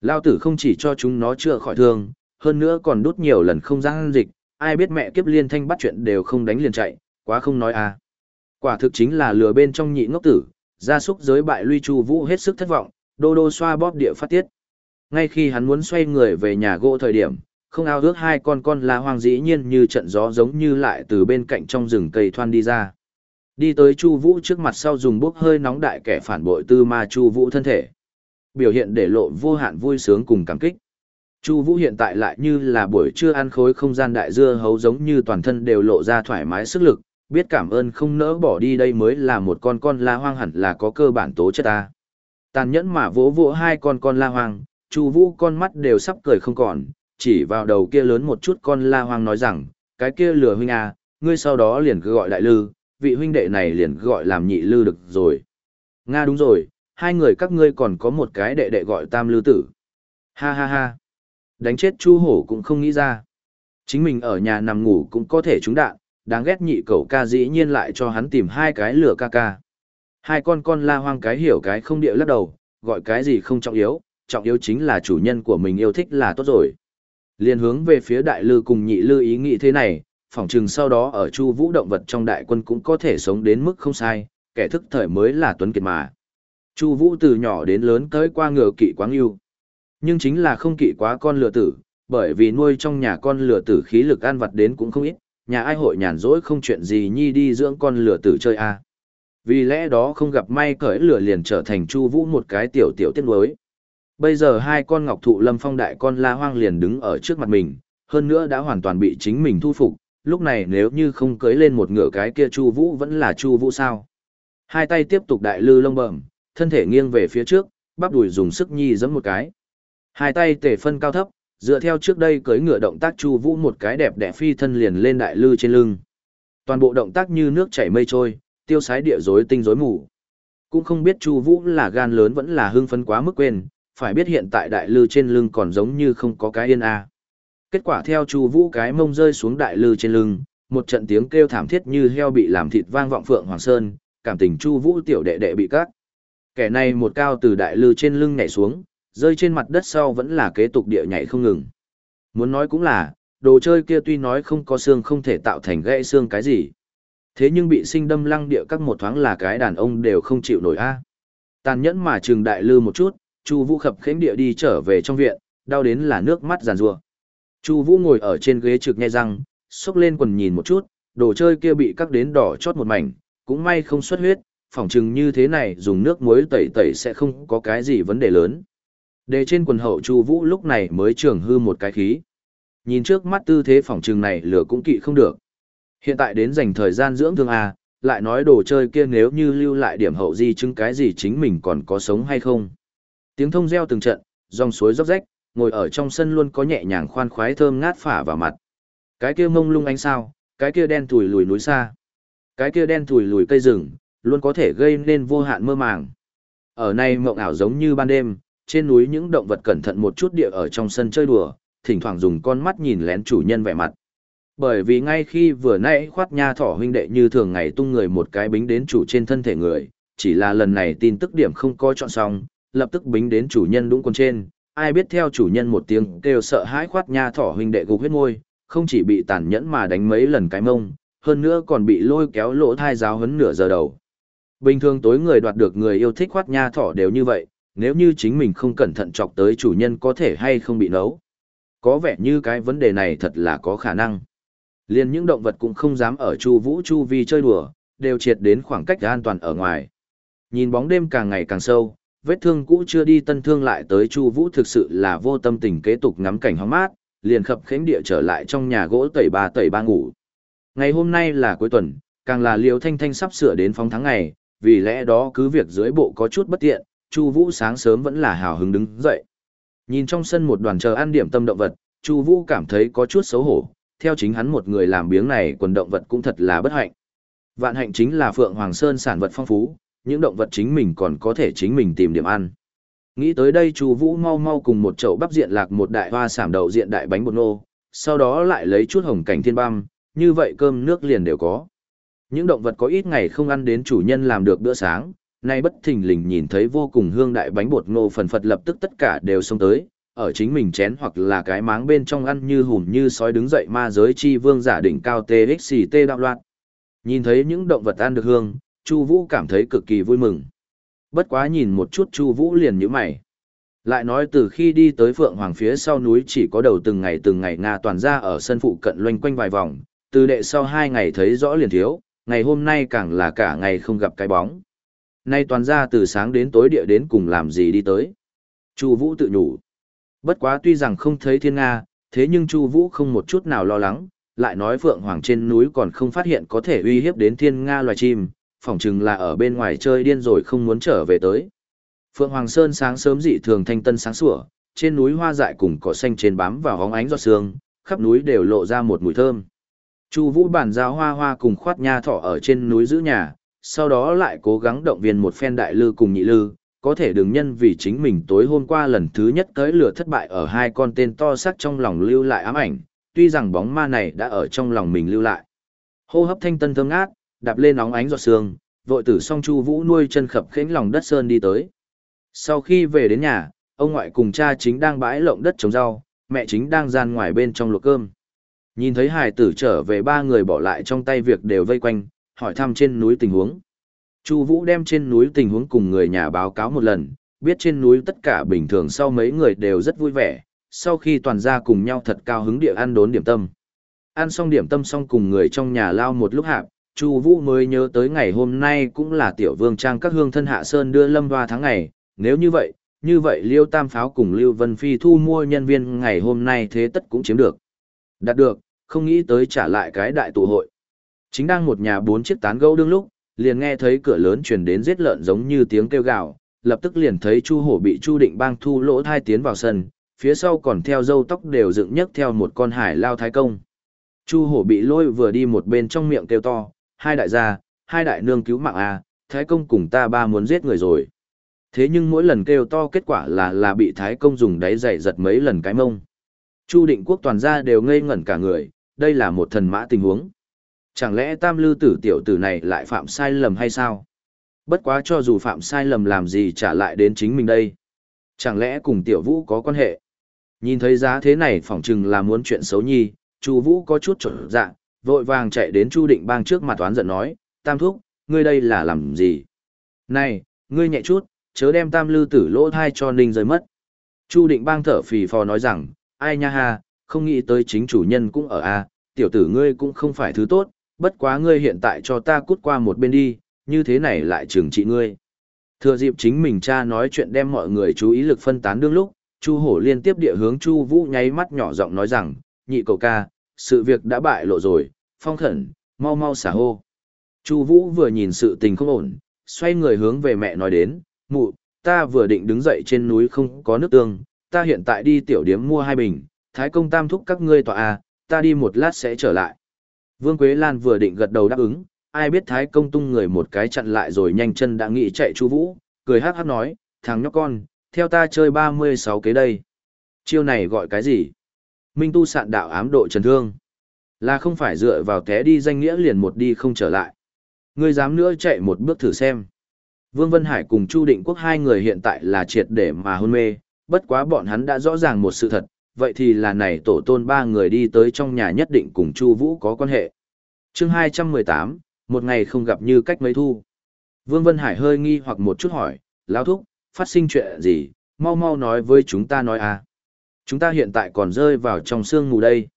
Lao tử không chỉ cho chúng nó chữa khỏi thương, hơn nữa còn đút nhiều lần không gian dịch, ai biết mẹ kiếp liên thanh bắt chuyện đều không đánh liền chạy, quá không nói a. Quả thực chính là lừa bên trong nhị ngốc tử, gia súc giới bại Luy Chu Vũ hết sức thất vọng, đô đô xoa bóp địa phát tiết. Ngay khi hắn muốn xoay người về nhà gỗ thời điểm, không ao ước hai con con la hoang dĩ nhiên như trận gió giống như lại từ bên cạnh trong rừng cây thoan đi ra. Đi tới Chu Vũ trước mặt sau dùng bốc hơi nóng đại kẻ phản bội tư ma Chu Vũ thân thể. Biểu hiện để lộ vô hạn vui sướng cùng cảm kích. Chu Vũ hiện tại lại như là buổi trưa ăn khối không gian đại dưa hấu giống như toàn thân đều lộ ra thoải mái sức lực, biết cảm ơn không nỡ bỏ đi đây mới là một con con la hoang hẳn là có cơ bản tố chất ta. Tàn nhẫn mà vỗ vỗ hai con con la hoang, Chu Vũ con mắt đều sắp cười không còn, chỉ vào đầu kia lớn một chút con la hoang nói rằng, cái kia lừa huynh à, ngươi sau đó liền cứ gọi đại lư, vị huynh đệ này liền gọi làm nhị lư được rồi. Nga đúng rồi, hai người các ngươi còn có một cái đệ đệ gọi tam lư tử. Ha ha ha. Đánh chết Chu Hổ cũng không nghĩ ra. Chính mình ở nhà nằm ngủ cũng có thể trúng đạn, đáng ghét nhị cậu ca dĩ nhiên lại cho hắn tìm hai cái lửa ca ca. Hai con con la hoang cái hiểu cái không địa lắc đầu, gọi cái gì không trọng yếu, trọng yếu chính là chủ nhân của mình yêu thích là tốt rồi. Liên hướng về phía đại lư cùng nhị lư ý nghĩ thế này, phỏng chừng sau đó ở chu vũ động vật trong đại quân cũng có thể sống đến mức không sai, kẻ thức thời mới là tuấn kiệt mà. Chu vũ từ nhỏ đến lớn tới qua ngựa kỵ quáng yêu. Nhưng chính là không kỵ quá con lừa tử, bởi vì nuôi trong nhà con lừa tử khí lực ăn vật đến cũng không ít, nhà ai hội nhàn rỗi không chuyện gì nhi đi dưỡng con lừa tử chơi a à. Vì lẽ đó không gặp may cởi lửa liền trở thành Chu Vũ một cái tiểu tiểu tiết nuối. Bây giờ hai con ngọc thụ lâm phong đại con la hoang liền đứng ở trước mặt mình, hơn nữa đã hoàn toàn bị chính mình thu phục, lúc này nếu như không cưới lên một ngựa cái kia Chu Vũ vẫn là Chu Vũ sao? Hai tay tiếp tục đại lư lông bẩm, thân thể nghiêng về phía trước, bắp đùi dùng sức nhi giẫm một cái. Hai tay tề phân cao thấp, dựa theo trước đây cởi ngựa động tác Chu Vũ một cái đẹp đẽ phi thân liền lên đại lư trên lưng. Toàn bộ động tác như nước chảy mây trôi, tiêu sái địa rối tinh rối mù. Cũng không biết Chu Vũ là gan lớn vẫn là hưng phấn quá mức quên, phải biết hiện tại đại lư trên lưng còn giống như không có cái yên a. Kết quả theo Chu Vũ cái mông rơi xuống đại lư trên lưng, một trận tiếng kêu thảm thiết như heo bị làm thịt vang vọng phượng hoàng sơn, cảm tình Chu Vũ tiểu đệ đệ bị cắt. Kẻ này một cao từ đại lư trên lưng nhảy xuống, rơi trên mặt đất sau vẫn là kế tục địa nhảy không ngừng. Muốn nói cũng là, đồ chơi kia tuy nói không có xương không thể tạo thành gãy xương cái gì. Thế nhưng bị sinh đâm lăng địa các một thoáng là cái đàn ông đều không chịu nổi a. Tàn nhẫn mà trừng đại lư một chút, Chu Vũ khập khiễng địa đi trở về trong viện, đau đến là nước mắt giàn rủa. Chu Vũ ngồi ở trên ghế trực nghe răng, xốc lên quần nhìn một chút, đồ chơi kia bị cắt đến đỏ chót một mảnh, cũng may không xuất huyết, phỏng chừng như thế này dùng nước muối tẩy tẩy sẽ không có cái gì vấn đề lớn. Để trên quần hậu Chu Vũ lúc này mới trường hư một cái khí. Nhìn trước mắt tư thế phỏng chừng này lửa cũng kỵ không được. Hiện tại đến dành thời gian dưỡng thương à, lại nói đồ chơi kia nếu như lưu lại điểm hậu di chứng cái gì chính mình còn có sống hay không. Tiếng thông reo từng trận, dòng suối róc rách, ngồi ở trong sân luôn có nhẹ nhàng khoan khoái thơm ngát phả vào mặt. Cái kia mông lung ánh sao, cái kia đen thùi lùi núi xa, cái kia đen thùi lùi cây rừng, luôn có thể gây nên vô hạn mơ màng. Ở này mộng ảo giống như ban đêm, trên núi những động vật cẩn thận một chút địa ở trong sân chơi đùa, thỉnh thoảng dùng con mắt nhìn lén chủ nhân vẻ mặt. Bởi vì ngay khi vừa nãy khoát nha thỏ huynh đệ như thường ngày tung người một cái bính đến chủ trên thân thể người, chỉ là lần này tin tức điểm không có chọn xong, lập tức bính đến chủ nhân đúng con trên, ai biết theo chủ nhân một tiếng kêu sợ hãi khoát nha thỏ huynh đệ gục huyết môi, không chỉ bị tàn nhẫn mà đánh mấy lần cái mông, hơn nữa còn bị lôi kéo lỗ thai giáo hấn nửa giờ đầu. Bình thường tối người đoạt được người yêu thích khoát nha thỏ đều như vậy, nếu như chính mình không cẩn thận chọc tới chủ nhân có thể hay không bị nấu. Có vẻ như cái vấn đề này thật là có khả năng. Liên những động vật cũng không dám ở chu vũ chu vi chơi đùa, đều triệt đến khoảng cách an toàn ở ngoài. Nhìn bóng đêm càng ngày càng sâu, vết thương cũ chưa đi tân thương lại tới chu vũ thực sự là vô tâm tình kế tục ngắm cảnh hóng mát, liền khập khánh địa trở lại trong nhà gỗ tẩy ba tẩy ba ngủ. Ngày hôm nay là cuối tuần, càng là liều thanh thanh sắp sửa đến phóng tháng ngày, vì lẽ đó cứ việc dưới bộ có chút bất tiện, Chu Vũ sáng sớm vẫn là hào hứng đứng dậy. Nhìn trong sân một đoàn chờ ăn điểm tâm động vật, Chu Vũ cảm thấy có chút xấu hổ, theo chính hắn một người làm biếng này quần động vật cũng thật là bất hạnh. Vạn hạnh chính là Phượng Hoàng Sơn sản vật phong phú, những động vật chính mình còn có thể chính mình tìm điểm ăn. Nghĩ tới đây Chu Vũ mau mau cùng một chậu bắp diện lạc một đại hoa sảm đậu diện đại bánh bột nô, sau đó lại lấy chút hồng cảnh thiên băm, như vậy cơm nước liền đều có. Những động vật có ít ngày không ăn đến chủ nhân làm được bữa sáng, nay bất thình lình nhìn thấy vô cùng hương đại bánh bột ngô phần phật lập tức tất cả đều xông tới, ở chính mình chén hoặc là cái máng bên trong ăn như hùm như sói đứng dậy ma giới chi vương giả đỉnh cao TXT đạo loạn. Nhìn thấy những động vật ăn được hương, Chu Vũ cảm thấy cực kỳ vui mừng. Bất quá nhìn một chút Chu Vũ liền nhíu mày. Lại nói từ khi đi tới Phượng Hoàng phía sau núi chỉ có đầu từng ngày từng ngày Nga toàn ra ở sân phụ cận loanh quanh vài vòng, từ đệ sau hai ngày thấy rõ liền thiếu, ngày hôm nay càng là cả ngày không gặp cái bóng. Nay toàn ra từ sáng đến tối địa đến cùng làm gì đi tới. Chu Vũ tự nhủ. Bất quá tuy rằng không thấy thiên Nga, thế nhưng Chu Vũ không một chút nào lo lắng, lại nói Phượng Hoàng trên núi còn không phát hiện có thể uy hiếp đến thiên Nga loài chim, phỏng chừng là ở bên ngoài chơi điên rồi không muốn trở về tới. Phượng Hoàng Sơn sáng sớm dị thường thanh tân sáng sủa, trên núi hoa dại cùng cỏ xanh trên bám vào hóng ánh giọt sương, khắp núi đều lộ ra một mùi thơm. Chu Vũ bản giao hoa hoa cùng khoát nha thỏ ở trên núi giữ nhà, sau đó lại cố gắng động viên một phen đại lư cùng nhị lư, có thể đừng nhân vì chính mình tối hôm qua lần thứ nhất tới lửa thất bại ở hai con tên to sắc trong lòng lưu lại ám ảnh, tuy rằng bóng ma này đã ở trong lòng mình lưu lại. Hô hấp thanh tân thơm ngát, đạp lên óng ánh giọt sương, vội tử song Chu Vũ nuôi chân khập khiễng lòng đất sơn đi tới. Sau khi về đến nhà, ông ngoại cùng cha chính đang bãi lộng đất trồng rau, mẹ chính đang gian ngoài bên trong luộc cơm. Nhìn thấy hải tử trở về ba người bỏ lại trong tay việc đều vây quanh, hỏi thăm trên núi tình huống. Chu Vũ đem trên núi tình huống cùng người nhà báo cáo một lần, biết trên núi tất cả bình thường sau mấy người đều rất vui vẻ, sau khi toàn gia cùng nhau thật cao hứng địa ăn đốn điểm tâm. Ăn xong điểm tâm xong cùng người trong nhà lao một lúc hạp, Chu Vũ mới nhớ tới ngày hôm nay cũng là tiểu vương trang các hương thân hạ sơn đưa Lâm Hoa tháng ngày, nếu như vậy, như vậy Liêu Tam Pháo cùng Lưu Vân Phi thu mua nhân viên ngày hôm nay thế tất cũng chiếm được. Đạt được, không nghĩ tới trả lại cái đại tụ hội. Chính đang một nhà bốn chiếc tán gẫu đương lúc, liền nghe thấy cửa lớn truyền đến giết lợn giống như tiếng kêu gào, lập tức liền thấy Chu Hổ bị Chu Định Bang thu lỗ thai tiến vào sân, phía sau còn theo dâu tóc đều dựng nhấc theo một con hải lao thái công. Chu Hổ bị lôi vừa đi một bên trong miệng kêu to, hai đại gia, hai đại nương cứu mạng a, thái công cùng ta ba muốn giết người rồi. Thế nhưng mỗi lần kêu to kết quả là là bị thái công dùng đáy giày giật mấy lần cái mông. Chu định quốc toàn gia đều ngây ngẩn cả người, đây là một thần mã tình huống. Chẳng lẽ tam lư tử tiểu tử này lại phạm sai lầm hay sao? Bất quá cho dù phạm sai lầm làm gì trả lại đến chính mình đây. Chẳng lẽ cùng tiểu vũ có quan hệ? Nhìn thấy giá thế này phỏng chừng là muốn chuyện xấu nhi, chu vũ có chút trở dạng, vội vàng chạy đến Chu Định Bang trước mặt toán giận nói, Tam Thúc, ngươi đây là làm gì? Này, ngươi nhẹ chút, chớ đem Tam Lư tử lỗ thai cho Ninh rơi mất. Chu Định Bang thở phì phò nói rằng, ai nha ha, không nghĩ tới chính chủ nhân cũng ở a, tiểu tử ngươi cũng không phải thứ tốt, bất quá ngươi hiện tại cho ta cút qua một bên đi, như thế này lại trừng trị ngươi. Thừa dịp chính mình cha nói chuyện đem mọi người chú ý lực phân tán đương lúc, Chu Hổ liên tiếp địa hướng Chu Vũ nháy mắt nhỏ giọng nói rằng, nhị cậu ca, sự việc đã bại lộ rồi, phong khẩn, mau mau xả hô. Chu Vũ vừa nhìn sự tình không ổn, xoay người hướng về mẹ nói đến, mụ, ta vừa định đứng dậy trên núi không có nước tương, ta hiện tại đi tiểu điếm mua hai bình, thái công tam thúc các ngươi tọa à, ta đi một lát sẽ trở lại. Vương Quế Lan vừa định gật đầu đáp ứng, ai biết thái công tung người một cái chặn lại rồi nhanh chân đã nghĩ chạy Chu Vũ, cười hắc hắc nói, thằng nhóc con, theo ta chơi 36 kế đây. Chiêu này gọi cái gì? Minh tu sạn đạo ám độ trần thương. Là không phải dựa vào té đi danh nghĩa liền một đi không trở lại. Ngươi dám nữa chạy một bước thử xem. Vương Vân Hải cùng Chu Định Quốc hai người hiện tại là triệt để mà hôn mê, bất quá bọn hắn đã rõ ràng một sự thật, vậy thì là này tổ tôn ba người đi tới trong nhà nhất định cùng Chu Vũ có quan hệ. Chương 218, một ngày không gặp như cách mấy thu. Vương Vân Hải hơi nghi hoặc một chút hỏi, lão thúc, phát sinh chuyện gì, mau mau nói với chúng ta nói à. Chúng ta hiện tại còn rơi vào trong sương mù đây.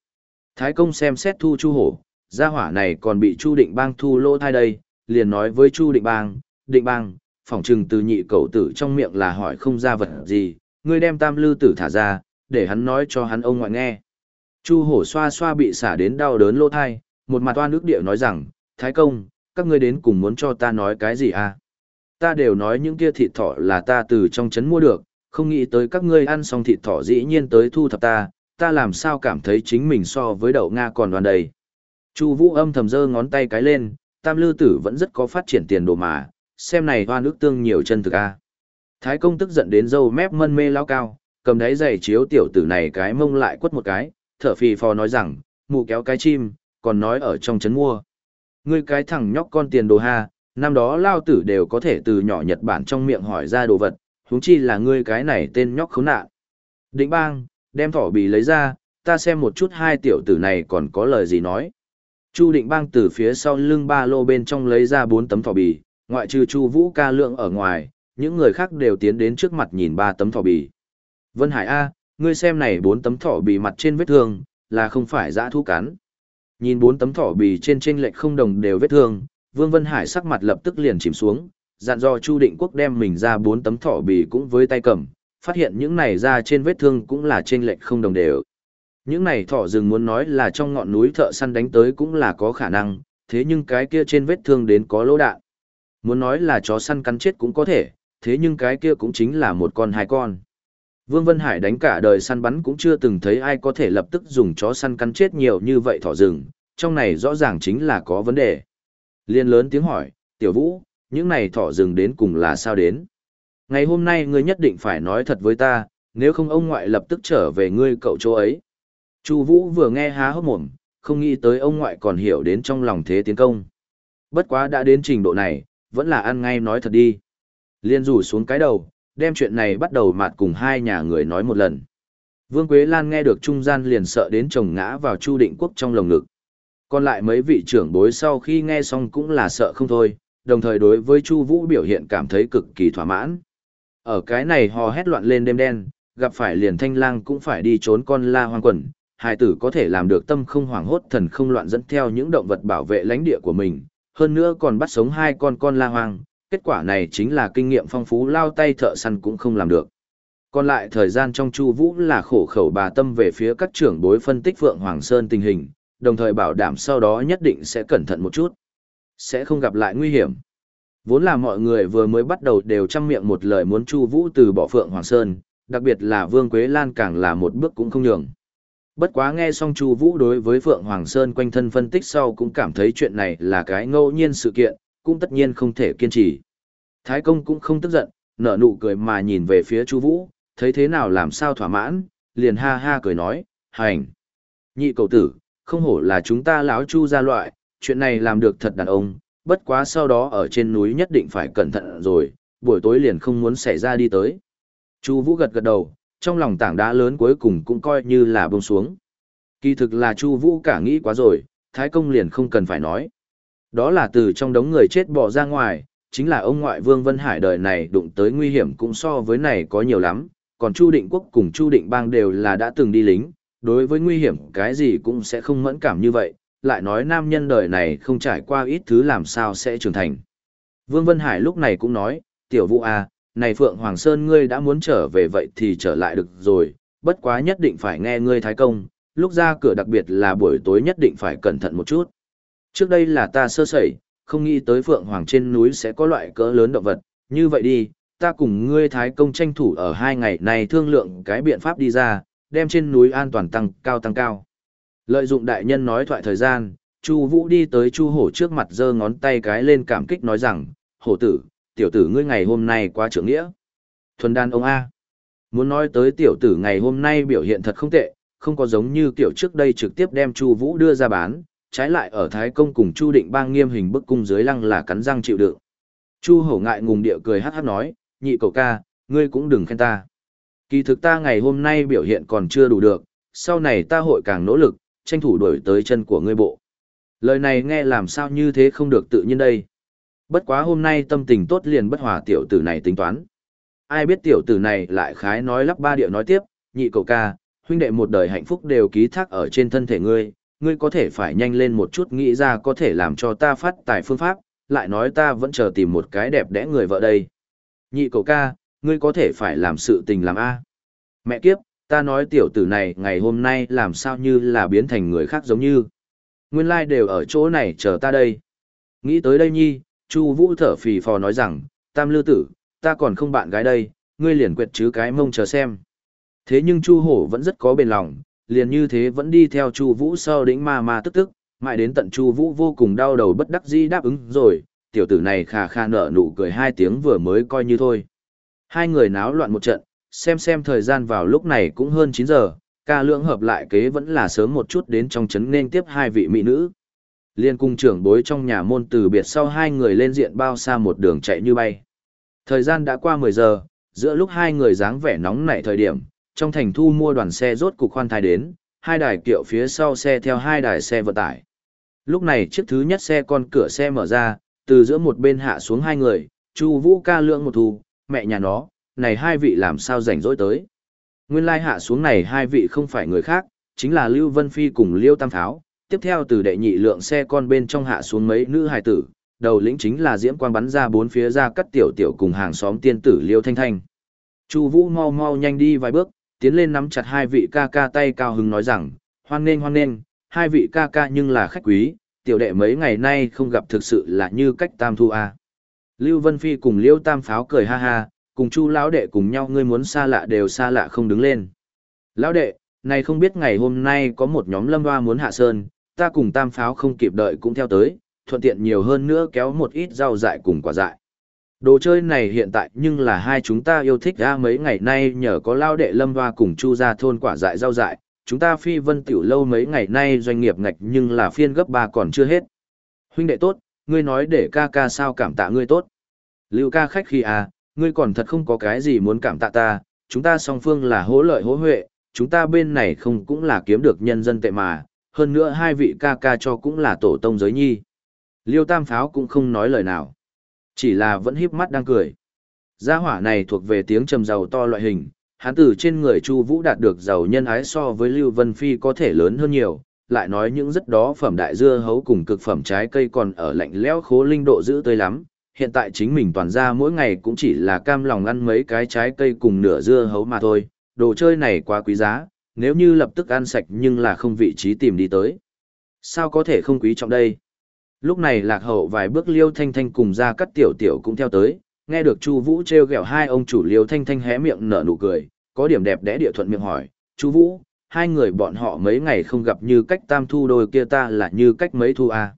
Thái công xem xét thu chu hổ, gia hỏa này còn bị chu định bang thu lô thai đây, liền nói với chu định bang, định bang, phỏng chừng từ nhị cậu tử trong miệng là hỏi không ra vật gì, ngươi đem tam lư tử thả ra, để hắn nói cho hắn ông ngoại nghe. Chu hổ xoa xoa bị xả đến đau đớn lỗ thai, một mặt oan ước địa nói rằng, Thái công, các ngươi đến cùng muốn cho ta nói cái gì à? Ta đều nói những kia thịt thỏ là ta từ trong trấn mua được, không nghĩ tới các ngươi ăn xong thịt thỏ dĩ nhiên tới thu thập ta, ta làm sao cảm thấy chính mình so với đậu Nga còn đoàn đầy. Chu Vũ âm thầm giơ ngón tay cái lên, Tam Lư Tử vẫn rất có phát triển tiền đồ mà, xem này hoa nước tương nhiều chân thực a. Thái công tức giận đến râu mép mân mê lao cao, cầm đáy giày chiếu tiểu tử này cái mông lại quất một cái, thở phì phò nói rằng, mụ kéo cái chim, còn nói ở trong trấn mua. Ngươi cái thằng nhóc con tiền đồ ha, năm đó lao tử đều có thể từ nhỏ Nhật Bản trong miệng hỏi ra đồ vật, huống chi là ngươi cái này tên nhóc khốn nạn. Định bang, đem thỏ bì lấy ra, ta xem một chút hai tiểu tử này còn có lời gì nói. Chu định bang từ phía sau lưng ba lô bên trong lấy ra bốn tấm thỏ bì, ngoại trừ Chu Vũ ca lượng ở ngoài, những người khác đều tiến đến trước mặt nhìn ba tấm thỏ bì. Vân Hải A, ngươi xem này bốn tấm thỏ bì mặt trên vết thương, là không phải dã thú cắn. Nhìn bốn tấm thỏ bì trên trên lệch không đồng đều vết thương, Vương Vân Hải sắc mặt lập tức liền chìm xuống, dặn dò Chu Định Quốc đem mình ra bốn tấm thỏ bì cũng với tay cầm, phát hiện những này ra trên vết thương cũng là trên lệch không đồng đều. Những này thỏ rừng muốn nói là trong ngọn núi thợ săn đánh tới cũng là có khả năng, thế nhưng cái kia trên vết thương đến có lỗ đạn. Muốn nói là chó săn cắn chết cũng có thể, thế nhưng cái kia cũng chính là một con hai con. Vương Vân Hải đánh cả đời săn bắn cũng chưa từng thấy ai có thể lập tức dùng chó săn cắn chết nhiều như vậy thỏ rừng, trong này rõ ràng chính là có vấn đề. Liên lớn tiếng hỏi, tiểu vũ, những này thỏ rừng đến cùng là sao đến? Ngày hôm nay ngươi nhất định phải nói thật với ta, nếu không ông ngoại lập tức trở về ngươi cậu chỗ ấy. Chu Vũ vừa nghe há hốc mồm, không nghĩ tới ông ngoại còn hiểu đến trong lòng thế tiến công. Bất quá đã đến trình độ này, vẫn là ăn ngay nói thật đi. Liên rủ xuống cái đầu, đem chuyện này bắt đầu mạt cùng hai nhà người nói một lần. Vương Quế Lan nghe được trung gian liền sợ đến chồng ngã vào Chu Định Quốc trong lồng ngực. Còn lại mấy vị trưởng bối sau khi nghe xong cũng là sợ không thôi, đồng thời đối với Chu Vũ biểu hiện cảm thấy cực kỳ thỏa mãn. Ở cái này hò hét loạn lên đêm đen, gặp phải liền thanh lang cũng phải đi trốn con la hoang quần, hài tử có thể làm được tâm không hoảng hốt thần không loạn dẫn theo những động vật bảo vệ lãnh địa của mình, hơn nữa còn bắt sống hai con con la hoang, kết quả này chính là kinh nghiệm phong phú lao tay thợ săn cũng không làm được. Còn lại thời gian trong Chu Vũ là khổ khẩu bà tâm về phía các trưởng bối phân tích Phượng Hoàng Sơn tình hình, đồng thời bảo đảm sau đó nhất định sẽ cẩn thận một chút. Sẽ không gặp lại nguy hiểm. Vốn là mọi người vừa mới bắt đầu đều trăm miệng một lời muốn Chu Vũ từ bỏ Phượng Hoàng Sơn, đặc biệt là Vương Quế Lan càng là một bước cũng không nhường. Bất quá nghe xong Chu Vũ đối với Phượng Hoàng Sơn quanh thân phân tích sau cũng cảm thấy chuyện này là cái ngẫu nhiên sự kiện, cũng tất nhiên không thể kiên trì. Thái công cũng không tức giận, nở nụ cười mà nhìn về phía Chu Vũ, thấy thế nào làm sao thỏa mãn, liền ha ha cười nói, "Hành. Nhị cậu tử, không hổ là chúng ta lão Chu gia loại, chuyện này làm được thật đàn ông, bất quá sau đó ở trên núi nhất định phải cẩn thận rồi, buổi tối liền không muốn xảy ra đi tới." Chu Vũ gật gật đầu, trong lòng tảng đá lớn cuối cùng cũng coi như là buông xuống. Kỳ thực là Chu Vũ cả nghĩ quá rồi, Thái Công liền không cần phải nói. Đó là từ trong đống người chết bỏ ra ngoài, chính là ông ngoại Vương Vân Hải đời này đụng tới nguy hiểm cũng so với này có nhiều lắm, còn Chu Định Quốc cùng Chu Định Bang đều là đã từng đi lính, đối với nguy hiểm cái gì cũng sẽ không mẫn cảm như vậy, lại nói nam nhân đời này không trải qua ít thứ làm sao sẽ trưởng thành. Vương Vân Hải lúc này cũng nói, tiểu vũ à, này Phượng Hoàng Sơn ngươi đã muốn trở về vậy thì trở lại được rồi, bất quá nhất định phải nghe ngươi thái công, lúc ra cửa đặc biệt là buổi tối nhất định phải cẩn thận một chút. Trước đây là ta sơ sẩy, không nghĩ tới Phượng Hoàng trên núi sẽ có loại cỡ lớn động vật, như vậy đi, ta cùng ngươi thái công tranh thủ ở hai ngày này thương lượng cái biện pháp đi ra, đem trên núi an toàn tăng cao tăng cao. Lợi dụng đại nhân nói thoại thời gian, Chu Vũ đi tới Chu Hổ trước mặt giơ ngón tay cái lên cảm kích nói rằng, "Hổ tử, tiểu tử ngươi ngày hôm nay quá trưởng nghĩa." Thuần đan ông a. Muốn nói tới tiểu tử ngày hôm nay biểu hiện thật không tệ, không có giống như kiểu trước đây trực tiếp đem Chu Vũ đưa ra bán, trái lại ở Thái công cùng Chu Định Bang nghiêm hình bức cung dưới lăng là cắn răng chịu đựng. Chu Hổ ngại ngùng địa cười hắc hắc nói, "Nhị cậu ca, ngươi cũng đừng khen ta. Kỳ thực ta ngày hôm nay biểu hiện còn chưa đủ được, sau này ta hội càng nỗ lực, tranh thủ đuổi tới chân của ngươi bộ." Lời này nghe làm sao như thế không được tự nhiên đây. Bất quá hôm nay tâm tình tốt liền bất hòa tiểu tử này tính toán. Ai biết tiểu tử này lại khái nói lắp ba điệu nói tiếp, nhị cậu ca, huynh đệ một đời hạnh phúc đều ký thác ở trên thân thể ngươi, ngươi có thể phải nhanh lên một chút nghĩ ra có thể làm cho ta phát tài phương pháp, lại nói ta vẫn chờ tìm một cái đẹp đẽ người vợ đây. Nhị cậu ca, ngươi có thể phải làm sự tình làm A. Mẹ kiếp, ta nói tiểu tử này ngày hôm nay làm sao như là biến thành người khác giống như. Nguyên lai like đều ở chỗ này chờ ta đây. Nghĩ tới đây nhi, Chu Vũ thở phì phò nói rằng, tam lư tử, ta còn không bạn gái đây, ngươi liền quyệt chứ cái mông chờ xem. Thế nhưng Chu Hổ vẫn rất có bền lòng, liền như thế vẫn đi theo Chu Vũ sau đỉnh ma ma tức tức, mãi đến tận Chu Vũ vô cùng đau đầu bất đắc dĩ đáp ứng rồi, tiểu tử này khà khà nở nụ cười hai tiếng vừa mới coi như thôi. Hai người náo loạn một trận, xem xem thời gian vào lúc này cũng hơn 9 giờ, ca lượng hợp lại kế vẫn là sớm một chút đến trong trấn nên tiếp hai vị mỹ nữ. Liên cung trưởng bối trong nhà môn từ biệt sau hai người lên diện bao xa một đường chạy như bay. Thời gian đã qua 10 giờ, giữa lúc hai người dáng vẻ nóng nảy thời điểm, trong thành thu mua đoàn xe rốt cục khoan thai đến, hai đài kiệu phía sau xe theo hai đài xe vận tải. Lúc này chiếc thứ nhất xe con cửa xe mở ra, từ giữa một bên hạ xuống hai người, Chu Vũ ca lượng một thù mẹ nhà nó, này hai vị làm sao rảnh rỗi tới. Nguyên lai hạ xuống này hai vị không phải người khác, chính là Lưu Vân Phi cùng Liêu Tam Tháo, tiếp theo từ đệ nhị lượng xe con bên trong hạ xuống mấy nữ hài tử, đầu lĩnh chính là diễm quang bắn ra bốn phía ra cắt tiểu tiểu cùng hàng xóm tiên tử Liêu Thanh Thanh. Chu Vũ mau mau nhanh đi vài bước, tiến lên nắm chặt hai vị ca ca tay cao hứng nói rằng, hoan nghênh hoan nghênh, hai vị ca ca nhưng là khách quý, tiểu đệ mấy ngày nay không gặp thực sự là như cách tam thu a. Lưu Vân Phi cùng Liêu Tam Pháo cười ha ha, cùng Chu lão đệ cùng nhau ngươi muốn xa lạ đều xa lạ không đứng lên. Lão đệ, này không biết ngày hôm nay có một nhóm lâm hoa muốn hạ sơn, ta cùng Tam Pháo không kịp đợi cũng theo tới, thuận tiện nhiều hơn nữa kéo một ít rau dại cùng quả dại. Đồ chơi này hiện tại nhưng là hai chúng ta yêu thích ra mấy ngày nay nhờ có lao đệ lâm hoa cùng chu ra thôn quả dại rau dại, chúng ta phi vân tiểu lâu mấy ngày nay doanh nghiệp ngạch nhưng là phiên gấp ba còn chưa hết. Huynh đệ tốt, ngươi nói để ca ca sao cảm tạ ngươi tốt. Lưu ca khách khi à, ngươi còn thật không có cái gì muốn cảm tạ ta, chúng ta song phương là hỗ lợi hỗ huệ, chúng ta bên này không cũng là kiếm được nhân dân tệ mà, hơn nữa hai vị ca ca cho cũng là tổ tông giới nhi. Liêu tam pháo cũng không nói lời nào. Chỉ là vẫn híp mắt đang cười. Gia hỏa này thuộc về tiếng trầm giàu to loại hình, hắn từ trên người Chu Vũ đạt được giàu nhân ái so với Lưu Vân Phi có thể lớn hơn nhiều, lại nói những rất đó phẩm đại dưa hấu cùng cực phẩm trái cây còn ở lạnh lẽo khố linh độ giữ tươi lắm. Hiện tại chính mình toàn ra mỗi ngày cũng chỉ là cam lòng ăn mấy cái trái cây cùng nửa dưa hấu mà thôi, đồ chơi này quá quý giá, nếu như lập tức ăn sạch nhưng là không vị trí tìm đi tới. Sao có thể không quý trọng đây? Lúc này lạc hậu vài bước liêu thanh thanh cùng ra cắt tiểu tiểu cũng theo tới, nghe được Chu Vũ trêu ghẹo hai ông chủ liêu thanh thanh hé miệng nở nụ cười, có điểm đẹp đẽ địa thuận miệng hỏi, Chu Vũ, hai người bọn họ mấy ngày không gặp như cách tam thu đôi kia ta là như cách mấy thu à.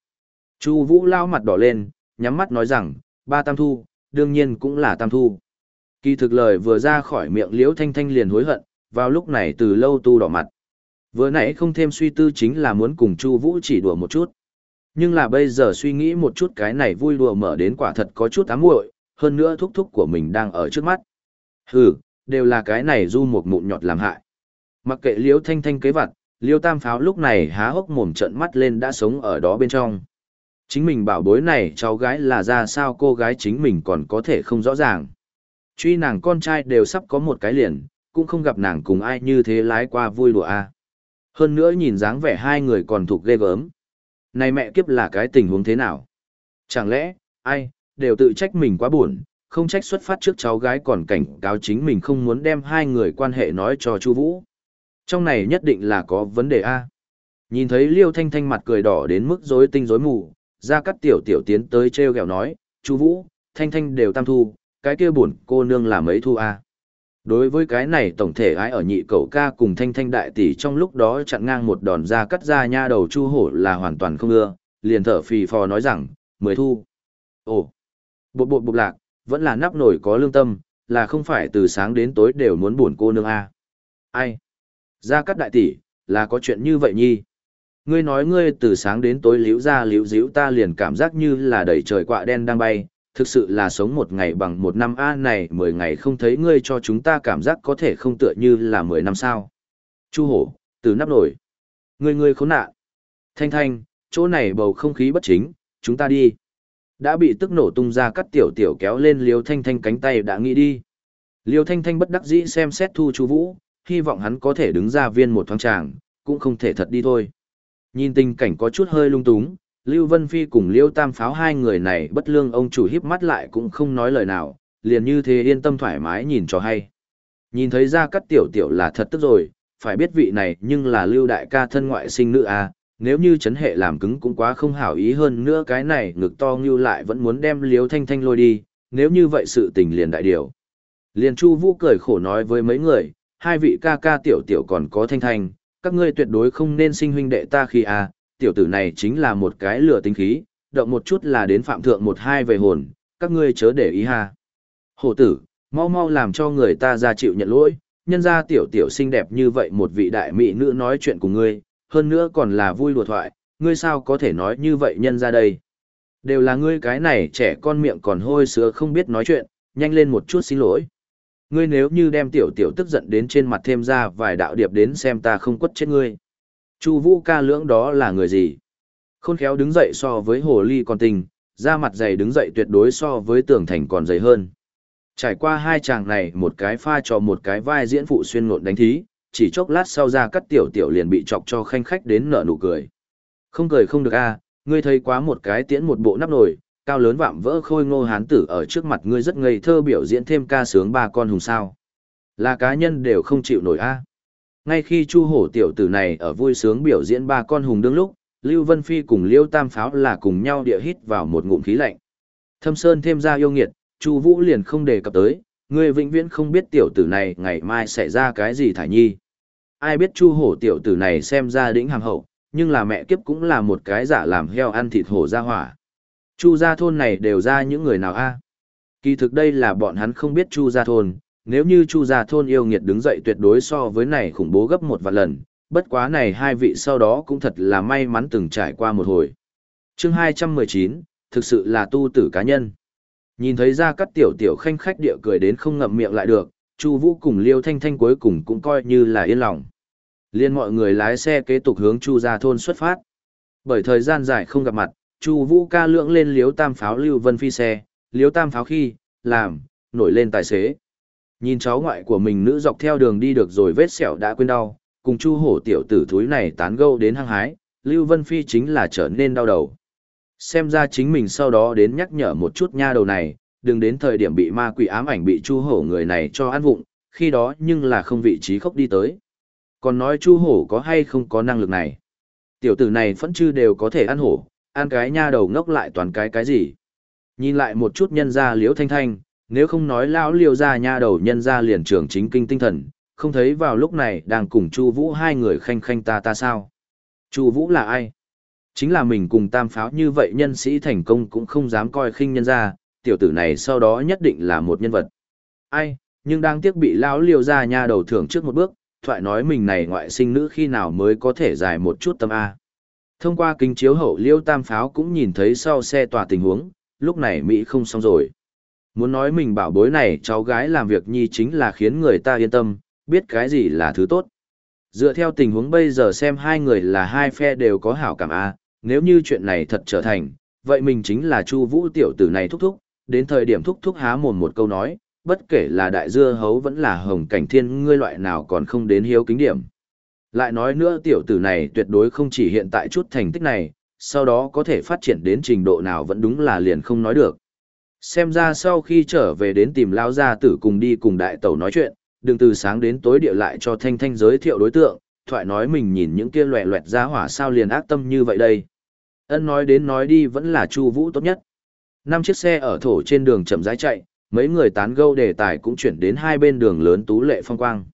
Chu Vũ lao mặt đỏ lên, nhắm mắt nói rằng, ba tam thu, đương nhiên cũng là tam thu. Kỳ thực lời vừa ra khỏi miệng liễu thanh thanh liền hối hận, vào lúc này từ lâu tu đỏ mặt. Vừa nãy không thêm suy tư chính là muốn cùng Chu Vũ chỉ đùa một chút. Nhưng là bây giờ suy nghĩ một chút cái này vui đùa mở đến quả thật có chút ám muội, hơn nữa thúc thúc của mình đang ở trước mắt. Hừ, đều là cái này du một mụn nhọt làm hại. Mặc kệ liễu thanh thanh kế vặt, Liêu Tam Pháo lúc này há hốc mồm trận mắt lên đã sống ở đó bên trong. Chính mình bảo bối này cháu gái là ra sao cô gái chính mình còn có thể không rõ ràng. Truy nàng con trai đều sắp có một cái liền, cũng không gặp nàng cùng ai như thế lái qua vui đùa a. Hơn nữa nhìn dáng vẻ hai người còn thuộc ghê gớm. Này mẹ kiếp là cái tình huống thế nào? Chẳng lẽ, ai, đều tự trách mình quá buồn, không trách xuất phát trước cháu gái còn cảnh cáo chính mình không muốn đem hai người quan hệ nói cho Chu Vũ. Trong này nhất định là có vấn đề a. Nhìn thấy Liêu Thanh Thanh mặt cười đỏ đến mức rối tinh rối mù, ra cắt tiểu tiểu tiến tới treo gẹo nói, "Chu Vũ, Thanh Thanh đều tam thu, cái kia buồn cô nương là mấy thu a?" Đối với cái này tổng thể ái ở nhị cậu ca cùng Thanh Thanh đại tỷ trong lúc đó chặn ngang một đòn ra cắt ra nha đầu Chu Hổ là hoàn toàn không ưa, liền thở phì phò nói rằng, "Mười thu." Ồ. Bột bột bột lạc, vẫn là nắp nổi có lương tâm, là không phải từ sáng đến tối đều muốn buồn cô nương a. Ai? ra cắt đại tỷ, là có chuyện như vậy nhi. Ngươi nói ngươi từ sáng đến tối liễu ra liễu díu ta liền cảm giác như là đầy trời quạ đen đang bay, thực sự là sống một ngày bằng một năm a này mười ngày không thấy ngươi cho chúng ta cảm giác có thể không tựa như là mười năm sao. Chu hổ, từ nắp nổi. Ngươi ngươi khốn nạn. Thanh thanh, chỗ này bầu không khí bất chính, chúng ta đi. Đã bị tức nổ tung ra cắt tiểu tiểu kéo lên liêu thanh thanh cánh tay đã nghĩ đi. Liêu thanh thanh bất đắc dĩ xem xét thu chu vũ, hy vọng hắn có thể đứng ra viên một thoáng tràng, cũng không thể thật đi thôi. Nhìn tình cảnh có chút hơi lung túng, Lưu Vân Phi cùng Liêu Tam Pháo hai người này bất lương ông chủ híp mắt lại cũng không nói lời nào, liền như thế yên tâm thoải mái nhìn cho hay. Nhìn thấy ra cắt tiểu tiểu là thật tức rồi, phải biết vị này nhưng là Lưu Đại ca thân ngoại sinh nữ à? nếu như chấn hệ làm cứng cũng quá không hảo ý hơn nữa cái này ngực to như lại vẫn muốn đem Liêu Thanh Thanh lôi đi, nếu như vậy sự tình liền đại điều. Liền Chu Vũ cười khổ nói với mấy người, hai vị ca ca tiểu tiểu còn có thanh thanh, các ngươi tuyệt đối không nên sinh huynh đệ ta khi à, tiểu tử này chính là một cái lửa tinh khí, động một chút là đến phạm thượng một hai về hồn, các ngươi chớ để ý ha. Hổ tử, mau mau làm cho người ta ra chịu nhận lỗi, nhân ra tiểu tiểu xinh đẹp như vậy một vị đại mỹ nữ nói chuyện cùng ngươi, hơn nữa còn là vui đùa thoại, ngươi sao có thể nói như vậy nhân ra đây. Đều là ngươi cái này trẻ con miệng còn hôi sữa không biết nói chuyện, nhanh lên một chút xin lỗi ngươi nếu như đem tiểu tiểu tức giận đến trên mặt thêm ra vài đạo điệp đến xem ta không quất chết ngươi. Chu vũ ca lưỡng đó là người gì? Khôn khéo đứng dậy so với hồ ly còn tình, da mặt dày đứng dậy tuyệt đối so với tường thành còn dày hơn. Trải qua hai chàng này một cái pha cho một cái vai diễn phụ xuyên ngộn đánh thí, chỉ chốc lát sau ra cắt tiểu tiểu liền bị chọc cho khanh khách đến nở nụ cười. Không cười không được a, ngươi thấy quá một cái tiễn một bộ nắp nồi, cao lớn vạm vỡ khôi ngô hán tử ở trước mặt ngươi rất ngây thơ biểu diễn thêm ca sướng ba con hùng sao. Là cá nhân đều không chịu nổi a. Ngay khi Chu Hổ tiểu tử này ở vui sướng biểu diễn ba con hùng đương lúc, Lưu Vân Phi cùng Liêu Tam Pháo là cùng nhau địa hít vào một ngụm khí lạnh. Thâm Sơn thêm ra yêu nghiệt, Chu Vũ liền không đề cập tới, ngươi vĩnh viễn không biết tiểu tử này ngày mai sẽ ra cái gì thải nhi. Ai biết Chu Hổ tiểu tử này xem ra đỉnh hàm hậu, nhưng là mẹ kiếp cũng là một cái giả làm heo ăn thịt hổ ra hỏa. Chu gia thôn này đều ra những người nào a? Kỳ thực đây là bọn hắn không biết Chu gia thôn, nếu như Chu gia thôn yêu nghiệt đứng dậy tuyệt đối so với này khủng bố gấp một vạn lần, bất quá này hai vị sau đó cũng thật là may mắn từng trải qua một hồi. Chương 219, thực sự là tu tử cá nhân. Nhìn thấy ra các tiểu tiểu khanh khách địa cười đến không ngậm miệng lại được, Chu Vũ cùng Liêu Thanh Thanh cuối cùng cũng coi như là yên lòng. Liên mọi người lái xe kế tục hướng Chu gia thôn xuất phát. Bởi thời gian dài không gặp mặt, Chu Vũ ca lượng lên liếu tam pháo Lưu Vân Phi xe, liếu tam pháo khi, làm, nổi lên tài xế. Nhìn cháu ngoại của mình nữ dọc theo đường đi được rồi vết sẹo đã quên đau, cùng Chu hổ tiểu tử thúi này tán gẫu đến hăng hái, Lưu Vân Phi chính là trở nên đau đầu. Xem ra chính mình sau đó đến nhắc nhở một chút nha đầu này, đừng đến thời điểm bị ma quỷ ám ảnh bị Chu hổ người này cho ăn vụng, khi đó nhưng là không vị trí khóc đi tới. Còn nói Chu hổ có hay không có năng lực này. Tiểu tử này phẫn chư đều có thể ăn hổ, ăn cái nha đầu ngốc lại toàn cái cái gì. Nhìn lại một chút nhân ra liễu thanh thanh, nếu không nói lão liêu ra nha đầu nhân ra liền trường chính kinh tinh thần, không thấy vào lúc này đang cùng Chu Vũ hai người khanh khanh ta ta sao. Chu Vũ là ai? Chính là mình cùng tam pháo như vậy nhân sĩ thành công cũng không dám coi khinh nhân ra, tiểu tử này sau đó nhất định là một nhân vật. Ai, nhưng đang tiếc bị lão liêu ra nha đầu thưởng trước một bước, thoại nói mình này ngoại sinh nữ khi nào mới có thể giải một chút tâm A. Thông qua kính chiếu hậu liêu tam pháo cũng nhìn thấy sau xe tòa tình huống, lúc này Mỹ không xong rồi. Muốn nói mình bảo bối này cháu gái làm việc nhi chính là khiến người ta yên tâm, biết cái gì là thứ tốt. Dựa theo tình huống bây giờ xem hai người là hai phe đều có hảo cảm A, nếu như chuyện này thật trở thành, vậy mình chính là Chu Vũ tiểu tử này thúc thúc, đến thời điểm thúc thúc há mồm một câu nói, bất kể là đại dưa hấu vẫn là hồng cảnh thiên ngươi loại nào còn không đến hiếu kính điểm. Lại nói nữa tiểu tử này tuyệt đối không chỉ hiện tại chút thành tích này, sau đó có thể phát triển đến trình độ nào vẫn đúng là liền không nói được. Xem ra sau khi trở về đến tìm lao gia tử cùng đi cùng đại tẩu nói chuyện, đừng từ sáng đến tối địa lại cho Thanh Thanh giới thiệu đối tượng, thoại nói mình nhìn những kia loẹ loẹt ra hỏa sao liền ác tâm như vậy đây. Ân nói đến nói đi vẫn là Chu Vũ tốt nhất. Năm chiếc xe ở thổ trên đường chậm rãi chạy, mấy người tán gẫu đề tài cũng chuyển đến hai bên đường lớn tú lệ phong quang.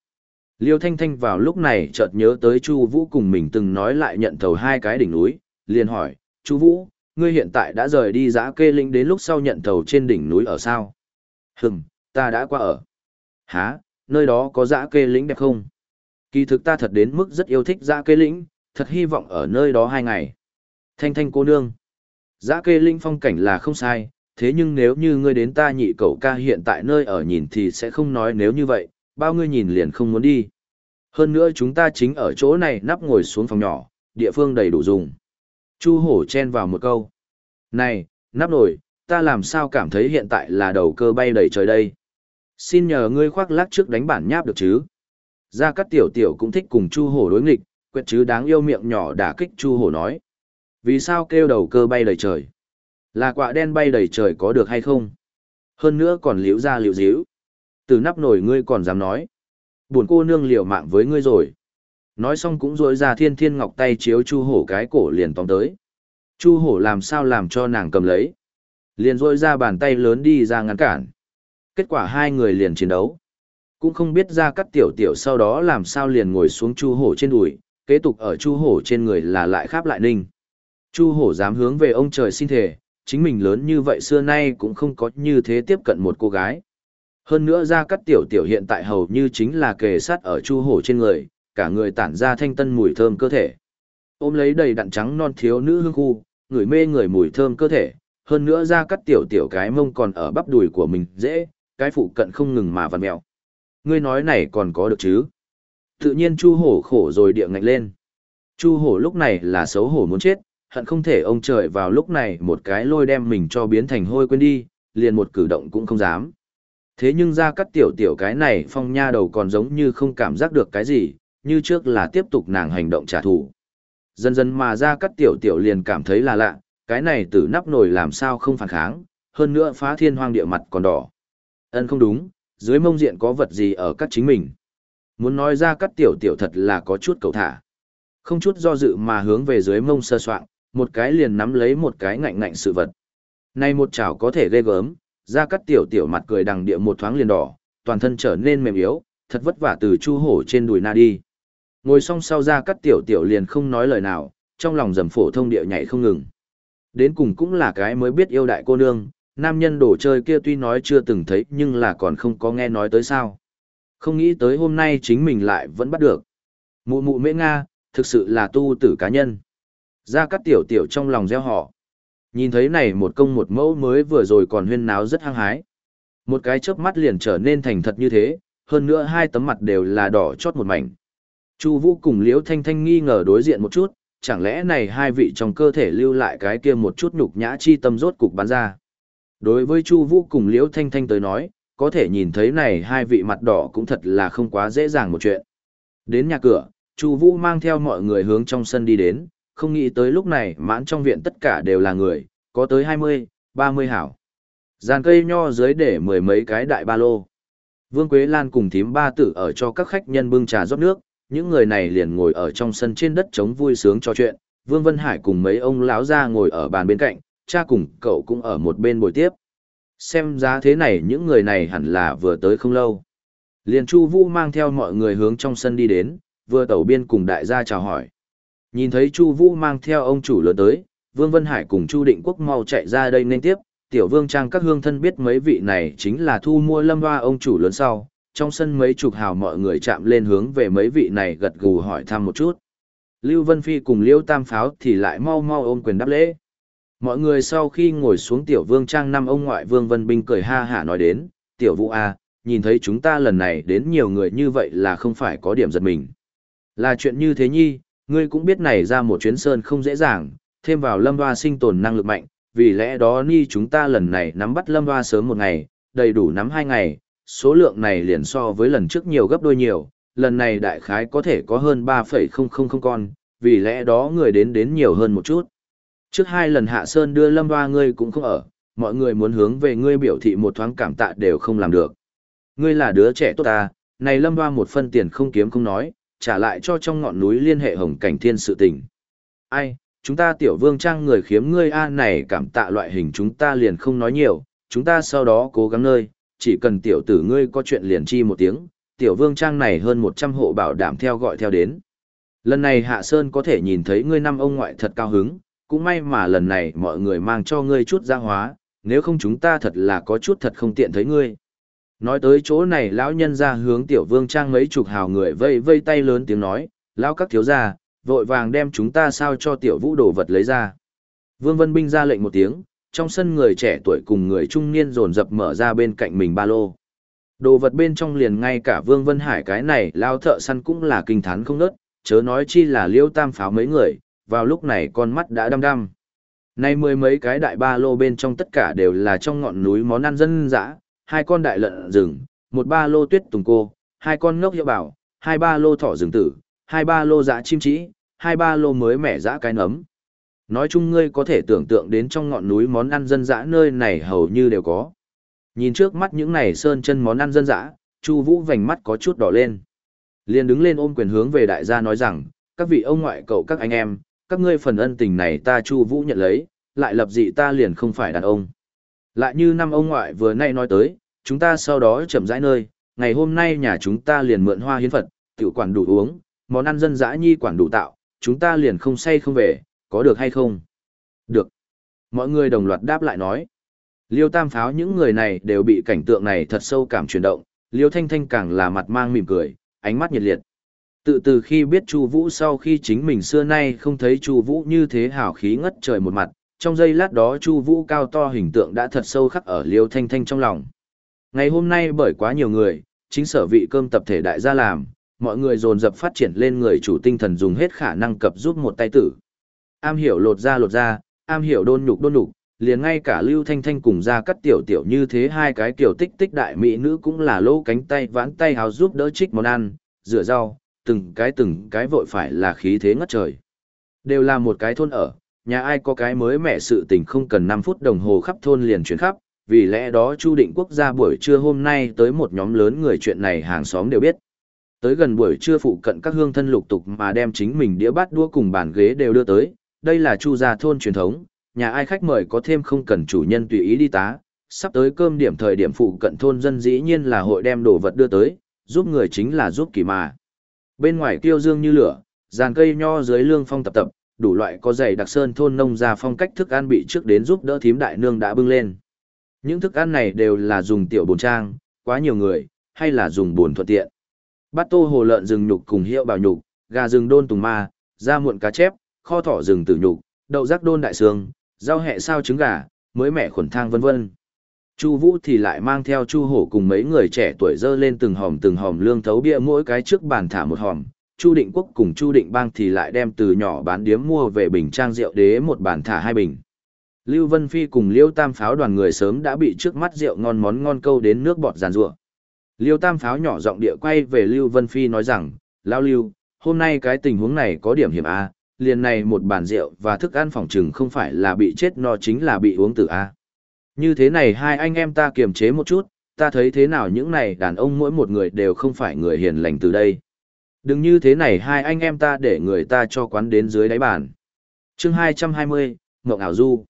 Liêu Thanh Thanh vào lúc này chợt nhớ tới Chu Vũ cùng mình từng nói lại nhận thầu hai cái đỉnh núi, liền hỏi, "Chu Vũ, ngươi hiện tại đã rời đi giã kê linh đến lúc sau nhận thầu trên đỉnh núi ở sao?" "Hừm, ta đã qua ở." "Hả, nơi đó có giã kê lĩnh đẹp không?" Kỳ thực ta thật đến mức rất yêu thích giã kê lĩnh, thật hy vọng ở nơi đó hai ngày. Thanh Thanh cô nương, giã kê lĩnh phong cảnh là không sai, thế nhưng nếu như ngươi đến ta nhị cậu ca hiện tại nơi ở nhìn thì sẽ không nói nếu như vậy, bao ngươi nhìn liền không muốn đi. Hơn nữa chúng ta chính ở chỗ này nắp ngồi xuống phòng nhỏ, địa phương đầy đủ dùng. Chu hổ chen vào một câu. Này, nắp nổi, ta làm sao cảm thấy hiện tại là đầu cơ bay đầy trời đây. Xin nhờ ngươi khoác lác trước đánh bản nháp được chứ. Gia Cát Tiểu Tiểu cũng thích cùng Chu Hổ đối nghịch, quyệt chứ đáng yêu miệng nhỏ đả kích Chu Hổ nói. Vì sao kêu đầu cơ bay đầy trời? Là quạ đen bay đầy trời có được hay không? Hơn nữa còn liễu ra liễu díu. Từ nắp nổi ngươi còn dám nói. Buồn cô nương liều mạng với ngươi rồi. Nói xong cũng rối ra thiên thiên ngọc tay chiếu chu hổ cái cổ liền tóm tới. Chu hổ làm sao làm cho nàng cầm lấy. Liền rối ra bàn tay lớn đi ra ngăn cản. Kết quả hai người liền chiến đấu. Cũng không biết ra cắt tiểu tiểu sau đó làm sao liền ngồi xuống chu hổ trên đùi, kế tục ở chu hổ trên người là lại kháp lại ninh. Chu hổ dám hướng về ông trời xin thể, chính mình lớn như vậy xưa nay cũng không có như thế tiếp cận một cô gái. Hơn nữa ra cắt tiểu tiểu hiện tại hầu như chính là kề sát ở chu hổ trên người, cả người tản ra thanh tân mùi thơm cơ thể. Ôm lấy đầy đặn trắng non thiếu nữ hương khu, người mê người mùi thơm cơ thể, hơn nữa ra cắt tiểu tiểu cái mông còn ở bắp đùi của mình dễ, cái phụ cận không ngừng mà vặn mèo. Ngươi nói này còn có được chứ? Tự nhiên chu hổ khổ rồi địa ngạnh lên. Chu hổ lúc này là xấu hổ muốn chết, hận không thể ông trời vào lúc này một cái lôi đem mình cho biến thành hôi quên đi, liền một cử động cũng không dám. Thế nhưng ra cắt tiểu tiểu cái này phong nha đầu còn giống như không cảm giác được cái gì, như trước là tiếp tục nàng hành động trả thù. Dần dần mà ra cắt tiểu tiểu liền cảm thấy là lạ, cái này tử nắp nồi làm sao không phản kháng, hơn nữa phá thiên hoang địa mặt còn đỏ. Ân không đúng, dưới mông diện có vật gì ở cắt chính mình. Muốn nói ra cắt tiểu tiểu thật là có chút cầu thả. Không chút do dự mà hướng về dưới mông sơ soạn, một cái liền nắm lấy một cái ngạnh ngạnh sự vật. Này một chảo có thể ghê gớm, ra cắt tiểu tiểu mặt cười đằng địa một thoáng liền đỏ, toàn thân trở nên mềm yếu, thật vất vả từ chu hổ trên đùi na đi. Ngồi xong sau ra cắt tiểu tiểu liền không nói lời nào, trong lòng dầm phổ thông địa nhảy không ngừng. Đến cùng cũng là cái mới biết yêu đại cô nương, nam nhân đồ chơi kia tuy nói chưa từng thấy nhưng là còn không có nghe nói tới sao. Không nghĩ tới hôm nay chính mình lại vẫn bắt được. Mụ mụ mễ Nga, thực sự là tu tử cá nhân. Ra cắt tiểu tiểu trong lòng gieo họ. Nhìn thấy này một công một mẫu mới vừa rồi còn huyên náo rất hăng hái. Một cái chớp mắt liền trở nên thành thật như thế, hơn nữa hai tấm mặt đều là đỏ chót một mảnh. Chu Vũ cùng Liễu Thanh Thanh nghi ngờ đối diện một chút, chẳng lẽ này hai vị trong cơ thể lưu lại cái kia một chút nhục nhã chi tâm rốt cục bắn ra. Đối với Chu Vũ cùng Liễu Thanh Thanh tới nói, có thể nhìn thấy này hai vị mặt đỏ cũng thật là không quá dễ dàng một chuyện. Đến nhà cửa, Chu Vũ mang theo mọi người hướng trong sân đi đến, không nghĩ tới lúc này mãn trong viện tất cả đều là người, có tới 20, 30 hảo. Giàn cây nho dưới để mười mấy cái đại ba lô. Vương Quế Lan cùng thím ba tử ở cho các khách nhân bưng trà rót nước, những người này liền ngồi ở trong sân trên đất trống vui sướng trò chuyện, Vương Vân Hải cùng mấy ông lão ra ngồi ở bàn bên cạnh, cha cùng cậu cũng ở một bên bồi tiếp. Xem giá thế này những người này hẳn là vừa tới không lâu. Liền Chu Vũ mang theo mọi người hướng trong sân đi đến, vừa tẩu biên cùng đại gia chào hỏi. Nhìn thấy Chu Vũ mang theo ông chủ lớn tới, Vương Vân Hải cùng Chu Định Quốc mau chạy ra đây nên tiếp, tiểu vương trang các hương thân biết mấy vị này chính là thu mua lâm hoa ông chủ lớn sau, trong sân mấy chục hào mọi người chạm lên hướng về mấy vị này gật gù hỏi thăm một chút. Lưu Vân Phi cùng Liêu Tam Pháo thì lại mau mau ôm quyền đáp lễ. Mọi người sau khi ngồi xuống tiểu vương trang năm ông ngoại vương Vân Binh cười ha hả nói đến, tiểu vũ A, nhìn thấy chúng ta lần này đến nhiều người như vậy là không phải có điểm giật mình. Là chuyện như thế nhi, ngươi cũng biết này ra một chuyến sơn không dễ dàng, thêm vào lâm hoa sinh tồn năng lực mạnh, vì lẽ đó ni chúng ta lần này nắm bắt lâm hoa sớm một ngày, đầy đủ nắm hai ngày, số lượng này liền so với lần trước nhiều gấp đôi nhiều, lần này đại khái có thể có hơn 3,000 con, vì lẽ đó người đến đến nhiều hơn một chút. Trước hai lần hạ sơn đưa lâm hoa ngươi cũng không ở, mọi người muốn hướng về ngươi biểu thị một thoáng cảm tạ đều không làm được. Ngươi là đứa trẻ tốt ta, này lâm hoa một phân tiền không kiếm không nói, trả lại cho trong ngọn núi liên hệ hồng cảnh thiên sự tình. Ai, chúng ta tiểu vương trang người khiếm ngươi a này cảm tạ loại hình chúng ta liền không nói nhiều, chúng ta sau đó cố gắng nơi, chỉ cần tiểu tử ngươi có chuyện liền chi một tiếng, tiểu vương trang này hơn 100 hộ bảo đảm theo gọi theo đến. Lần này Hạ Sơn có thể nhìn thấy ngươi năm ông ngoại thật cao hứng, cũng may mà lần này mọi người mang cho ngươi chút gia hóa, nếu không chúng ta thật là có chút thật không tiện thấy ngươi. Nói tới chỗ này lão nhân ra hướng tiểu vương trang mấy chục hào người vây vây tay lớn tiếng nói, lão các thiếu gia, vội vàng đem chúng ta sao cho tiểu vũ đồ vật lấy ra. Vương Vân Binh ra lệnh một tiếng, trong sân người trẻ tuổi cùng người trung niên dồn dập mở ra bên cạnh mình ba lô. Đồ vật bên trong liền ngay cả Vương Vân Hải cái này lao thợ săn cũng là kinh thán không nớt, chớ nói chi là liêu tam pháo mấy người, vào lúc này con mắt đã đăm đăm. Nay mười mấy cái đại ba lô bên trong tất cả đều là trong ngọn núi món ăn dân dã, hai con đại lợn rừng, một ba lô tuyết tùng cô, hai con ngốc hiệu bảo, hai ba lô thỏ rừng tử, hai ba lô dã chim trĩ, hai ba lô mới mẻ dã cái nấm. Nói chung ngươi có thể tưởng tượng đến trong ngọn núi món ăn dân dã nơi này hầu như đều có. Nhìn trước mắt những này sơn chân món ăn dân dã, Chu Vũ vành mắt có chút đỏ lên. Liền đứng lên ôm quyền hướng về đại gia nói rằng, các vị ông ngoại cậu các anh em, các ngươi phần ân tình này ta Chu Vũ nhận lấy, lại lập dị ta liền không phải đàn ông. Lại như năm ông ngoại vừa nay nói tới, chúng ta sau đó chậm rãi nơi, ngày hôm nay nhà chúng ta liền mượn hoa hiến Phật, tiểu quản đủ uống, món ăn dân dã nhi quản đủ tạo, chúng ta liền không say không về, có được hay không? Được. Mọi người đồng loạt đáp lại nói. Liêu tam pháo những người này đều bị cảnh tượng này thật sâu cảm chuyển động, Liêu thanh thanh càng là mặt mang mỉm cười, ánh mắt nhiệt liệt. Tự từ khi biết Chu Vũ sau khi chính mình xưa nay không thấy Chu Vũ như thế hào khí ngất trời một mặt, trong giây lát đó Chu Vũ cao to hình tượng đã thật sâu khắc ở Liêu Thanh Thanh trong lòng. Ngày hôm nay bởi quá nhiều người, chính sở vị cơm tập thể đại gia làm, mọi người dồn dập phát triển lên người chủ tinh thần dùng hết khả năng cập giúp một tay tử. Am hiểu lột ra lột ra, am hiểu đôn nhục đôn nhục, liền ngay cả Lưu Thanh Thanh cùng ra cắt tiểu tiểu như thế hai cái kiểu tích tích đại mỹ nữ cũng là lỗ cánh tay vãn tay hào giúp đỡ trích món ăn, rửa rau, từng cái từng cái vội phải là khí thế ngất trời. Đều là một cái thôn ở, nhà ai có cái mới mẻ sự tình không cần 5 phút đồng hồ khắp thôn liền chuyển khắp, vì lẽ đó Chu Định Quốc gia buổi trưa hôm nay tới một nhóm lớn người chuyện này hàng xóm đều biết. Tới gần buổi trưa phụ cận các hương thân lục tục mà đem chính mình đĩa bát đũa cùng bàn ghế đều đưa tới, đây là Chu gia thôn truyền thống, nhà ai khách mời có thêm không cần chủ nhân tùy ý đi tá, sắp tới cơm điểm thời điểm phụ cận thôn dân dĩ nhiên là hội đem đồ vật đưa tới, giúp người chính là giúp kỳ mà. Bên ngoài tiêu dương như lửa, dàn cây nho dưới lương phong tập tập, đủ loại có dày đặc sơn thôn nông ra phong cách thức ăn bị trước đến giúp đỡ thím đại nương đã bưng lên. Những thức ăn này đều là dùng tiểu bồn trang, quá nhiều người, hay là dùng bồn thuận tiện. Bát tô hồ lợn rừng nhục cùng hiệu bào nhục, gà rừng đôn tùng ma, da muộn cá chép, kho thỏ rừng tử nhục, đậu rác đôn đại sương, rau hẹ sao trứng gà, mới mẻ khuẩn thang vân vân. Chu Vũ thì lại mang theo Chu Hổ cùng mấy người trẻ tuổi dơ lên từng hòm từng hòm lương thấu bia mỗi cái trước bàn thả một hòm. Chu Định Quốc cùng Chu Định Bang thì lại đem từ nhỏ bán điếm mua về bình trang rượu đế một bàn thả hai bình. Lưu Vân Phi cùng Liêu Tam Pháo đoàn người sớm đã bị trước mắt rượu ngon món ngon câu đến nước bọt giàn rủa. Liêu Tam Pháo nhỏ giọng địa quay về Lưu Vân Phi nói rằng, Lão Lưu, hôm nay cái tình huống này có điểm hiểm A, liền này một bàn rượu và thức ăn phòng trừng không phải là bị chết no chính là bị uống tử A. Như thế này hai anh em ta kiềm chế một chút, ta thấy thế nào những này đàn ông mỗi một người đều không phải người hiền lành từ đây. Đừng như thế này hai anh em ta để người ta cho quán đến dưới đáy bàn. chương 220, Ngộng ảo du.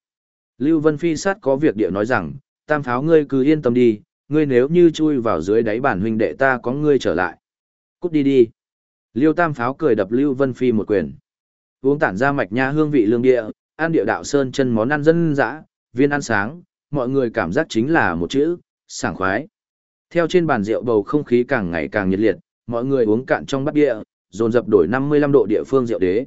Lưu Vân Phi sát có việc địa nói rằng, tam pháo ngươi cứ yên tâm đi, ngươi nếu như chui vào dưới đáy bàn huynh đệ ta có ngươi trở lại. Cút đi đi. Liêu tam pháo cười đập Lưu Vân Phi một quyền. Uống tản ra mạch nha hương vị lương địa, ăn địa đạo sơn chân món ăn dân dã, viên ăn sáng, mọi người cảm giác chính là một chữ, sảng khoái. Theo trên bàn rượu bầu không khí càng ngày càng nhiệt liệt, mọi người uống cạn trong bát địa, dồn dập đổi 55 độ địa phương rượu đế.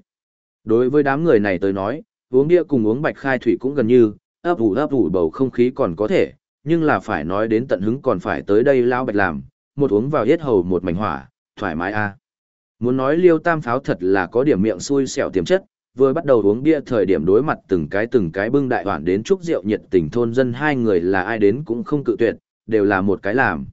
Đối với đám người này tới nói, uống bia cùng uống bạch khai thủy cũng gần như, ấp ủ ấp ủ bầu không khí còn có thể, nhưng là phải nói đến tận hứng còn phải tới đây lao bạch làm, một uống vào hết hầu một mảnh hỏa, thoải mái a. Muốn nói liêu tam pháo thật là có điểm miệng xui xẻo tiềm chất, vừa bắt đầu uống bia thời điểm đối mặt từng cái từng cái bưng đại hoàn đến chúc rượu nhiệt tình thôn dân hai người là ai đến cũng không cự tuyệt, đều là một cái làm.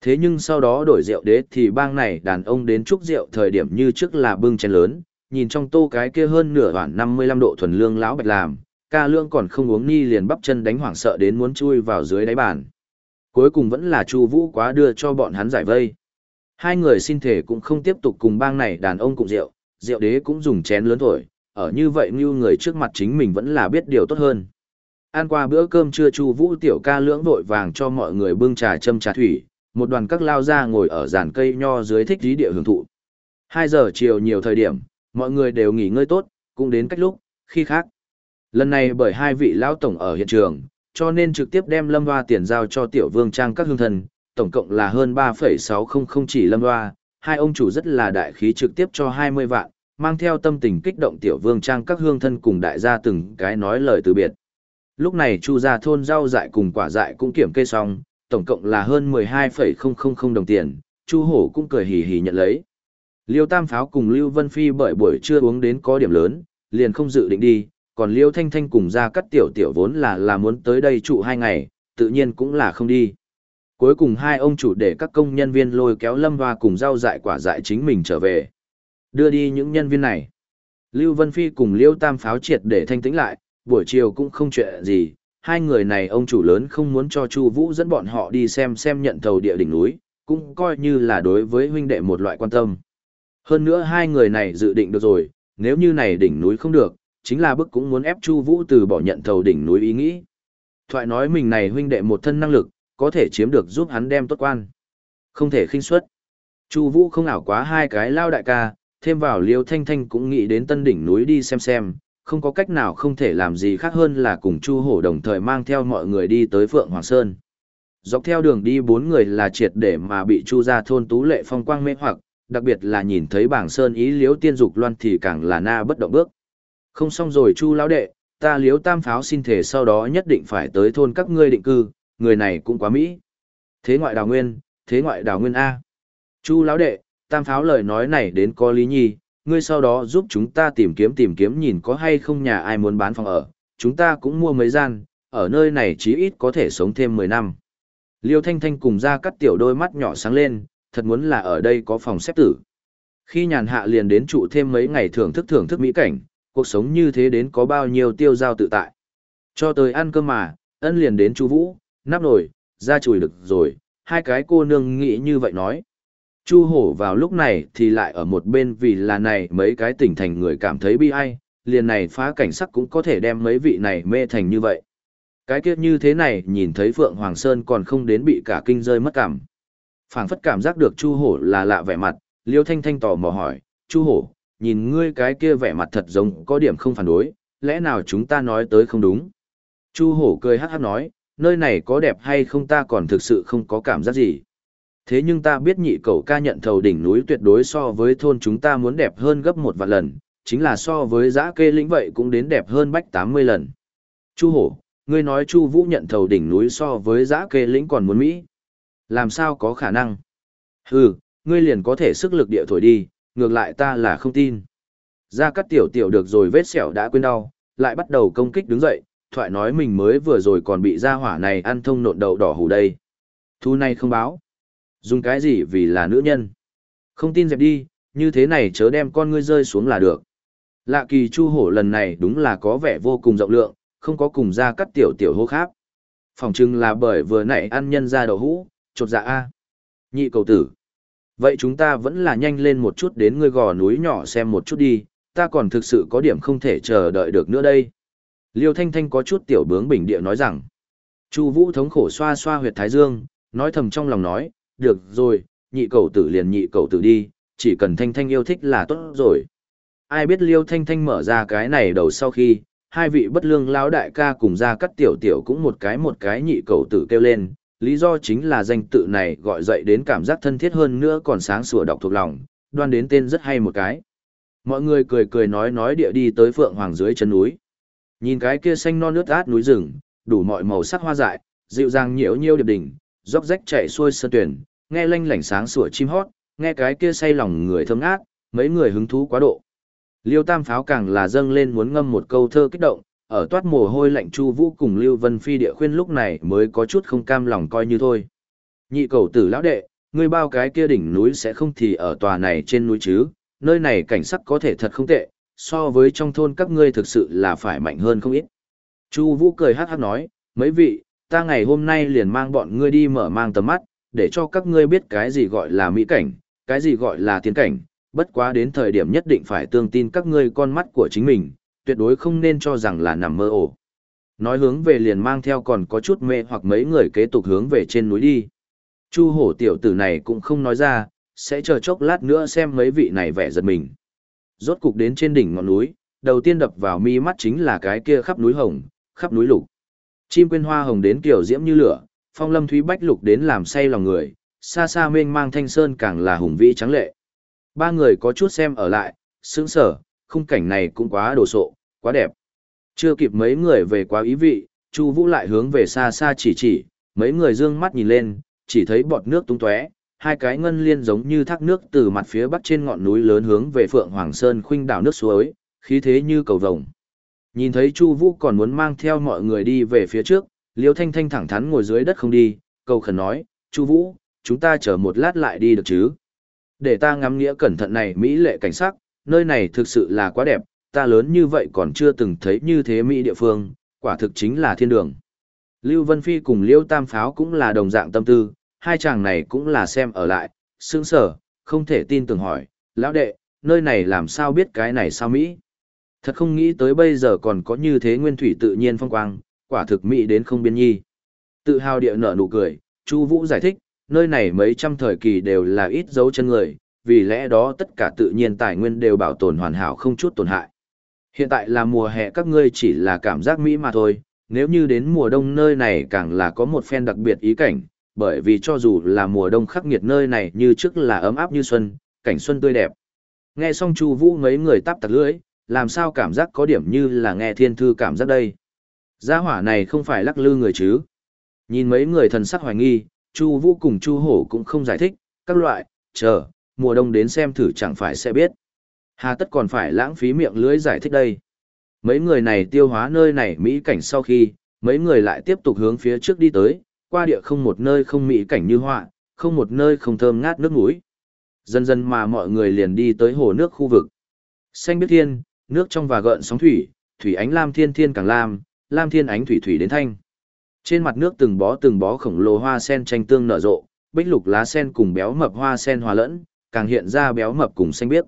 Thế nhưng sau đó đổi rượu đế thì bang này đàn ông đến chúc rượu thời điểm như trước là bưng chén lớn, nhìn trong tô cái kia hơn nửa hoàn 55 độ thuần lương lão bạch làm, ca lương còn không uống ni liền bắp chân đánh hoảng sợ đến muốn chui vào dưới đáy bàn. Cuối cùng vẫn là Chu Vũ quá đưa cho bọn hắn giải vây. Hai người xin thể cũng không tiếp tục cùng bang này đàn ông cùng rượu, rượu đế cũng dùng chén lớn thổi, ở như vậy như người trước mặt chính mình vẫn là biết điều tốt hơn. Ăn qua bữa cơm trưa Chu Vũ tiểu ca lưỡng vội vàng cho mọi người bưng trà châm trà thủy, một đoàn các lao ra ngồi ở giàn cây nho dưới thích trí địa hưởng thụ. 2 giờ chiều nhiều thời điểm, mọi người đều nghỉ ngơi tốt, cũng đến cách lúc, khi khác. Lần này bởi hai vị lão tổng ở hiện trường, cho nên trực tiếp đem lâm hoa tiền giao cho tiểu vương trang các hương thần, tổng cộng là hơn 3,600 chỉ lâm hoa, hai ông chủ rất là đại khí trực tiếp cho 20 vạn, mang theo tâm tình kích động tiểu vương trang các hương thân cùng đại gia từng cái nói lời từ biệt. Lúc này chu gia thôn rau dại cùng quả dại cũng kiểm kê xong, tổng cộng là hơn 12,000 đồng tiền, chu hổ cũng cười hì hì nhận lấy. Liêu Tam Pháo cùng Lưu Vân Phi bởi buổi trưa uống đến có điểm lớn, liền không dự định đi, còn Liêu Thanh Thanh cùng ra cắt tiểu tiểu vốn là là muốn tới đây trụ hai ngày, tự nhiên cũng là không đi. Cuối cùng hai ông chủ để các công nhân viên lôi kéo lâm hoa cùng rau dại quả dại chính mình trở về. Đưa đi những nhân viên này. Lưu Vân Phi cùng Liêu Tam Pháo triệt để thanh tĩnh lại, buổi chiều cũng không chuyện gì, hai người này ông chủ lớn không muốn cho Chu Vũ dẫn bọn họ đi xem xem nhận thầu địa đỉnh núi, cũng coi như là đối với huynh đệ một loại quan tâm. Hơn nữa hai người này dự định được rồi, nếu như này đỉnh núi không được, chính là bức cũng muốn ép Chu Vũ từ bỏ nhận thầu đỉnh núi ý nghĩ. Thoại nói mình này huynh đệ một thân năng lực, có thể chiếm được giúp hắn đem tốt quan. Không thể khinh suất. Chu Vũ không ảo quá hai cái lao đại ca, thêm vào Liêu Thanh Thanh cũng nghĩ đến tân đỉnh núi đi xem xem, không có cách nào không thể làm gì khác hơn là cùng Chu Hổ đồng thời mang theo mọi người đi tới Phượng Hoàng Sơn. Dọc theo đường đi bốn người là triệt để mà bị Chu gia thôn tú lệ phong quang mê hoặc, đặc biệt là nhìn thấy bảng sơn ý liếu tiên dục loan thì càng là na bất động bước. Không xong rồi chu lão đệ, ta liếu tam pháo xin thể sau đó nhất định phải tới thôn các ngươi định cư, người này cũng quá mỹ. Thế ngoại đào nguyên, thế ngoại đào nguyên A. Chu lão đệ, tam pháo lời nói này đến có lý nhi, ngươi sau đó giúp chúng ta tìm kiếm tìm kiếm nhìn có hay không nhà ai muốn bán phòng ở, chúng ta cũng mua mấy gian, ở nơi này chí ít có thể sống thêm 10 năm. Liêu Thanh Thanh cùng ra cắt tiểu đôi mắt nhỏ sáng lên, thật muốn là ở đây có phòng xếp tử. Khi nhàn hạ liền đến trụ thêm mấy ngày thưởng thức thưởng thức mỹ cảnh, cuộc sống như thế đến có bao nhiêu tiêu giao tự tại. Cho tới ăn cơm mà, ân liền đến chú Vũ, nắp nổi, ra chùi được rồi, hai cái cô nương nghĩ như vậy nói. Chu hổ vào lúc này thì lại ở một bên vì là này mấy cái tỉnh thành người cảm thấy bi ai, liền này phá cảnh sắc cũng có thể đem mấy vị này mê thành như vậy. Cái kiếp như thế này nhìn thấy Phượng Hoàng Sơn còn không đến bị cả kinh rơi mất cảm phảng phất cảm giác được chu hổ là lạ vẻ mặt liêu thanh thanh tò mò hỏi chu hổ nhìn ngươi cái kia vẻ mặt thật giống có điểm không phản đối lẽ nào chúng ta nói tới không đúng chu hổ cười hát hát nói nơi này có đẹp hay không ta còn thực sự không có cảm giác gì thế nhưng ta biết nhị cậu ca nhận thầu đỉnh núi tuyệt đối so với thôn chúng ta muốn đẹp hơn gấp một vạn lần chính là so với giã kê lĩnh vậy cũng đến đẹp hơn bách tám mươi lần chu hổ ngươi nói chu vũ nhận thầu đỉnh núi so với giã kê lĩnh còn muốn mỹ làm sao có khả năng? Hừ, ngươi liền có thể sức lực địa thổi đi, ngược lại ta là không tin. Ra cát tiểu tiểu được rồi vết sẹo đã quên đau, lại bắt đầu công kích đứng dậy, thoại nói mình mới vừa rồi còn bị ra hỏa này ăn thông nộn đậu đỏ hủ đây. Thu này không báo. Dùng cái gì vì là nữ nhân. Không tin dẹp đi, như thế này chớ đem con ngươi rơi xuống là được. Lạ kỳ chu hổ lần này đúng là có vẻ vô cùng rộng lượng, không có cùng ra cắt tiểu tiểu hô khác. Phòng chừng là bởi vừa nãy ăn nhân ra đậu hũ, chột dạ a nhị cầu tử vậy chúng ta vẫn là nhanh lên một chút đến ngươi gò núi nhỏ xem một chút đi ta còn thực sự có điểm không thể chờ đợi được nữa đây liêu thanh thanh có chút tiểu bướng bình địa nói rằng chu vũ thống khổ xoa xoa huyệt thái dương nói thầm trong lòng nói được rồi nhị cầu tử liền nhị cầu tử đi chỉ cần thanh thanh yêu thích là tốt rồi ai biết liêu thanh thanh mở ra cái này đầu sau khi hai vị bất lương lão đại ca cùng ra cắt tiểu tiểu cũng một cái một cái nhị cầu tử kêu lên lý do chính là danh tự này gọi dậy đến cảm giác thân thiết hơn nữa còn sáng sủa đọc thuộc lòng, đoan đến tên rất hay một cái. Mọi người cười cười nói nói địa đi tới Phượng Hoàng dưới chân núi. Nhìn cái kia xanh non nước át núi rừng, đủ mọi màu sắc hoa dại, dịu dàng nhiễu nhiêu điệp đỉnh, róc rách chạy xuôi sơn tuyển, nghe lanh lảnh sáng sủa chim hót, nghe cái kia say lòng người thơm ngát, mấy người hứng thú quá độ. Liêu Tam Pháo càng là dâng lên muốn ngâm một câu thơ kích động, ở toát mồ hôi lạnh Chu Vũ cùng Lưu Vân Phi địa khuyên lúc này mới có chút không cam lòng coi như thôi. Nhị cầu tử lão đệ, ngươi bao cái kia đỉnh núi sẽ không thì ở tòa này trên núi chứ, nơi này cảnh sắc có thể thật không tệ, so với trong thôn các ngươi thực sự là phải mạnh hơn không ít. Chu Vũ cười hắc hắc nói, mấy vị, ta ngày hôm nay liền mang bọn ngươi đi mở mang tầm mắt, để cho các ngươi biết cái gì gọi là mỹ cảnh, cái gì gọi là tiên cảnh, bất quá đến thời điểm nhất định phải tương tin các ngươi con mắt của chính mình, tuyệt đối không nên cho rằng là nằm mơ ổ. Nói hướng về liền mang theo còn có chút mê hoặc mấy người kế tục hướng về trên núi đi. Chu hổ tiểu tử này cũng không nói ra, sẽ chờ chốc lát nữa xem mấy vị này vẻ giật mình. Rốt cục đến trên đỉnh ngọn núi, đầu tiên đập vào mi mắt chính là cái kia khắp núi hồng, khắp núi lục. Chim quên hoa hồng đến kiểu diễm như lửa, phong lâm thúy bách lục đến làm say lòng người, xa xa mênh mang thanh sơn càng là hùng vĩ trắng lệ. Ba người có chút xem ở lại, sững sở, khung cảnh này cũng quá đồ sộ, quá đẹp. Chưa kịp mấy người về quá ý vị, Chu Vũ lại hướng về xa xa chỉ chỉ, mấy người dương mắt nhìn lên, chỉ thấy bọt nước tung tóe, hai cái ngân liên giống như thác nước từ mặt phía bắc trên ngọn núi lớn hướng về Phượng Hoàng Sơn khuynh đảo nước suối, khí thế như cầu vồng. Nhìn thấy Chu Vũ còn muốn mang theo mọi người đi về phía trước, Liêu Thanh Thanh thẳng thắn ngồi dưới đất không đi, cầu khẩn nói, Chu Vũ, chúng ta chờ một lát lại đi được chứ? Để ta ngắm nghĩa cẩn thận này mỹ lệ cảnh sắc, nơi này thực sự là quá đẹp, ta lớn như vậy còn chưa từng thấy như thế mỹ địa phương, quả thực chính là thiên đường. Lưu Vân Phi cùng Liêu Tam Pháo cũng là đồng dạng tâm tư, hai chàng này cũng là xem ở lại, sững sở, không thể tin tưởng hỏi, lão đệ, nơi này làm sao biết cái này sao Mỹ? Thật không nghĩ tới bây giờ còn có như thế nguyên thủy tự nhiên phong quang, quả thực Mỹ đến không biên nhi. Tự hào địa nở nụ cười, Chu Vũ giải thích, nơi này mấy trăm thời kỳ đều là ít dấu chân người, vì lẽ đó tất cả tự nhiên tài nguyên đều bảo tồn hoàn hảo không chút tổn hại. Hiện tại là mùa hè các ngươi chỉ là cảm giác Mỹ mà thôi, nếu như đến mùa đông nơi này càng là có một phen đặc biệt ý cảnh, bởi vì cho dù là mùa đông khắc nghiệt nơi này như trước là ấm áp như xuân, cảnh xuân tươi đẹp. Nghe xong Chu Vũ mấy người tấp tặc lưỡi, làm sao cảm giác có điểm như là nghe thiên thư cảm giác đây. Gia hỏa này không phải lắc lư người chứ. Nhìn mấy người thần sắc hoài nghi, Chu Vũ cùng Chu Hổ cũng không giải thích, các loại, chờ, mùa đông đến xem thử chẳng phải sẽ biết. Hà tất còn phải lãng phí miệng lưỡi giải thích đây. Mấy người này tiêu hóa nơi này mỹ cảnh sau khi, mấy người lại tiếp tục hướng phía trước đi tới, qua địa không một nơi không mỹ cảnh như họa, không một nơi không thơm ngát nước mũi. Dần dần mà mọi người liền đi tới hồ nước khu vực. Xanh biết thiên, nước trong và gợn sóng thủy, thủy ánh lam thiên thiên càng lam, lam thiên ánh thủy thủy đến thanh. Trên mặt nước từng bó từng bó khổng lồ hoa sen tranh tương nở rộ, bích lục lá sen cùng béo mập hoa sen hòa lẫn, càng hiện ra béo mập cùng xanh biếc.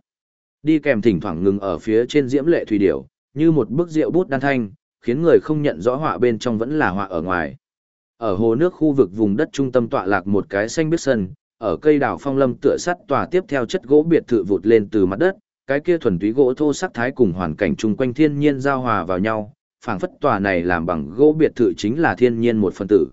Đi kèm thỉnh thoảng ngừng ở phía trên diễm lệ thủy điểu, như một bức rượu bút đan thanh, khiến người không nhận rõ họa bên trong vẫn là họa ở ngoài. Ở hồ nước khu vực vùng đất trung tâm tọa lạc một cái xanh biết sân, ở cây đào phong lâm tựa sắt tòa tiếp theo chất gỗ biệt thự vụt lên từ mặt đất, cái kia thuần túy gỗ thô sắc thái cùng hoàn cảnh chung quanh thiên nhiên giao hòa vào nhau, phảng phất tòa này làm bằng gỗ biệt thự chính là thiên nhiên một phần tử.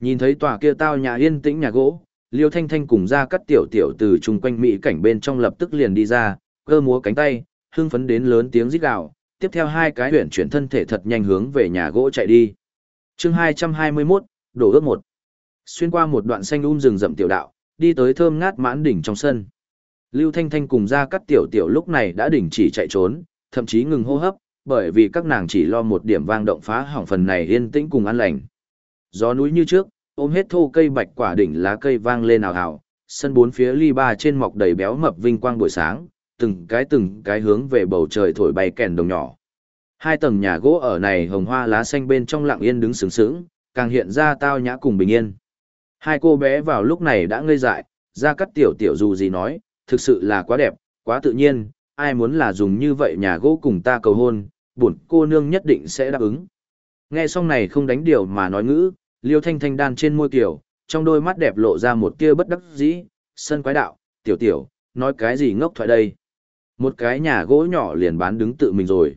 Nhìn thấy tòa kia tao nhà yên tĩnh nhà gỗ, Liêu Thanh Thanh cùng ra cắt tiểu tiểu từ chung quanh mỹ cảnh bên trong lập tức liền đi ra, cơ múa cánh tay, hưng phấn đến lớn tiếng rít gào, tiếp theo hai cái huyền chuyển thân thể thật nhanh hướng về nhà gỗ chạy đi. Chương 221, đổ ước một. Xuyên qua một đoạn xanh um rừng rậm tiểu đạo, đi tới thơm ngát mãn đỉnh trong sân. Lưu Thanh Thanh cùng ra cắt tiểu tiểu lúc này đã đình chỉ chạy trốn, thậm chí ngừng hô hấp, bởi vì các nàng chỉ lo một điểm vang động phá hỏng phần này yên tĩnh cùng an lành. Gió núi như trước, ôm hết thô cây bạch quả đỉnh lá cây vang lên ào ào, sân bốn phía ly ba trên mọc đầy béo mập vinh quang buổi sáng, từng cái từng cái hướng về bầu trời thổi bay kèn đồng nhỏ. Hai tầng nhà gỗ ở này hồng hoa lá xanh bên trong lặng yên đứng sướng sướng, càng hiện ra tao nhã cùng bình yên. Hai cô bé vào lúc này đã ngây dại, ra cắt tiểu tiểu dù gì nói, thực sự là quá đẹp, quá tự nhiên, ai muốn là dùng như vậy nhà gỗ cùng ta cầu hôn, bổn cô nương nhất định sẽ đáp ứng. Nghe xong này không đánh điều mà nói ngữ, liêu thanh thanh đan trên môi tiểu trong đôi mắt đẹp lộ ra một tia bất đắc dĩ, sân quái đạo, tiểu tiểu, nói cái gì ngốc thoại đây. Một cái nhà gỗ nhỏ liền bán đứng tự mình rồi.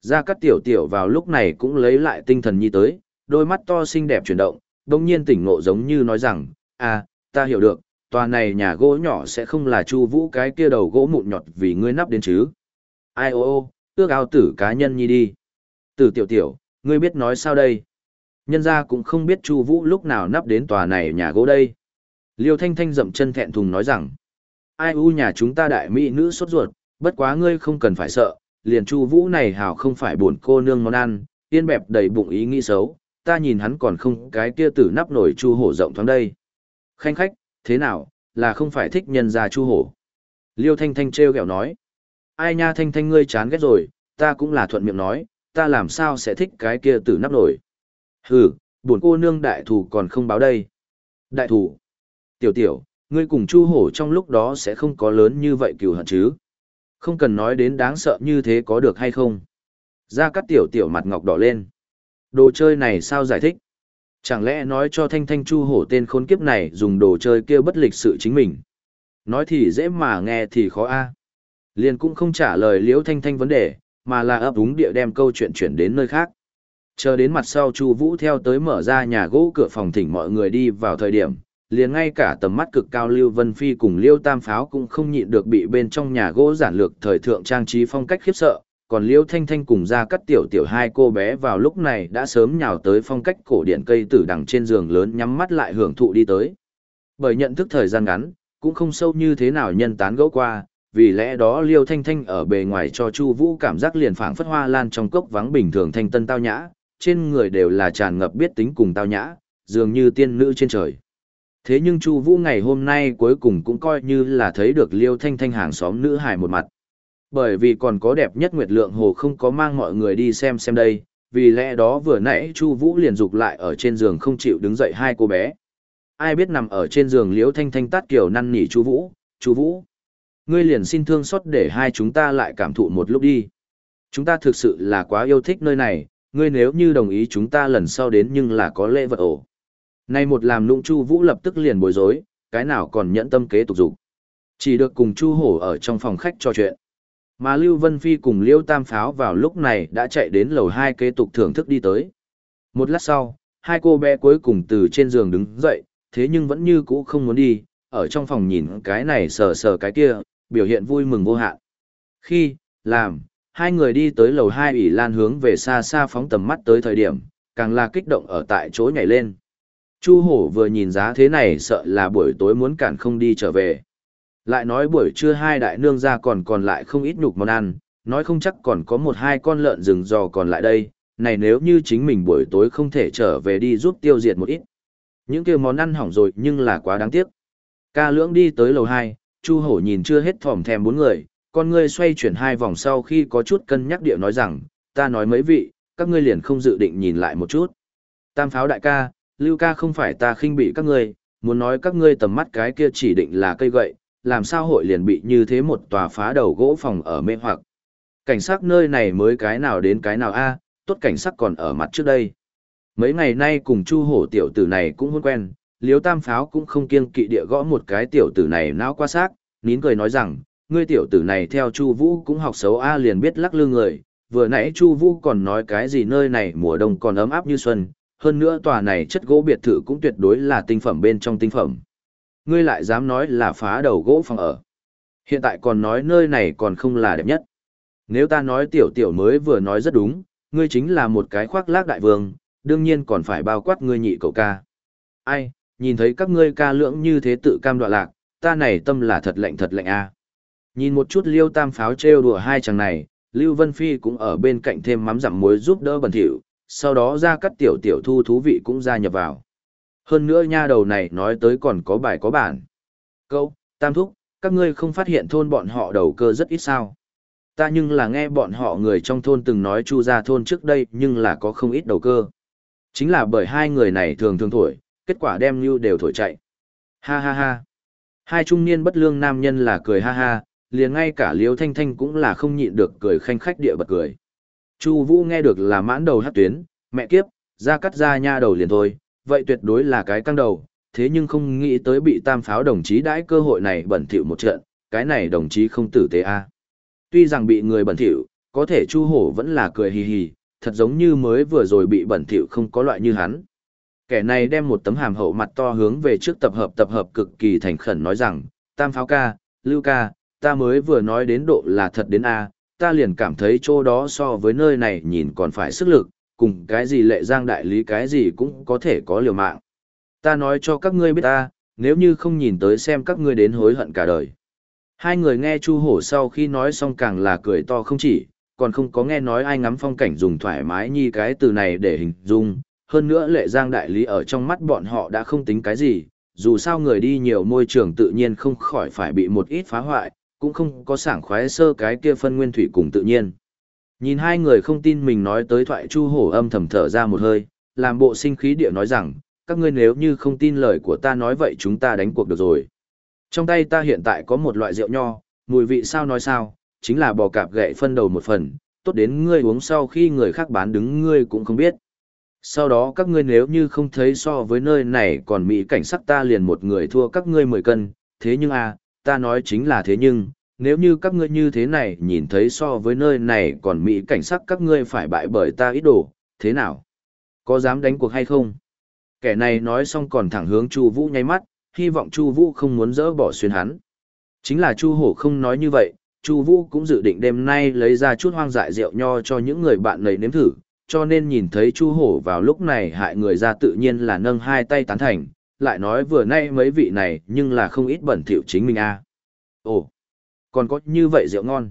Ra cắt tiểu tiểu vào lúc này cũng lấy lại tinh thần nhi tới, đôi mắt to xinh đẹp chuyển động, đồng nhiên tỉnh ngộ giống như nói rằng, à, ta hiểu được, tòa này nhà gỗ nhỏ sẽ không là chu vũ cái kia đầu gỗ mụn nhọt vì ngươi nắp đến chứ. Ai ô ô, ước ao tử cá nhân nhi đi. Tử tiểu tiểu, ngươi biết nói sao đây? Nhân ra cũng không biết chu vũ lúc nào nắp đến tòa này nhà gỗ đây. Liêu thanh thanh dậm chân thẹn thùng nói rằng, Ai u nhà chúng ta đại mỹ nữ sốt ruột, bất quá ngươi không cần phải sợ, liền Chu Vũ này hảo không phải buồn cô nương món ăn, yên bẹp đầy bụng ý nghĩ xấu, ta nhìn hắn còn không cái kia tử nắp nổi Chu hổ rộng thoáng đây. Khanh khách, thế nào, là không phải thích nhân gia Chu hổ. Liêu Thanh Thanh trêu ghẹo nói, ai nha Thanh Thanh ngươi chán ghét rồi, ta cũng là thuận miệng nói, ta làm sao sẽ thích cái kia tử nắp nổi. Hừ, buồn cô nương đại thủ còn không báo đây. Đại thủ. Tiểu tiểu, ngươi cùng Chu hổ trong lúc đó sẽ không có lớn như vậy cừu hận chứ. Không cần nói đến đáng sợ như thế có được hay không. Ra cắt tiểu tiểu mặt ngọc đỏ lên. Đồ chơi này sao giải thích? Chẳng lẽ nói cho thanh thanh chu hổ tên khốn kiếp này dùng đồ chơi kia bất lịch sự chính mình? Nói thì dễ mà nghe thì khó a. Liền cũng không trả lời liễu thanh thanh vấn đề, mà là ấp úng địa đem câu chuyện chuyển đến nơi khác. Chờ đến mặt sau Chu Vũ theo tới mở ra nhà gỗ cửa phòng thỉnh mọi người đi vào thời điểm, liền ngay cả tầm mắt cực cao Lưu Vân Phi cùng Liêu Tam Pháo cũng không nhịn được bị bên trong nhà gỗ giản lược thời thượng trang trí phong cách khiếp sợ, còn Liêu Thanh Thanh cùng ra cắt tiểu tiểu hai cô bé vào lúc này đã sớm nhào tới phong cách cổ điển cây tử đằng trên giường lớn nhắm mắt lại hưởng thụ đi tới. Bởi nhận thức thời gian ngắn, cũng không sâu như thế nào nhân tán gẫu qua, vì lẽ đó Liêu Thanh Thanh ở bề ngoài cho Chu Vũ cảm giác liền phảng phất hoa lan trong cốc vắng bình thường thanh tân tao nhã, trên người đều là tràn ngập biết tính cùng tao nhã, dường như tiên nữ trên trời. Thế nhưng Chu Vũ ngày hôm nay cuối cùng cũng coi như là thấy được Liêu Thanh Thanh hàng xóm nữ hài một mặt. Bởi vì còn có đẹp nhất Nguyệt Lượng Hồ không có mang mọi người đi xem xem đây, vì lẽ đó vừa nãy Chu Vũ liền dục lại ở trên giường không chịu đứng dậy hai cô bé. Ai biết nằm ở trên giường liễu Thanh Thanh tát kiểu năn nỉ Chu Vũ, "Chu Vũ, ngươi liền xin thương xót để hai chúng ta lại cảm thụ một lúc đi. Chúng ta thực sự là quá yêu thích nơi này, ngươi nếu như đồng ý chúng ta lần sau đến nhưng là có lễ vật ổ." Nay một làm nũng Chu Vũ lập tức liền bối rối, cái nào còn nhẫn tâm kế tục dục. Chỉ được cùng Chu Hổ ở trong phòng khách trò chuyện. Mà Lưu Vân Phi cùng Liêu Tam Pháo vào lúc này đã chạy đến lầu hai kế tục thưởng thức đi tới. Một lát sau, hai cô bé cuối cùng từ trên giường đứng dậy, thế nhưng vẫn như cũ không muốn đi, ở trong phòng nhìn cái này sờ sờ cái kia, biểu hiện vui mừng vô hạn. Khi, làm, hai người đi tới lầu hai ủy lan hướng về xa xa phóng tầm mắt tới thời điểm, càng là kích động ở tại chỗ nhảy lên. Chu hổ vừa nhìn giá thế này sợ là buổi tối muốn cản không đi trở về. Lại nói buổi trưa hai đại nương ra còn còn lại không ít nhục món ăn, nói không chắc còn có một hai con lợn rừng giò còn lại đây, này nếu như chính mình buổi tối không thể trở về đi giúp tiêu diệt một ít. Những kia món ăn hỏng rồi nhưng là quá đáng tiếc. Ca lưỡng đi tới lầu hai, Chu hổ nhìn chưa hết thòm thèm bốn người, con ngươi xoay chuyển hai vòng sau khi có chút cân nhắc điệu nói rằng, ta nói mấy vị, các ngươi liền không dự định nhìn lại một chút. Tam pháo đại ca, Lưu ca không phải ta khinh bị các ngươi, muốn nói các ngươi tầm mắt cái kia chỉ định là cây gậy, làm sao hội liền bị như thế một tòa phá đầu gỗ phòng ở mê hoặc. Cảnh sát nơi này mới cái nào đến cái nào a, à, tốt cảnh sát còn ở mặt trước đây. Mấy ngày nay cùng Chu Hổ tiểu tử này cũng hôn quen, Liếu Tam Pháo cũng không kiêng kỵ địa gõ một cái tiểu tử này não qua xác, nín cười nói rằng, ngươi tiểu tử này theo Chu Vũ cũng học xấu a liền biết lắc lư người, vừa nãy Chu Vũ còn nói cái gì nơi này mùa đông còn ấm áp như xuân, hơn nữa tòa này chất gỗ biệt thự cũng tuyệt đối là tinh phẩm bên trong tinh phẩm. Ngươi lại dám nói là phá đầu gỗ phòng ở. Hiện tại còn nói nơi này còn không là đẹp nhất. Nếu ta nói tiểu tiểu mới vừa nói rất đúng, ngươi chính là một cái khoác lác đại vương, đương nhiên còn phải bao quát ngươi nhị cậu ca. Ai, nhìn thấy các ngươi ca lưỡng như thế tự cam đoạ lạc, ta này tâm là thật lạnh thật lạnh a. Nhìn một chút liêu tam pháo trêu đùa hai chàng này, Lưu Vân Phi cũng ở bên cạnh thêm mắm dặm muối giúp đỡ bẩn thỉu, sau đó ra cắt tiểu tiểu thu thú vị cũng gia nhập vào. Hơn nữa nha đầu này nói tới còn có bài có bản. Câu, tam thúc, các ngươi không phát hiện thôn bọn họ đầu cơ rất ít sao. Ta nhưng là nghe bọn họ người trong thôn từng nói chu ra thôn trước đây nhưng là có không ít đầu cơ. Chính là bởi hai người này thường thường thổi, kết quả đem như đều thổi chạy. Ha ha ha. Hai trung niên bất lương nam nhân là cười ha ha, liền ngay cả liêu thanh thanh cũng là không nhịn được cười khanh khách địa bật cười. Chu Vũ nghe được là mãn đầu hát tuyến, mẹ kiếp, ra cắt ra nha đầu liền thôi, vậy tuyệt đối là cái căng đầu, thế nhưng không nghĩ tới bị tam pháo đồng chí đãi cơ hội này bẩn thỉu một trận, cái này đồng chí không tử tế a. À. Tuy rằng bị người bẩn thỉu, có thể Chu Hổ vẫn là cười hì hì, thật giống như mới vừa rồi bị bẩn thỉu không có loại như hắn. Kẻ này đem một tấm hàm hậu mặt to hướng về trước tập hợp tập hợp cực kỳ thành khẩn nói rằng, Tam Pháo ca, Lưu ca, ta mới vừa nói đến độ là thật đến A, ta liền cảm thấy chỗ đó so với nơi này nhìn còn phải sức lực, cùng cái gì lệ giang đại lý cái gì cũng có thể có liều mạng. Ta nói cho các ngươi biết ta, nếu như không nhìn tới xem các ngươi đến hối hận cả đời. Hai người nghe Chu Hổ sau khi nói xong càng là cười to không chỉ, còn không có nghe nói ai ngắm phong cảnh dùng thoải mái như cái từ này để hình dung. Hơn nữa lệ giang đại lý ở trong mắt bọn họ đã không tính cái gì, dù sao người đi nhiều môi trường tự nhiên không khỏi phải bị một ít phá hoại, cũng không có sảng khoái sơ cái kia phân nguyên thủy cùng tự nhiên. Nhìn hai người không tin mình nói tới thoại Chu Hổ âm thầm thở ra một hơi, làm bộ sinh khí địa nói rằng, các ngươi nếu như không tin lời của ta nói vậy chúng ta đánh cuộc được rồi. Trong tay ta hiện tại có một loại rượu nho, mùi vị sao nói sao, chính là bò cạp gậy phân đầu một phần, tốt đến ngươi uống sau khi người khác bán đứng ngươi cũng không biết. Sau đó các ngươi nếu như không thấy so với nơi này còn mỹ cảnh sắc ta liền một người thua các ngươi mười cân, thế nhưng a, ta nói chính là thế nhưng, nếu như các ngươi như thế này nhìn thấy so với nơi này còn mỹ cảnh sắc các ngươi phải bại bởi ta ít đồ, thế nào? Có dám đánh cuộc hay không? Kẻ này nói xong còn thẳng hướng Chu Vũ nháy mắt, hy vọng Chu Vũ không muốn dỡ bỏ xuyên hắn. Chính là Chu Hổ không nói như vậy, Chu Vũ cũng dự định đêm nay lấy ra chút hoang dại rượu nho cho những người bạn này nếm thử, cho nên nhìn thấy Chu Hổ vào lúc này hại người ra tự nhiên là nâng hai tay tán thành, lại nói vừa nay mấy vị này nhưng là không ít bẩn thỉu chính mình a. À. Ồ, còn có như vậy rượu ngon.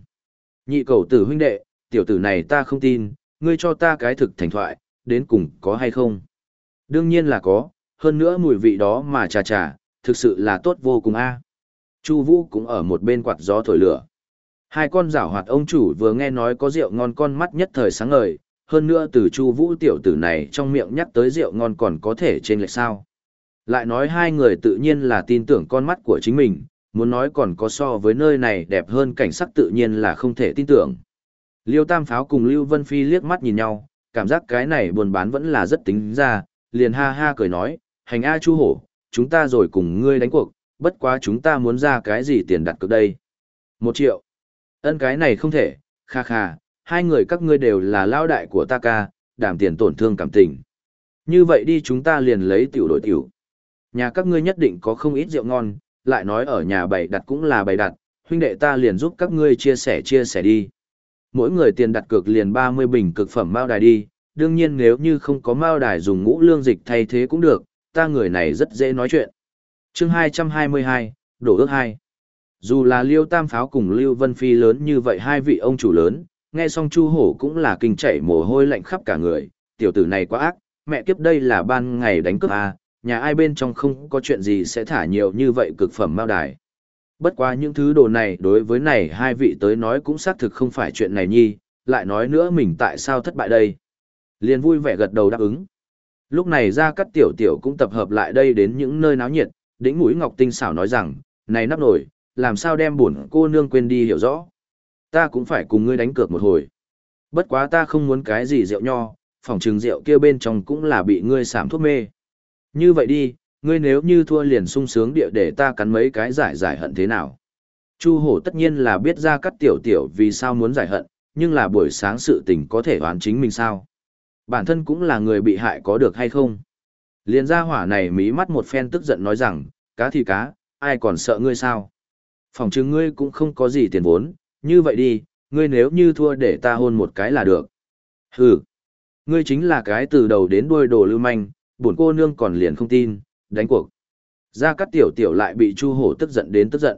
Nhị cầu tử huynh đệ, tiểu tử này ta không tin, ngươi cho ta cái thực thành thoại, đến cùng có hay không? Đương nhiên là có, hơn nữa mùi vị đó mà trà trà, thực sự là tốt vô cùng a. Chu Vũ cũng ở một bên quạt gió thổi lửa. Hai con rảo hoạt ông chủ vừa nghe nói có rượu ngon con mắt nhất thời sáng ngời, hơn nữa từ Chu Vũ tiểu tử này trong miệng nhắc tới rượu ngon còn có thể trên lệch sao. Lại nói hai người tự nhiên là tin tưởng con mắt của chính mình, muốn nói còn có so với nơi này đẹp hơn cảnh sắc tự nhiên là không thể tin tưởng. Liêu Tam Pháo cùng Lưu Vân Phi liếc mắt nhìn nhau, cảm giác cái này buồn bán vẫn là rất tính ra, liền ha ha cười nói, hành A Chu Hổ, chúng ta rồi cùng ngươi đánh cuộc, bất quá chúng ta muốn ra cái gì tiền đặt cược đây. Một triệu. Ân cái này không thể, kha kha, hai người các ngươi đều là lao đại của ta ca, đảm tiền tổn thương cảm tình. Như vậy đi chúng ta liền lấy tiểu đổi tiểu. Nhà các ngươi nhất định có không ít rượu ngon, lại nói ở nhà bày đặt cũng là bày đặt, huynh đệ ta liền giúp các ngươi chia sẻ chia sẻ đi. Mỗi người tiền đặt cược liền 30 bình cực phẩm mao đài đi, đương nhiên nếu như không có mao đài dùng ngũ lương dịch thay thế cũng được, ta người này rất dễ nói chuyện. chương 222, đổ ước 2. Dù là Liêu Tam Pháo cùng Lưu Vân Phi lớn như vậy hai vị ông chủ lớn, nghe xong Chu Hổ cũng là kinh chảy mồ hôi lạnh khắp cả người, tiểu tử này quá ác, mẹ kiếp đây là ban ngày đánh cướp à, nhà ai bên trong không có chuyện gì sẽ thả nhiều như vậy cực phẩm mao đài. Bất quá những thứ đồ này đối với này hai vị tới nói cũng xác thực không phải chuyện này nhi, lại nói nữa mình tại sao thất bại đây. Liền vui vẻ gật đầu đáp ứng. Lúc này ra các tiểu tiểu cũng tập hợp lại đây đến những nơi náo nhiệt, đỉnh mũi ngọc tinh xảo nói rằng, này nắp nổi, làm sao đem buồn cô nương quên đi hiểu rõ. Ta cũng phải cùng ngươi đánh cược một hồi. Bất quá ta không muốn cái gì rượu nho, phòng trừng rượu kia bên trong cũng là bị ngươi sảm thuốc mê. Như vậy đi, ngươi nếu như thua liền sung sướng địa để ta cắn mấy cái giải giải hận thế nào. Chu hổ tất nhiên là biết ra cắt tiểu tiểu vì sao muốn giải hận, nhưng là buổi sáng sự tình có thể oán chính mình sao. Bản thân cũng là người bị hại có được hay không? Liên gia hỏa này mí mắt một phen tức giận nói rằng, cá thì cá, ai còn sợ ngươi sao? Phòng chứng ngươi cũng không có gì tiền vốn, như vậy đi, ngươi nếu như thua để ta hôn một cái là được. Hừ, ngươi chính là cái từ đầu đến đuôi đồ lưu manh, bổn cô nương còn liền không tin, đánh cuộc. Gia Cát Tiểu Tiểu lại bị Chu Hổ tức giận đến tức giận.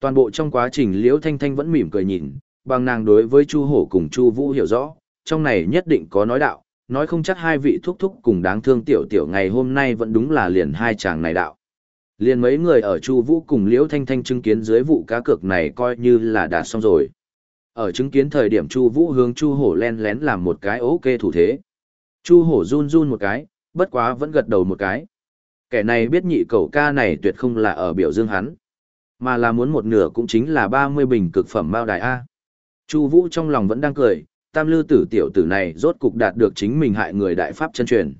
Toàn bộ trong quá trình Liễu Thanh Thanh vẫn mỉm cười nhìn, bằng nàng đối với Chu Hổ cùng Chu Vũ hiểu rõ, trong này nhất định có nói đạo, nói không chắc hai vị thúc thúc cùng đáng thương tiểu tiểu ngày hôm nay vẫn đúng là liền hai chàng này đạo. Liền mấy người ở Chu Vũ cùng Liễu Thanh Thanh chứng kiến dưới vụ cá cược này coi như là đã xong rồi. Ở chứng kiến thời điểm Chu Vũ hướng Chu Hổ lén lén làm một cái ok thủ thế. Chu Hổ run run một cái, bất quá vẫn gật đầu một cái. Kẻ này biết nhị cầu ca này tuyệt không là ở biểu dương hắn, mà là muốn một nửa cũng chính là 30 bình cực phẩm mao đài A. Chu Vũ trong lòng vẫn đang cười, tam lư tử tiểu tử này rốt cục đạt được chính mình hại người đại pháp chân truyền.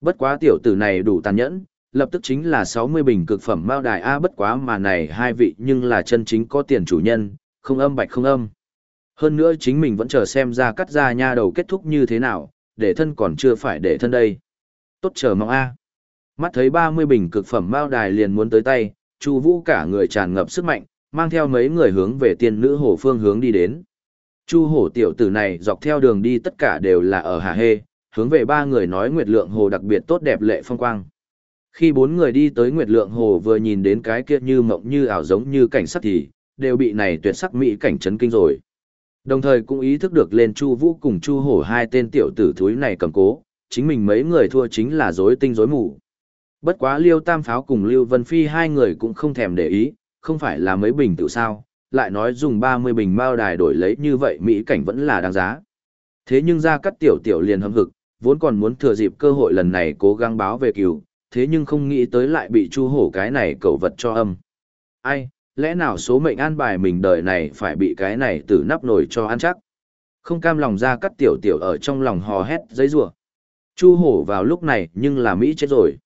Bất quá tiểu tử này đủ tàn nhẫn, lập tức chính là 60 bình cực phẩm mao đài A bất quá mà này hai vị nhưng là chân chính có tiền chủ nhân, không âm bạch không âm. Hơn nữa chính mình vẫn chờ xem ra cắt ra nha đầu kết thúc như thế nào, để thân còn chưa phải để thân đây. Tốt chờ mong A. Mắt thấy 30 bình cực phẩm bao đài liền muốn tới tay, Chu Vũ cả người tràn ngập sức mạnh, mang theo mấy người hướng về tiên nữ hồ phương hướng đi đến. Chu hổ tiểu tử này dọc theo đường đi tất cả đều là ở Hà Hê, hướng về ba người nói Nguyệt Lượng Hồ đặc biệt tốt đẹp lệ phong quang. Khi bốn người đi tới Nguyệt Lượng Hồ vừa nhìn đến cái kia như mộng như ảo giống như cảnh sắc thì, đều bị này tuyệt sắc mỹ cảnh chấn kinh rồi. Đồng thời cũng ý thức được lên Chu Vũ cùng Chu Hổ hai tên tiểu tử thúi này cầm cố, chính mình mấy người thua chính là rối tinh rối mù. Bất quá Liêu Tam Pháo cùng Lưu Vân Phi hai người cũng không thèm để ý, không phải là mấy bình tự sao, lại nói dùng 30 bình bao đài đổi lấy như vậy mỹ cảnh vẫn là đáng giá. Thế nhưng ra cắt tiểu tiểu liền hâm hực, vốn còn muốn thừa dịp cơ hội lần này cố gắng báo về cửu, thế nhưng không nghĩ tới lại bị chu hổ cái này cẩu vật cho âm. Ai, lẽ nào số mệnh an bài mình đời này phải bị cái này từ nắp nổi cho ăn chắc. Không cam lòng ra cắt tiểu tiểu ở trong lòng hò hét giấy rủa Chu hổ vào lúc này nhưng là Mỹ chết rồi.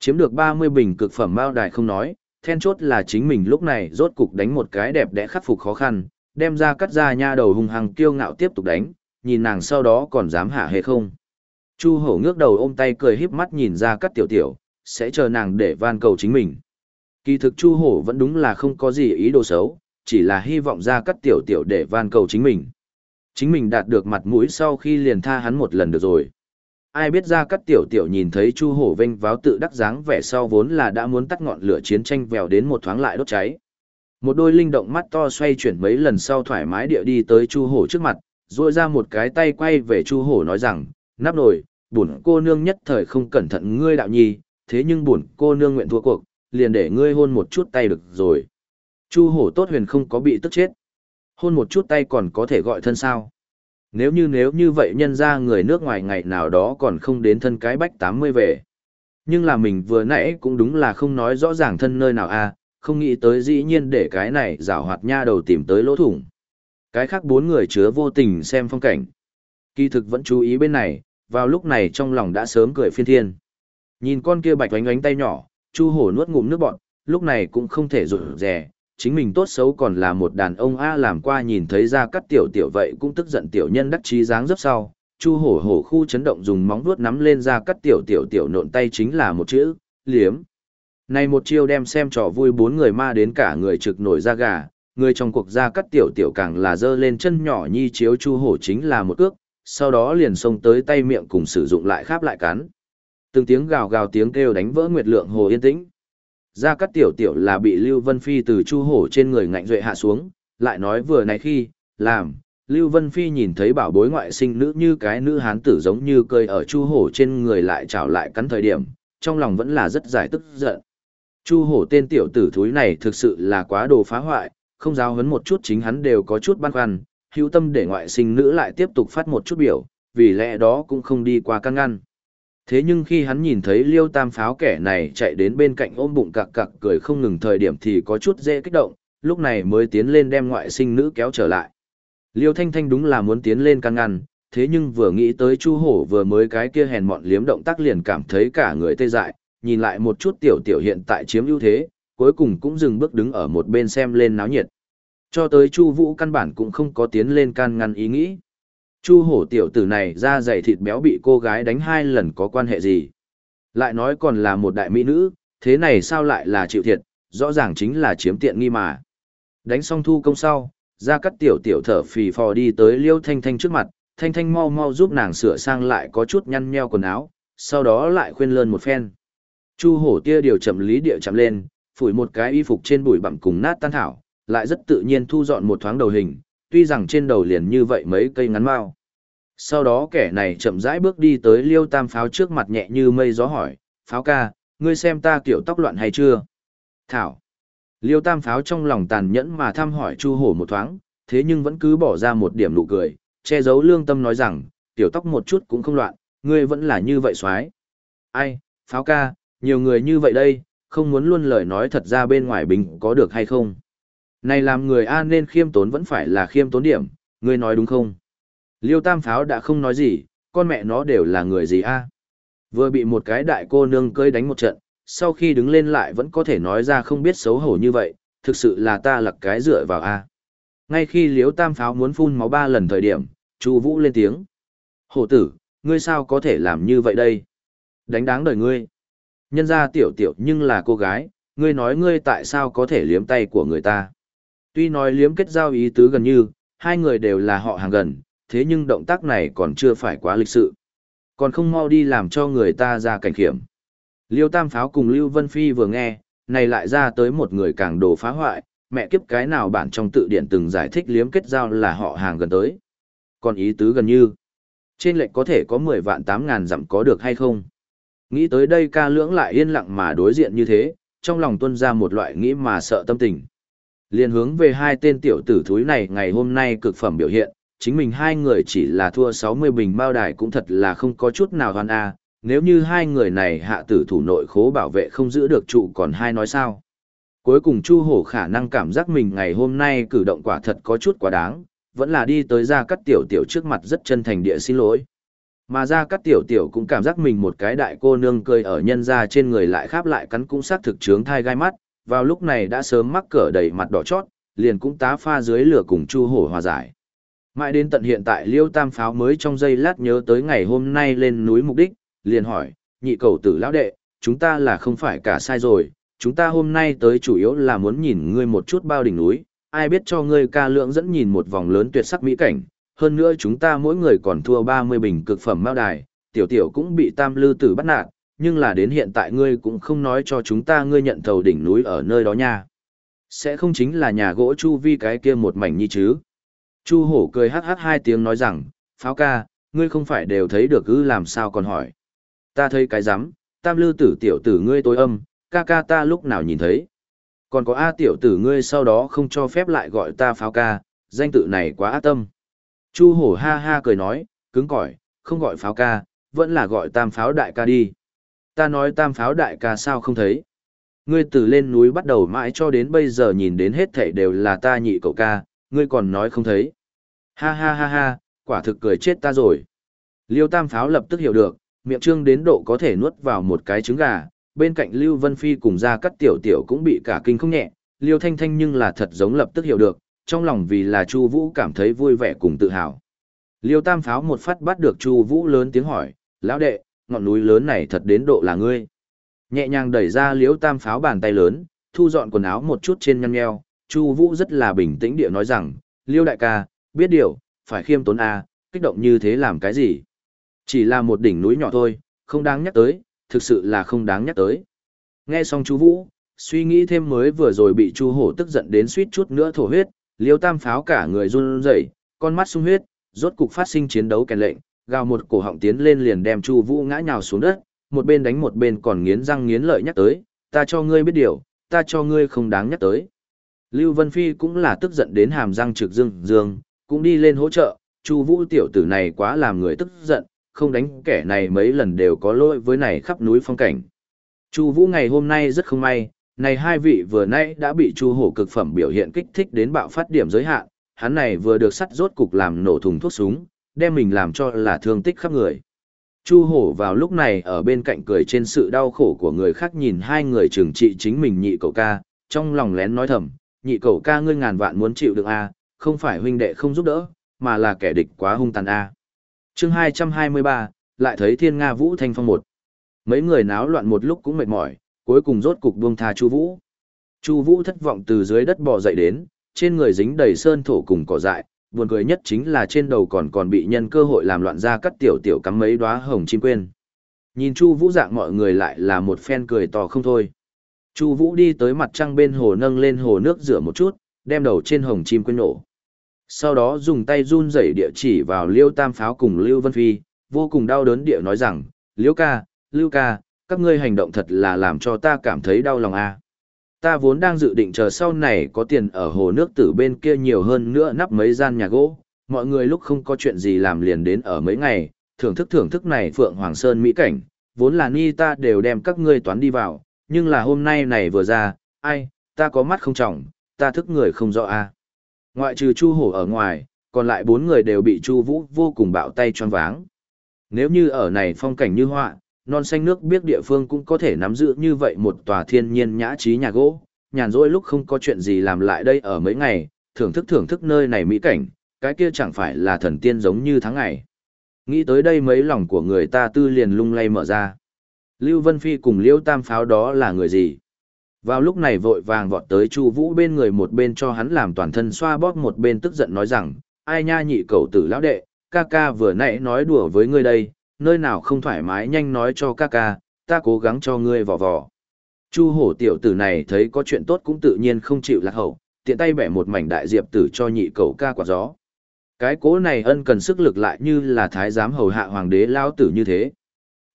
Chiếm được 30 bình cực phẩm bao đài không nói, then chốt là chính mình lúc này rốt cục đánh một cái đẹp đẽ khắc phục khó khăn, đem ra cắt ra nha đầu hung hăng kiêu ngạo tiếp tục đánh, nhìn nàng sau đó còn dám hạ hay không. Chu hổ ngước đầu ôm tay cười híp mắt nhìn ra cắt tiểu tiểu, sẽ chờ nàng để van cầu chính mình. Kỳ thực Chu hổ vẫn đúng là không có gì ý đồ xấu, chỉ là hy vọng ra cắt tiểu tiểu để van cầu chính mình. Chính mình đạt được mặt mũi sau khi liền tha hắn một lần được rồi. Ai biết ra cắt tiểu tiểu nhìn thấy Chu hổ vênh váo tự đắc dáng vẻ sau vốn là đã muốn tắt ngọn lửa chiến tranh vèo đến một thoáng lại đốt cháy. Một đôi linh động mắt to xoay chuyển mấy lần sau thoải mái địa đi tới Chu hổ trước mặt, dội ra một cái tay quay về Chu hổ nói rằng, nắp nồi, bổn cô nương nhất thời không cẩn thận ngươi đạo nhi, thế nhưng bổn cô nương nguyện thua cuộc, liền để ngươi hôn một chút tay được rồi. Chu hổ tốt huyền không có bị tức chết. Hôn một chút tay còn có thể gọi thân sao. Nếu như nếu như vậy nhân ra người nước ngoài ngày nào đó còn không đến thân cái bách 80 về. Nhưng là mình vừa nãy cũng đúng là không nói rõ ràng thân nơi nào a à, không nghĩ tới dĩ nhiên để cái này rào hoạt nha đầu tìm tới lỗ thủng. Cái khác bốn người chứa vô tình xem phong cảnh. Kỳ thực vẫn chú ý bên này, vào lúc này trong lòng đã sớm cười phiên thiên. Nhìn con kia bạch oánh oánh tay nhỏ, chu hổ nuốt ngụm nước bọn, lúc này cũng không thể rụt rè, chính mình tốt xấu còn là một đàn ông A làm qua nhìn thấy ra cắt tiểu tiểu vậy cũng tức giận tiểu nhân đắc chí dáng dấp sau. Chu hổ hổ khu chấn động dùng móng vuốt nắm lên ra cắt tiểu tiểu tiểu nộn tay chính là một chữ, liếm. Này một chiêu đem xem trò vui bốn người ma đến cả người trực nổi da gà, người trong cuộc ra cắt tiểu tiểu càng là dơ lên chân nhỏ nhi chiếu chu hổ chính là một cước, sau đó liền xông tới tay miệng cùng sử dụng lại kháp lại cắn. Từng tiếng gào gào tiếng kêu đánh vỡ nguyệt lượng hồ yên tĩnh. Gia Cát Tiểu Tiểu là bị Lưu Vân Phi từ chu hổ trên người ngạnh duệ hạ xuống, lại nói vừa này khi, làm, Lưu Vân Phi nhìn thấy bảo bối ngoại sinh nữ như cái nữ hán tử giống như cười ở chu hổ trên người lại trào lại cắn thời điểm, trong lòng vẫn là rất giải tức giận. Chu hổ tên tiểu tử thúi này thực sự là quá đồ phá hoại, không giáo hấn một chút chính hắn đều có chút băn khoăn, hữu tâm để ngoại sinh nữ lại tiếp tục phát một chút biểu, vì lẽ đó cũng không đi qua căn ngăn. Thế nhưng khi hắn nhìn thấy liêu tam pháo kẻ này chạy đến bên cạnh ôm bụng cặc cặc cười không ngừng thời điểm thì có chút dễ kích động, lúc này mới tiến lên đem ngoại sinh nữ kéo trở lại. Liêu thanh thanh đúng là muốn tiến lên can ngăn, thế nhưng vừa nghĩ tới chu hổ vừa mới cái kia hèn mọn liếm động tác liền cảm thấy cả người tê dại, nhìn lại một chút tiểu tiểu hiện tại chiếm ưu thế, cuối cùng cũng dừng bước đứng ở một bên xem lên náo nhiệt. Cho tới Chu Vũ căn bản cũng không có tiến lên can ngăn ý nghĩ. Chu hổ tiểu tử này ra dày thịt béo bị cô gái đánh hai lần có quan hệ gì? Lại nói còn là một đại mỹ nữ, thế này sao lại là chịu thiệt, rõ ràng chính là chiếm tiện nghi mà. Đánh xong thu công sau, ra cắt tiểu tiểu thở phì phò đi tới liêu thanh thanh trước mặt, thanh thanh mau mau giúp nàng sửa sang lại có chút nhăn nheo quần áo, sau đó lại khuyên lơn một phen. Chu hổ tia điều chậm lý địa chậm lên, phủi một cái y phục trên bụi bặm cùng nát tan thảo, lại rất tự nhiên thu dọn một thoáng đầu hình, tuy rằng trên đầu liền như vậy mấy cây ngắn mao. Sau đó kẻ này chậm rãi bước đi tới liêu tam pháo trước mặt nhẹ như mây gió hỏi, pháo ca, ngươi xem ta kiểu tóc loạn hay chưa? Thảo. Liêu tam pháo trong lòng tàn nhẫn mà thăm hỏi chu hổ một thoáng, thế nhưng vẫn cứ bỏ ra một điểm nụ cười, che giấu lương tâm nói rằng, tiểu tóc một chút cũng không loạn, ngươi vẫn là như vậy xoái. Ai, pháo ca, nhiều người như vậy đây, không muốn luôn lời nói thật ra bên ngoài bình có được hay không? Này làm người A nên khiêm tốn vẫn phải là khiêm tốn điểm, ngươi nói đúng không? Liêu tam pháo đã không nói gì, con mẹ nó đều là người gì A. Vừa bị một cái đại cô nương cơi đánh một trận, sau khi đứng lên lại vẫn có thể nói ra không biết xấu hổ như vậy, thực sự là ta lặc cái dựa vào A. Ngay khi liêu tam pháo muốn phun máu ba lần thời điểm, chu vũ lên tiếng. Hổ tử, ngươi sao có thể làm như vậy đây? Đánh đáng đời ngươi. Nhân ra tiểu tiểu nhưng là cô gái, ngươi nói ngươi tại sao có thể liếm tay của người ta. Tuy nói liếm kết giao ý tứ gần như, hai người đều là họ hàng gần, thế nhưng động tác này còn chưa phải quá lịch sự. Còn không mau đi làm cho người ta ra cảnh khiểm. Liêu Tam Pháo cùng Lưu Vân Phi vừa nghe, này lại ra tới một người càng đồ phá hoại, mẹ kiếp cái nào bản trong tự điển từng giải thích liếm kết giao là họ hàng gần tới. Còn ý tứ gần như, trên lệnh có thể có 10 vạn 8 ngàn dặm có được hay không? Nghĩ tới đây ca lưỡng lại yên lặng mà đối diện như thế, trong lòng tuân ra một loại nghĩ mà sợ tâm tình. Liên hướng về hai tên tiểu tử thúi này ngày hôm nay cực phẩm biểu hiện, chính mình hai người chỉ là thua 60 bình bao đài cũng thật là không có chút nào hoan a nếu như hai người này hạ tử thủ nội khố bảo vệ không giữ được trụ còn hai nói sao. Cuối cùng Chu Hổ khả năng cảm giác mình ngày hôm nay cử động quả thật có chút quá đáng, vẫn là đi tới ra cắt tiểu tiểu trước mặt rất chân thành địa xin lỗi. Mà ra cắt tiểu tiểu cũng cảm giác mình một cái đại cô nương cười ở nhân ra trên người lại kháp lại cắn cũng xác thực trướng thai gai mắt, vào lúc này đã sớm mắc cỡ đầy mặt đỏ chót, liền cũng tá pha dưới lửa cùng Chu Hổ hòa giải. Mãi đến tận hiện tại Liêu Tam Pháo mới trong giây lát nhớ tới ngày hôm nay lên núi mục đích, liền hỏi, nhị cầu tử lão đệ, chúng ta là không phải cả sai rồi, chúng ta hôm nay tới chủ yếu là muốn nhìn ngươi một chút bao đỉnh núi, ai biết cho ngươi ca lượng dẫn nhìn một vòng lớn tuyệt sắc mỹ cảnh, hơn nữa chúng ta mỗi người còn thua 30 bình cực phẩm mao đài, tiểu tiểu cũng bị tam lư tử bắt nạt, nhưng là đến hiện tại ngươi cũng không nói cho chúng ta ngươi nhận thầu đỉnh núi ở nơi đó nha. Sẽ không chính là nhà gỗ chu vi cái kia một mảnh nhi chứ. Chu hổ cười hát hát hai tiếng nói rằng, pháo ca, ngươi không phải đều thấy được ư làm sao còn hỏi. Ta thấy cái rắm tam lư tử tiểu tử ngươi tối âm, ca ca ta lúc nào nhìn thấy. Còn có A tiểu tử ngươi sau đó không cho phép lại gọi ta pháo ca, danh tự này quá ác tâm. Chu hổ ha ha cười nói, cứng cỏi, không gọi pháo ca, vẫn là gọi tam pháo đại ca đi. Ta nói tam pháo đại ca sao không thấy. Ngươi từ lên núi bắt đầu mãi cho đến bây giờ nhìn đến hết thảy đều là ta nhị cậu ca, ngươi còn nói không thấy. Ha ha ha ha, quả thực cười chết ta rồi. Liêu tam pháo lập tức hiểu được, miệng trương đến độ có thể nuốt vào một cái trứng gà, bên cạnh Lưu Vân Phi cùng ra cắt tiểu tiểu cũng bị cả kinh không nhẹ, Liêu Thanh Thanh nhưng là thật giống lập tức hiểu được, trong lòng vì là Chu Vũ cảm thấy vui vẻ cùng tự hào. Liêu Tam Pháo một phát bắt được Chu Vũ lớn tiếng hỏi, lão đệ, ngọn núi lớn này thật đến độ là ngươi. Nhẹ nhàng đẩy ra Liêu Tam Pháo bàn tay lớn, thu dọn quần áo một chút trên nhăn nheo, Chu Vũ rất là bình tĩnh địa nói rằng, Liêu đại ca, biết điều, phải khiêm tốn a, kích động như thế làm cái gì? Chỉ là một đỉnh núi nhỏ thôi, không đáng nhắc tới, thực sự là không đáng nhắc tới. Nghe xong chu Vũ, suy nghĩ thêm mới vừa rồi bị Chu Hổ tức giận đến suýt chút nữa thổ huyết, Liêu Tam pháo cả người run rẩy, con mắt sung huyết, rốt cục phát sinh chiến đấu kèn lệnh, gào một cổ họng tiến lên liền đem Chu Vũ ngã nhào xuống đất, một bên đánh một bên còn nghiến răng nghiến lợi nhắc tới, ta cho ngươi biết điều, ta cho ngươi không đáng nhắc tới. Lưu Vân Phi cũng là tức giận đến hàm răng trực dương dương, cũng đi lên hỗ trợ, Chu Vũ tiểu tử này quá làm người tức giận, không đánh kẻ này mấy lần đều có lỗi với này khắp núi phong cảnh. Chu Vũ ngày hôm nay rất không may, này hai vị vừa nãy đã bị Chu Hổ cực phẩm biểu hiện kích thích đến bạo phát điểm giới hạn, hắn này vừa được sắt rốt cục làm nổ thùng thuốc súng, đem mình làm cho là thương tích khắp người. Chu Hổ vào lúc này ở bên cạnh cười trên sự đau khổ của người khác nhìn hai người trừng trị chính mình nhị cậu ca, trong lòng lén nói thầm, nhị cậu ca ngươi ngàn vạn muốn chịu được a, không phải huynh đệ không giúp đỡ, mà là kẻ địch quá hung tàn a chương 223, lại thấy thiên nga vũ thanh phong một. Mấy người náo loạn một lúc cũng mệt mỏi, cuối cùng rốt cục buông tha Chu Vũ. Chu Vũ thất vọng từ dưới đất bò dậy đến, trên người dính đầy sơn thổ cùng cỏ dại, buồn cười nhất chính là trên đầu còn còn bị nhân cơ hội làm loạn ra cắt tiểu tiểu cắm mấy đóa hồng chim quên. Nhìn Chu Vũ dạng mọi người lại là một phen cười to không thôi. Chu Vũ đi tới mặt trăng bên hồ nâng lên hồ nước rửa một chút, đem đầu trên hồng chim quên nổ. Sau đó dùng tay run rẩy địa chỉ vào Liêu Tam Pháo cùng Lưu Vân Phi, vô cùng đau đớn địa nói rằng, Liêu ca, Lưu ca, các ngươi hành động thật là làm cho ta cảm thấy đau lòng a. Ta vốn đang dự định chờ sau này có tiền ở hồ nước tử bên kia nhiều hơn nữa nắp mấy gian nhà gỗ, mọi người lúc không có chuyện gì làm liền đến ở mấy ngày, thưởng thức thưởng thức này Phượng Hoàng Sơn mỹ cảnh, vốn là ni ta đều đem các ngươi toán đi vào, nhưng là hôm nay này vừa ra, ai, ta có mắt không trọng, ta thức người không rõ a. Ngoại trừ Chu Hổ ở ngoài, còn lại bốn người đều bị Chu Vũ vô cùng bạo tay choáng váng. Nếu như ở này phong cảnh như họa, non xanh nước biết địa phương cũng có thể nắm giữ như vậy một tòa thiên nhiên nhã trí nhà gỗ, nhàn rỗi lúc không có chuyện gì làm lại đây ở mấy ngày, thưởng thức thưởng thức nơi này mỹ cảnh, cái kia chẳng phải là thần tiên giống như tháng ngày. Nghĩ tới đây mấy lòng của người ta tư liền lung lay mở ra. Lưu Vân Phi cùng Liễu Tam Pháo đó là người gì? Vào lúc này vội vàng vọt tới Chu Vũ bên người một bên cho hắn làm toàn thân xoa bóp một bên tức giận nói rằng, ai nha nhị cậu tử lão đệ, ca ca vừa nãy nói đùa với ngươi đây, nơi nào không thoải mái nhanh nói cho ca ca, ta cố gắng cho ngươi vò vò. Chu hổ tiểu tử này thấy có chuyện tốt cũng tự nhiên không chịu lạc hậu, tiện tay bẻ một mảnh đại diệp tử cho nhị cầu ca quả gió. Cái cố này ân cần sức lực lại như là thái giám hầu hạ hoàng đế lao tử như thế.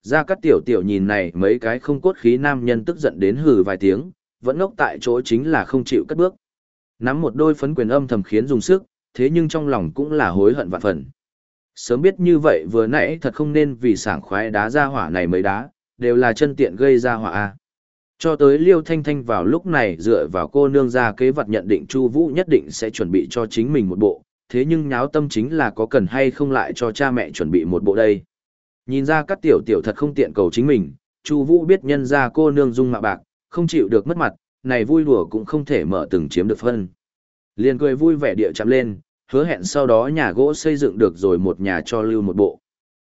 Ra các tiểu tiểu nhìn này mấy cái không cốt khí nam nhân tức giận đến hừ vài tiếng, vẫn ngốc tại chỗ chính là không chịu cất bước. Nắm một đôi phấn quyền âm thầm khiến dùng sức, thế nhưng trong lòng cũng là hối hận vạn phần. Sớm biết như vậy vừa nãy thật không nên vì sảng khoái đá ra hỏa này mới đá, đều là chân tiện gây ra hỏa A. Cho tới Liêu Thanh Thanh vào lúc này dựa vào cô nương ra kế vật nhận định Chu Vũ nhất định sẽ chuẩn bị cho chính mình một bộ, thế nhưng nháo tâm chính là có cần hay không lại cho cha mẹ chuẩn bị một bộ đây. Nhìn ra các tiểu tiểu thật không tiện cầu chính mình, Chu Vũ biết nhân ra cô nương dung mạo bạc, không chịu được mất mặt, này vui đùa cũng không thể mở từng chiếm được phân. Liền cười vui vẻ địa chạm lên, hứa hẹn sau đó nhà gỗ xây dựng được rồi một nhà cho lưu một bộ.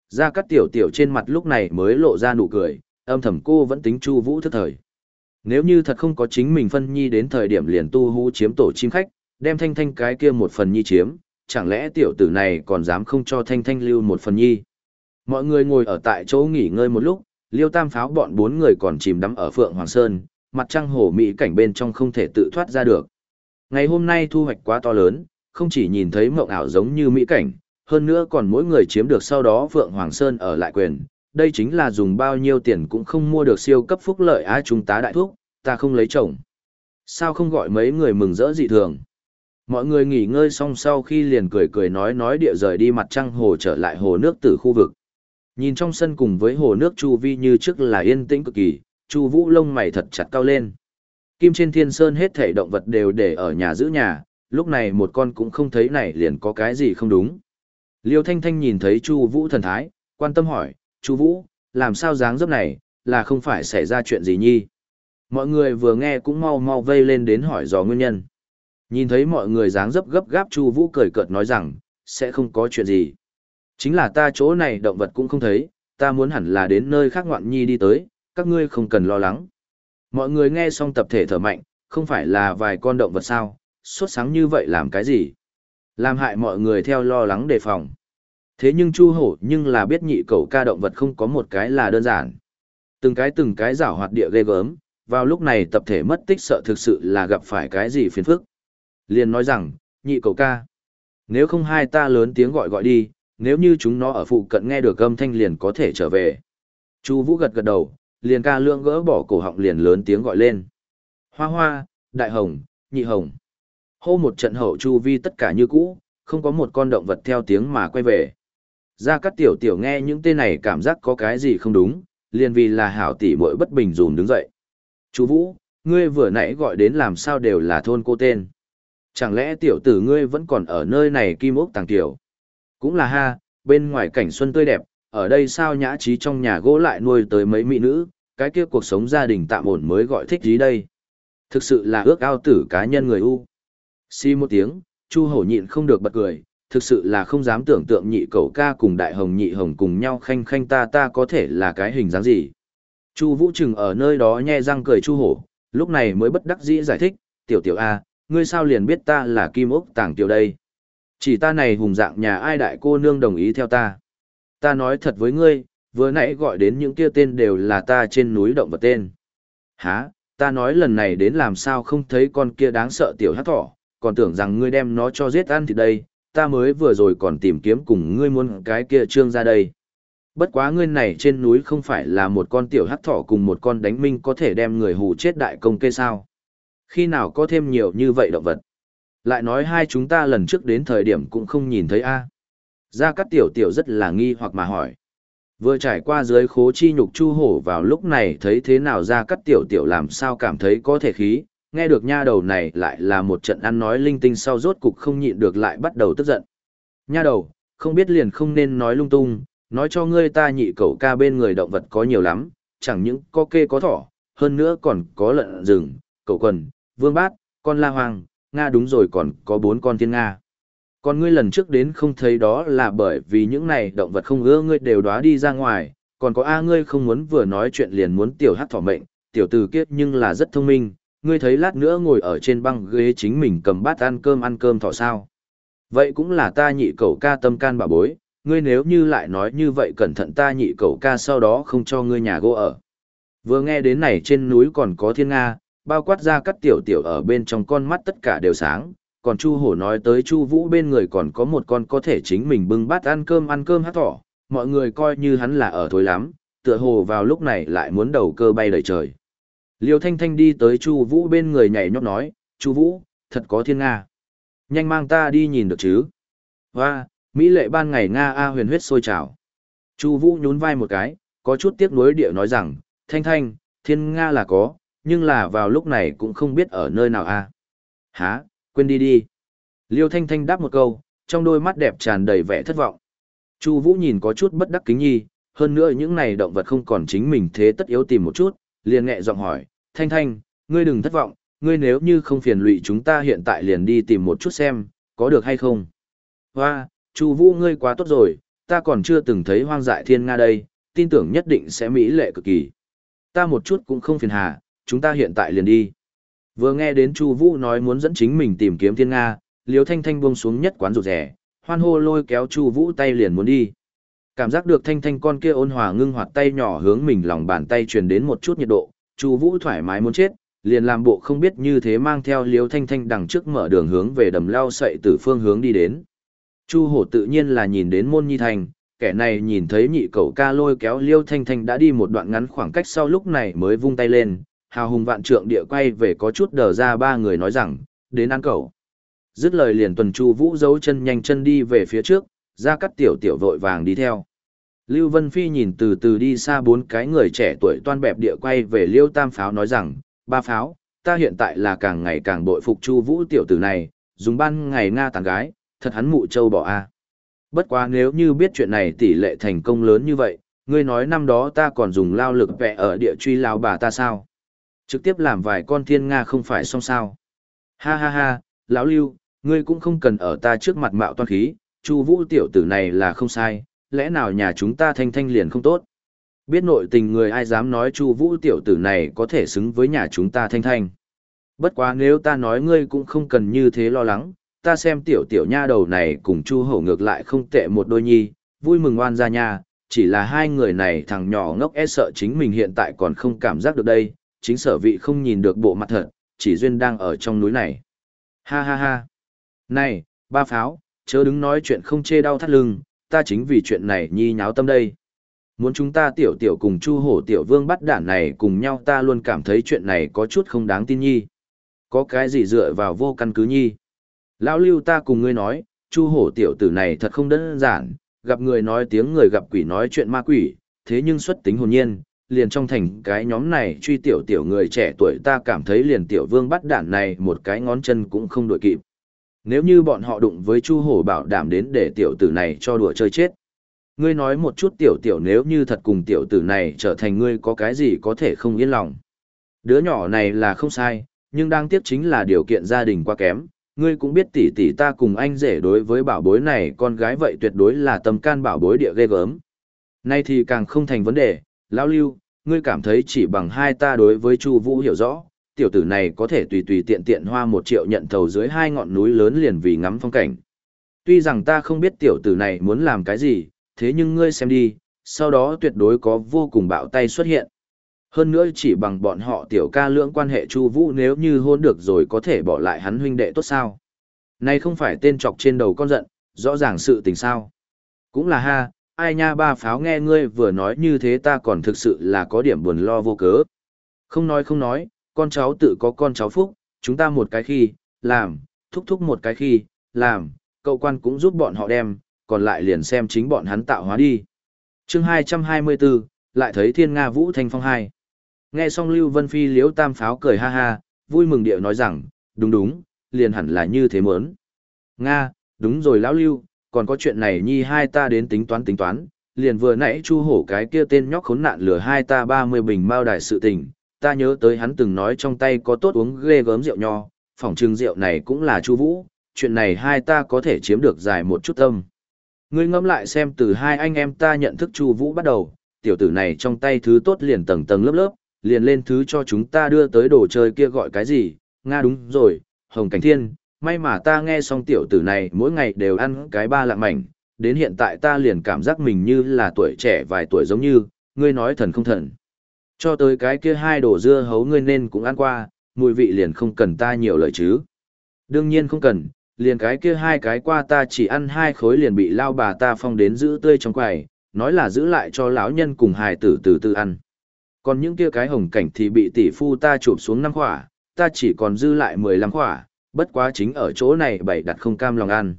Ra các tiểu tiểu trên mặt lúc này mới lộ ra nụ cười, âm thầm cô vẫn tính Chu Vũ thức thời. Nếu như thật không có chính mình phân nhi đến thời điểm liền tu hú chiếm tổ chim khách, đem thanh thanh cái kia một phần nhi chiếm, chẳng lẽ tiểu tử này còn dám không cho thanh thanh lưu một phần nhi. Mọi người ngồi ở tại chỗ nghỉ ngơi một lúc, liêu tam pháo bọn bốn người còn chìm đắm ở Phượng Hoàng Sơn, mặt trăng hồ mỹ cảnh bên trong không thể tự thoát ra được. Ngày hôm nay thu hoạch quá to lớn, không chỉ nhìn thấy mộng ảo giống như mỹ cảnh, hơn nữa còn mỗi người chiếm được sau đó Phượng Hoàng Sơn ở lại quyền. Đây chính là dùng bao nhiêu tiền cũng không mua được siêu cấp phúc lợi á chúng tá đại thuốc, ta không lấy chồng. Sao không gọi mấy người mừng rỡ dị thường? Mọi người nghỉ ngơi xong sau khi liền cười cười nói nói địa rời đi mặt trăng hồ trở lại hồ nước từ khu vực. Nhìn trong sân cùng với hồ nước chu vi như trước là yên tĩnh cực kỳ, chu vũ lông mày thật chặt cao lên. Kim trên thiên sơn hết thảy động vật đều để ở nhà giữ nhà, lúc này một con cũng không thấy này liền có cái gì không đúng. Liêu Thanh Thanh nhìn thấy Chu Vũ thần thái, quan tâm hỏi, Chu Vũ, làm sao dáng dấp này, là không phải xảy ra chuyện gì nhi? Mọi người vừa nghe cũng mau mau vây lên đến hỏi dò nguyên nhân. Nhìn thấy mọi người dáng dấp gấp gáp Chu Vũ cười cợt nói rằng, sẽ không có chuyện gì. Chính là ta chỗ này động vật cũng không thấy, ta muốn hẳn là đến nơi khác ngoạn nhi đi tới, các ngươi không cần lo lắng. Mọi người nghe xong tập thể thở mạnh, không phải là vài con động vật sao, Sốt sáng như vậy làm cái gì? Làm hại mọi người theo lo lắng đề phòng. Thế nhưng Chu Hổ nhưng là biết nhị cầu ca động vật không có một cái là đơn giản. Từng cái từng cái rảo hoạt địa ghê gớm, vào lúc này tập thể mất tích sợ thực sự là gặp phải cái gì phiền phức. Liền nói rằng, nhị cầu ca. Nếu không hai ta lớn tiếng gọi gọi đi, nếu như chúng nó ở phụ cận nghe được âm thanh liền có thể trở về. Chu Vũ gật gật đầu, liền ca lượng gỡ bỏ cổ họng liền lớn tiếng gọi lên. Hoa hoa, đại hồng, nhị hồng. Hô một trận hậu chu vi tất cả như cũ, không có một con động vật theo tiếng mà quay về. Gia Cát tiểu tiểu nghe những tên này cảm giác có cái gì không đúng, liền vì là hảo tỷ muội bất bình dùm đứng dậy. Chú Vũ, ngươi vừa nãy gọi đến làm sao đều là thôn cô tên. Chẳng lẽ tiểu tử ngươi vẫn còn ở nơi này kim ốc tàng tiểu? Cũng là ha, bên ngoài cảnh xuân tươi đẹp, ở đây sao nhã trí trong nhà gỗ lại nuôi tới mấy mỹ nữ, cái kia cuộc sống gia đình tạm ổn mới gọi thích gì đây. Thực sự là ước ao tử cá nhân người u. Xì một tiếng, Chu Hổ nhịn không được bật cười, thực sự là không dám tưởng tượng nhị cậu ca cùng đại hồng nhị hồng cùng nhau khanh khanh ta ta có thể là cái hình dáng gì. Chu Vũ Trừng ở nơi đó nhe răng cười Chu Hổ, lúc này mới bất đắc dĩ giải thích, tiểu tiểu A, ngươi sao liền biết ta là kim ốc tàng tiểu đây. Chỉ ta này hùng dạng nhà ai đại cô nương đồng ý theo ta. Ta nói thật với ngươi, vừa nãy gọi đến những kia tên đều là ta trên núi động vật tên. Hả, ta nói lần này đến làm sao không thấy con kia đáng sợ tiểu Hắc thỏ, còn tưởng rằng ngươi đem nó cho giết ăn thì đây, ta mới vừa rồi còn tìm kiếm cùng ngươi muốn cái kia trương ra đây. Bất quá ngươi này trên núi không phải là một con tiểu hắc thỏ cùng một con đánh minh có thể đem người hù chết đại công kê sao. Khi nào có thêm nhiều như vậy động vật? Lại nói hai chúng ta lần trước đến thời điểm cũng không nhìn thấy a. Gia Cát Tiểu Tiểu rất là nghi hoặc mà hỏi. Vừa trải qua dưới khố chi nhục chu hổ vào lúc này thấy thế nào Gia Cát Tiểu Tiểu làm sao cảm thấy có thể khí, nghe được nha đầu này lại là một trận ăn nói linh tinh sau rốt cục không nhịn được lại bắt đầu tức giận. Nha đầu, không biết liền không nên nói lung tung, nói cho ngươi ta nhị cậu ca bên người động vật có nhiều lắm, chẳng những có kê có thỏ, hơn nữa còn có lợn rừng, cậu quần, vương bát, con la hoàng, Nga đúng rồi còn có bốn con thiên Nga. Còn ngươi lần trước đến không thấy đó là bởi vì những này động vật không ưa ngươi đều đóa đi ra ngoài, còn có A ngươi không muốn vừa nói chuyện liền muốn tiểu hát thỏ mệnh, tiểu tử kiết nhưng là rất thông minh, ngươi thấy lát nữa ngồi ở trên băng ghế chính mình cầm bát ăn cơm ăn cơm thỏ sao. Vậy cũng là ta nhị cậu ca tâm can bà bối, ngươi nếu như lại nói như vậy cẩn thận ta nhị cậu ca sau đó không cho ngươi nhà gỗ ở. Vừa nghe đến này trên núi còn có thiên Nga, bao quát ra cắt tiểu tiểu ở bên trong con mắt tất cả đều sáng, còn Chu Hổ nói tới Chu Vũ bên người còn có một con có thể chính mình bưng bát ăn cơm ăn cơm hát thỏ, mọi người coi như hắn là ở thối lắm, tựa hồ vào lúc này lại muốn đầu cơ bay đầy trời. Liêu Thanh Thanh đi tới Chu Vũ bên người nhảy nhót nói, Chu Vũ, thật có thiên Nga. Nhanh mang ta đi nhìn được chứ. "Oa, Mỹ lệ ban ngày Nga A huyền huyết sôi trào. Chu Vũ nhún vai một cái, có chút tiếc nuối địa nói rằng, Thanh Thanh, thiên Nga là có, nhưng là vào lúc này cũng không biết ở nơi nào a. Hả, quên đi đi. Liêu Thanh Thanh đáp một câu, trong đôi mắt đẹp tràn đầy vẻ thất vọng. Chu Vũ nhìn có chút bất đắc kính nhi, hơn nữa những này động vật không còn chính mình thế tất yếu tìm một chút, liền nhẹ giọng hỏi, Thanh Thanh, ngươi đừng thất vọng, ngươi nếu như không phiền lụy chúng ta hiện tại liền đi tìm một chút xem, có được hay không? Hoa, Chu Vũ ngươi quá tốt rồi, ta còn chưa từng thấy hoang dại thiên nga đây, tin tưởng nhất định sẽ mỹ lệ cực kỳ. Ta một chút cũng không phiền hà, chúng ta hiện tại liền đi. Vừa nghe đến Chu Vũ nói muốn dẫn chính mình tìm kiếm thiên nga, Liêu Thanh Thanh buông xuống nhất quán rụt rẻ, hoan hô lôi kéo Chu Vũ tay liền muốn đi. Cảm giác được Thanh Thanh con kia ôn hòa ngưng hoạt tay nhỏ hướng mình lòng bàn tay truyền đến một chút nhiệt độ, Chu Vũ thoải mái muốn chết, liền làm bộ không biết như thế mang theo Liêu Thanh Thanh đằng trước mở đường hướng về đầm lao sậy từ phương hướng đi đến. Chu Hổ tự nhiên là nhìn đến Môn Nhi Thành, kẻ này nhìn thấy nhị cậu ca lôi kéo Liêu Thanh Thanh đã đi một đoạn ngắn khoảng cách sau lúc này mới vung tay lên, hào hùng vạn trượng địa quay về có chút đờ ra ba người nói rằng, đến ăn cậu. Dứt lời liền tuần Chu Vũ giấu chân nhanh chân đi về phía trước, ra cắt tiểu tiểu vội vàng đi theo. Lưu Vân Phi nhìn từ từ đi xa bốn cái người trẻ tuổi toan bẹp địa quay về Liêu Tam Pháo nói rằng, ba pháo, ta hiện tại là càng ngày càng bội phục Chu Vũ tiểu tử này, dùng ban ngày Nga tàn gái, thật hắn mụ châu bỏ a. Bất quá nếu như biết chuyện này tỷ lệ thành công lớn như vậy, ngươi nói năm đó ta còn dùng lao lực vẽ ở địa truy lao bà ta sao? Trực tiếp làm vài con thiên Nga không phải xong sao? Ha ha ha, lão lưu, ngươi cũng không cần ở ta trước mặt mạo toan khí, Chu Vũ tiểu tử này là không sai, lẽ nào nhà chúng ta thanh thanh liền không tốt? Biết nội tình người ai dám nói Chu Vũ tiểu tử này có thể xứng với nhà chúng ta thanh thanh. Bất quá nếu ta nói ngươi cũng không cần như thế lo lắng, ta xem tiểu tiểu nha đầu này cùng Chu Hổ ngược lại không tệ một đôi nhi, vui mừng oan ra nha, chỉ là hai người này thằng nhỏ ngốc e sợ chính mình hiện tại còn không cảm giác được đây, chính sở vị không nhìn được bộ mặt thật, chỉ duyên đang ở trong núi này. Ha ha ha. Này, ba pháo, chớ đứng nói chuyện không chê đau thắt lưng, ta chính vì chuyện này nhi nháo tâm đây. Muốn chúng ta tiểu tiểu cùng chu hổ tiểu vương bắt đản này cùng nhau ta luôn cảm thấy chuyện này có chút không đáng tin nhi. Có cái gì dựa vào vô căn cứ nhi. Lão lưu ta cùng ngươi nói, chu hổ tiểu tử này thật không đơn giản, gặp người nói tiếng người gặp quỷ nói chuyện ma quỷ, thế nhưng xuất tính hồn nhiên, liền trong thành cái nhóm này truy tiểu tiểu người trẻ tuổi ta cảm thấy liền tiểu vương bắt đản này một cái ngón chân cũng không đội kịp. Nếu như bọn họ đụng với Chu Hổ bảo đảm đến để tiểu tử này cho đùa chơi chết. Ngươi nói một chút tiểu tiểu nếu như thật cùng tiểu tử này trở thành ngươi có cái gì có thể không yên lòng. Đứa nhỏ này là không sai, nhưng đang tiếc chính là điều kiện gia đình quá kém. Ngươi cũng biết tỷ tỷ ta cùng anh rể đối với bảo bối này con gái vậy tuyệt đối là tâm can bảo bối địa ghê gớm. Nay thì càng không thành vấn đề, lão lưu, ngươi cảm thấy chỉ bằng hai ta đối với Chu Vũ hiểu rõ, tiểu tử này có thể tùy tùy tiện tiện hoa một triệu nhận thầu dưới hai ngọn núi lớn liền vì ngắm phong cảnh. Tuy rằng ta không biết tiểu tử này muốn làm cái gì, thế nhưng ngươi xem đi, sau đó tuyệt đối có vô cùng bạo tay xuất hiện. Hơn nữa chỉ bằng bọn họ tiểu ca lưỡng quan hệ Chu Vũ nếu như hôn được rồi có thể bỏ lại hắn huynh đệ tốt sao. Này không phải tên chọc trên đầu con giận, rõ ràng sự tình sao. Cũng là ha, ai nha ba pháo nghe ngươi vừa nói như thế ta còn thực sự là có điểm buồn lo vô cớ. Không nói không nói, con cháu tự có con cháu phúc, chúng ta một cái khi, làm, thúc thúc một cái khi, làm, cậu quan cũng giúp bọn họ đem, còn lại liền xem chính bọn hắn tạo hóa đi. chương 224, lại thấy thiên Nga vũ thanh phong hai. Nghe xong Lưu Vân Phi liếu tam pháo cười ha ha, vui mừng điệu nói rằng, đúng đúng, liền hẳn là như thế mớn. Nga, đúng rồi lão Lưu, còn có chuyện này nhi hai ta đến tính toán tính toán, liền vừa nãy chu hổ cái kia tên nhóc khốn nạn lừa hai ta 30 bình mao đài sự tình, ta nhớ tới hắn từng nói trong tay có tốt uống ghê gớm rượu nho, phòng trưng rượu này cũng là Chu Vũ, chuyện này hai ta có thể chiếm được dài một chút tâm. Ngươi ngẫm lại xem từ hai anh em ta nhận thức Chu Vũ bắt đầu, tiểu tử này trong tay thứ tốt liền tầng tầng lớp lớp, liền lên thứ cho chúng ta đưa tới đồ chơi kia gọi cái gì? Nga đúng rồi, Hồng Cảnh Thiên, may mà ta nghe xong tiểu tử này mỗi ngày đều ăn cái ba lạng mảnh, đến hiện tại ta liền cảm giác mình như là tuổi trẻ vài tuổi giống như, ngươi nói thần không thần. Cho tới cái kia hai đồ dưa hấu ngươi nên cũng ăn qua, mùi vị liền không cần ta nhiều lời chứ. Đương nhiên không cần, liền cái kia hai cái qua ta chỉ ăn hai khối liền bị lao bà ta phong đến giữ tươi trong quầy, nói là giữ lại cho lão nhân cùng hài tử từ từ ăn. Còn những kia cái hồng cảnh thì bị tỷ phu ta chụp xuống năm khỏa, ta chỉ còn dư lại mười lăm khỏa, bất quá chính ở chỗ này bày đặt không cam lòng ăn.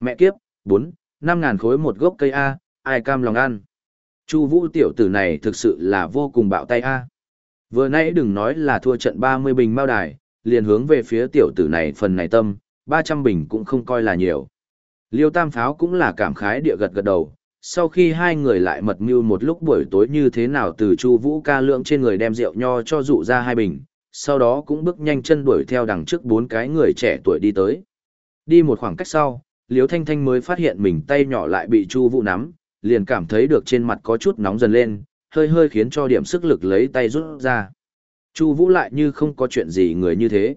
Mẹ kiếp, bốn, năm ngàn khối một gốc cây A, ai cam lòng ăn. Chu vũ tiểu tử này thực sự là vô cùng bạo tay A. Vừa nãy đừng nói là thua trận ba mươi bình mao đài, liền hướng về phía tiểu tử này phần này tâm, ba trăm bình cũng không coi là nhiều. Liêu tam pháo cũng là cảm khái địa gật gật đầu, sau khi hai người lại mật mưu một lúc buổi tối như thế nào từ chu vũ ca lượng trên người đem rượu nho cho dụ ra hai bình, sau đó cũng bước nhanh chân đuổi theo đằng trước bốn cái người trẻ tuổi đi tới. Đi một khoảng cách sau, Liêu Thanh Thanh mới phát hiện mình tay nhỏ lại bị Chu Vũ nắm, liền cảm thấy được trên mặt có chút nóng dần lên, hơi hơi khiến cho điểm sức lực lấy tay rút ra. Chu Vũ lại như không có chuyện gì người như thế.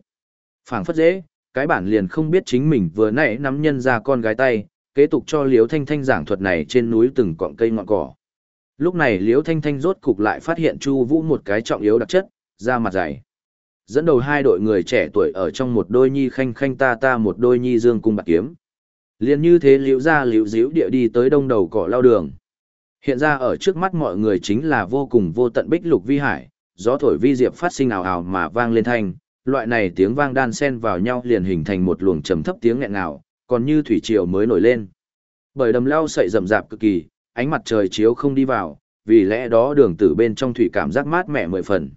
Phảng phất dễ, cái bản liền không biết chính mình vừa nãy nắm nhân ra con gái tay, kế tục cho Liễu Thanh Thanh giảng thuật này trên núi từng cọng cây ngọn cỏ. Lúc này Liễu Thanh Thanh rốt cục lại phát hiện Chu Vũ một cái trọng yếu đặc chất, da mặt dày. Dẫn đầu hai đội người trẻ tuổi ở trong một đôi nhi khanh khanh ta ta một đôi nhi dương cung bạc kiếm liền như thế liễu ra liễu díu địa đi tới đông đầu cỏ lao đường. Hiện ra ở trước mắt mọi người chính là vô cùng vô tận bích lục vi hải, gió thổi vi diệp phát sinh ào ào mà vang lên thanh, loại này tiếng vang đan xen vào nhau liền hình thành một luồng trầm thấp tiếng nghẹn ngào, còn như thủy triều mới nổi lên. Bởi đầm lao sậy rậm rạp cực kỳ, ánh mặt trời chiếu không đi vào, vì lẽ đó đường tử bên trong thủy cảm giác mát mẻ mười phần.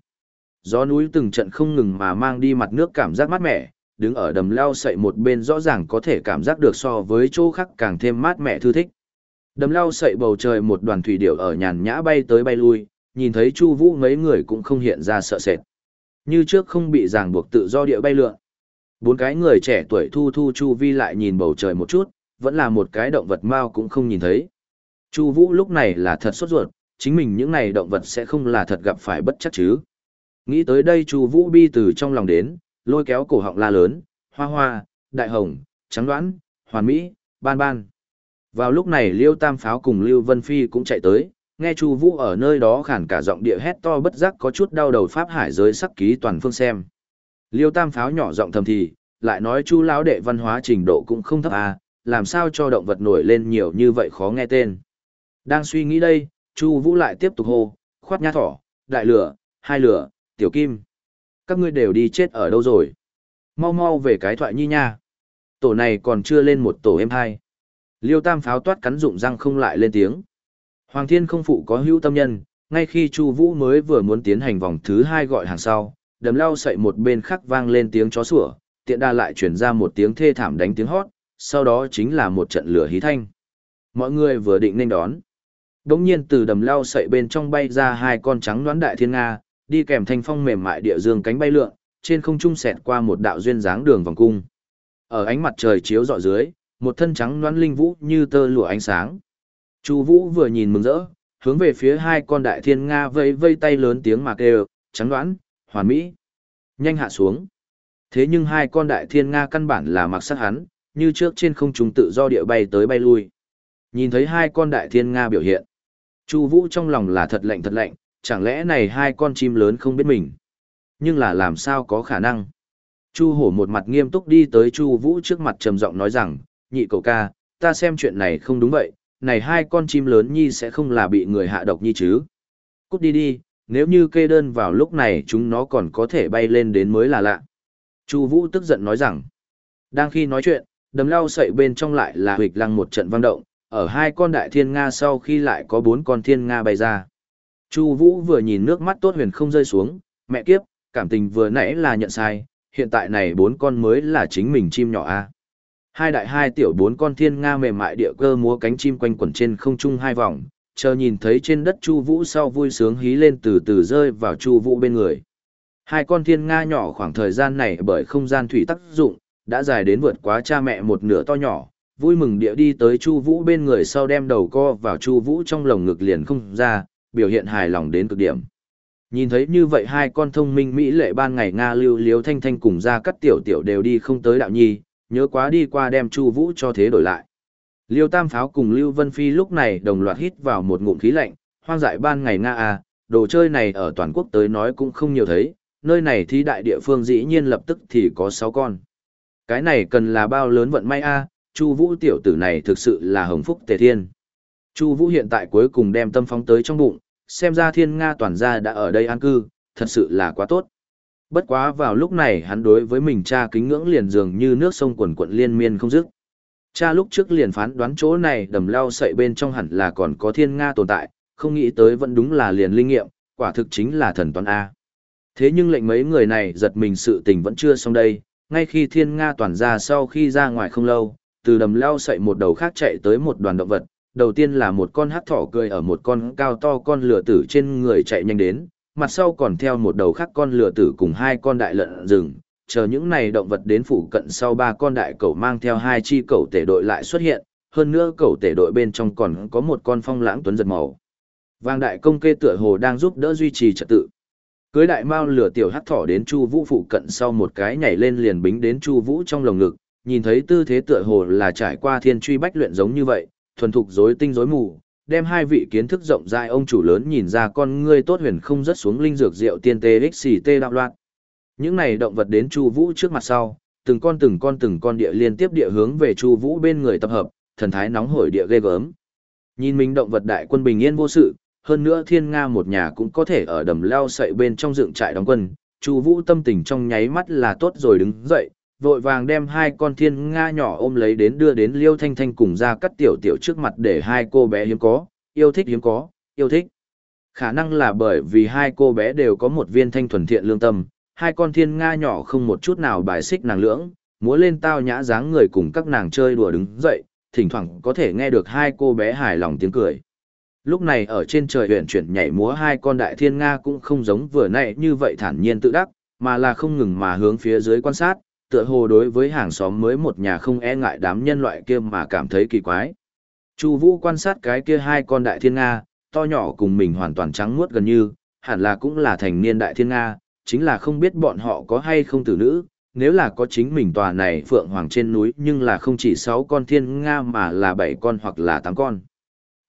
Gió núi từng trận không ngừng mà mang đi mặt nước cảm giác mát mẻ, đứng ở đầm lao sậy một bên rõ ràng có thể cảm giác được so với chỗ khác càng thêm mát mẻ thư thích. Đầm lao sậy bầu trời một đoàn thủy điểu ở nhàn nhã bay tới bay lui, nhìn thấy Chu Vũ mấy người cũng không hiện ra sợ sệt. Như trước không bị ràng buộc tự do địa bay lượn. Bốn cái người trẻ tuổi thu thu Chu Vi lại nhìn bầu trời một chút, vẫn là một cái động vật mao cũng không nhìn thấy. Chu Vũ lúc này là thật sốt ruột, chính mình những này động vật sẽ không là thật gặp phải bất chắc chứ. Nghĩ tới đây Chu Vũ bi từ trong lòng đến, lôi kéo cổ họng la lớn, hoa hoa, đại hồng, trắng đoán, hoàn mỹ, ban ban. Vào lúc này Liêu Tam Pháo cùng Lưu Vân Phi cũng chạy tới, nghe Chu Vũ ở nơi đó khản cả giọng địa hét to bất giác có chút đau đầu pháp hải giới sắc ký toàn phương xem. Liêu Tam Pháo nhỏ giọng thầm thì, lại nói Chu lão đệ văn hóa trình độ cũng không thấp à, làm sao cho động vật nổi lên nhiều như vậy khó nghe tên. Đang suy nghĩ đây, Chu Vũ lại tiếp tục hô, khoát nha thỏ, đại lửa, hai lửa, tiểu kim. Các ngươi đều đi chết ở đâu rồi? Mau mau về cái thoại nhi nha. Tổ này còn chưa lên một tổ em hai. Liêu Tam Pháo toát cắn rụng răng không lại lên tiếng. Hoàng Thiên không phụ có hữu tâm nhân, ngay khi Chu Vũ mới vừa muốn tiến hành vòng thứ hai gọi hàng sau, đầm lao sậy một bên khác vang lên tiếng chó sủa, tiện đa lại truyền ra một tiếng thê thảm đánh tiếng hót, sau đó chính là một trận lửa hí thanh. Mọi người vừa định nên đón. Đống nhiên từ đầm lao sậy bên trong bay ra hai con trắng đoán đại thiên nga, đi kèm thanh phong mềm mại địa dương cánh bay lượn, trên không trung xẹt qua một đạo duyên dáng đường vòng cung. Ở ánh mặt trời chiếu rọi dưới, một thân trắng đoán linh vũ như tơ lụa ánh sáng. Chu Vũ vừa nhìn mừng rỡ, hướng về phía hai con đại thiên nga vây vây tay lớn tiếng mà kêu, trắng đoán, hoàn mỹ. Nhanh hạ xuống. Thế nhưng hai con đại thiên nga căn bản là mặc sắc hắn, như trước trên không trung tự do địa bay tới bay lui. Nhìn thấy hai con đại thiên nga biểu hiện, Chu Vũ trong lòng là thật lạnh thật lạnh, chẳng lẽ này hai con chim lớn không biết mình. Nhưng là làm sao có khả năng. Chu Hổ một mặt nghiêm túc đi tới Chu Vũ trước mặt trầm giọng nói rằng, nhị cậu ca, ta xem chuyện này không đúng vậy, này hai con chim lớn nhi sẽ không là bị người hạ độc nhi chứ. Cút đi đi, nếu như kê đơn vào lúc này chúng nó còn có thể bay lên đến mới là lạ. Chu Vũ tức giận nói rằng, đang khi nói chuyện, đầm lao sậy bên trong lại là huỵch lăng một trận vang động, ở hai con đại thiên nga sau khi lại có bốn con thiên nga bay ra. Chu Vũ vừa nhìn nước mắt tốt huyền không rơi xuống, mẹ kiếp, cảm tình vừa nãy là nhận sai, hiện tại này bốn con mới là chính mình chim nhỏ a. Hai đại hai tiểu bốn con thiên nga mềm mại địa cơ múa cánh chim quanh quẩn trên không trung hai vòng, chờ nhìn thấy trên đất Chu Vũ sau vui sướng hí lên từ từ rơi vào Chu Vũ bên người. Hai con thiên nga nhỏ khoảng thời gian này bởi không gian thủy tác dụng, đã dài đến vượt quá cha mẹ một nửa to nhỏ, vui mừng địa đi tới Chu Vũ bên người sau đem đầu co vào Chu Vũ trong lồng ngực liền không ra, biểu hiện hài lòng đến cực điểm. Nhìn thấy như vậy hai con thông minh mỹ lệ ban ngày Nga lưu liếu thanh thanh cùng ra cắt tiểu tiểu đều đi không tới đạo nhi, nhớ quá đi qua đem Chu Vũ cho thế đổi lại. Liêu Tam Pháo cùng Lưu Vân Phi lúc này đồng loạt hít vào một ngụm khí lạnh, hoang dại ban ngày Nga à, đồ chơi này ở toàn quốc tới nói cũng không nhiều thấy, nơi này thì đại địa phương dĩ nhiên lập tức thì có 6 con. Cái này cần là bao lớn vận may a, Chu Vũ tiểu tử này thực sự là hồng phúc tề thiên. Chu Vũ hiện tại cuối cùng đem tâm phóng tới trong bụng, xem ra Thiên Nga toàn gia đã ở đây an cư, thật sự là quá tốt. Bất quá vào lúc này hắn đối với mình cha kính ngưỡng liền dường như nước sông quần quật liên miên không dứt. Cha lúc trước liền phán đoán chỗ này đầm lao sậy bên trong hẳn là còn có thiên Nga tồn tại, không nghĩ tới vẫn đúng là liền linh nghiệm, quả thực chính là thần toán A. Thế nhưng lệnh mấy người này giật mình sự tình vẫn chưa xong đây, ngay khi thiên Nga toàn ra sau khi ra ngoài không lâu, từ đầm lao sậy một đầu khác chạy tới một đoàn động vật, đầu tiên là một con hát thỏ cười ở một con cao to con lửa tử trên người chạy nhanh đến, mặt sau còn theo một đầu khác con lửa tử cùng hai con đại lợn rừng, chờ những này động vật đến phụ cận sau ba con đại cẩu mang theo hai chi cẩu tể đội lại xuất hiện, hơn nữa cẩu tể đội bên trong còn có một con phong lãng tuấn giật màu. Vàng đại công kê tựa hồ đang giúp đỡ duy trì trật tự. Cưới đại mao lửa tiểu hắc thỏ đến Chu Vũ phụ cận sau một cái nhảy lên liền bính đến Chu Vũ trong lồng ngực, nhìn thấy tư thế tựa hồ là trải qua thiên truy bách luyện giống như vậy, thuần thục rối tinh rối mù, đem hai vị kiến thức rộng rãi ông chủ lớn nhìn ra con ngươi tốt huyền không rất xuống linh dược rượu tiên tê xì tê đạo loạn. Những này động vật đến Chu Vũ trước mặt sau, từng con từng con từng con địa liên tiếp địa hướng về Chu Vũ bên người tập hợp, thần thái nóng hổi địa ghê gớm. Nhìn mình động vật đại quân bình yên vô sự, hơn nữa Thiên Nga một nhà cũng có thể ở đầm leo sậy bên trong dựng trại đóng quân, Chu Vũ tâm tình trong nháy mắt là tốt rồi đứng dậy, vội vàng đem hai con Thiên Nga nhỏ ôm lấy đến đưa đến Liêu Thanh Thanh cùng ra cắt tiểu tiểu trước mặt để hai cô bé hiếm có, yêu thích hiếm có, yêu thích. Khả năng là bởi vì hai cô bé đều có một viên thanh thuần thiện lương tâm, hai con thiên nga nhỏ không một chút nào bài xích nàng lưỡng, múa lên tao nhã dáng người cùng các nàng chơi đùa đứng dậy, thỉnh thoảng có thể nghe được hai cô bé hài lòng tiếng cười. Lúc này ở trên trời huyện chuyển nhảy múa hai con đại thiên nga cũng không giống vừa nãy như vậy thản nhiên tự đắc, mà là không ngừng mà hướng phía dưới quan sát, tựa hồ đối với hàng xóm mới một nhà không e ngại đám nhân loại kia mà cảm thấy kỳ quái. Chu Vũ quan sát cái kia hai con đại thiên nga, to nhỏ cùng mình hoàn toàn trắng muốt gần như, hẳn là cũng là thành niên đại thiên nga, chính là không biết bọn họ có hay không tử nữ, nếu là có chính mình tòa này phượng hoàng trên núi nhưng là không chỉ 6 con thiên nga mà là 7 con hoặc là 8 con.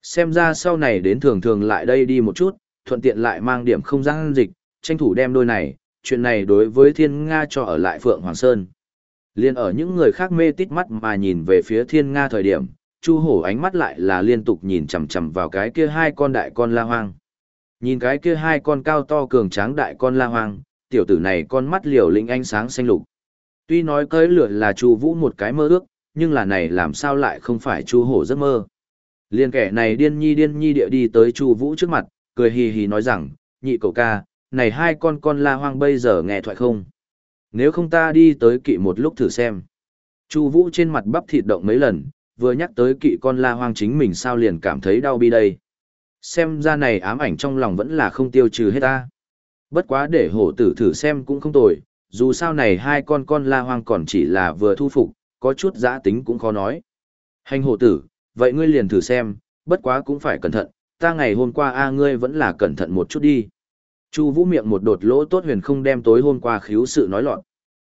Xem ra sau này đến thường thường lại đây đi một chút, thuận tiện lại mang điểm không gian dịch, tranh thủ đem đôi này, chuyện này đối với thiên nga cho ở lại phượng hoàng sơn. Liên ở những người khác mê tít mắt mà nhìn về phía thiên nga thời điểm, chu hổ ánh mắt lại là liên tục nhìn chằm chằm vào cái kia hai con đại con la hoang. Nhìn cái kia hai con cao to cường tráng đại con la hoang, tiểu tử này con mắt liều lĩnh ánh sáng xanh lục. Tuy nói cưới lửa là Chu Vũ một cái mơ ước, nhưng là này làm sao lại không phải Chu Hổ giấc mơ. Liên kẻ này điên nhi điên nhi địa đi tới Chu Vũ trước mặt, cười hì hì nói rằng, nhị cậu ca, này hai con con la hoang bây giờ nghe thoại không? Nếu không ta đi tới kỵ một lúc thử xem. Chu Vũ trên mặt bắp thịt động mấy lần, vừa nhắc tới kỵ con la hoang chính mình sao liền cảm thấy đau bi đây. Xem ra này ám ảnh trong lòng vẫn là không tiêu trừ hết ta. Bất quá để hổ tử thử xem cũng không tồi, dù sao này hai con con la hoang còn chỉ là vừa thu phục, có chút giã tính cũng khó nói. Hành hổ tử, vậy ngươi liền thử xem, bất quá cũng phải cẩn thận, ta ngày hôm qua a ngươi vẫn là cẩn thận một chút đi. Chu vũ miệng một đột lỗ tốt huyền không đem tối hôm qua khiếu sự nói loạn.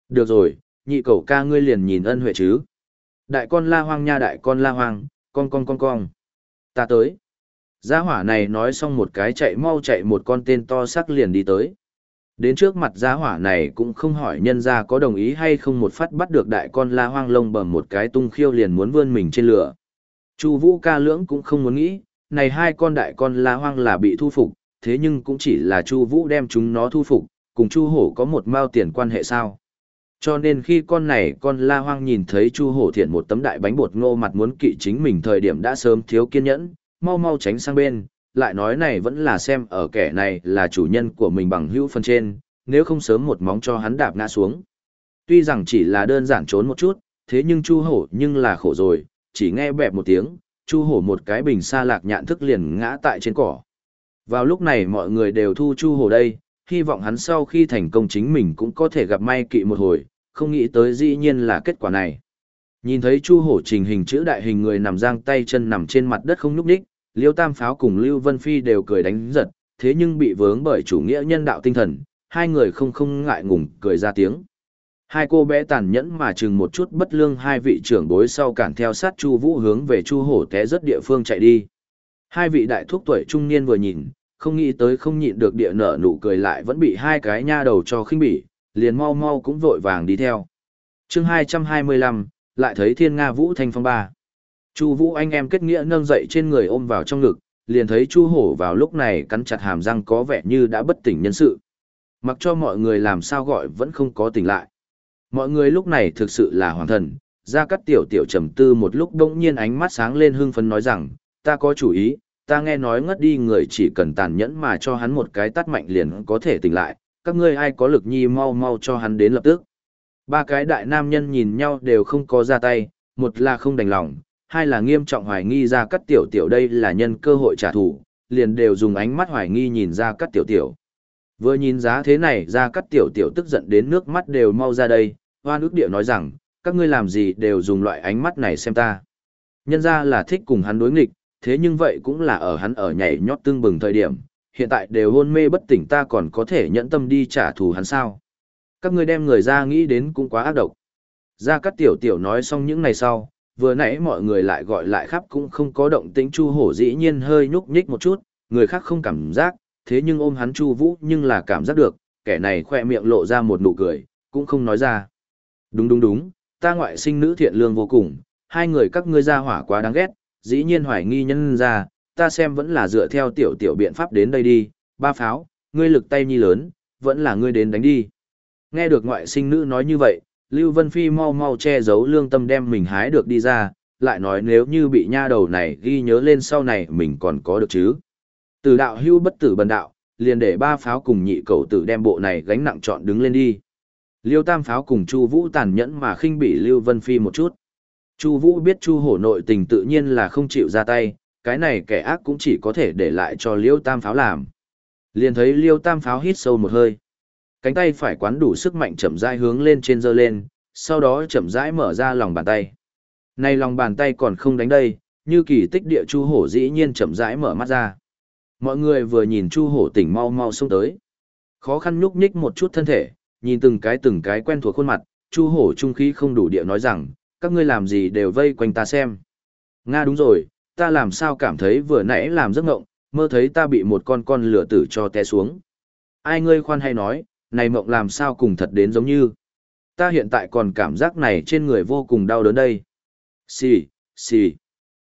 Được rồi, nhị cầu ca ngươi liền nhìn ân huệ chứ. Đại con la hoang nha đại con la hoang, con con con con. Ta tới. Gia hỏa này nói xong một cái chạy mau chạy một con tên to sắc liền đi tới. Đến trước mặt gia hỏa này cũng không hỏi nhân gia có đồng ý hay không một phát bắt được đại con la hoang lông bầm một cái tung khiêu liền muốn vươn mình trên lửa. Chu vũ ca lưỡng cũng không muốn nghĩ, này hai con đại con la hoang là bị thu phục, thế nhưng cũng chỉ là Chu vũ đem chúng nó thu phục, cùng Chu hổ có một mao tiền quan hệ sao. Cho nên khi con này con la hoang nhìn thấy Chu hổ thiện một tấm đại bánh bột ngô mặt muốn kỵ chính mình thời điểm đã sớm thiếu kiên nhẫn, mau mau tránh sang bên, lại nói này vẫn là xem ở kẻ này là chủ nhân của mình bằng hữu phần trên, nếu không sớm một móng cho hắn đạp ngã xuống. Tuy rằng chỉ là đơn giản trốn một chút, thế nhưng Chu Hổ nhưng là khổ rồi, chỉ nghe bẹp một tiếng, Chu Hổ một cái bình xa lạc nhạn thức liền ngã tại trên cỏ. Vào lúc này mọi người đều thu Chu Hổ đây, hy vọng hắn sau khi thành công chính mình cũng có thể gặp may kỵ một hồi, không nghĩ tới dĩ nhiên là kết quả này. Nhìn thấy Chu Hổ trình hình chữ đại hình người nằm giang tay chân nằm trên mặt đất không nhúc nhích, Liêu Tam Pháo cùng Lưu Vân Phi đều cười đánh giật, thế nhưng bị vướng bởi chủ nghĩa nhân đạo tinh thần, hai người không không ngại ngùng cười ra tiếng. Hai cô bé tàn nhẫn mà chừng một chút bất lương hai vị trưởng bối sau cản theo sát Chu Vũ hướng về Chu Hổ té rất địa phương chạy đi. Hai vị đại thúc tuổi trung niên vừa nhìn, không nghĩ tới không nhịn được địa nở nụ cười lại vẫn bị hai cái nha đầu cho khinh bỉ, liền mau mau cũng vội vàng đi theo. chương 225, lại thấy thiên nga vũ thanh phong ba. Chu vũ anh em kết nghĩa nâng dậy trên người ôm vào trong ngực, liền thấy chu hổ vào lúc này cắn chặt hàm răng có vẻ như đã bất tỉnh nhân sự. Mặc cho mọi người làm sao gọi vẫn không có tỉnh lại. Mọi người lúc này thực sự là hoàng thần, ra cắt tiểu tiểu trầm tư một lúc đông nhiên ánh mắt sáng lên hưng phấn nói rằng, ta có chủ ý, ta nghe nói ngất đi người chỉ cần tàn nhẫn mà cho hắn một cái tát mạnh liền có thể tỉnh lại, các ngươi ai có lực nhi mau mau cho hắn đến lập tức. Ba cái đại nam nhân nhìn nhau đều không có ra tay, một là không đành lòng, hai là nghiêm trọng hoài nghi ra cắt tiểu tiểu đây là nhân cơ hội trả thù, liền đều dùng ánh mắt hoài nghi nhìn ra cắt tiểu tiểu. Vừa nhìn giá thế này ra cắt tiểu tiểu tức giận đến nước mắt đều mau ra đây, hoa nước điệu nói rằng, các ngươi làm gì đều dùng loại ánh mắt này xem ta. Nhân ra là thích cùng hắn đối nghịch, thế nhưng vậy cũng là ở hắn ở nhảy nhót tương bừng thời điểm, hiện tại đều hôn mê bất tỉnh ta còn có thể nhẫn tâm đi trả thù hắn sao. Các ngươi đem người ra nghĩ đến cũng quá ác độc. Ra các tiểu tiểu nói xong những ngày sau, vừa nãy mọi người lại gọi lại khắp cũng không có động tĩnh chu hổ dĩ nhiên hơi nhúc nhích một chút, người khác không cảm giác, thế nhưng ôm hắn chu vũ nhưng là cảm giác được, kẻ này khoe miệng lộ ra một nụ cười, cũng không nói ra. Đúng đúng đúng, ta ngoại sinh nữ thiện lương vô cùng, hai người các ngươi ra hỏa quá đáng ghét, dĩ nhiên hoài nghi nhân ra, ta xem vẫn là dựa theo tiểu tiểu biện pháp đến đây đi, ba pháo, ngươi lực tay nhi lớn, vẫn là ngươi đến đánh đi. Nghe được ngoại sinh nữ nói như vậy, Lưu Vân Phi mau mau che giấu lương tâm đem mình hái được đi ra, lại nói nếu như bị nha đầu này ghi nhớ lên sau này mình còn có được chứ. Từ đạo hưu bất tử bần đạo, liền để ba pháo cùng nhị cầu tử đem bộ này gánh nặng chọn đứng lên đi. Liêu Tam Pháo cùng Chu Vũ tàn nhẫn mà khinh bỉ Lưu Vân Phi một chút. Chu Vũ biết Chu Hổ nội tình tự nhiên là không chịu ra tay, cái này kẻ ác cũng chỉ có thể để lại cho Liêu Tam Pháo làm. Liền thấy Liêu Tam Pháo hít sâu một hơi. Cánh tay phải quán đủ sức mạnh chậm rãi hướng lên trên giơ lên, sau đó chậm rãi mở ra lòng bàn tay. Nay lòng bàn tay còn không đánh đây, như kỳ tích địa Chu Hổ dĩ nhiên chậm rãi mở mắt ra. Mọi người vừa nhìn Chu Hổ tỉnh mau mau xông tới. Khó khăn nhúc nhích một chút thân thể, nhìn từng cái từng cái quen thuộc khuôn mặt, Chu Hổ trung khí không đủ địa nói rằng, các ngươi làm gì đều vây quanh ta xem. Nga đúng rồi, ta làm sao cảm thấy vừa nãy làm giấc ngộng, mơ thấy ta bị một con con lửa tử cho té xuống. Ai ngươi khoan hay nói, này mộng làm sao cùng thật đến giống như. Ta hiện tại còn cảm giác này trên người vô cùng đau đớn đây. Xì, xì.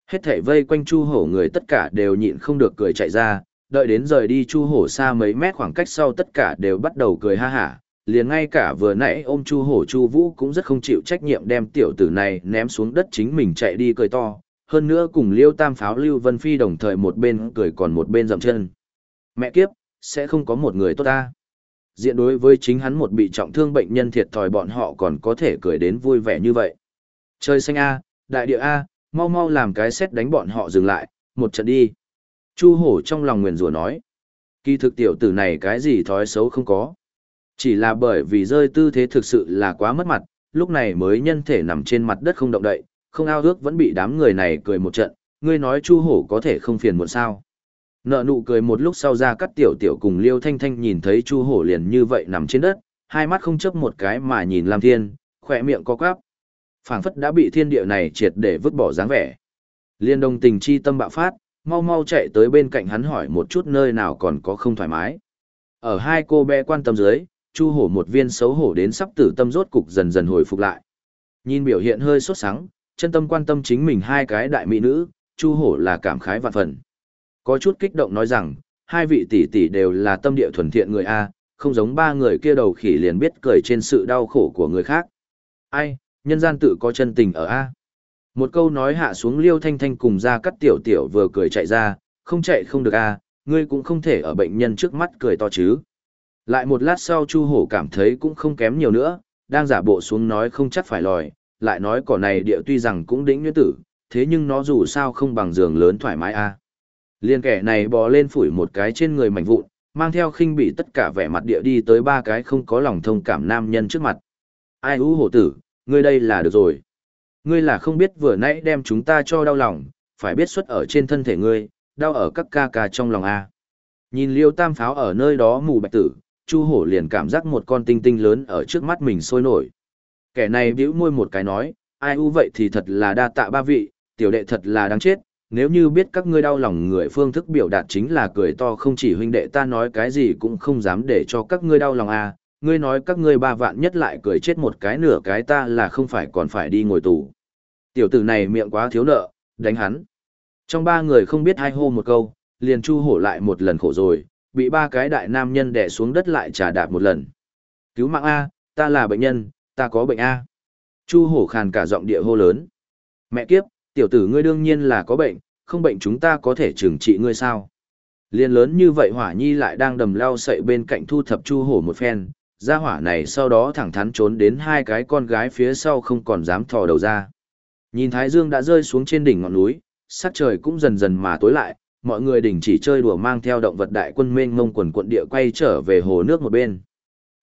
Hết thảy vây quanh Chu Hổ người tất cả đều nhịn không được cười chạy ra, đợi đến rời đi Chu Hổ xa mấy mét khoảng cách sau tất cả đều bắt đầu cười ha hả, liền ngay cả vừa nãy ôm chu hổ chu vũ cũng rất không chịu trách nhiệm đem tiểu tử này ném xuống đất chính mình chạy đi cười to. Hơn nữa cùng liêu tam pháo lưu vân phi đồng thời một bên cười còn một bên dậm chân. Mẹ kiếp, sẽ không có một người tốt ta. Diện đối với chính hắn một bị trọng thương bệnh nhân thiệt thòi bọn họ còn có thể cười đến vui vẻ như vậy. Chơi xanh a, đại địa a, mau mau làm cái xét đánh bọn họ dừng lại, một trận đi. Chu hổ trong lòng nguyền rủa nói. Kỳ thực tiểu tử này cái gì thói xấu không có chỉ là bởi vì rơi tư thế thực sự là quá mất mặt, lúc này mới nhân thể nằm trên mặt đất không động đậy, không ao ước vẫn bị đám người này cười một trận, ngươi nói chu hổ có thể không phiền muộn sao. Nợ nụ cười một lúc sau ra cắt tiểu tiểu cùng liêu thanh thanh nhìn thấy chu hổ liền như vậy nằm trên đất, hai mắt không chấp một cái mà nhìn Lam Thiên, khỏe miệng có quáp. phảng phất đã bị thiên địa này triệt để vứt bỏ dáng vẻ. Liên đồng tình chi tâm bạo phát, mau mau chạy tới bên cạnh hắn hỏi một chút nơi nào còn có không thoải mái. Ở hai cô bé quan tâm dưới, chu hổ một viên xấu hổ đến sắp tử tâm rốt cục dần dần hồi phục lại. Nhìn biểu hiện hơi sốt sắng, chân tâm quan tâm chính mình hai cái đại mỹ nữ, chu hổ là cảm khái vạn phần. Có chút kích động nói rằng, hai vị tỷ tỷ đều là tâm địa thuần thiện người A, không giống ba người kia đầu khỉ liền biết cười trên sự đau khổ của người khác. Ai, nhân gian tự có chân tình ở A. Một câu nói hạ xuống liêu thanh thanh cùng ra cắt tiểu tiểu vừa cười chạy ra, không chạy không được A, ngươi cũng không thể ở bệnh nhân trước mắt cười to chứ. Lại một lát sau Chu Hổ cảm thấy cũng không kém nhiều nữa, đang giả bộ xuống nói không chắc phải lòi, lại nói cỏ này địa tuy rằng cũng đỉnh nhuyễn tử, thế nhưng nó dù sao không bằng giường lớn thoải mái a. Liên kẻ này bò lên phủi một cái trên người mảnh vụn, mang theo khinh bị tất cả vẻ mặt địa đi tới ba cái không có lòng thông cảm nam nhân trước mặt. Ai ú hổ tử, ngươi đây là được rồi. Ngươi là không biết vừa nãy đem chúng ta cho đau lòng, phải biết xuất ở trên thân thể ngươi, đau ở các ca ca trong lòng a. Nhìn liêu tam pháo ở nơi đó mù bạch tử, Chu Hổ liền cảm giác một con tinh tinh lớn ở trước mắt mình sôi nổi. Kẻ này bĩu môi một cái nói, ai u vậy thì thật là đa tạ ba vị, tiểu đệ thật là đáng chết, nếu như biết các ngươi đau lòng người phương thức biểu đạt chính là cười to không chỉ huynh đệ ta nói cái gì cũng không dám để cho các ngươi đau lòng à, ngươi nói các ngươi ba vạn nhất lại cười chết một cái nửa cái ta là không phải còn phải đi ngồi tù. Tiểu tử này miệng quá thiếu nợ, đánh hắn. Trong ba người không biết hai hô một câu, liền chu hổ lại một lần khổ rồi, bị ba cái đại nam nhân đè xuống đất lại trả đạp một lần. Cứu mạng A, ta là bệnh nhân, ta có bệnh A. Chu hổ khàn cả giọng địa hô lớn. Mẹ kiếp, tiểu tử ngươi đương nhiên là có bệnh, không bệnh chúng ta có thể trừng trị ngươi sao. Liên lớn như vậy hỏa nhi lại đang đầm lao sậy bên cạnh thu thập chu hổ một phen, gia hỏa này sau đó thẳng thắn trốn đến hai cái con gái phía sau không còn dám thò đầu ra. Nhìn Thái Dương đã rơi xuống trên đỉnh ngọn núi, sắc trời cũng dần dần mà tối lại, mọi người đình chỉ chơi đùa mang theo động vật đại quân mênh mông quần quận địa quay trở về hồ nước một bên.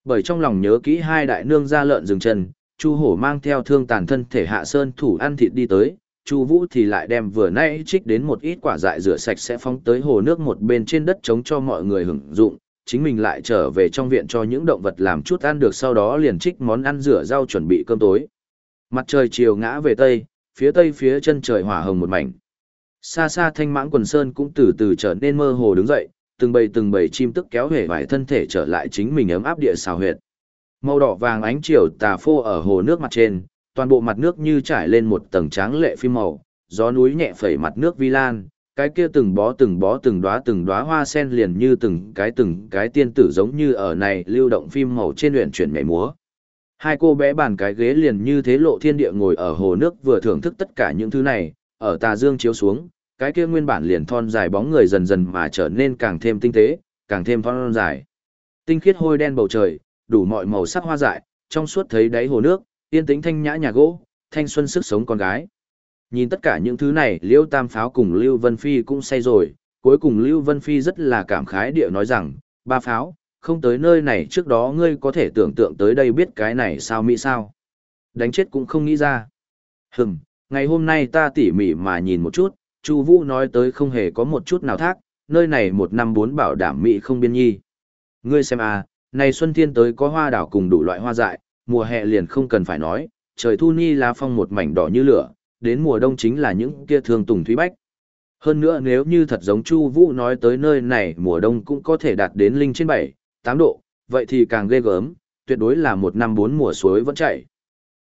Bởi trong lòng nhớ kỹ hai đại nương ra lợn dừng chân, Chu Hổ mang theo thương tàn thân thể hạ sơn thủ ăn thịt đi tới, Chu Vũ thì lại đem vừa nãy trích đến một ít quả dại rửa sạch sẽ phóng tới hồ nước một bên trên đất trống cho mọi người hưởng dụng, chính mình lại trở về trong viện cho những động vật làm chút ăn được sau đó liền trích món ăn rửa rau chuẩn bị cơm tối. Mặt trời chiều ngã về tây, phía tây phía chân trời hỏa hồng một mảnh. Xa xa thanh mãng quần sơn cũng từ từ trở nên mơ hồ đứng dậy, từng bầy từng bầy chim tức kéo hể vải thân thể trở lại chính mình ấm áp địa xào huyệt. Màu đỏ vàng ánh chiều tà phô ở hồ nước mặt trên, toàn bộ mặt nước như trải lên một tầng tráng lệ phim màu, gió núi nhẹ phẩy mặt nước vi lan, cái kia từng bó từng bó từng đóa từng đóa hoa sen liền như từng cái từng cái tiên tử giống như ở này lưu động phim màu trên luyện chuyển nhảy múa. Hai cô bé bàn cái ghế liền như thế lộ thiên địa ngồi ở hồ nước vừa thưởng thức tất cả những thứ này, ở tà dương chiếu xuống, cái kia nguyên bản liền thon dài bóng người dần dần mà trở nên càng thêm tinh tế, càng thêm thon dài. Tinh khiết hôi đen bầu trời, đủ mọi màu sắc hoa dại, trong suốt thấy đáy hồ nước, yên tĩnh thanh nhã nhà gỗ, thanh xuân sức sống con gái. Nhìn tất cả những thứ này, Liêu Tam Pháo cùng Lưu Vân Phi cũng say rồi, cuối cùng Lưu Vân Phi rất là cảm khái địa nói rằng, ba pháo, không tới nơi này trước đó ngươi có thể tưởng tượng tới đây biết cái này sao mỹ sao. Đánh chết cũng không nghĩ ra. Hừm, ngày hôm nay ta tỉ mỉ mà nhìn một chút, Chu Vũ nói tới không hề có một chút nào thác, nơi này một năm bốn bảo đảm mỹ không biên nhi. Ngươi xem à, này xuân thiên tới có hoa đảo cùng đủ loại hoa dại, mùa hè liền không cần phải nói, trời thu ni lá phong một mảnh đỏ như lửa, đến mùa đông chính là những kia thường tùng thúy bách. Hơn nữa nếu như thật giống Chu Vũ nói tới nơi này mùa đông cũng có thể đạt đến linh trên 7, 8 độ, vậy thì càng ghê gớm, tuyệt đối là một năm bốn mùa suối vẫn chảy.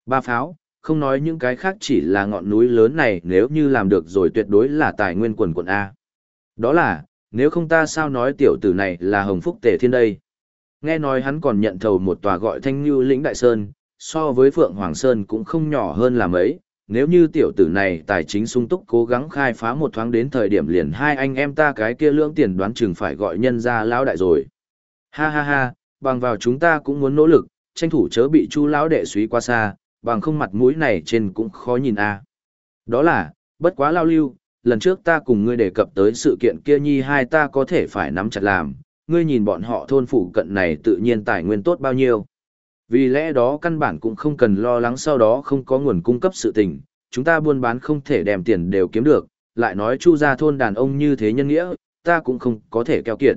Ba pháo, không nói những cái khác chỉ là ngọn núi lớn này nếu như làm được rồi tuyệt đối là tài nguyên quần quận A. Đó là, nếu không ta sao nói tiểu tử này là hồng phúc tề thiên đây. Nghe nói hắn còn nhận thầu một tòa gọi thanh như lĩnh đại sơn, so với Phượng Hoàng Sơn cũng không nhỏ hơn là mấy, nếu như tiểu tử này tài chính sung túc cố gắng khai phá một thoáng đến thời điểm liền hai anh em ta cái kia lưỡng tiền đoán chừng phải gọi nhân ra lão đại rồi. Ha ha ha, bằng vào chúng ta cũng muốn nỗ lực, tranh thủ chớ bị chu lão đệ suý qua xa, bằng không mặt mũi này trên cũng khó nhìn a. Đó là, bất quá lao lưu, lần trước ta cùng ngươi đề cập tới sự kiện kia nhi hai ta có thể phải nắm chặt làm, ngươi nhìn bọn họ thôn phụ cận này tự nhiên tài nguyên tốt bao nhiêu. Vì lẽ đó căn bản cũng không cần lo lắng sau đó không có nguồn cung cấp sự tình, chúng ta buôn bán không thể đem tiền đều kiếm được, lại nói chu ra thôn đàn ông như thế nhân nghĩa, ta cũng không có thể keo kiệt.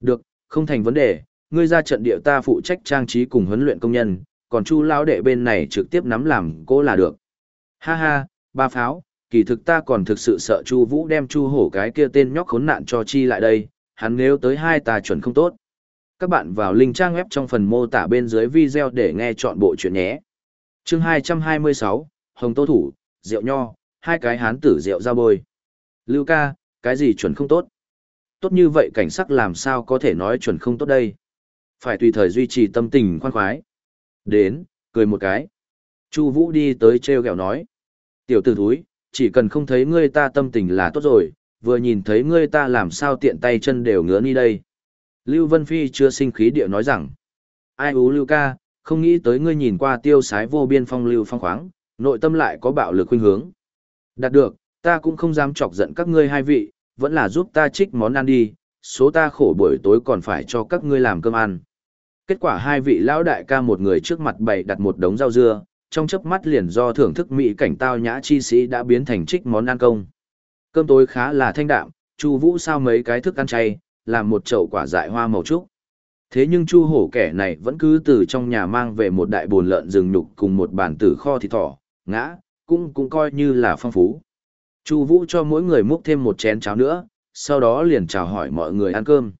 Được, không thành vấn đề, ngươi ra trận địa ta phụ trách trang trí cùng huấn luyện công nhân, còn chu lão đệ bên này trực tiếp nắm làm cố là được. Ha ha, ba pháo, kỳ thực ta còn thực sự sợ chu vũ đem chu hổ cái kia tên nhóc khốn nạn cho chi lại đây, hắn nếu tới hai ta chuẩn không tốt. Các bạn vào link trang web trong phần mô tả bên dưới video để nghe chọn bộ chuyện nhé. Chương 226, Hồng Tô Thủ, Rượu Nho, hai cái hán tử rượu ra bôi. Lưu ca, cái gì chuẩn không tốt? Tốt như vậy cảnh sắc làm sao có thể nói chuẩn không tốt đây? Phải tùy thời duy trì tâm tình khoan khoái. Đến, cười một cái. Chu Vũ đi tới treo gẹo nói. Tiểu tử thúi, chỉ cần không thấy ngươi ta tâm tình là tốt rồi, vừa nhìn thấy ngươi ta làm sao tiện tay chân đều ngứa đi đây. Lưu Vân Phi chưa sinh khí địa nói rằng. Ai ú Lưu ca, không nghĩ tới ngươi nhìn qua tiêu sái vô biên phong lưu phong khoáng, nội tâm lại có bạo lực khuynh hướng. Đạt được, ta cũng không dám chọc giận các ngươi hai vị, vẫn là giúp ta trích món ăn đi, số ta khổ buổi tối còn phải cho các ngươi làm cơm ăn. Kết quả hai vị lão đại ca một người trước mặt bày đặt một đống rau dưa, trong chớp mắt liền do thưởng thức mỹ cảnh tao nhã chi sĩ đã biến thành trích món ăn công. Cơm tối khá là thanh đạm, Chu Vũ sao mấy cái thức ăn chay, làm một chậu quả dại hoa màu trúc. Thế nhưng Chu Hổ kẻ này vẫn cứ từ trong nhà mang về một đại bồn lợn rừng nhục cùng một bàn tử kho thịt thỏ, ngã, cũng cũng coi như là phong phú. Chu Vũ cho mỗi người múc thêm một chén cháo nữa, sau đó liền chào hỏi mọi người ăn cơm.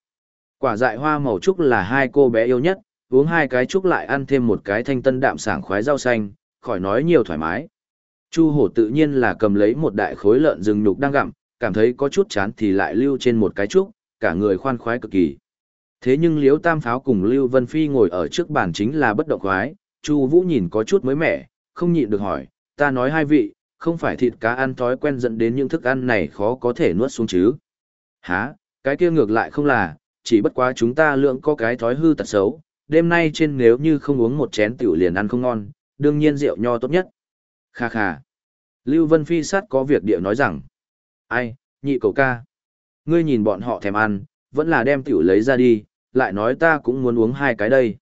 Quả dại hoa màu trúc là hai cô bé yêu nhất, uống hai cái trúc lại ăn thêm một cái thanh tân đạm sảng khoái rau xanh, khỏi nói nhiều thoải mái. Chu hổ tự nhiên là cầm lấy một đại khối lợn rừng nhục đang gặm, cảm thấy có chút chán thì lại lưu trên một cái trúc, cả người khoan khoái cực kỳ. Thế nhưng Liễu Tam Pháo cùng Lưu Vân Phi ngồi ở trước bàn chính là bất động khoái, Chu Vũ nhìn có chút mới mẻ, không nhịn được hỏi, ta nói hai vị, không phải thịt cá ăn thói quen dẫn đến những thức ăn này khó có thể nuốt xuống chứ. Hả, cái kia ngược lại không là, chỉ bất quá chúng ta lượng có cái thói hư tật xấu, đêm nay trên nếu như không uống một chén tiểu liền ăn không ngon, đương nhiên rượu nho tốt nhất. Kha kha. Lưu Vân Phi sát có việc địa nói rằng, ai, nhị cầu ca. Ngươi nhìn bọn họ thèm ăn, vẫn là đem tiểu lấy ra đi, lại nói ta cũng muốn uống hai cái đây.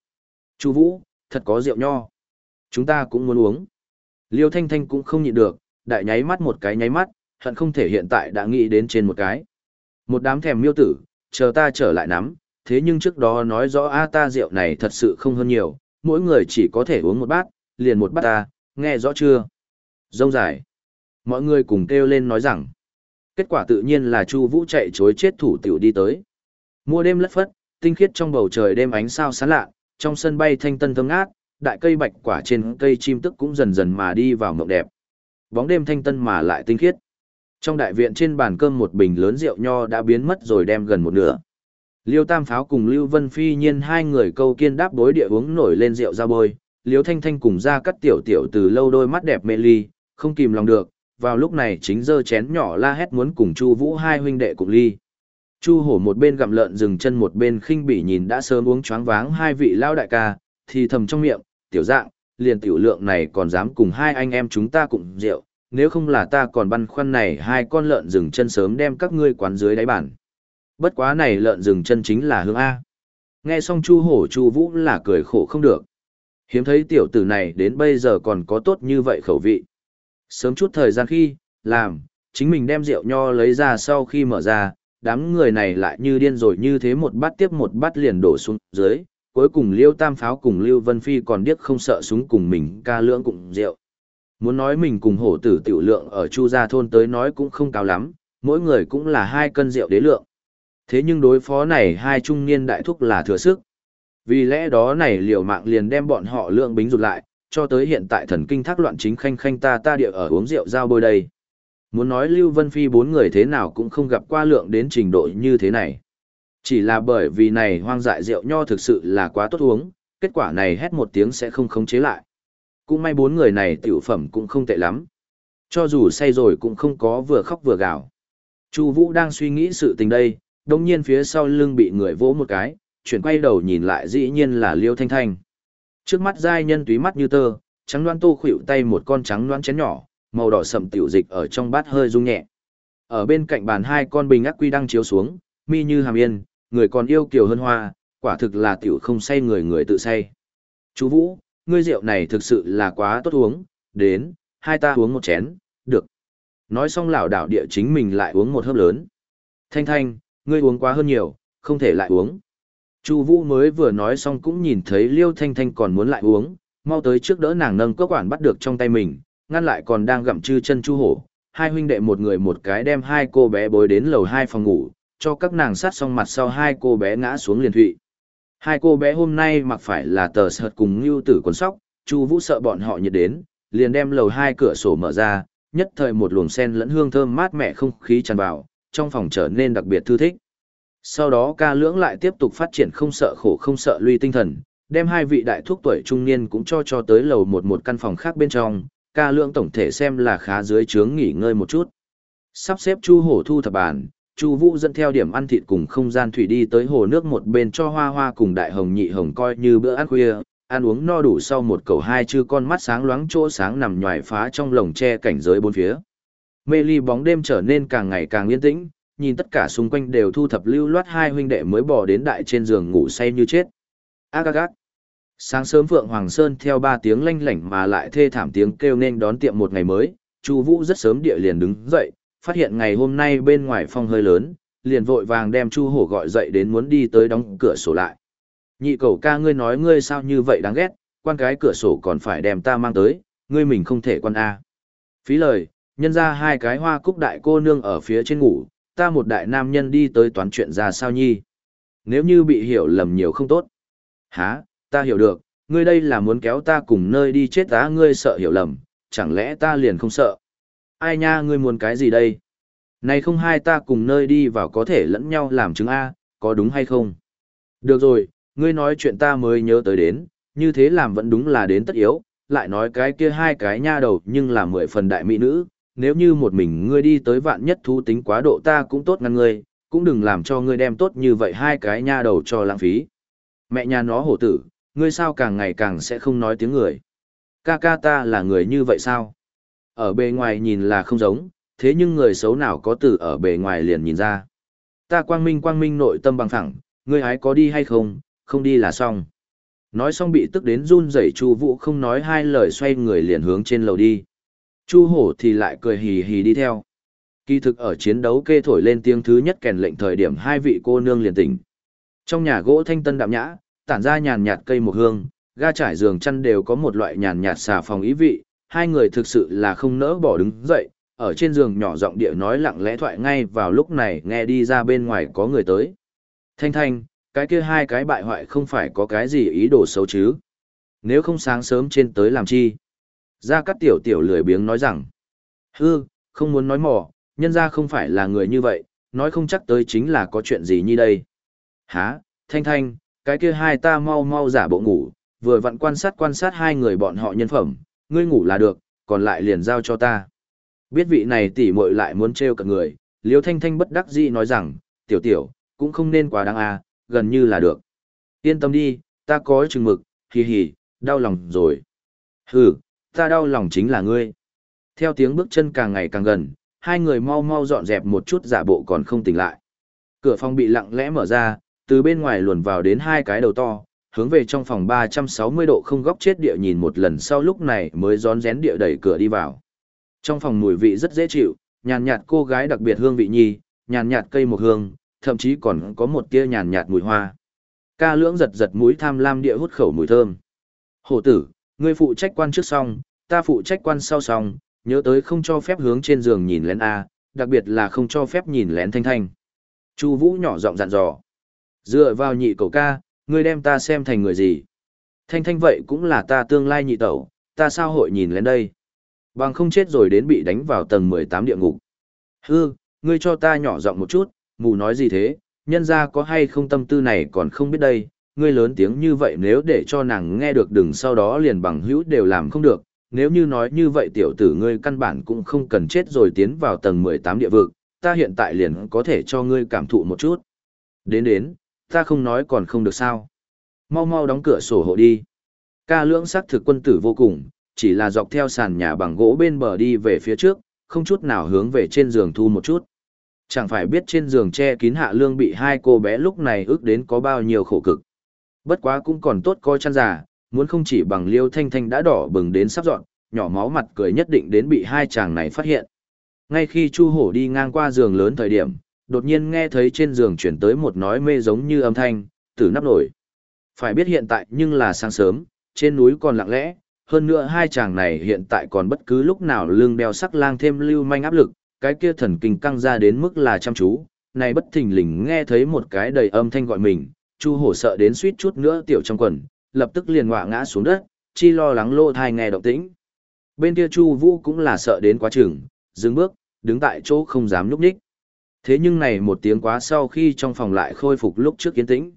Chu Vũ, thật có rượu nho. Chúng ta cũng muốn uống. Liêu Thanh Thanh cũng không nhịn được, đại nháy mắt một cái nháy mắt, hận không thể hiện tại đã nghĩ đến trên một cái. Một đám thèm miêu tử, chờ ta trở lại nắm, thế nhưng trước đó nói rõ a ta rượu này thật sự không hơn nhiều, mỗi người chỉ có thể uống một bát, liền một bát ta, nghe rõ chưa? Rông dài. Mọi người cùng kêu lên nói rằng, kết quả tự nhiên là Chu Vũ chạy chối chết thủ tiểu đi tới. Mùa đêm lất phất, tinh khiết trong bầu trời đêm ánh sao sáng lạ, trong sân bay thanh tân thơm ngát, đại cây bạch quả trên cây chim tức cũng dần dần mà đi vào mộng đẹp. Bóng đêm thanh tân mà lại tinh khiết. Trong đại viện trên bàn cơm một bình lớn rượu nho đã biến mất rồi đem gần một nửa. Liêu Tam Pháo cùng Lưu Vân Phi nhiên hai người câu kiên đáp đối địa uống nổi lên rượu ra bôi, Liêu Thanh Thanh cùng ra cắt tiểu tiểu từ lâu đôi mắt đẹp mê ly, không kìm lòng được, vào lúc này chính dơ chén nhỏ la hét muốn cùng Chu Vũ hai huynh đệ cùng ly. Chu Hổ một bên gặm lợn dừng chân một bên khinh bỉ nhìn đã sớm uống choáng váng hai vị lao đại ca, thì thầm trong miệng, tiểu dạng, liền tiểu lượng này còn dám cùng hai anh em chúng ta cùng rượu, nếu không là ta còn băn khoăn này hai con lợn rừng chân sớm đem các ngươi quán dưới đáy bản. Bất quá này lợn rừng chân chính là hương A. Nghe xong Chu Hổ Chu Vũ là cười khổ không được. Hiếm thấy tiểu tử này đến bây giờ còn có tốt như vậy khẩu vị. Sớm chút thời gian khi, làm, chính mình đem rượu nho lấy ra sau khi mở ra, đám người này lại như điên rồi như thế một bát tiếp một bát liền đổ xuống dưới, cuối cùng Liêu Tam Pháo cùng Lưu Vân Phi còn điếc không sợ súng cùng mình ca lưỡng cùng rượu. Muốn nói mình cùng hổ tử tiểu lượng ở Chu Gia Thôn tới nói cũng không cao lắm, mỗi người cũng là hai cân rượu đế lượng. Thế nhưng đối phó này hai trung niên đại thúc là thừa sức. Vì lẽ đó này liều mạng liền đem bọn họ lượng bính rụt lại, cho tới hiện tại thần kinh thác loạn chính khanh khanh ta ta địa ở uống rượu giao bôi đây. Muốn nói Lưu Vân Phi bốn người thế nào cũng không gặp qua lượng đến trình độ như thế này. Chỉ là bởi vì này hoang dại rượu nho thực sự là quá tốt uống, kết quả này hét một tiếng sẽ không khống chế lại. Cũng may bốn người này tiểu phẩm cũng không tệ lắm. Cho dù say rồi cũng không có vừa khóc vừa gào. Chu Vũ đang suy nghĩ sự tình đây, đột nhiên phía sau lưng bị người vỗ một cái, chuyển quay đầu nhìn lại dĩ nhiên là Liêu Thanh Thanh. Trước mắt giai nhân túy mắt như tơ, trắng loan tô khuỷu tay một con trắng loan chén nhỏ, màu đỏ sậm tiểu dịch ở trong bát hơi rung nhẹ. Ở bên cạnh bàn hai con bình ác quy đang chiếu xuống, mi như hàm yên, người còn yêu kiều hơn hoa, quả thực là tiểu không say người người tự say. Chú Vũ, ngươi rượu này thực sự là quá tốt uống, đến, hai ta uống một chén, được. Nói xong lảo đảo địa chính mình lại uống một hớp lớn. Thanh thanh, ngươi uống quá hơn nhiều, không thể lại uống. Chu Vũ mới vừa nói xong cũng nhìn thấy Liêu Thanh Thanh còn muốn lại uống, mau tới trước đỡ nàng nâng cốc quản bắt được trong tay mình, ngăn lại còn đang gặm chư chân chu hổ. Hai huynh đệ một người một cái đem hai cô bé bối đến lầu hai phòng ngủ, cho các nàng sát xong mặt sau hai cô bé ngã xuống liền thụy. Hai cô bé hôm nay mặc phải là tờ sợt cùng ngưu tử quần sóc, Chu Vũ sợ bọn họ nhiệt đến, liền đem lầu hai cửa sổ mở ra, nhất thời một luồng sen lẫn hương thơm mát mẻ không khí tràn vào, trong phòng trở nên đặc biệt thư thích. Sau đó ca lưỡng lại tiếp tục phát triển không sợ khổ không sợ luy tinh thần, đem hai vị đại thuốc tuổi trung niên cũng cho cho tới lầu một một căn phòng khác bên trong, ca lưỡng tổng thể xem là khá dưới trướng nghỉ ngơi một chút. Sắp xếp Chu Hổ thu thập bàn, Chu Vũ dẫn theo điểm ăn thịt cùng không gian thủy đi tới hồ nước một bên cho Hoa Hoa cùng Đại Hồng Nhị Hồng coi như bữa ăn khuya, ăn uống no đủ sau một cầu hai chư con mắt sáng loáng chỗ sáng nằm nhòi phá trong lồng tre cảnh giới bốn phía. Mê ly bóng đêm trở nên càng ngày càng yên tĩnh, nhìn tất cả xung quanh đều thu thập lưu loát hai huynh đệ mới bỏ đến đại trên giường ngủ say như chết. Ác ác ác. Sáng sớm Phượng Hoàng Sơn theo ba tiếng lanh lảnh mà lại thê thảm tiếng kêu nên đón tiệm một ngày mới, Chu Vũ rất sớm địa liền đứng dậy, phát hiện ngày hôm nay bên ngoài phong hơi lớn, liền vội vàng đem Chu Hổ gọi dậy đến muốn đi tới đóng cửa sổ lại. Nhị cầu ca ngươi nói ngươi sao như vậy đáng ghét, quan cái cửa sổ còn phải đem ta mang tới, ngươi mình không thể quan A. Phí lời, Nhân ra hai cái hoa cúc đại cô nương ở phía trên ngủ, ta một đại nam nhân đi tới toán chuyện ra sao nhi. Nếu như bị hiểu lầm nhiều không tốt. Hả, ta hiểu được, ngươi đây là muốn kéo ta cùng nơi đi chết á ngươi sợ hiểu lầm, chẳng lẽ ta liền không sợ. Ai nha ngươi muốn cái gì đây? Này không hai ta cùng nơi đi vào có thể lẫn nhau làm chứng A, có đúng hay không? Được rồi, ngươi nói chuyện ta mới nhớ tới đến, như thế làm vẫn đúng là đến tất yếu, lại nói cái kia hai cái nha đầu nhưng là mười phần đại mỹ nữ, nếu như một mình ngươi đi tới vạn nhất thú tính quá độ ta cũng tốt ngăn ngươi, cũng đừng làm cho ngươi đem tốt như vậy hai cái nha đầu cho lãng phí. Mẹ nhà nó hổ tử, ngươi sao càng ngày càng sẽ không nói tiếng người. Ca ca ta là người như vậy sao? Ở bề ngoài nhìn là không giống, thế nhưng người xấu nào có từ ở bề ngoài liền nhìn ra. Ta quang minh quang minh nội tâm bằng thẳng, ngươi hái có đi hay không, không đi là xong. Nói xong bị tức đến run rẩy Chu Vũ không nói hai lời xoay người liền hướng trên lầu đi. Chu Hổ thì lại cười hì hì đi theo. Kỳ thực ở chiến đấu kê thổi lên tiếng thứ nhất kèn lệnh thời điểm hai vị cô nương liền tỉnh. Trong nhà gỗ thanh tân đạm nhã, tản ra nhàn nhạt cây mộc hương, ga trải giường chăn đều có một loại nhàn nhạt xà phòng ý vị, hai người thực sự là không nỡ bỏ đứng dậy, ở trên giường nhỏ giọng địa nói lặng lẽ thoại ngay vào lúc này nghe đi ra bên ngoài có người tới. Thanh thanh, cái kia hai cái bại hoại không phải có cái gì ý đồ xấu chứ. Nếu không sáng sớm trên tới làm chi. Gia Cát Tiểu Tiểu lười biếng nói rằng, hư, không muốn nói mỏ, nhân ra không phải là người như vậy, nói không chắc tới chính là có chuyện gì như đây. Hả, Thanh Thanh, cái kia hai ta mau mau giả bộ ngủ, vừa vặn quan sát quan sát hai người bọn họ nhân phẩm, ngươi ngủ là được, còn lại liền giao cho ta. Biết vị này tỉ muội lại muốn trêu cả người, Liêu Thanh Thanh bất đắc dĩ nói rằng, tiểu tiểu, cũng không nên quá đáng à, gần như là được. Yên tâm đi, ta có chừng mực, hì hì, đau lòng rồi. Hừ, ta đau lòng chính là ngươi. Theo tiếng bước chân càng ngày càng gần, hai người mau mau dọn dẹp một chút giả bộ còn không tỉnh lại. Cửa phòng bị lặng lẽ mở ra, từ bên ngoài luồn vào đến hai cái đầu to, hướng về trong phòng 360 độ không góc chết địa nhìn một lần sau lúc này mới rón rén địa đẩy cửa đi vào. Trong phòng mùi vị rất dễ chịu, nhàn nhạt cô gái đặc biệt hương vị nhi, nhàn nhạt cây một hương, thậm chí còn có một tia nhàn nhạt mùi hoa. Ca lưỡng giật giật mũi tham lam địa hút khẩu mùi thơm. Hổ tử, ngươi phụ trách quan trước xong, ta phụ trách quan sau xong, nhớ tới không cho phép hướng trên giường nhìn lén A, đặc biệt là không cho phép nhìn lén thanh thanh. Chu Vũ nhỏ giọng dặn dò. Dựa vào nhị cầu ca, ngươi đem ta xem thành người gì? Thanh thanh vậy cũng là ta tương lai nhị tẩu, ta sao hội nhìn lén đây? Bằng không chết rồi đến bị đánh vào tầng 18 địa ngục. Hư, ngươi cho ta nhỏ giọng một chút, mù nói gì thế, nhân ra có hay không tâm tư này còn không biết đây, ngươi lớn tiếng như vậy nếu để cho nàng nghe được đừng sau đó liền bằng hữu đều làm không được, nếu như nói như vậy tiểu tử ngươi căn bản cũng không cần chết rồi tiến vào tầng 18 địa vực, ta hiện tại liền có thể cho ngươi cảm thụ một chút. Đến đến, ta không nói còn không được sao. Mau mau đóng cửa sổ hộ đi. Ca lưỡng sắc thực quân tử vô cùng, chỉ là dọc theo sàn nhà bằng gỗ bên bờ đi về phía trước, không chút nào hướng về trên giường thu một chút. Chẳng phải biết trên giường che kín hạ lương bị hai cô bé lúc này ước đến có bao nhiêu khổ cực. Bất quá cũng còn tốt coi chăn giả, muốn không chỉ bằng liêu thanh thanh đã đỏ bừng đến sắp dọn, nhỏ máu mặt cười nhất định đến bị hai chàng này phát hiện. Ngay khi Chu Hổ đi ngang qua giường lớn thời điểm, đột nhiên nghe thấy trên giường chuyển tới một nói mê giống như âm thanh, tử nắp nổi. Phải biết hiện tại nhưng là sáng sớm, trên núi còn lặng lẽ, hơn nữa hai chàng này hiện tại còn bất cứ lúc nào lương đeo sắc lang thêm lưu manh áp lực, cái kia thần kinh căng ra đến mức là chăm chú, này bất thình lình nghe thấy một cái đầy âm thanh gọi mình, Chu Hổ sợ đến suýt chút nữa tiểu trong quần, lập tức liền ngọa ngã xuống đất, chi lo lắng lô thai nghe động tĩnh. Bên kia Chu Vũ cũng là sợ đến quá chừng, dừng bước, đứng tại chỗ không dám nhúc nhích. Thế nhưng này một tiếng quá sau khi trong phòng lại khôi phục lúc trước kiến tĩnh.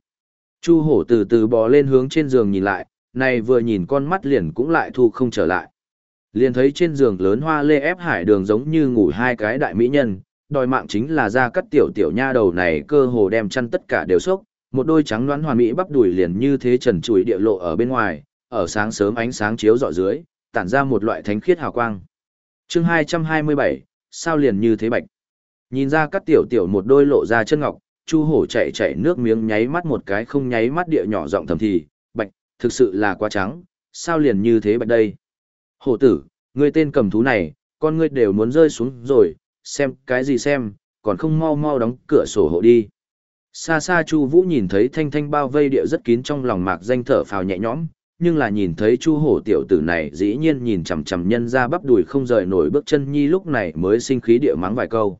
Chu hổ từ từ bò lên hướng trên giường nhìn lại, này vừa nhìn con mắt liền cũng lại thu không trở lại. Liền thấy trên giường lớn hoa lê ép hải đường giống như ngủ hai cái đại mỹ nhân, đòi mạng chính là ra cắt tiểu tiểu nha đầu này cơ hồ đem chăn tất cả đều sốc, một đôi trắng đoán hoàn mỹ bắp đùi liền như thế trần trụi địa lộ ở bên ngoài, ở sáng sớm ánh sáng chiếu dọi dưới, tản ra một loại thánh khiết hào quang. Chương 227, sao liền như thế bạch. Nhìn ra các tiểu tiểu một đôi lộ ra chân ngọc, Chu Hổ chạy chạy nước miếng nháy mắt một cái không nháy mắt địa nhỏ giọng thầm thì, bạch, thực sự là quá trắng, sao liền như thế bạch đây. Hổ tử, ngươi tên cầm thú này, con ngươi đều muốn rơi xuống rồi, xem cái gì xem, còn không mau mau đóng cửa sổ hộ đi. Xa xa Chu Vũ nhìn thấy thanh thanh bao vây địa rất kín trong lòng mạc danh thở phào nhẹ nhõm, nhưng là nhìn thấy chu hổ tiểu tử này dĩ nhiên nhìn chằm chằm nhân ra bắp đùi không rời nổi bước chân nhi lúc này mới sinh khí địa mắng vài câu.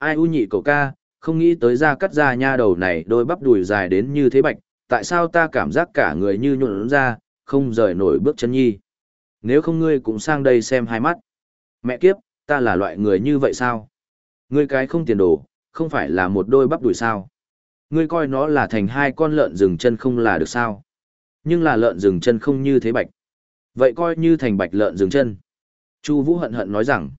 Ai u nhị cầu ca, không nghĩ tới ra cắt ra nha đầu này đôi bắp đùi dài đến như thế bạch, tại sao ta cảm giác cả người như nhuộn ra, không rời nổi bước chân nhi. Nếu không ngươi cũng sang đây xem hai mắt. Mẹ kiếp, ta là loại người như vậy sao? Ngươi cái không tiền đồ, không phải là một đôi bắp đùi sao? Ngươi coi nó là thành hai con lợn rừng chân không là được sao? Nhưng là lợn rừng chân không như thế bạch. Vậy coi như thành bạch lợn rừng chân. Chu Vũ hận hận nói rằng.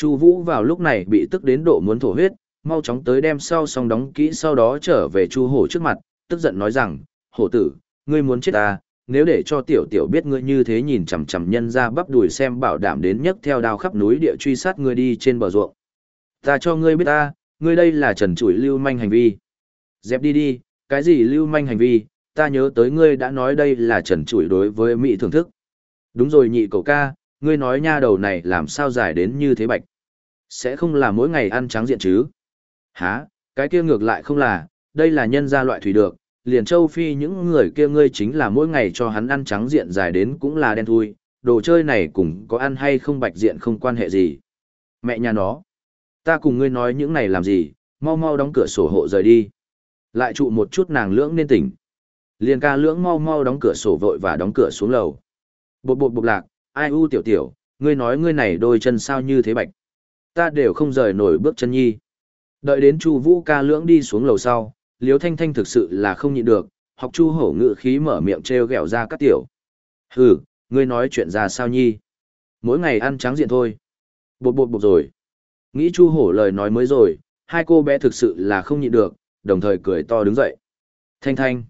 Chu Vũ vào lúc này bị tức đến độ muốn thổ huyết, mau chóng tới đem sau xong đóng kỹ sau đó trở về Chu Hổ trước mặt, tức giận nói rằng, "Hổ tử, ngươi muốn chết ta, nếu để cho tiểu tiểu biết ngươi như thế nhìn chằm chằm nhân ra bắp đùi xem bảo đảm đến nhấc theo đao khắp núi địa truy sát ngươi đi trên bờ ruộng. Ta cho ngươi biết ta, ngươi đây là trần trụi lưu manh hành vi. Dẹp đi đi, cái gì lưu manh hành vi, ta nhớ tới ngươi đã nói đây là trần trụi đối với mỹ thưởng thức. Đúng rồi nhị cậu ca, ngươi nói nha đầu này làm sao dài đến như thế bạch. Sẽ không là mỗi ngày ăn trắng diện chứ? Hả, cái kia ngược lại không là, đây là nhân gia loại thủy được, liền châu Phi những người kia ngươi chính là mỗi ngày cho hắn ăn trắng diện dài đến cũng là đen thui, đồ chơi này cũng có ăn hay không bạch diện không quan hệ gì. Mẹ nhà nó, ta cùng ngươi nói những này làm gì, mau mau đóng cửa sổ hộ rời đi. Lại trụ một chút nàng lưỡng nên tỉnh. Liền ca lưỡng mau mau đóng cửa sổ vội và đóng cửa xuống lầu. Bột bột bột lạc, ai u tiểu tiểu, ngươi nói ngươi này đôi chân sao như thế bạch. Ta đều không rời nổi bước chân nhi. Đợi đến Chu Vũ ca lưỡng đi xuống lầu sau, Liễu Thanh Thanh thực sự là không nhịn được, học Chu Hổ ngự khí mở miệng trêu ghẹo ra các tiểu. Hừ, ngươi nói chuyện ra sao nhi? Mỗi ngày ăn trắng diện thôi. Bột bột bột rồi. Nghĩ Chu Hổ lời nói mới rồi, hai cô bé thực sự là không nhịn được, đồng thời cười to đứng dậy. Thanh Thanh,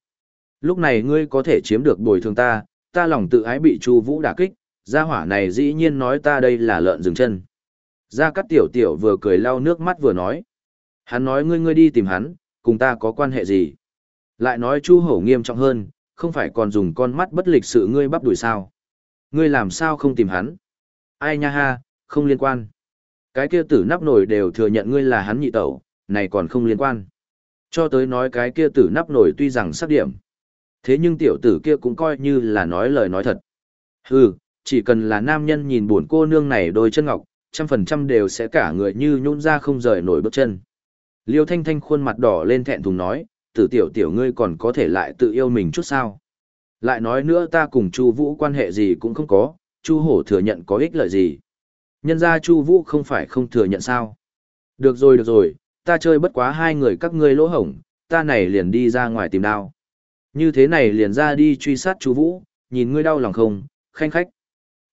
lúc này ngươi có thể chiếm được bồi thường ta, ta lòng tự ái bị Chu Vũ đả kích, gia hỏa này dĩ nhiên nói ta đây là lợn dừng chân. Gia Cát Tiểu Tiểu vừa cười lau nước mắt vừa nói. Hắn nói ngươi ngươi đi tìm hắn, cùng ta có quan hệ gì? Lại nói Chu Hổ nghiêm trọng hơn, không phải còn dùng con mắt bất lịch sự ngươi bắp đuổi sao? Ngươi làm sao không tìm hắn? Ai nha ha, không liên quan. Cái kia tử nắp nổi đều thừa nhận ngươi là hắn nhị tẩu, này còn không liên quan. Cho tới nói cái kia tử nắp nổi tuy rằng sắp điểm. Thế nhưng tiểu tử kia cũng coi như là nói lời nói thật. Hừ, chỉ cần là nam nhân nhìn buồn cô nương này đôi chân ngọc, trăm phần trăm đều sẽ cả người như nhún ra không rời nổi bước chân. Liêu Thanh Thanh khuôn mặt đỏ lên thẹn thùng nói, tử tiểu tiểu ngươi còn có thể lại tự yêu mình chút sao. Lại nói nữa ta cùng Chu Vũ quan hệ gì cũng không có, Chu Hổ thừa nhận có ích lợi gì. Nhân ra Chu Vũ không phải không thừa nhận sao. Được rồi được rồi, ta chơi bất quá hai người các ngươi lỗ hổng, ta này liền đi ra ngoài tìm đao. Như thế này liền ra đi truy sát Chu Vũ, nhìn ngươi đau lòng không, khanh khách.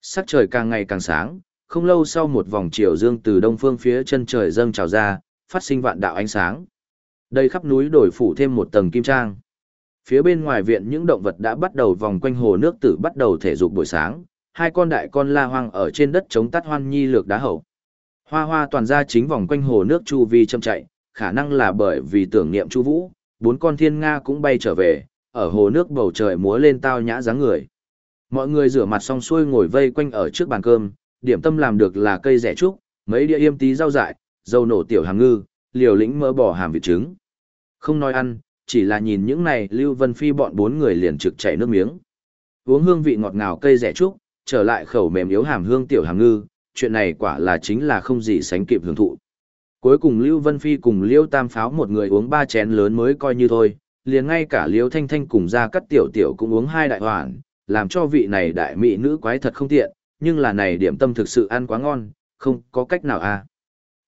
Sắc trời càng ngày càng sáng, không lâu sau một vòng chiều dương từ đông phương phía chân trời dâng trào ra, phát sinh vạn đạo ánh sáng. Đây khắp núi đổi phủ thêm một tầng kim trang. Phía bên ngoài viện những động vật đã bắt đầu vòng quanh hồ nước tử bắt đầu thể dục buổi sáng, hai con đại con la hoang ở trên đất chống tắt hoan nhi lược đá hậu. Hoa hoa toàn ra chính vòng quanh hồ nước chu vi châm chạy, khả năng là bởi vì tưởng niệm chu vũ, bốn con thiên nga cũng bay trở về, ở hồ nước bầu trời múa lên tao nhã dáng người. Mọi người rửa mặt xong xuôi ngồi vây quanh ở trước bàn cơm, điểm tâm làm được là cây rẻ trúc, mấy đĩa yêm tí rau dại, dầu nổ tiểu hàng ngư, liều lĩnh mỡ bò hàm vịt trứng. Không nói ăn, chỉ là nhìn những này Lưu Vân Phi bọn bốn người liền trực chảy nước miếng. Uống hương vị ngọt ngào cây rẻ trúc, trở lại khẩu mềm yếu hàm hương tiểu hàng ngư, chuyện này quả là chính là không gì sánh kịp hưởng thụ. Cuối cùng Lưu Vân Phi cùng Liêu Tam Pháo một người uống ba chén lớn mới coi như thôi, liền ngay cả Liêu Thanh Thanh cùng ra cắt tiểu tiểu cũng uống hai đại hoàn, làm cho vị này đại mỹ nữ quái thật không tiện, nhưng là này điểm tâm thực sự ăn quá ngon, không có cách nào à.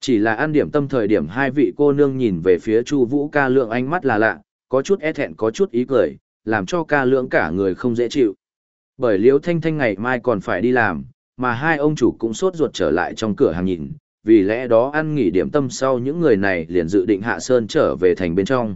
Chỉ là ăn điểm tâm thời điểm hai vị cô nương nhìn về phía Chu Vũ ca lượng ánh mắt là lạ, có chút e thẹn có chút ý cười, làm cho ca lượng cả người không dễ chịu. Bởi Liễu Thanh Thanh ngày mai còn phải đi làm, mà hai ông chủ cũng sốt ruột trở lại trong cửa hàng nhìn, vì lẽ đó ăn nghỉ điểm tâm sau những người này liền dự định hạ sơn trở về thành bên trong.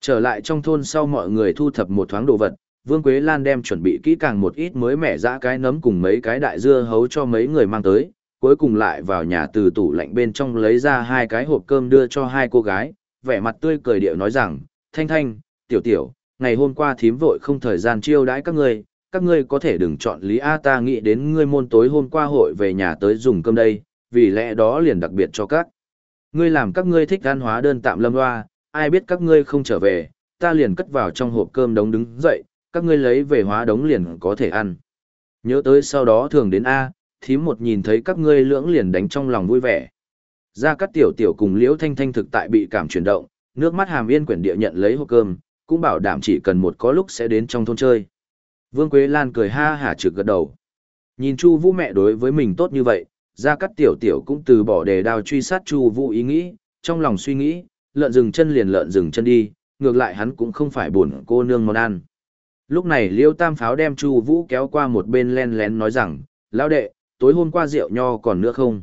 Trở lại trong thôn sau mọi người thu thập một thoáng đồ vật, Vương Quế Lan đem chuẩn bị kỹ càng một ít mới mẻ dã cái nấm cùng mấy cái đại dưa hấu cho mấy người mang tới, cuối cùng lại vào nhà từ tủ lạnh bên trong lấy ra hai cái hộp cơm đưa cho hai cô gái, vẻ mặt tươi cười điệu nói rằng, Thanh Thanh, Tiểu Tiểu, ngày hôm qua thím vội không thời gian chiêu đãi các ngươi, các ngươi có thể đừng chọn Lý A ta nghĩ đến ngươi môn tối hôm qua hội về nhà tới dùng cơm đây, vì lẽ đó liền đặc biệt cho các. Ngươi làm các ngươi thích ăn hóa đơn tạm lâm hoa, ai biết các ngươi không trở về, ta liền cất vào trong hộp cơm đống đứng dậy, các ngươi lấy về hóa đống liền có thể ăn. Nhớ tới sau đó thường đến A, thím một nhìn thấy các ngươi lưỡng liền đánh trong lòng vui vẻ. Gia Cát Tiểu Tiểu cùng Liễu Thanh Thanh thực tại bị cảm chuyển động, nước mắt hàm yên quyển địa nhận lấy hộp cơm, cũng bảo đảm chỉ cần một có lúc sẽ đến trong thôn chơi. Vương Quế Lan cười ha hả trực gật đầu. Nhìn Chu Vũ mẹ đối với mình tốt như vậy, Gia Cát Tiểu Tiểu cũng từ bỏ đề đao truy sát Chu Vũ ý nghĩ, trong lòng suy nghĩ, lợn dừng chân liền lợn dừng chân đi, ngược lại hắn cũng không phải buồn cô nương món ăn. Lúc này Liêu Tam Pháo đem Chu Vũ kéo qua một bên len lén nói rằng, lão đệ, tối hôm qua rượu nho còn nữa không?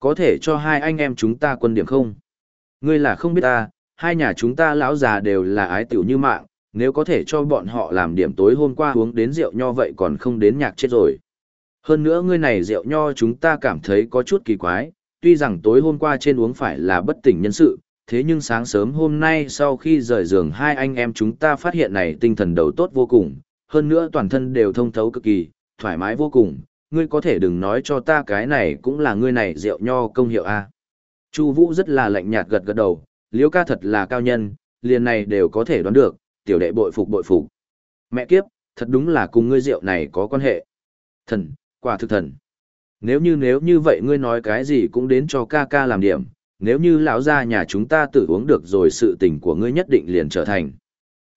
Có thể cho hai anh em chúng ta quân điểm không? Ngươi là không biết ta, hai nhà chúng ta lão già đều là ái tiểu như mạng, nếu có thể cho bọn họ làm điểm tối hôm qua uống đến rượu nho vậy còn không đến nhạc chết rồi. Hơn nữa ngươi này rượu nho chúng ta cảm thấy có chút kỳ quái, tuy rằng tối hôm qua trên uống phải là bất tỉnh nhân sự, thế nhưng sáng sớm hôm nay sau khi rời giường hai anh em chúng ta phát hiện này tinh thần đầu tốt vô cùng, hơn nữa toàn thân đều thông thấu cực kỳ, thoải mái vô cùng, ngươi có thể đừng nói cho ta cái này cũng là ngươi này rượu nho công hiệu a. Chu Vũ rất là lạnh nhạt gật gật đầu, Liễu ca thật là cao nhân, liền này đều có thể đoán được, tiểu đệ bội phục bội phục. Mẹ kiếp, thật đúng là cùng ngươi rượu này có quan hệ. Thần, quả thực thần. Nếu như nếu như vậy ngươi nói cái gì cũng đến cho ca ca làm điểm, nếu như lão gia nhà chúng ta tự uống được rồi sự tình của ngươi nhất định liền trở thành.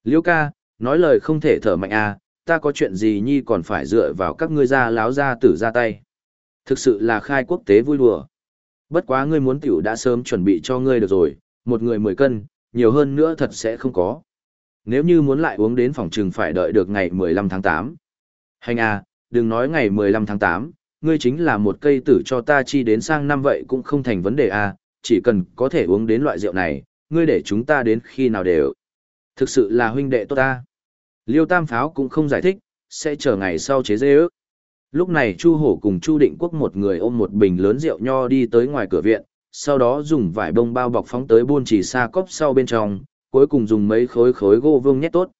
Liễu ca, nói lời không thể thở mạnh a, ta có chuyện gì nhi còn phải dựa vào các ngươi gia lão gia tử ra tay. Thực sự là khai quốc tế vui đùa. Bất quá ngươi muốn tiểu đã sớm chuẩn bị cho ngươi được rồi, một người mười cân, nhiều hơn nữa thật sẽ không có. Nếu như muốn lại uống đến phòng trừng phải đợi được ngày 15 tháng 8. Hành à, đừng nói ngày 15 tháng 8, ngươi chính là một cây tử cho ta chi đến sang năm vậy cũng không thành vấn đề à, chỉ cần có thể uống đến loại rượu này, ngươi để chúng ta đến khi nào đều. Thực sự là huynh đệ tốt ta. Liêu Tam Pháo cũng không giải thích, sẽ chờ ngày sau chế dê ước. Lúc này Chu Hổ cùng Chu Định Quốc một người ôm một bình lớn rượu nho đi tới ngoài cửa viện, sau đó dùng vải bông bao bọc phóng tới buôn chỉ xa cốc sau bên trong, cuối cùng dùng mấy khối khối gỗ vương nhét tốt.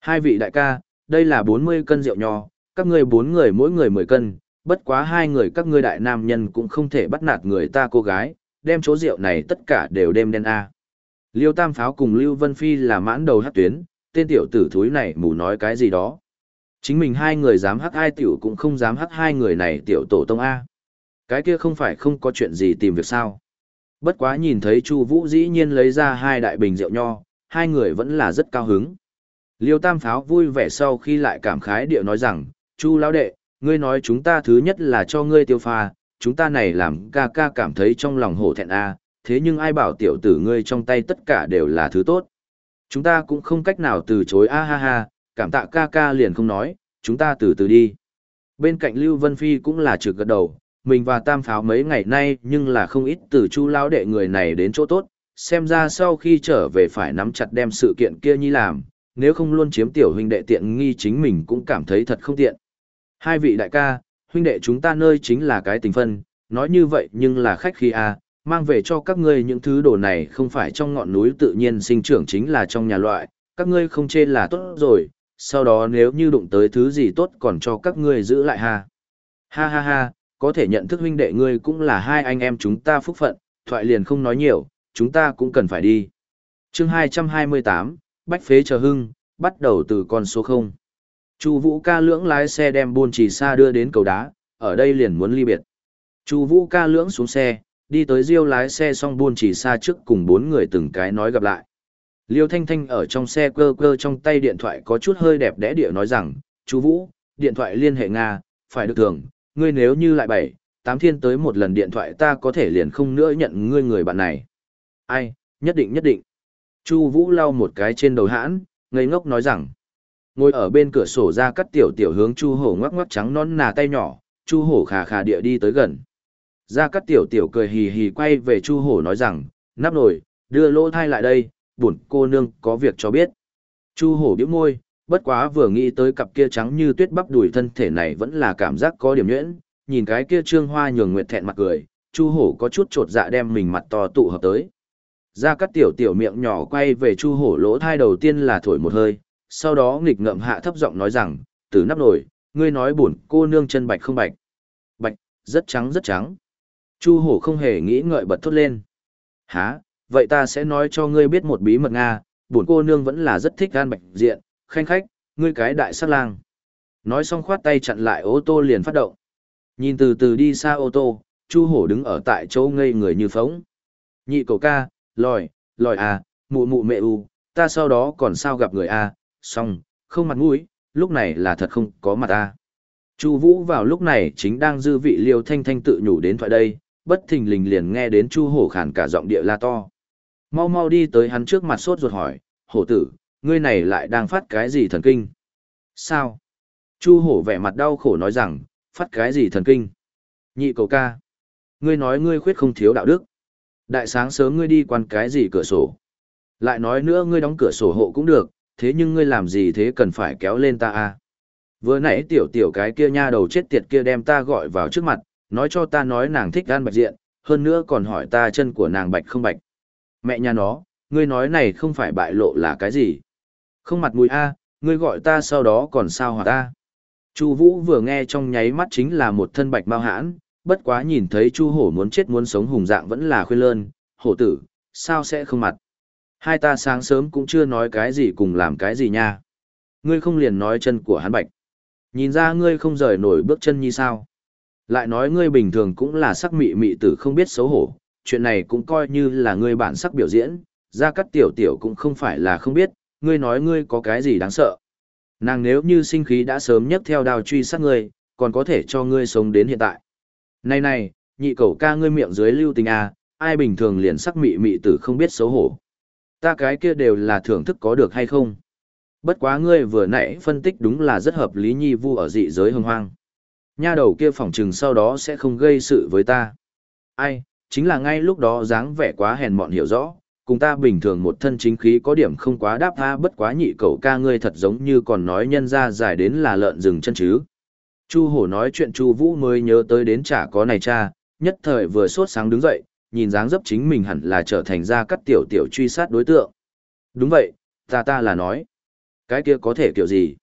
Hai vị đại ca, đây là 40 cân rượu nho, các ngươi bốn người mỗi người 10 cân, bất quá hai người các ngươi đại nam nhân cũng không thể bắt nạt người ta cô gái, đem chỗ rượu này tất cả đều đem đen A. Liêu Tam Pháo cùng Lưu Vân Phi là mãn đầu hát tuyến, tên tiểu tử thúi này mù nói cái gì đó. Chính mình hai người dám hát ai tiểu cũng không dám hát hai người này tiểu tổ tông A. Cái kia không phải không có chuyện gì tìm việc sao. Bất quá nhìn thấy Chu Vũ dĩ nhiên lấy ra hai đại bình rượu nho, hai người vẫn là rất cao hứng. Liêu Tam Pháo vui vẻ sau khi lại cảm khái điệu nói rằng, Chu lão đệ, ngươi nói chúng ta thứ nhất là cho ngươi tiêu pha, chúng ta này làm ca ca cảm thấy trong lòng hổ thẹn a, thế nhưng ai bảo tiểu tử ngươi trong tay tất cả đều là thứ tốt. Chúng ta cũng không cách nào từ chối a ha ha, cảm tạ ca ca liền không nói, chúng ta từ từ đi. Bên cạnh Lưu Vân Phi cũng là trực gật đầu, mình và tam pháo mấy ngày nay nhưng là không ít từ chu lao đệ người này đến chỗ tốt, xem ra sau khi trở về phải nắm chặt đem sự kiện kia nhi làm, nếu không luôn chiếm tiểu huynh đệ tiện nghi chính mình cũng cảm thấy thật không tiện. Hai vị đại ca, huynh đệ chúng ta nơi chính là cái tình phân, nói như vậy nhưng là khách khi a, mang về cho các ngươi những thứ đồ này không phải trong ngọn núi tự nhiên sinh trưởng chính là trong nhà loại, các ngươi không chê là tốt rồi, sau đó nếu như đụng tới thứ gì tốt còn cho các ngươi giữ lại ha. Ha ha ha, có thể nhận thức huynh đệ ngươi cũng là hai anh em chúng ta phúc phận, thoại liền không nói nhiều, chúng ta cũng cần phải đi. chương 228, Bách Phế Chờ Hưng, bắt đầu từ con số 0. Chu Vũ ca lưỡng lái xe đem buôn chỉ xa đưa đến cầu đá, ở đây liền muốn ly biệt. Chu Vũ ca lưỡng xuống xe, đi tới Diêu lái xe xong buôn chỉ xa trước cùng bốn người từng cái nói gặp lại. Liêu Thanh Thanh ở trong xe cơ cơ trong tay điện thoại có chút hơi đẹp đẽ địa nói rằng, Chu Vũ, điện thoại liên hệ Nga, phải được thường, ngươi nếu như lại bảy, tám thiên tới một lần điện thoại ta có thể liền không nữa nhận ngươi người bạn này. Ai, nhất định nhất định. Chu Vũ lau một cái trên đầu hãn, ngây ngốc nói rằng, ngồi ở bên cửa sổ ra cắt tiểu tiểu hướng Chu Hổ ngoắc ngoắc trắng non nà tay nhỏ, Chu Hổ khà khà địa đi tới gần. Ra cắt tiểu tiểu cười hì hì quay về Chu Hổ nói rằng, nắp nồi, đưa lỗ thai lại đây, bổn cô nương có việc cho biết. Chu hổ bĩu môi, bất quá vừa nghĩ tới cặp kia trắng như tuyết bắp đùi thân thể này vẫn là cảm giác có điểm nhuyễn, nhìn cái kia trương hoa nhường nguyệt thẹn mặt cười, chu hổ có chút trột dạ đem mình mặt to tụ hợp tới. Ra cắt tiểu tiểu miệng nhỏ quay về chu hổ lỗ thai đầu tiên là thổi một hơi, sau đó nghịch ngợm hạ thấp giọng nói rằng, từ nắp nổi, ngươi nói buồn cô nương chân bạch không bạch. Bạch, rất trắng rất trắng. Chu hổ không hề nghĩ ngợi bật thốt lên. Hả, vậy ta sẽ nói cho ngươi biết một bí mật Nga, buồn cô nương vẫn là rất thích gan bạch diện, khanh khách, ngươi cái đại sát lang. Nói xong khoát tay chặn lại ô tô liền phát động. Nhìn từ từ đi xa ô tô, Chu Hổ đứng ở tại chỗ ngây người như phóng. Nhị cầu ca, lòi, lòi à, mụ mụ mẹ u, ta sau đó còn sao gặp người à, xong, không mặt mũi, lúc này là thật không có mặt ta. Chu Vũ vào lúc này chính đang dư vị Liêu Thanh Thanh tự nhủ đến thoại đây, bất thình lình liền nghe đến Chu Hổ khàn cả giọng địa la to. Mau mau đi tới hắn trước mặt sốt ruột hỏi, "Hổ tử, ngươi này lại đang phát cái gì thần kinh?" "Sao?" Chu Hổ vẻ mặt đau khổ nói rằng, "Phát cái gì thần kinh?" "Nhị cầu ca, ngươi nói ngươi khuyết không thiếu đạo đức. Đại sáng sớm ngươi đi quan cái gì cửa sổ? Lại nói nữa ngươi đóng cửa sổ hộ cũng được, thế nhưng ngươi làm gì thế cần phải kéo lên ta a Vừa nãy tiểu tiểu cái kia nha đầu chết tiệt kia đem ta gọi vào trước mặt, nói cho ta nói nàng thích gan bạch diện, hơn nữa còn hỏi ta chân của nàng bạch không bạch. Mẹ nhà nó, ngươi nói này không phải bại lộ là cái gì? Không mặt mũi a, ngươi gọi ta sau đó còn sao hả ta? Chu Vũ vừa nghe trong nháy mắt chính là một thân bạch mao hãn, bất quá nhìn thấy Chu Hổ muốn chết muốn sống hùng dạng vẫn là khuyên lơn, hổ tử, sao sẽ không mặt? Hai ta sáng sớm cũng chưa nói cái gì cùng làm cái gì nha. Ngươi không liền nói chân của hắn bạch. Nhìn ra ngươi không rời nổi bước chân như sao. Lại nói ngươi bình thường cũng là sắc mị mị tử không biết xấu hổ, chuyện này cũng coi như là ngươi bản sắc biểu diễn, ra cắt tiểu tiểu cũng không phải là không biết, ngươi nói ngươi có cái gì đáng sợ. Nàng nếu như sinh khí đã sớm nhất theo đào truy sát ngươi, còn có thể cho ngươi sống đến hiện tại. Này này, nhị cầu ca ngươi miệng dưới lưu tình à, ai bình thường liền sắc mị mị tử không biết xấu hổ. Ta cái kia đều là thưởng thức có được hay không. Bất quá ngươi vừa nãy phân tích đúng là rất hợp lý nhi vu ở dị giới hồng hoang. Nha đầu kia phỏng trừng sau đó sẽ không gây sự với ta. Ai, chính là ngay lúc đó dáng vẻ quá hèn mọn hiểu rõ, cùng ta bình thường một thân chính khí có điểm không quá đáp tha bất quá nhị cậu ca ngươi thật giống như còn nói nhân ra dài đến là lợn rừng chân chứ. Chu hổ nói chuyện Chu Vũ mới nhớ tới đến chả có này cha, nhất thời vừa sốt sáng đứng dậy, nhìn dáng dấp chính mình hẳn là trở thành ra cắt tiểu tiểu truy sát đối tượng. Đúng vậy, ta ta là nói. Cái kia có thể kiểu gì?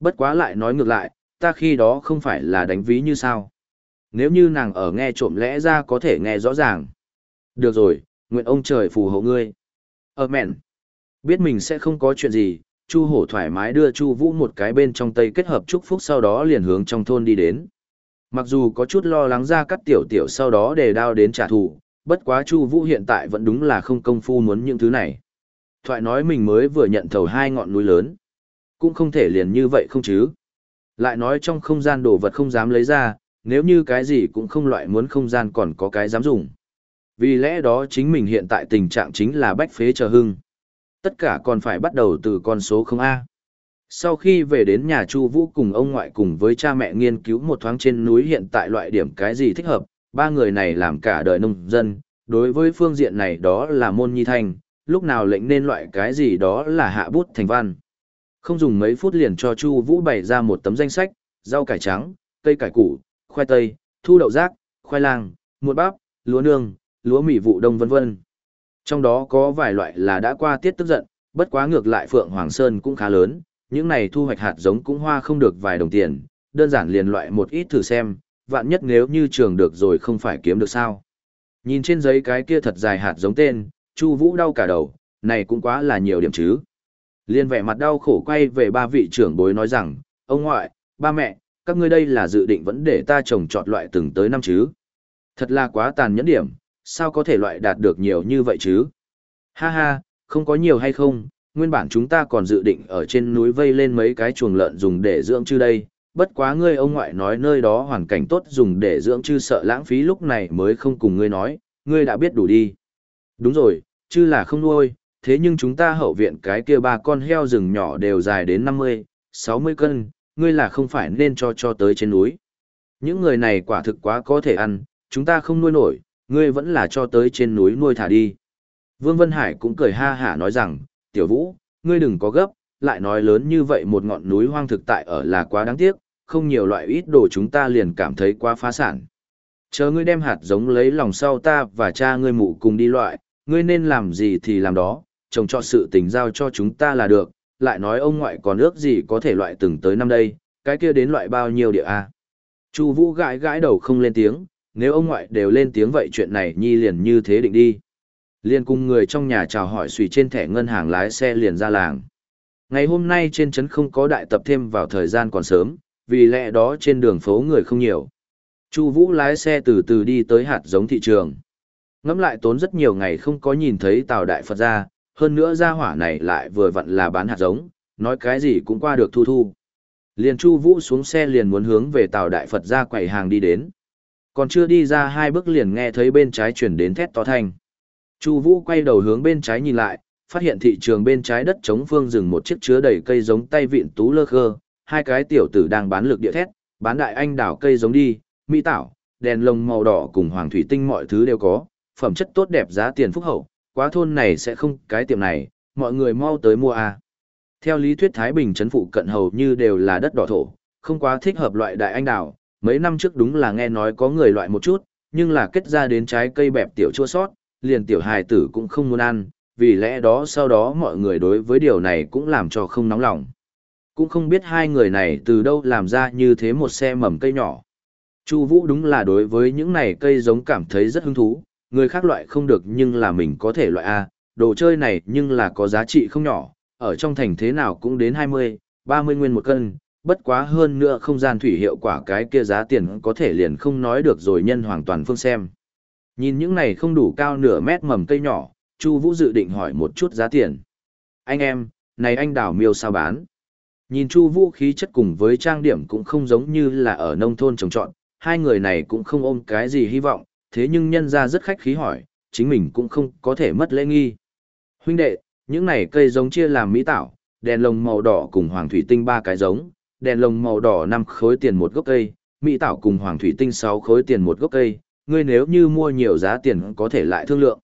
Bất quá lại nói ngược lại, ta khi đó không phải là đánh ví như sao. Nếu như nàng ở nghe trộm lẽ ra có thể nghe rõ ràng. Được rồi, nguyện ông trời phù hộ ngươi. Ờ mẹn. Biết mình sẽ không có chuyện gì, Chu Hổ thoải mái đưa Chu Vũ một cái bên trong tây kết hợp chúc phúc sau đó liền hướng trong thôn đi đến. Mặc dù có chút lo lắng ra cắt tiểu tiểu sau đó để đao đến trả thù, bất quá Chu Vũ hiện tại vẫn đúng là không công phu muốn những thứ này. Thoại nói mình mới vừa nhận thầu hai ngọn núi lớn, cũng không thể liền như vậy không chứ. Lại nói trong không gian đồ vật không dám lấy ra, nếu như cái gì cũng không loại muốn không gian còn có cái dám dùng. Vì lẽ đó chính mình hiện tại tình trạng chính là bách phế chờ hưng. Tất cả còn phải bắt đầu từ con số không a Sau khi về đến nhà Chu Vũ cùng ông ngoại cùng với cha mẹ nghiên cứu một thoáng trên núi hiện tại loại điểm cái gì thích hợp, ba người này làm cả đời nông dân, đối với phương diện này đó là môn nhi thanh, lúc nào lệnh nên loại cái gì đó là hạ bút thành văn. Không dùng mấy phút liền cho Chu Vũ bày ra một tấm danh sách, rau cải trắng, cây cải củ, khoai tây, thu đậu rác, khoai lang, muột bắp, lúa nương, lúa mì vụ đông vân vân. Trong đó có vài loại là đã qua tiết tức giận, bất quá ngược lại Phượng Hoàng Sơn cũng khá lớn, những này thu hoạch hạt giống cũng hoa không được vài đồng tiền, đơn giản liền loại một ít thử xem, vạn nhất nếu như trường được rồi không phải kiếm được sao. Nhìn trên giấy cái kia thật dài hạt giống tên, Chu Vũ đau cả đầu, này cũng quá là nhiều điểm chứ. Liên vẻ mặt đau khổ quay về ba vị trưởng bối nói rằng, ông ngoại, ba mẹ, các ngươi đây là dự định vẫn để ta trồng trọt loại từng tới năm chứ. Thật là quá tàn nhẫn điểm, sao có thể loại đạt được nhiều như vậy chứ? Ha ha, không có nhiều hay không, nguyên bản chúng ta còn dự định ở trên núi vây lên mấy cái chuồng lợn dùng để dưỡng chứ đây, bất quá ngươi ông ngoại nói nơi đó hoàn cảnh tốt dùng để dưỡng chư sợ lãng phí lúc này mới không cùng ngươi nói, ngươi đã biết đủ đi. Đúng rồi, chư là không nuôi, thế nhưng chúng ta hậu viện cái kia ba con heo rừng nhỏ đều dài đến 50, 60 cân, ngươi là không phải nên cho cho tới trên núi. Những người này quả thực quá có thể ăn, chúng ta không nuôi nổi, ngươi vẫn là cho tới trên núi nuôi thả đi. Vương Vân Hải cũng cười ha hả nói rằng, tiểu vũ, ngươi đừng có gấp, lại nói lớn như vậy một ngọn núi hoang thực tại ở là quá đáng tiếc, không nhiều loại ít đồ chúng ta liền cảm thấy quá phá sản. Chờ ngươi đem hạt giống lấy lòng sau ta và cha ngươi mụ cùng đi loại, ngươi nên làm gì thì làm đó, trồng cho sự tình giao cho chúng ta là được, lại nói ông ngoại còn ước gì có thể loại từng tới năm đây, cái kia đến loại bao nhiêu địa a Chu Vũ gãi gãi đầu không lên tiếng, nếu ông ngoại đều lên tiếng vậy chuyện này nhi liền như thế định đi. Liên cùng người trong nhà chào hỏi xùy trên thẻ ngân hàng lái xe liền ra làng. Ngày hôm nay trên trấn không có đại tập thêm vào thời gian còn sớm, vì lẽ đó trên đường phố người không nhiều. Chu Vũ lái xe từ từ đi tới hạt giống thị trường. Ngẫm lại tốn rất nhiều ngày không có nhìn thấy Tào Đại Phật ra, hơn nữa gia hỏa này lại vừa vặn là bán hạt giống, nói cái gì cũng qua được thu thu. Liền Chu Vũ xuống xe liền muốn hướng về Tào Đại Phật ra quầy hàng đi đến. Còn chưa đi ra hai bước liền nghe thấy bên trái truyền đến thét to thanh. Chu Vũ quay đầu hướng bên trái nhìn lại, phát hiện thị trường bên trái đất chống phương dừng một chiếc chứa đầy cây giống tay vịn tú lơ khơ, hai cái tiểu tử đang bán lực địa thét, bán đại anh đảo cây giống đi, mỹ tảo, đèn lồng màu đỏ cùng hoàng thủy tinh mọi thứ đều có, phẩm chất tốt đẹp giá tiền phúc hậu, quá thôn này sẽ không cái tiệm này, mọi người mau tới mua à. Theo lý thuyết Thái Bình chấn phụ cận hầu như đều là đất đỏ thổ, không quá thích hợp loại đại anh đào, mấy năm trước đúng là nghe nói có người loại một chút, nhưng là kết ra đến trái cây bẹp tiểu chua sót, liền tiểu hài tử cũng không muốn ăn, vì lẽ đó sau đó mọi người đối với điều này cũng làm cho không nóng lòng. Cũng không biết hai người này từ đâu làm ra như thế một xe mầm cây nhỏ. Chu Vũ đúng là đối với những này cây giống cảm thấy rất hứng thú, người khác loại không được nhưng là mình có thể loại A, đồ chơi này nhưng là có giá trị không nhỏ, ở trong thành thế nào cũng đến 20, 30 nguyên một cân, bất quá hơn nữa không gian thủy hiệu quả cái kia giá tiền có thể liền không nói được rồi nhân hoàn toàn phương xem. Nhìn những này không đủ cao nửa mét mầm cây nhỏ, Chu Vũ dự định hỏi một chút giá tiền. Anh em, này anh đào miêu sao bán? Nhìn Chu Vũ khí chất cùng với trang điểm cũng không giống như là ở nông thôn trồng trọt, hai người này cũng không ôm cái gì hy vọng, thế nhưng nhân ra rất khách khí hỏi, chính mình cũng không có thể mất lễ nghi. Huynh đệ, những này cây giống chia làm mỹ tảo, đèn lồng màu đỏ cùng hoàng thủy tinh ba cái giống, đèn lồng màu đỏ 5 khối tiền một gốc cây, mỹ tảo cùng hoàng thủy tinh 6 khối tiền một gốc cây, ngươi nếu như mua nhiều giá tiền có thể lại thương lượng.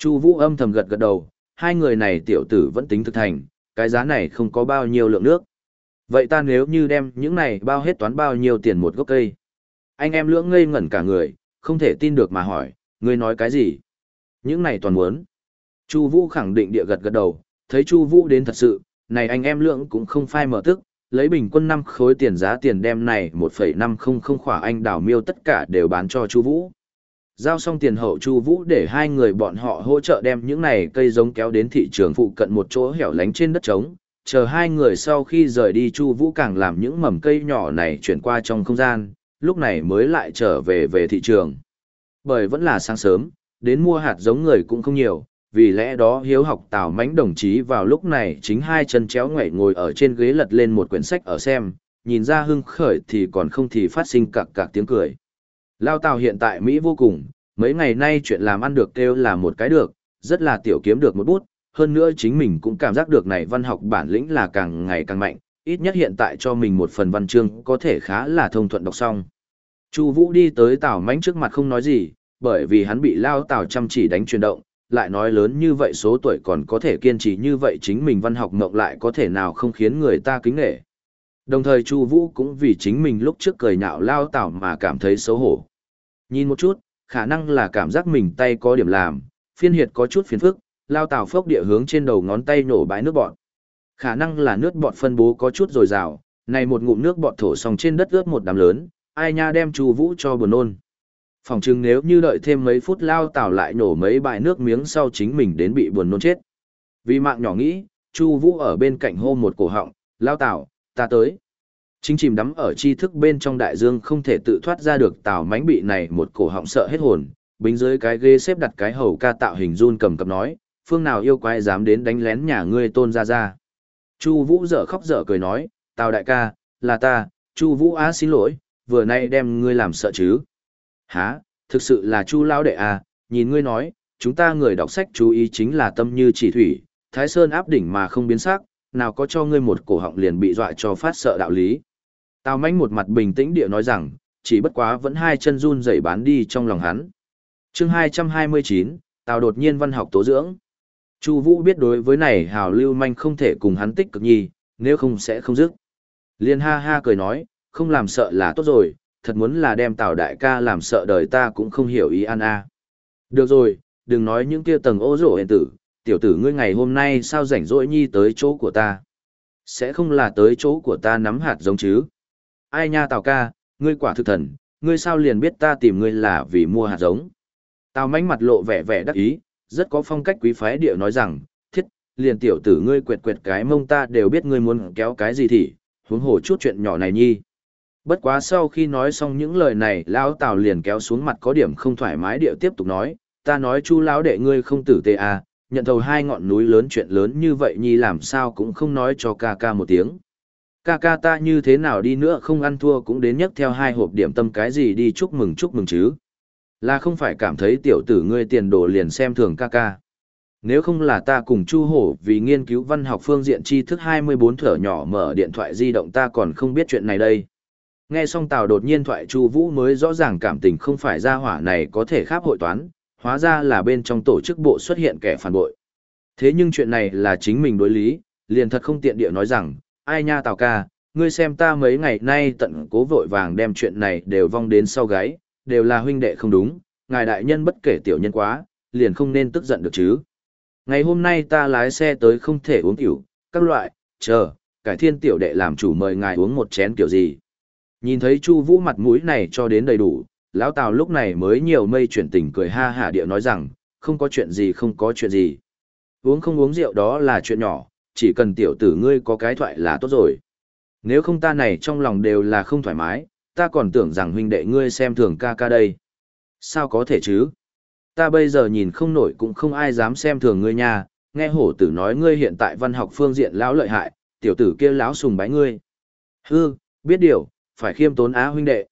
Chu Vũ âm thầm gật gật đầu, hai người này tiểu tử vẫn tính thực thành, cái giá này không có bao nhiêu lượng nước. Vậy ta nếu như đem những này bao hết toán bao nhiêu tiền một gốc cây? Anh em lưỡng ngây ngẩn cả người, không thể tin được mà hỏi, ngươi nói cái gì? Những này toàn muốn. Chu Vũ khẳng định địa gật gật đầu, thấy Chu Vũ đến thật sự, này anh em lượng cũng không phai mở tức, lấy bình quân năm khối tiền giá tiền đem này 1.500 khỏa anh đào miêu tất cả đều bán cho Chu Vũ. Giao xong tiền hậu Chu Vũ để hai người bọn họ hỗ trợ đem những này cây giống kéo đến thị trường phụ cận một chỗ hẻo lánh trên đất trống, chờ hai người sau khi rời đi Chu Vũ càng làm những mầm cây nhỏ này chuyển qua trong không gian, lúc này mới lại trở về về thị trường. Bởi vẫn là sáng sớm, đến mua hạt giống người cũng không nhiều, vì lẽ đó hiếu học tào mánh đồng chí vào lúc này chính hai chân chéo ngoảy ngồi ở trên ghế lật lên một quyển sách ở xem, nhìn ra hưng khởi thì còn không thì phát sinh cặc cặc tiếng cười. Lao tào hiện tại Mỹ vô cùng, mấy ngày nay chuyện làm ăn được kêu là một cái được, rất là tiểu kiếm được một bút, hơn nữa chính mình cũng cảm giác được này văn học bản lĩnh là càng ngày càng mạnh, ít nhất hiện tại cho mình một phần văn chương có thể khá là thông thuận đọc xong. Chu Vũ đi tới Tào Mạnh trước mặt không nói gì, bởi vì hắn bị Lao Tào chăm chỉ đánh truyền động, lại nói lớn như vậy số tuổi còn có thể kiên trì như vậy chính mình văn học ngộng lại có thể nào không khiến người ta kính nể. Đồng thời Chu Vũ cũng vì chính mình lúc trước cười nhạo Lao Tào mà cảm thấy xấu hổ. Nhìn một chút, khả năng là cảm giác mình tay có điểm làm, phiên hiệt có chút phiền phức, Lao Tào phốc địa hướng trên đầu ngón tay nổ bãi nước bọt. Khả năng là nước bọt phân bố có chút dồi dào, này một ngụm nước bọt thổ xong trên đất ướt một đám lớn, ai nha đem Chu Vũ cho buồn nôn. Phòng chừng nếu như đợi thêm mấy phút lao tảo lại nổ mấy bãi nước miếng sau chính mình đến bị buồn nôn chết. Vì mạng nhỏ nghĩ, Chu Vũ ở bên cạnh hô một cổ họng, lao tảo, ta tới. Chính chìm đắm ở tri thức bên trong đại dương không thể tự thoát ra được Tào mánh bị này một cổ họng sợ hết hồn, bính dưới cái ghê xếp đặt cái hầu ca tạo hình run cầm cập nói, phương nào yêu quái dám đến đánh lén nhà ngươi tôn ra ra. Chu Vũ dở khóc dở cười nói, tào đại ca, là ta, Chu Vũ á xin lỗi, vừa nay đem ngươi làm sợ chứ. Hả, thực sự là Chu lão đệ à, nhìn ngươi nói, chúng ta người đọc sách chú ý chính là tâm như chỉ thủy, Thái Sơn áp đỉnh mà không biến sắc, nào có cho ngươi một cổ họng liền bị dọa cho phát sợ đạo lý. Tào manh một mặt bình tĩnh địa nói rằng, chỉ bất quá vẫn hai chân run rẩy bán đi trong lòng hắn. chương 229, Tào đột nhiên văn học tố dưỡng. Chu Vũ biết đối với này hào lưu manh không thể cùng hắn tích cực nhi, nếu không sẽ không dứt. Liên ha ha cười nói, không làm sợ là tốt rồi, thật muốn là đem Tào đại ca làm sợ đời ta cũng không hiểu ý an a. Được rồi, đừng nói những kia tầng ô rổ hiện tử, tiểu tử ngươi ngày hôm nay sao rảnh rỗi nhi tới chỗ của ta. Sẽ không là tới chỗ của ta nắm hạt giống chứ. Ai nha Tào ca, ngươi quả thực thần, ngươi sao liền biết ta tìm ngươi là vì mua hạt giống. Tào mánh mặt lộ vẻ vẻ đắc ý, rất có phong cách quý phái địa nói rằng, thiết, liền tiểu tử ngươi quệt quệt cái mông ta đều biết ngươi muốn kéo cái gì thì, huống hồ chút chuyện nhỏ này nhi. Bất quá sau khi nói xong những lời này, lão Tào liền kéo xuống mặt có điểm không thoải mái điệu tiếp tục nói, ta nói chu lão đệ ngươi không tử tê à, nhận thầu hai ngọn núi lớn chuyện lớn như vậy nhi làm sao cũng không nói cho ca ca một tiếng. Ca ca ta như thế nào đi nữa không ăn thua cũng đến nhấc theo hai hộp điểm tâm cái gì đi chúc mừng chúc mừng chứ. Là không phải cảm thấy tiểu tử ngươi tiền đồ liền xem thường ca ca. Nếu không là ta cùng Chu Hổ vì nghiên cứu văn học phương diện tri thức 24 thở nhỏ mở điện thoại di động ta còn không biết chuyện này đây. Nghe xong Tào đột nhiên thoại Chu Vũ mới rõ ràng cảm tình không phải gia hỏa này có thể kháp hội toán, hóa ra là bên trong tổ chức bộ xuất hiện kẻ phản bội. Thế nhưng chuyện này là chính mình đối lý, liền thật không tiện địa nói rằng, ai nha Tào ca, ngươi xem ta mấy ngày nay tận cố vội vàng đem chuyện này đều vong đến sau gáy, đều là huynh đệ không đúng, ngài đại nhân bất kể tiểu nhân quá, liền không nên tức giận được chứ. Ngày hôm nay ta lái xe tới không thể uống tiểu, các loại, chờ, cải thiên tiểu đệ làm chủ mời ngài uống một chén kiểu gì. Nhìn thấy Chu Vũ mặt mũi này cho đến đầy đủ, lão Tào lúc này mới nhiều mây chuyển tình cười ha hả địa nói rằng, không có chuyện gì không có chuyện gì. Uống không uống rượu đó là chuyện nhỏ, chỉ cần tiểu tử ngươi có cái thoại là tốt rồi. Nếu không ta này trong lòng đều là không thoải mái, ta còn tưởng rằng huynh đệ ngươi xem thường ca ca đây. Sao có thể chứ? Ta bây giờ nhìn không nổi cũng không ai dám xem thường ngươi nha, nghe hổ tử nói ngươi hiện tại văn học phương diện lão lợi hại, tiểu tử kia lão sùng bái ngươi. Hư, biết điều, phải khiêm tốn á huynh đệ.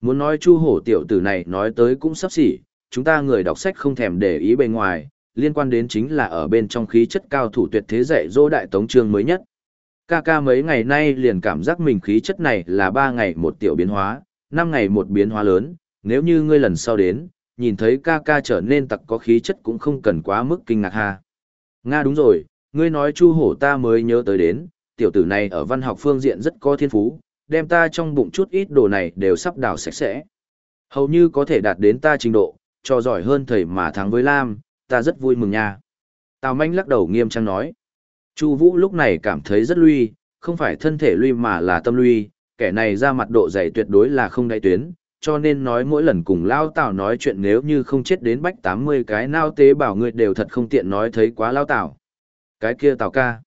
Muốn nói chu hổ tiểu tử này nói tới cũng sắp xỉ, chúng ta người đọc sách không thèm để ý bề ngoài, liên quan đến chính là ở bên trong khí chất cao thủ tuyệt thế dạy dỗ đại tống trương mới nhất. Ca ca mấy ngày nay liền cảm giác mình khí chất này là ba ngày một tiểu biến hóa, năm ngày một biến hóa lớn, nếu như ngươi lần sau đến, nhìn thấy ca ca trở nên tặc có khí chất cũng không cần quá mức kinh ngạc ha. Nga đúng rồi, ngươi nói chu hổ ta mới nhớ tới đến, tiểu tử này ở văn học phương diện rất có thiên phú, đem ta trong bụng chút ít đồ này đều sắp đào sạch sẽ. Hầu như có thể đạt đến ta trình độ, cho giỏi hơn thầy mà thắng với Lam, ta rất vui mừng nha. Tào manh lắc đầu nghiêm trang nói. Chu Vũ lúc này cảm thấy rất lui, không phải thân thể lui mà là tâm lui, kẻ này ra mặt độ dày tuyệt đối là không đáy tuyến, cho nên nói mỗi lần cùng Lao Tào nói chuyện nếu như không chết đến bách 80 cái nao tế bảo ngươi đều thật không tiện nói thấy quá Lao Tào. Cái kia Tào ca.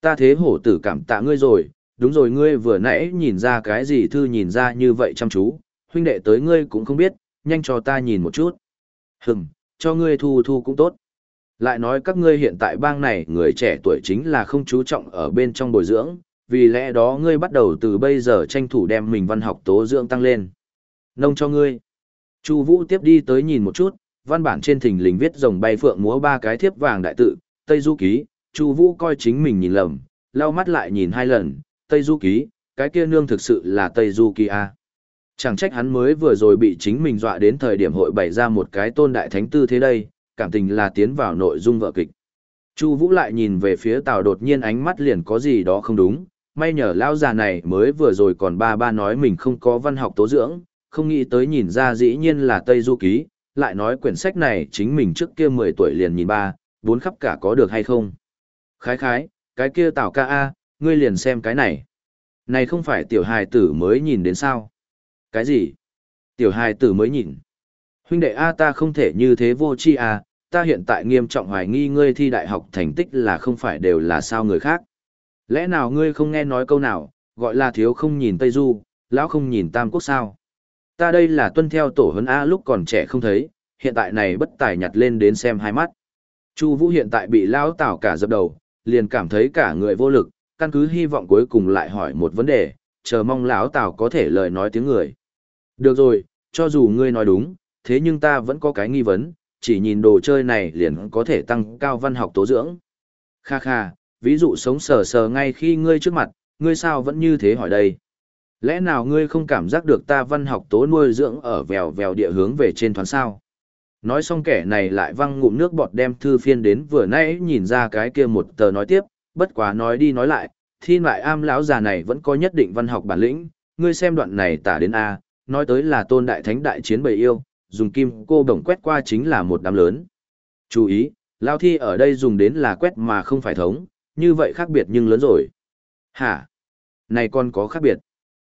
Ta thế hổ tử cảm tạ ngươi rồi, đúng rồi ngươi vừa nãy nhìn ra cái gì thư nhìn ra như vậy chăm chú, huynh đệ tới ngươi cũng không biết, nhanh cho ta nhìn một chút. Hừm, cho ngươi thu thu cũng tốt. Lại nói các ngươi hiện tại bang này người trẻ tuổi chính là không chú trọng ở bên trong bồi dưỡng, vì lẽ đó ngươi bắt đầu từ bây giờ tranh thủ đem mình văn học tố dưỡng tăng lên. Nông cho ngươi. Chu Vũ tiếp đi tới nhìn một chút, văn bản trên thình lình viết rồng bay phượng múa ba cái thiếp vàng đại tự, Tây Du ký, Chu Vũ coi chính mình nhìn lầm, lau mắt lại nhìn hai lần, Tây Du ký, cái kia nương thực sự là Tây Du ký a. Chẳng trách hắn mới vừa rồi bị chính mình dọa đến thời điểm hội bày ra một cái tôn đại thánh tư thế đây, cảm tình là tiến vào nội dung vợ kịch. Chu Vũ lại nhìn về phía Tào đột nhiên ánh mắt liền có gì đó không đúng, may nhờ lão già này mới vừa rồi còn ba ba nói mình không có văn học tố dưỡng, không nghĩ tới nhìn ra dĩ nhiên là Tây Du Ký, lại nói quyển sách này chính mình trước kia 10 tuổi liền nhìn ba, bốn khắp cả có được hay không. Khái khái, cái kia Tào ca A, ngươi liền xem cái này. Này không phải tiểu hài tử mới nhìn đến sao? Cái gì? Tiểu hài tử mới nhìn. Huynh đệ A ta không thể như thế vô chi A, ta hiện tại nghiêm trọng hoài nghi ngươi thi đại học thành tích là không phải đều là sao người khác. Lẽ nào ngươi không nghe nói câu nào, gọi là thiếu không nhìn Tây Du, lão không nhìn Tam Quốc sao? Ta đây là tuân theo tổ huấn A lúc còn trẻ không thấy, hiện tại này bất tài nhặt lên đến xem hai mắt. Chu Vũ hiện tại bị lão Tào cả dập đầu, liền cảm thấy cả người vô lực, căn cứ hy vọng cuối cùng lại hỏi một vấn đề, chờ mong lão Tào có thể lời nói tiếng người. Được rồi, cho dù ngươi nói đúng, thế nhưng ta vẫn có cái nghi vấn, chỉ nhìn đồ chơi này liền có thể tăng cao văn học tố dưỡng. Kha kha, ví dụ sống sờ sờ ngay khi ngươi trước mặt, ngươi sao vẫn như thế hỏi đây? Lẽ nào ngươi không cảm giác được ta văn học tố nuôi dưỡng ở vèo vèo địa hướng về trên thoáng sao? Nói xong kẻ này lại văng ngụm nước bọt đem thư phiên đến vừa nãy nhìn ra cái kia một tờ nói tiếp, bất quá nói đi nói lại, thiên lại am lão già này vẫn có nhất định văn học bản lĩnh, ngươi xem đoạn này tả đến A, nói tới là tôn đại thánh đại chiến bầy yêu, dùng kim cô đồng quét qua chính là một đám lớn. Chú ý, lao thi ở đây dùng đến là quét mà không phải thống, như vậy khác biệt nhưng lớn rồi. Hả? Này còn có khác biệt.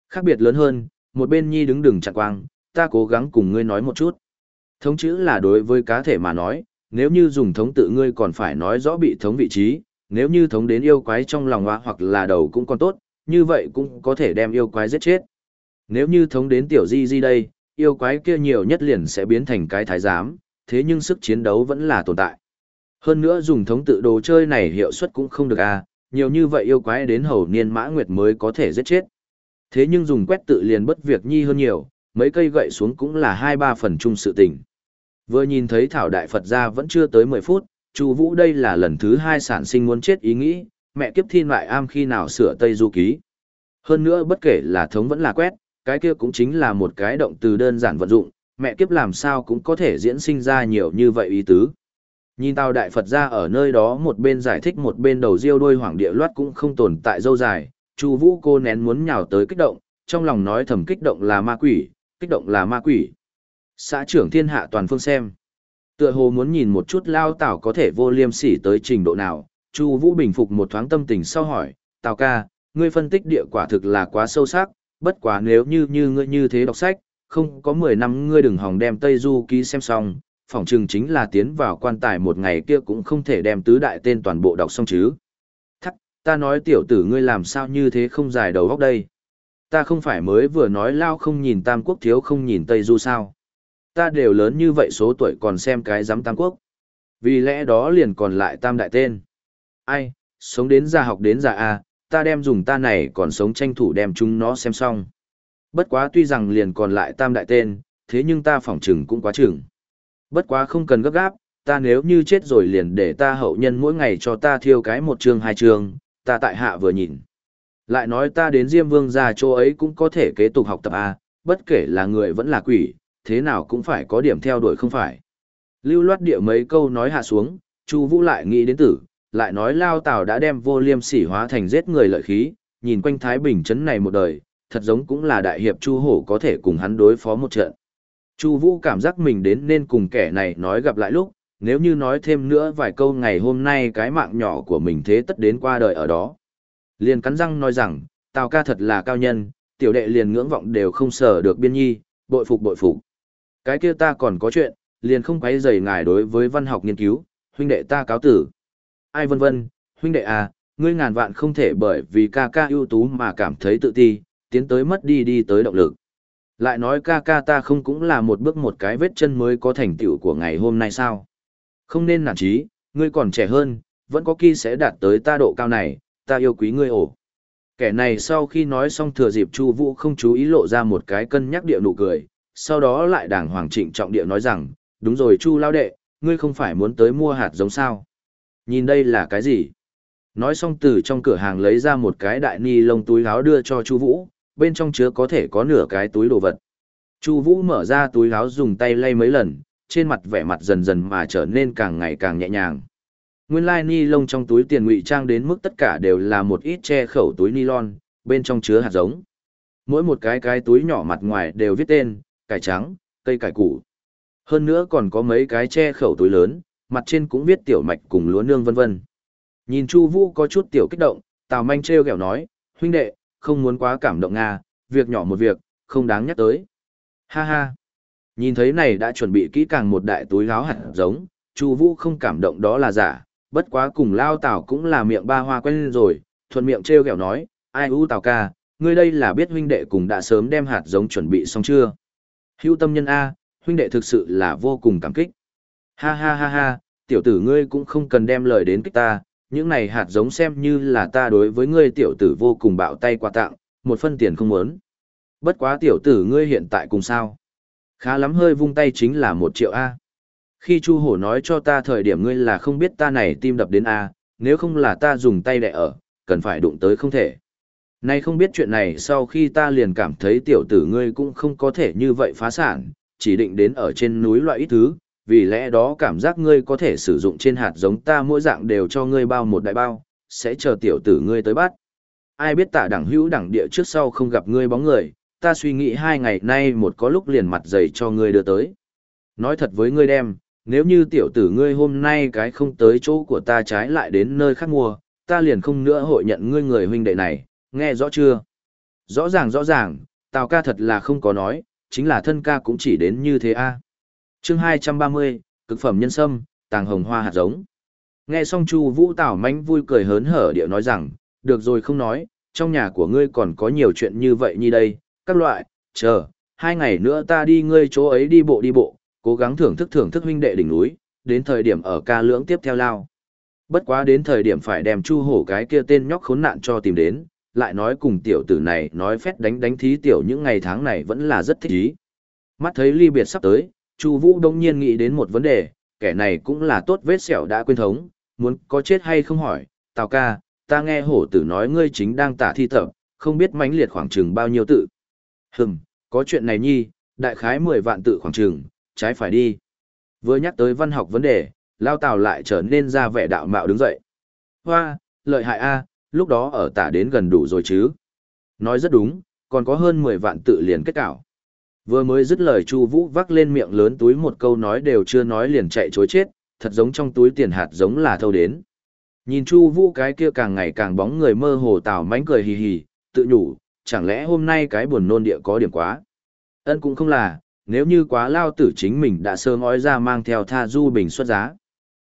Khác biệt lớn hơn, một bên nhi đứng đừng chặn quang, ta cố gắng cùng ngươi nói một chút. Thống chữ là đối với cá thể mà nói, nếu như dùng thống tự ngươi còn phải nói rõ bị thống vị trí, nếu như thống đến yêu quái trong lòng hoa hoặc là đầu cũng còn tốt, như vậy cũng có thể đem yêu quái giết chết. Nếu như thống đến tiểu di di đây, yêu quái kia nhiều nhất liền sẽ biến thành cái thái giám, thế nhưng sức chiến đấu vẫn là tồn tại. Hơn nữa dùng thống tự đồ chơi này hiệu suất cũng không được à, nhiều như vậy yêu quái đến hầu niên mã nguyệt mới có thể giết chết. Thế nhưng dùng quét tự liền bất việc nhi hơn nhiều, mấy cây gậy xuống cũng là hai ba phần chung sự tình. Vừa nhìn thấy Thảo Đại Phật ra vẫn chưa tới 10 phút, Chu Vũ đây là lần thứ hai sản sinh muốn chết ý nghĩ, mẹ kiếp thiên lại am khi nào sửa Tây Du Ký. Hơn nữa bất kể là thống vẫn là quét, cái kia cũng chính là một cái động từ đơn giản vận dụng, mẹ kiếp làm sao cũng có thể diễn sinh ra nhiều như vậy ý tứ. Nhìn tao Đại Phật ra ở nơi đó một bên giải thích một bên đầu riêu đôi hoàng địa loát cũng không tồn tại dâu dài, Chu Vũ cô nén muốn nhào tới kích động, trong lòng nói thầm kích động là ma quỷ, kích động là ma quỷ. Xã trưởng thiên hạ toàn phương xem. Tựa hồ muốn nhìn một chút lao tảo có thể vô liêm sỉ tới trình độ nào, Chu Vũ bình phục một thoáng tâm tình sau hỏi, "Tào ca, ngươi phân tích địa quả thực là quá sâu sắc, bất quá nếu như như ngươi như thế đọc sách, không có 10 năm ngươi đừng hòng đem Tây Du ký xem xong, phỏng chừng chính là tiến vào quan tài một ngày kia cũng không thể đem tứ đại tên toàn bộ đọc xong chứ." Thắc, ta nói tiểu tử ngươi làm sao như thế không dài đầu óc đây? Ta không phải mới vừa nói lao không nhìn Tam Quốc thiếu không nhìn Tây Du sao? Ta đều lớn như vậy số tuổi còn xem cái giám Tam Quốc. Vì lẽ đó liền còn lại Tam Đại tên. Ai, sống đến già học đến già à? Ta đem dùng ta này còn sống tranh thủ đem chúng nó xem xong. Bất quá tuy rằng liền còn lại Tam Đại tên, thế nhưng ta phỏng chừng cũng quá chừng. Bất quá không cần gấp gáp, ta nếu như chết rồi liền để ta hậu nhân mỗi ngày cho ta thiêu cái một chương hai chương, ta tại hạ vừa nhìn. Lại nói ta đến Diêm Vương gia chỗ ấy cũng có thể kế tục học tập A, bất kể là người vẫn là quỷ, thế nào cũng phải có điểm theo đuổi không phải. Lưu loát địa mấy câu nói hạ xuống, Chu Vũ lại nghĩ đến tử, lại nói Lao Tào đã đem vô liêm sỉ hóa thành giết người lợi khí, nhìn quanh Thái Bình trấn này một đời, thật giống cũng là đại hiệp Chu Hổ có thể cùng hắn đối phó một trận. Chu Vũ cảm giác mình đến nên cùng kẻ này nói gặp lại lúc, nếu như nói thêm nữa vài câu ngày hôm nay cái mạng nhỏ của mình thế tất đến qua đời ở đó. Liền cắn răng nói rằng, Tào ca thật là cao nhân, tiểu đệ liền ngưỡng vọng đều không sở được biên nhi, bội phục bội phục. Cái kia ta còn có chuyện, liền không quấy rầy ngài đối với văn học nghiên cứu, huynh đệ ta cáo tử. Ai vân vân, huynh đệ à, ngươi ngàn vạn không thể bởi vì ca ca ưu tú mà cảm thấy tự ti, tiến tới mất đi đi tới động lực. Lại nói ca ca ta không cũng là một bước một cái vết chân mới có thành tựu của ngày hôm nay sao? Không nên nản chí, ngươi còn trẻ hơn, vẫn có khi sẽ đạt tới ta độ cao này, ta yêu quý ngươi ổ. Kẻ này sau khi nói xong thừa dịp Chu Vũ không chú ý lộ ra một cái cân nhắc địa nụ cười, sau đó lại đàng hoàng trịnh trọng địa nói rằng, đúng rồi Chu lao đệ, ngươi không phải muốn tới mua hạt giống sao? Nhìn đây là cái gì? Nói xong từ trong cửa hàng lấy ra một cái đại ni lông túi áo đưa cho Chu Vũ, bên trong chứa có thể có nửa cái túi đồ vật. Chu Vũ mở ra túi áo dùng tay lay mấy lần, trên mặt vẻ mặt dần dần mà trở nên càng ngày càng nhẹ nhàng. Nguyên lai ni lông trong túi tiền ngụy trang đến mức tất cả đều là một ít che khẩu túi nylon, bên trong chứa hạt giống. Mỗi một cái cái túi nhỏ mặt ngoài đều viết tên, cải trắng, cây cải củ. Hơn nữa còn có mấy cái che khẩu túi lớn, mặt trên cũng viết tiểu mạch cùng lúa nương vân vân. Nhìn Chu Vũ có chút tiểu kích động, Tào Manh trêu ghẹo nói, huynh đệ, không muốn quá cảm động nga, việc nhỏ một việc, không đáng nhắc tới. Ha ha. Nhìn thấy này đã chuẩn bị kỹ càng một đại túi áo hạt giống, Chu Vũ không cảm động đó là giả, bất quá cùng lao Tào cũng là miệng ba hoa quen rồi, thuận miệng trêu ghẹo nói, ai u Tào ca, ngươi đây là biết huynh đệ cùng đã sớm đem hạt giống chuẩn bị xong chưa? Hưu tâm nhân A, huynh đệ thực sự là vô cùng cảm kích. Ha ha ha ha, tiểu tử ngươi cũng không cần đem lời đến kích ta, những này hạt giống xem như là ta đối với ngươi tiểu tử vô cùng bạo tay quà tặng, một phân tiền không muốn. Bất quá tiểu tử ngươi hiện tại cùng sao? Khá lắm hơi vung tay chính là một triệu A. Khi Chu Hổ nói cho ta thời điểm ngươi là không biết ta này tim đập đến A, nếu không là ta dùng tay đẻ ở, cần phải đụng tới không thể. Nay không biết chuyện này sau khi ta liền cảm thấy tiểu tử ngươi cũng không có thể như vậy phá sản, chỉ định đến ở trên núi loại ít thứ, vì lẽ đó cảm giác ngươi có thể sử dụng trên hạt giống ta mỗi dạng đều cho ngươi bao một đại bao, sẽ chờ tiểu tử ngươi tới bắt. Ai biết tạ đẳng hữu đẳng địa trước sau không gặp ngươi bóng người, ta suy nghĩ hai ngày nay một có lúc liền mặt dày cho ngươi đưa tới. Nói thật với ngươi đem, nếu như tiểu tử ngươi hôm nay cái không tới chỗ của ta trái lại đến nơi khác mua, ta liền không nữa hội nhận ngươi người huynh đệ này, nghe rõ chưa? Rõ ràng rõ ràng, Tào ca thật là không có nói, chính là thân ca cũng chỉ đến như thế a. Chương 230, cực phẩm nhân sâm, tàng hồng hoa hạt giống. Nghe xong Chu Vũ Tảo mãnh vui cười hớn hở điệu nói rằng, được rồi không nói, trong nhà của ngươi còn có nhiều chuyện như vậy như đây, các loại, chờ, hai ngày nữa ta đi ngươi chỗ ấy đi bộ đi bộ, cố gắng thưởng thức thưởng thức huynh đệ đỉnh núi, đến thời điểm ở ca lưỡng tiếp theo lao. Bất quá đến thời điểm phải đem Chu Hổ cái kia tên nhóc khốn nạn cho tìm đến, lại nói cùng tiểu tử này nói phét đánh đánh thí tiểu những ngày tháng này vẫn là rất thích ý. Mắt thấy ly biệt sắp tới, Chu Vũ đông nhiên nghĩ đến một vấn đề, kẻ này cũng là tốt vết sẹo đã quên thống, muốn có chết hay không hỏi, Tào ca, ta nghe hổ tử nói ngươi chính đang tả thi tập, không biết mãnh liệt khoảng chừng bao nhiêu tự. Hừm, có chuyện này nhi, đại khái 10 vạn tự khoảng chừng, trái phải đi. Vừa nhắc tới văn học vấn đề, Lao Tào lại trở nên ra vẻ đạo mạo đứng dậy. Hoa, lợi hại a, lúc đó ở tả đến gần đủ rồi chứ. Nói rất đúng, còn có hơn 10 vạn tự liền kết cảo. Vừa mới dứt lời Chu Vũ vác lên miệng lớn túi một câu nói đều chưa nói liền chạy chối chết, thật giống trong túi tiền hạt giống là thâu đến. Nhìn Chu Vũ cái kia càng ngày càng bóng người mơ hồ tào mánh cười hì hì, tự nhủ, chẳng lẽ hôm nay cái buồn nôn địa có điểm quá. Ân cũng không là, nếu như quá lao tử chính mình đã sớm ói ra mang theo tha du bình xuất giá.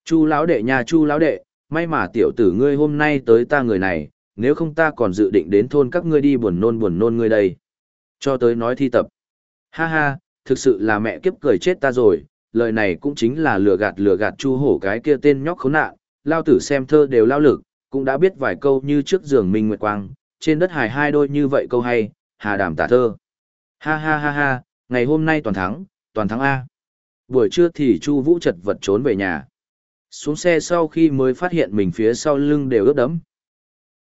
Chu lão đệ nhà Chu lão đệ, may mà tiểu tử ngươi hôm nay tới ta người này, nếu không ta còn dự định đến thôn các ngươi đi buồn nôn buồn nôn ngươi đây. Cho tới nói thi tập. Ha ha, thực sự là mẹ kiếp cười chết ta rồi, lời này cũng chính là lừa gạt lừa gạt chu hổ cái kia tên nhóc khốn nạn, lao tử xem thơ đều lao lực, cũng đã biết vài câu như trước giường minh nguyệt quang, trên đất hài hai đôi như vậy câu hay, hà đàm tả thơ. Ha ha ha ha, ngày hôm nay toàn thắng, toàn thắng A. Buổi trưa thì Chu Vũ chật vật trốn về nhà. Xuống xe sau khi mới phát hiện mình phía sau lưng đều ướt đẫm,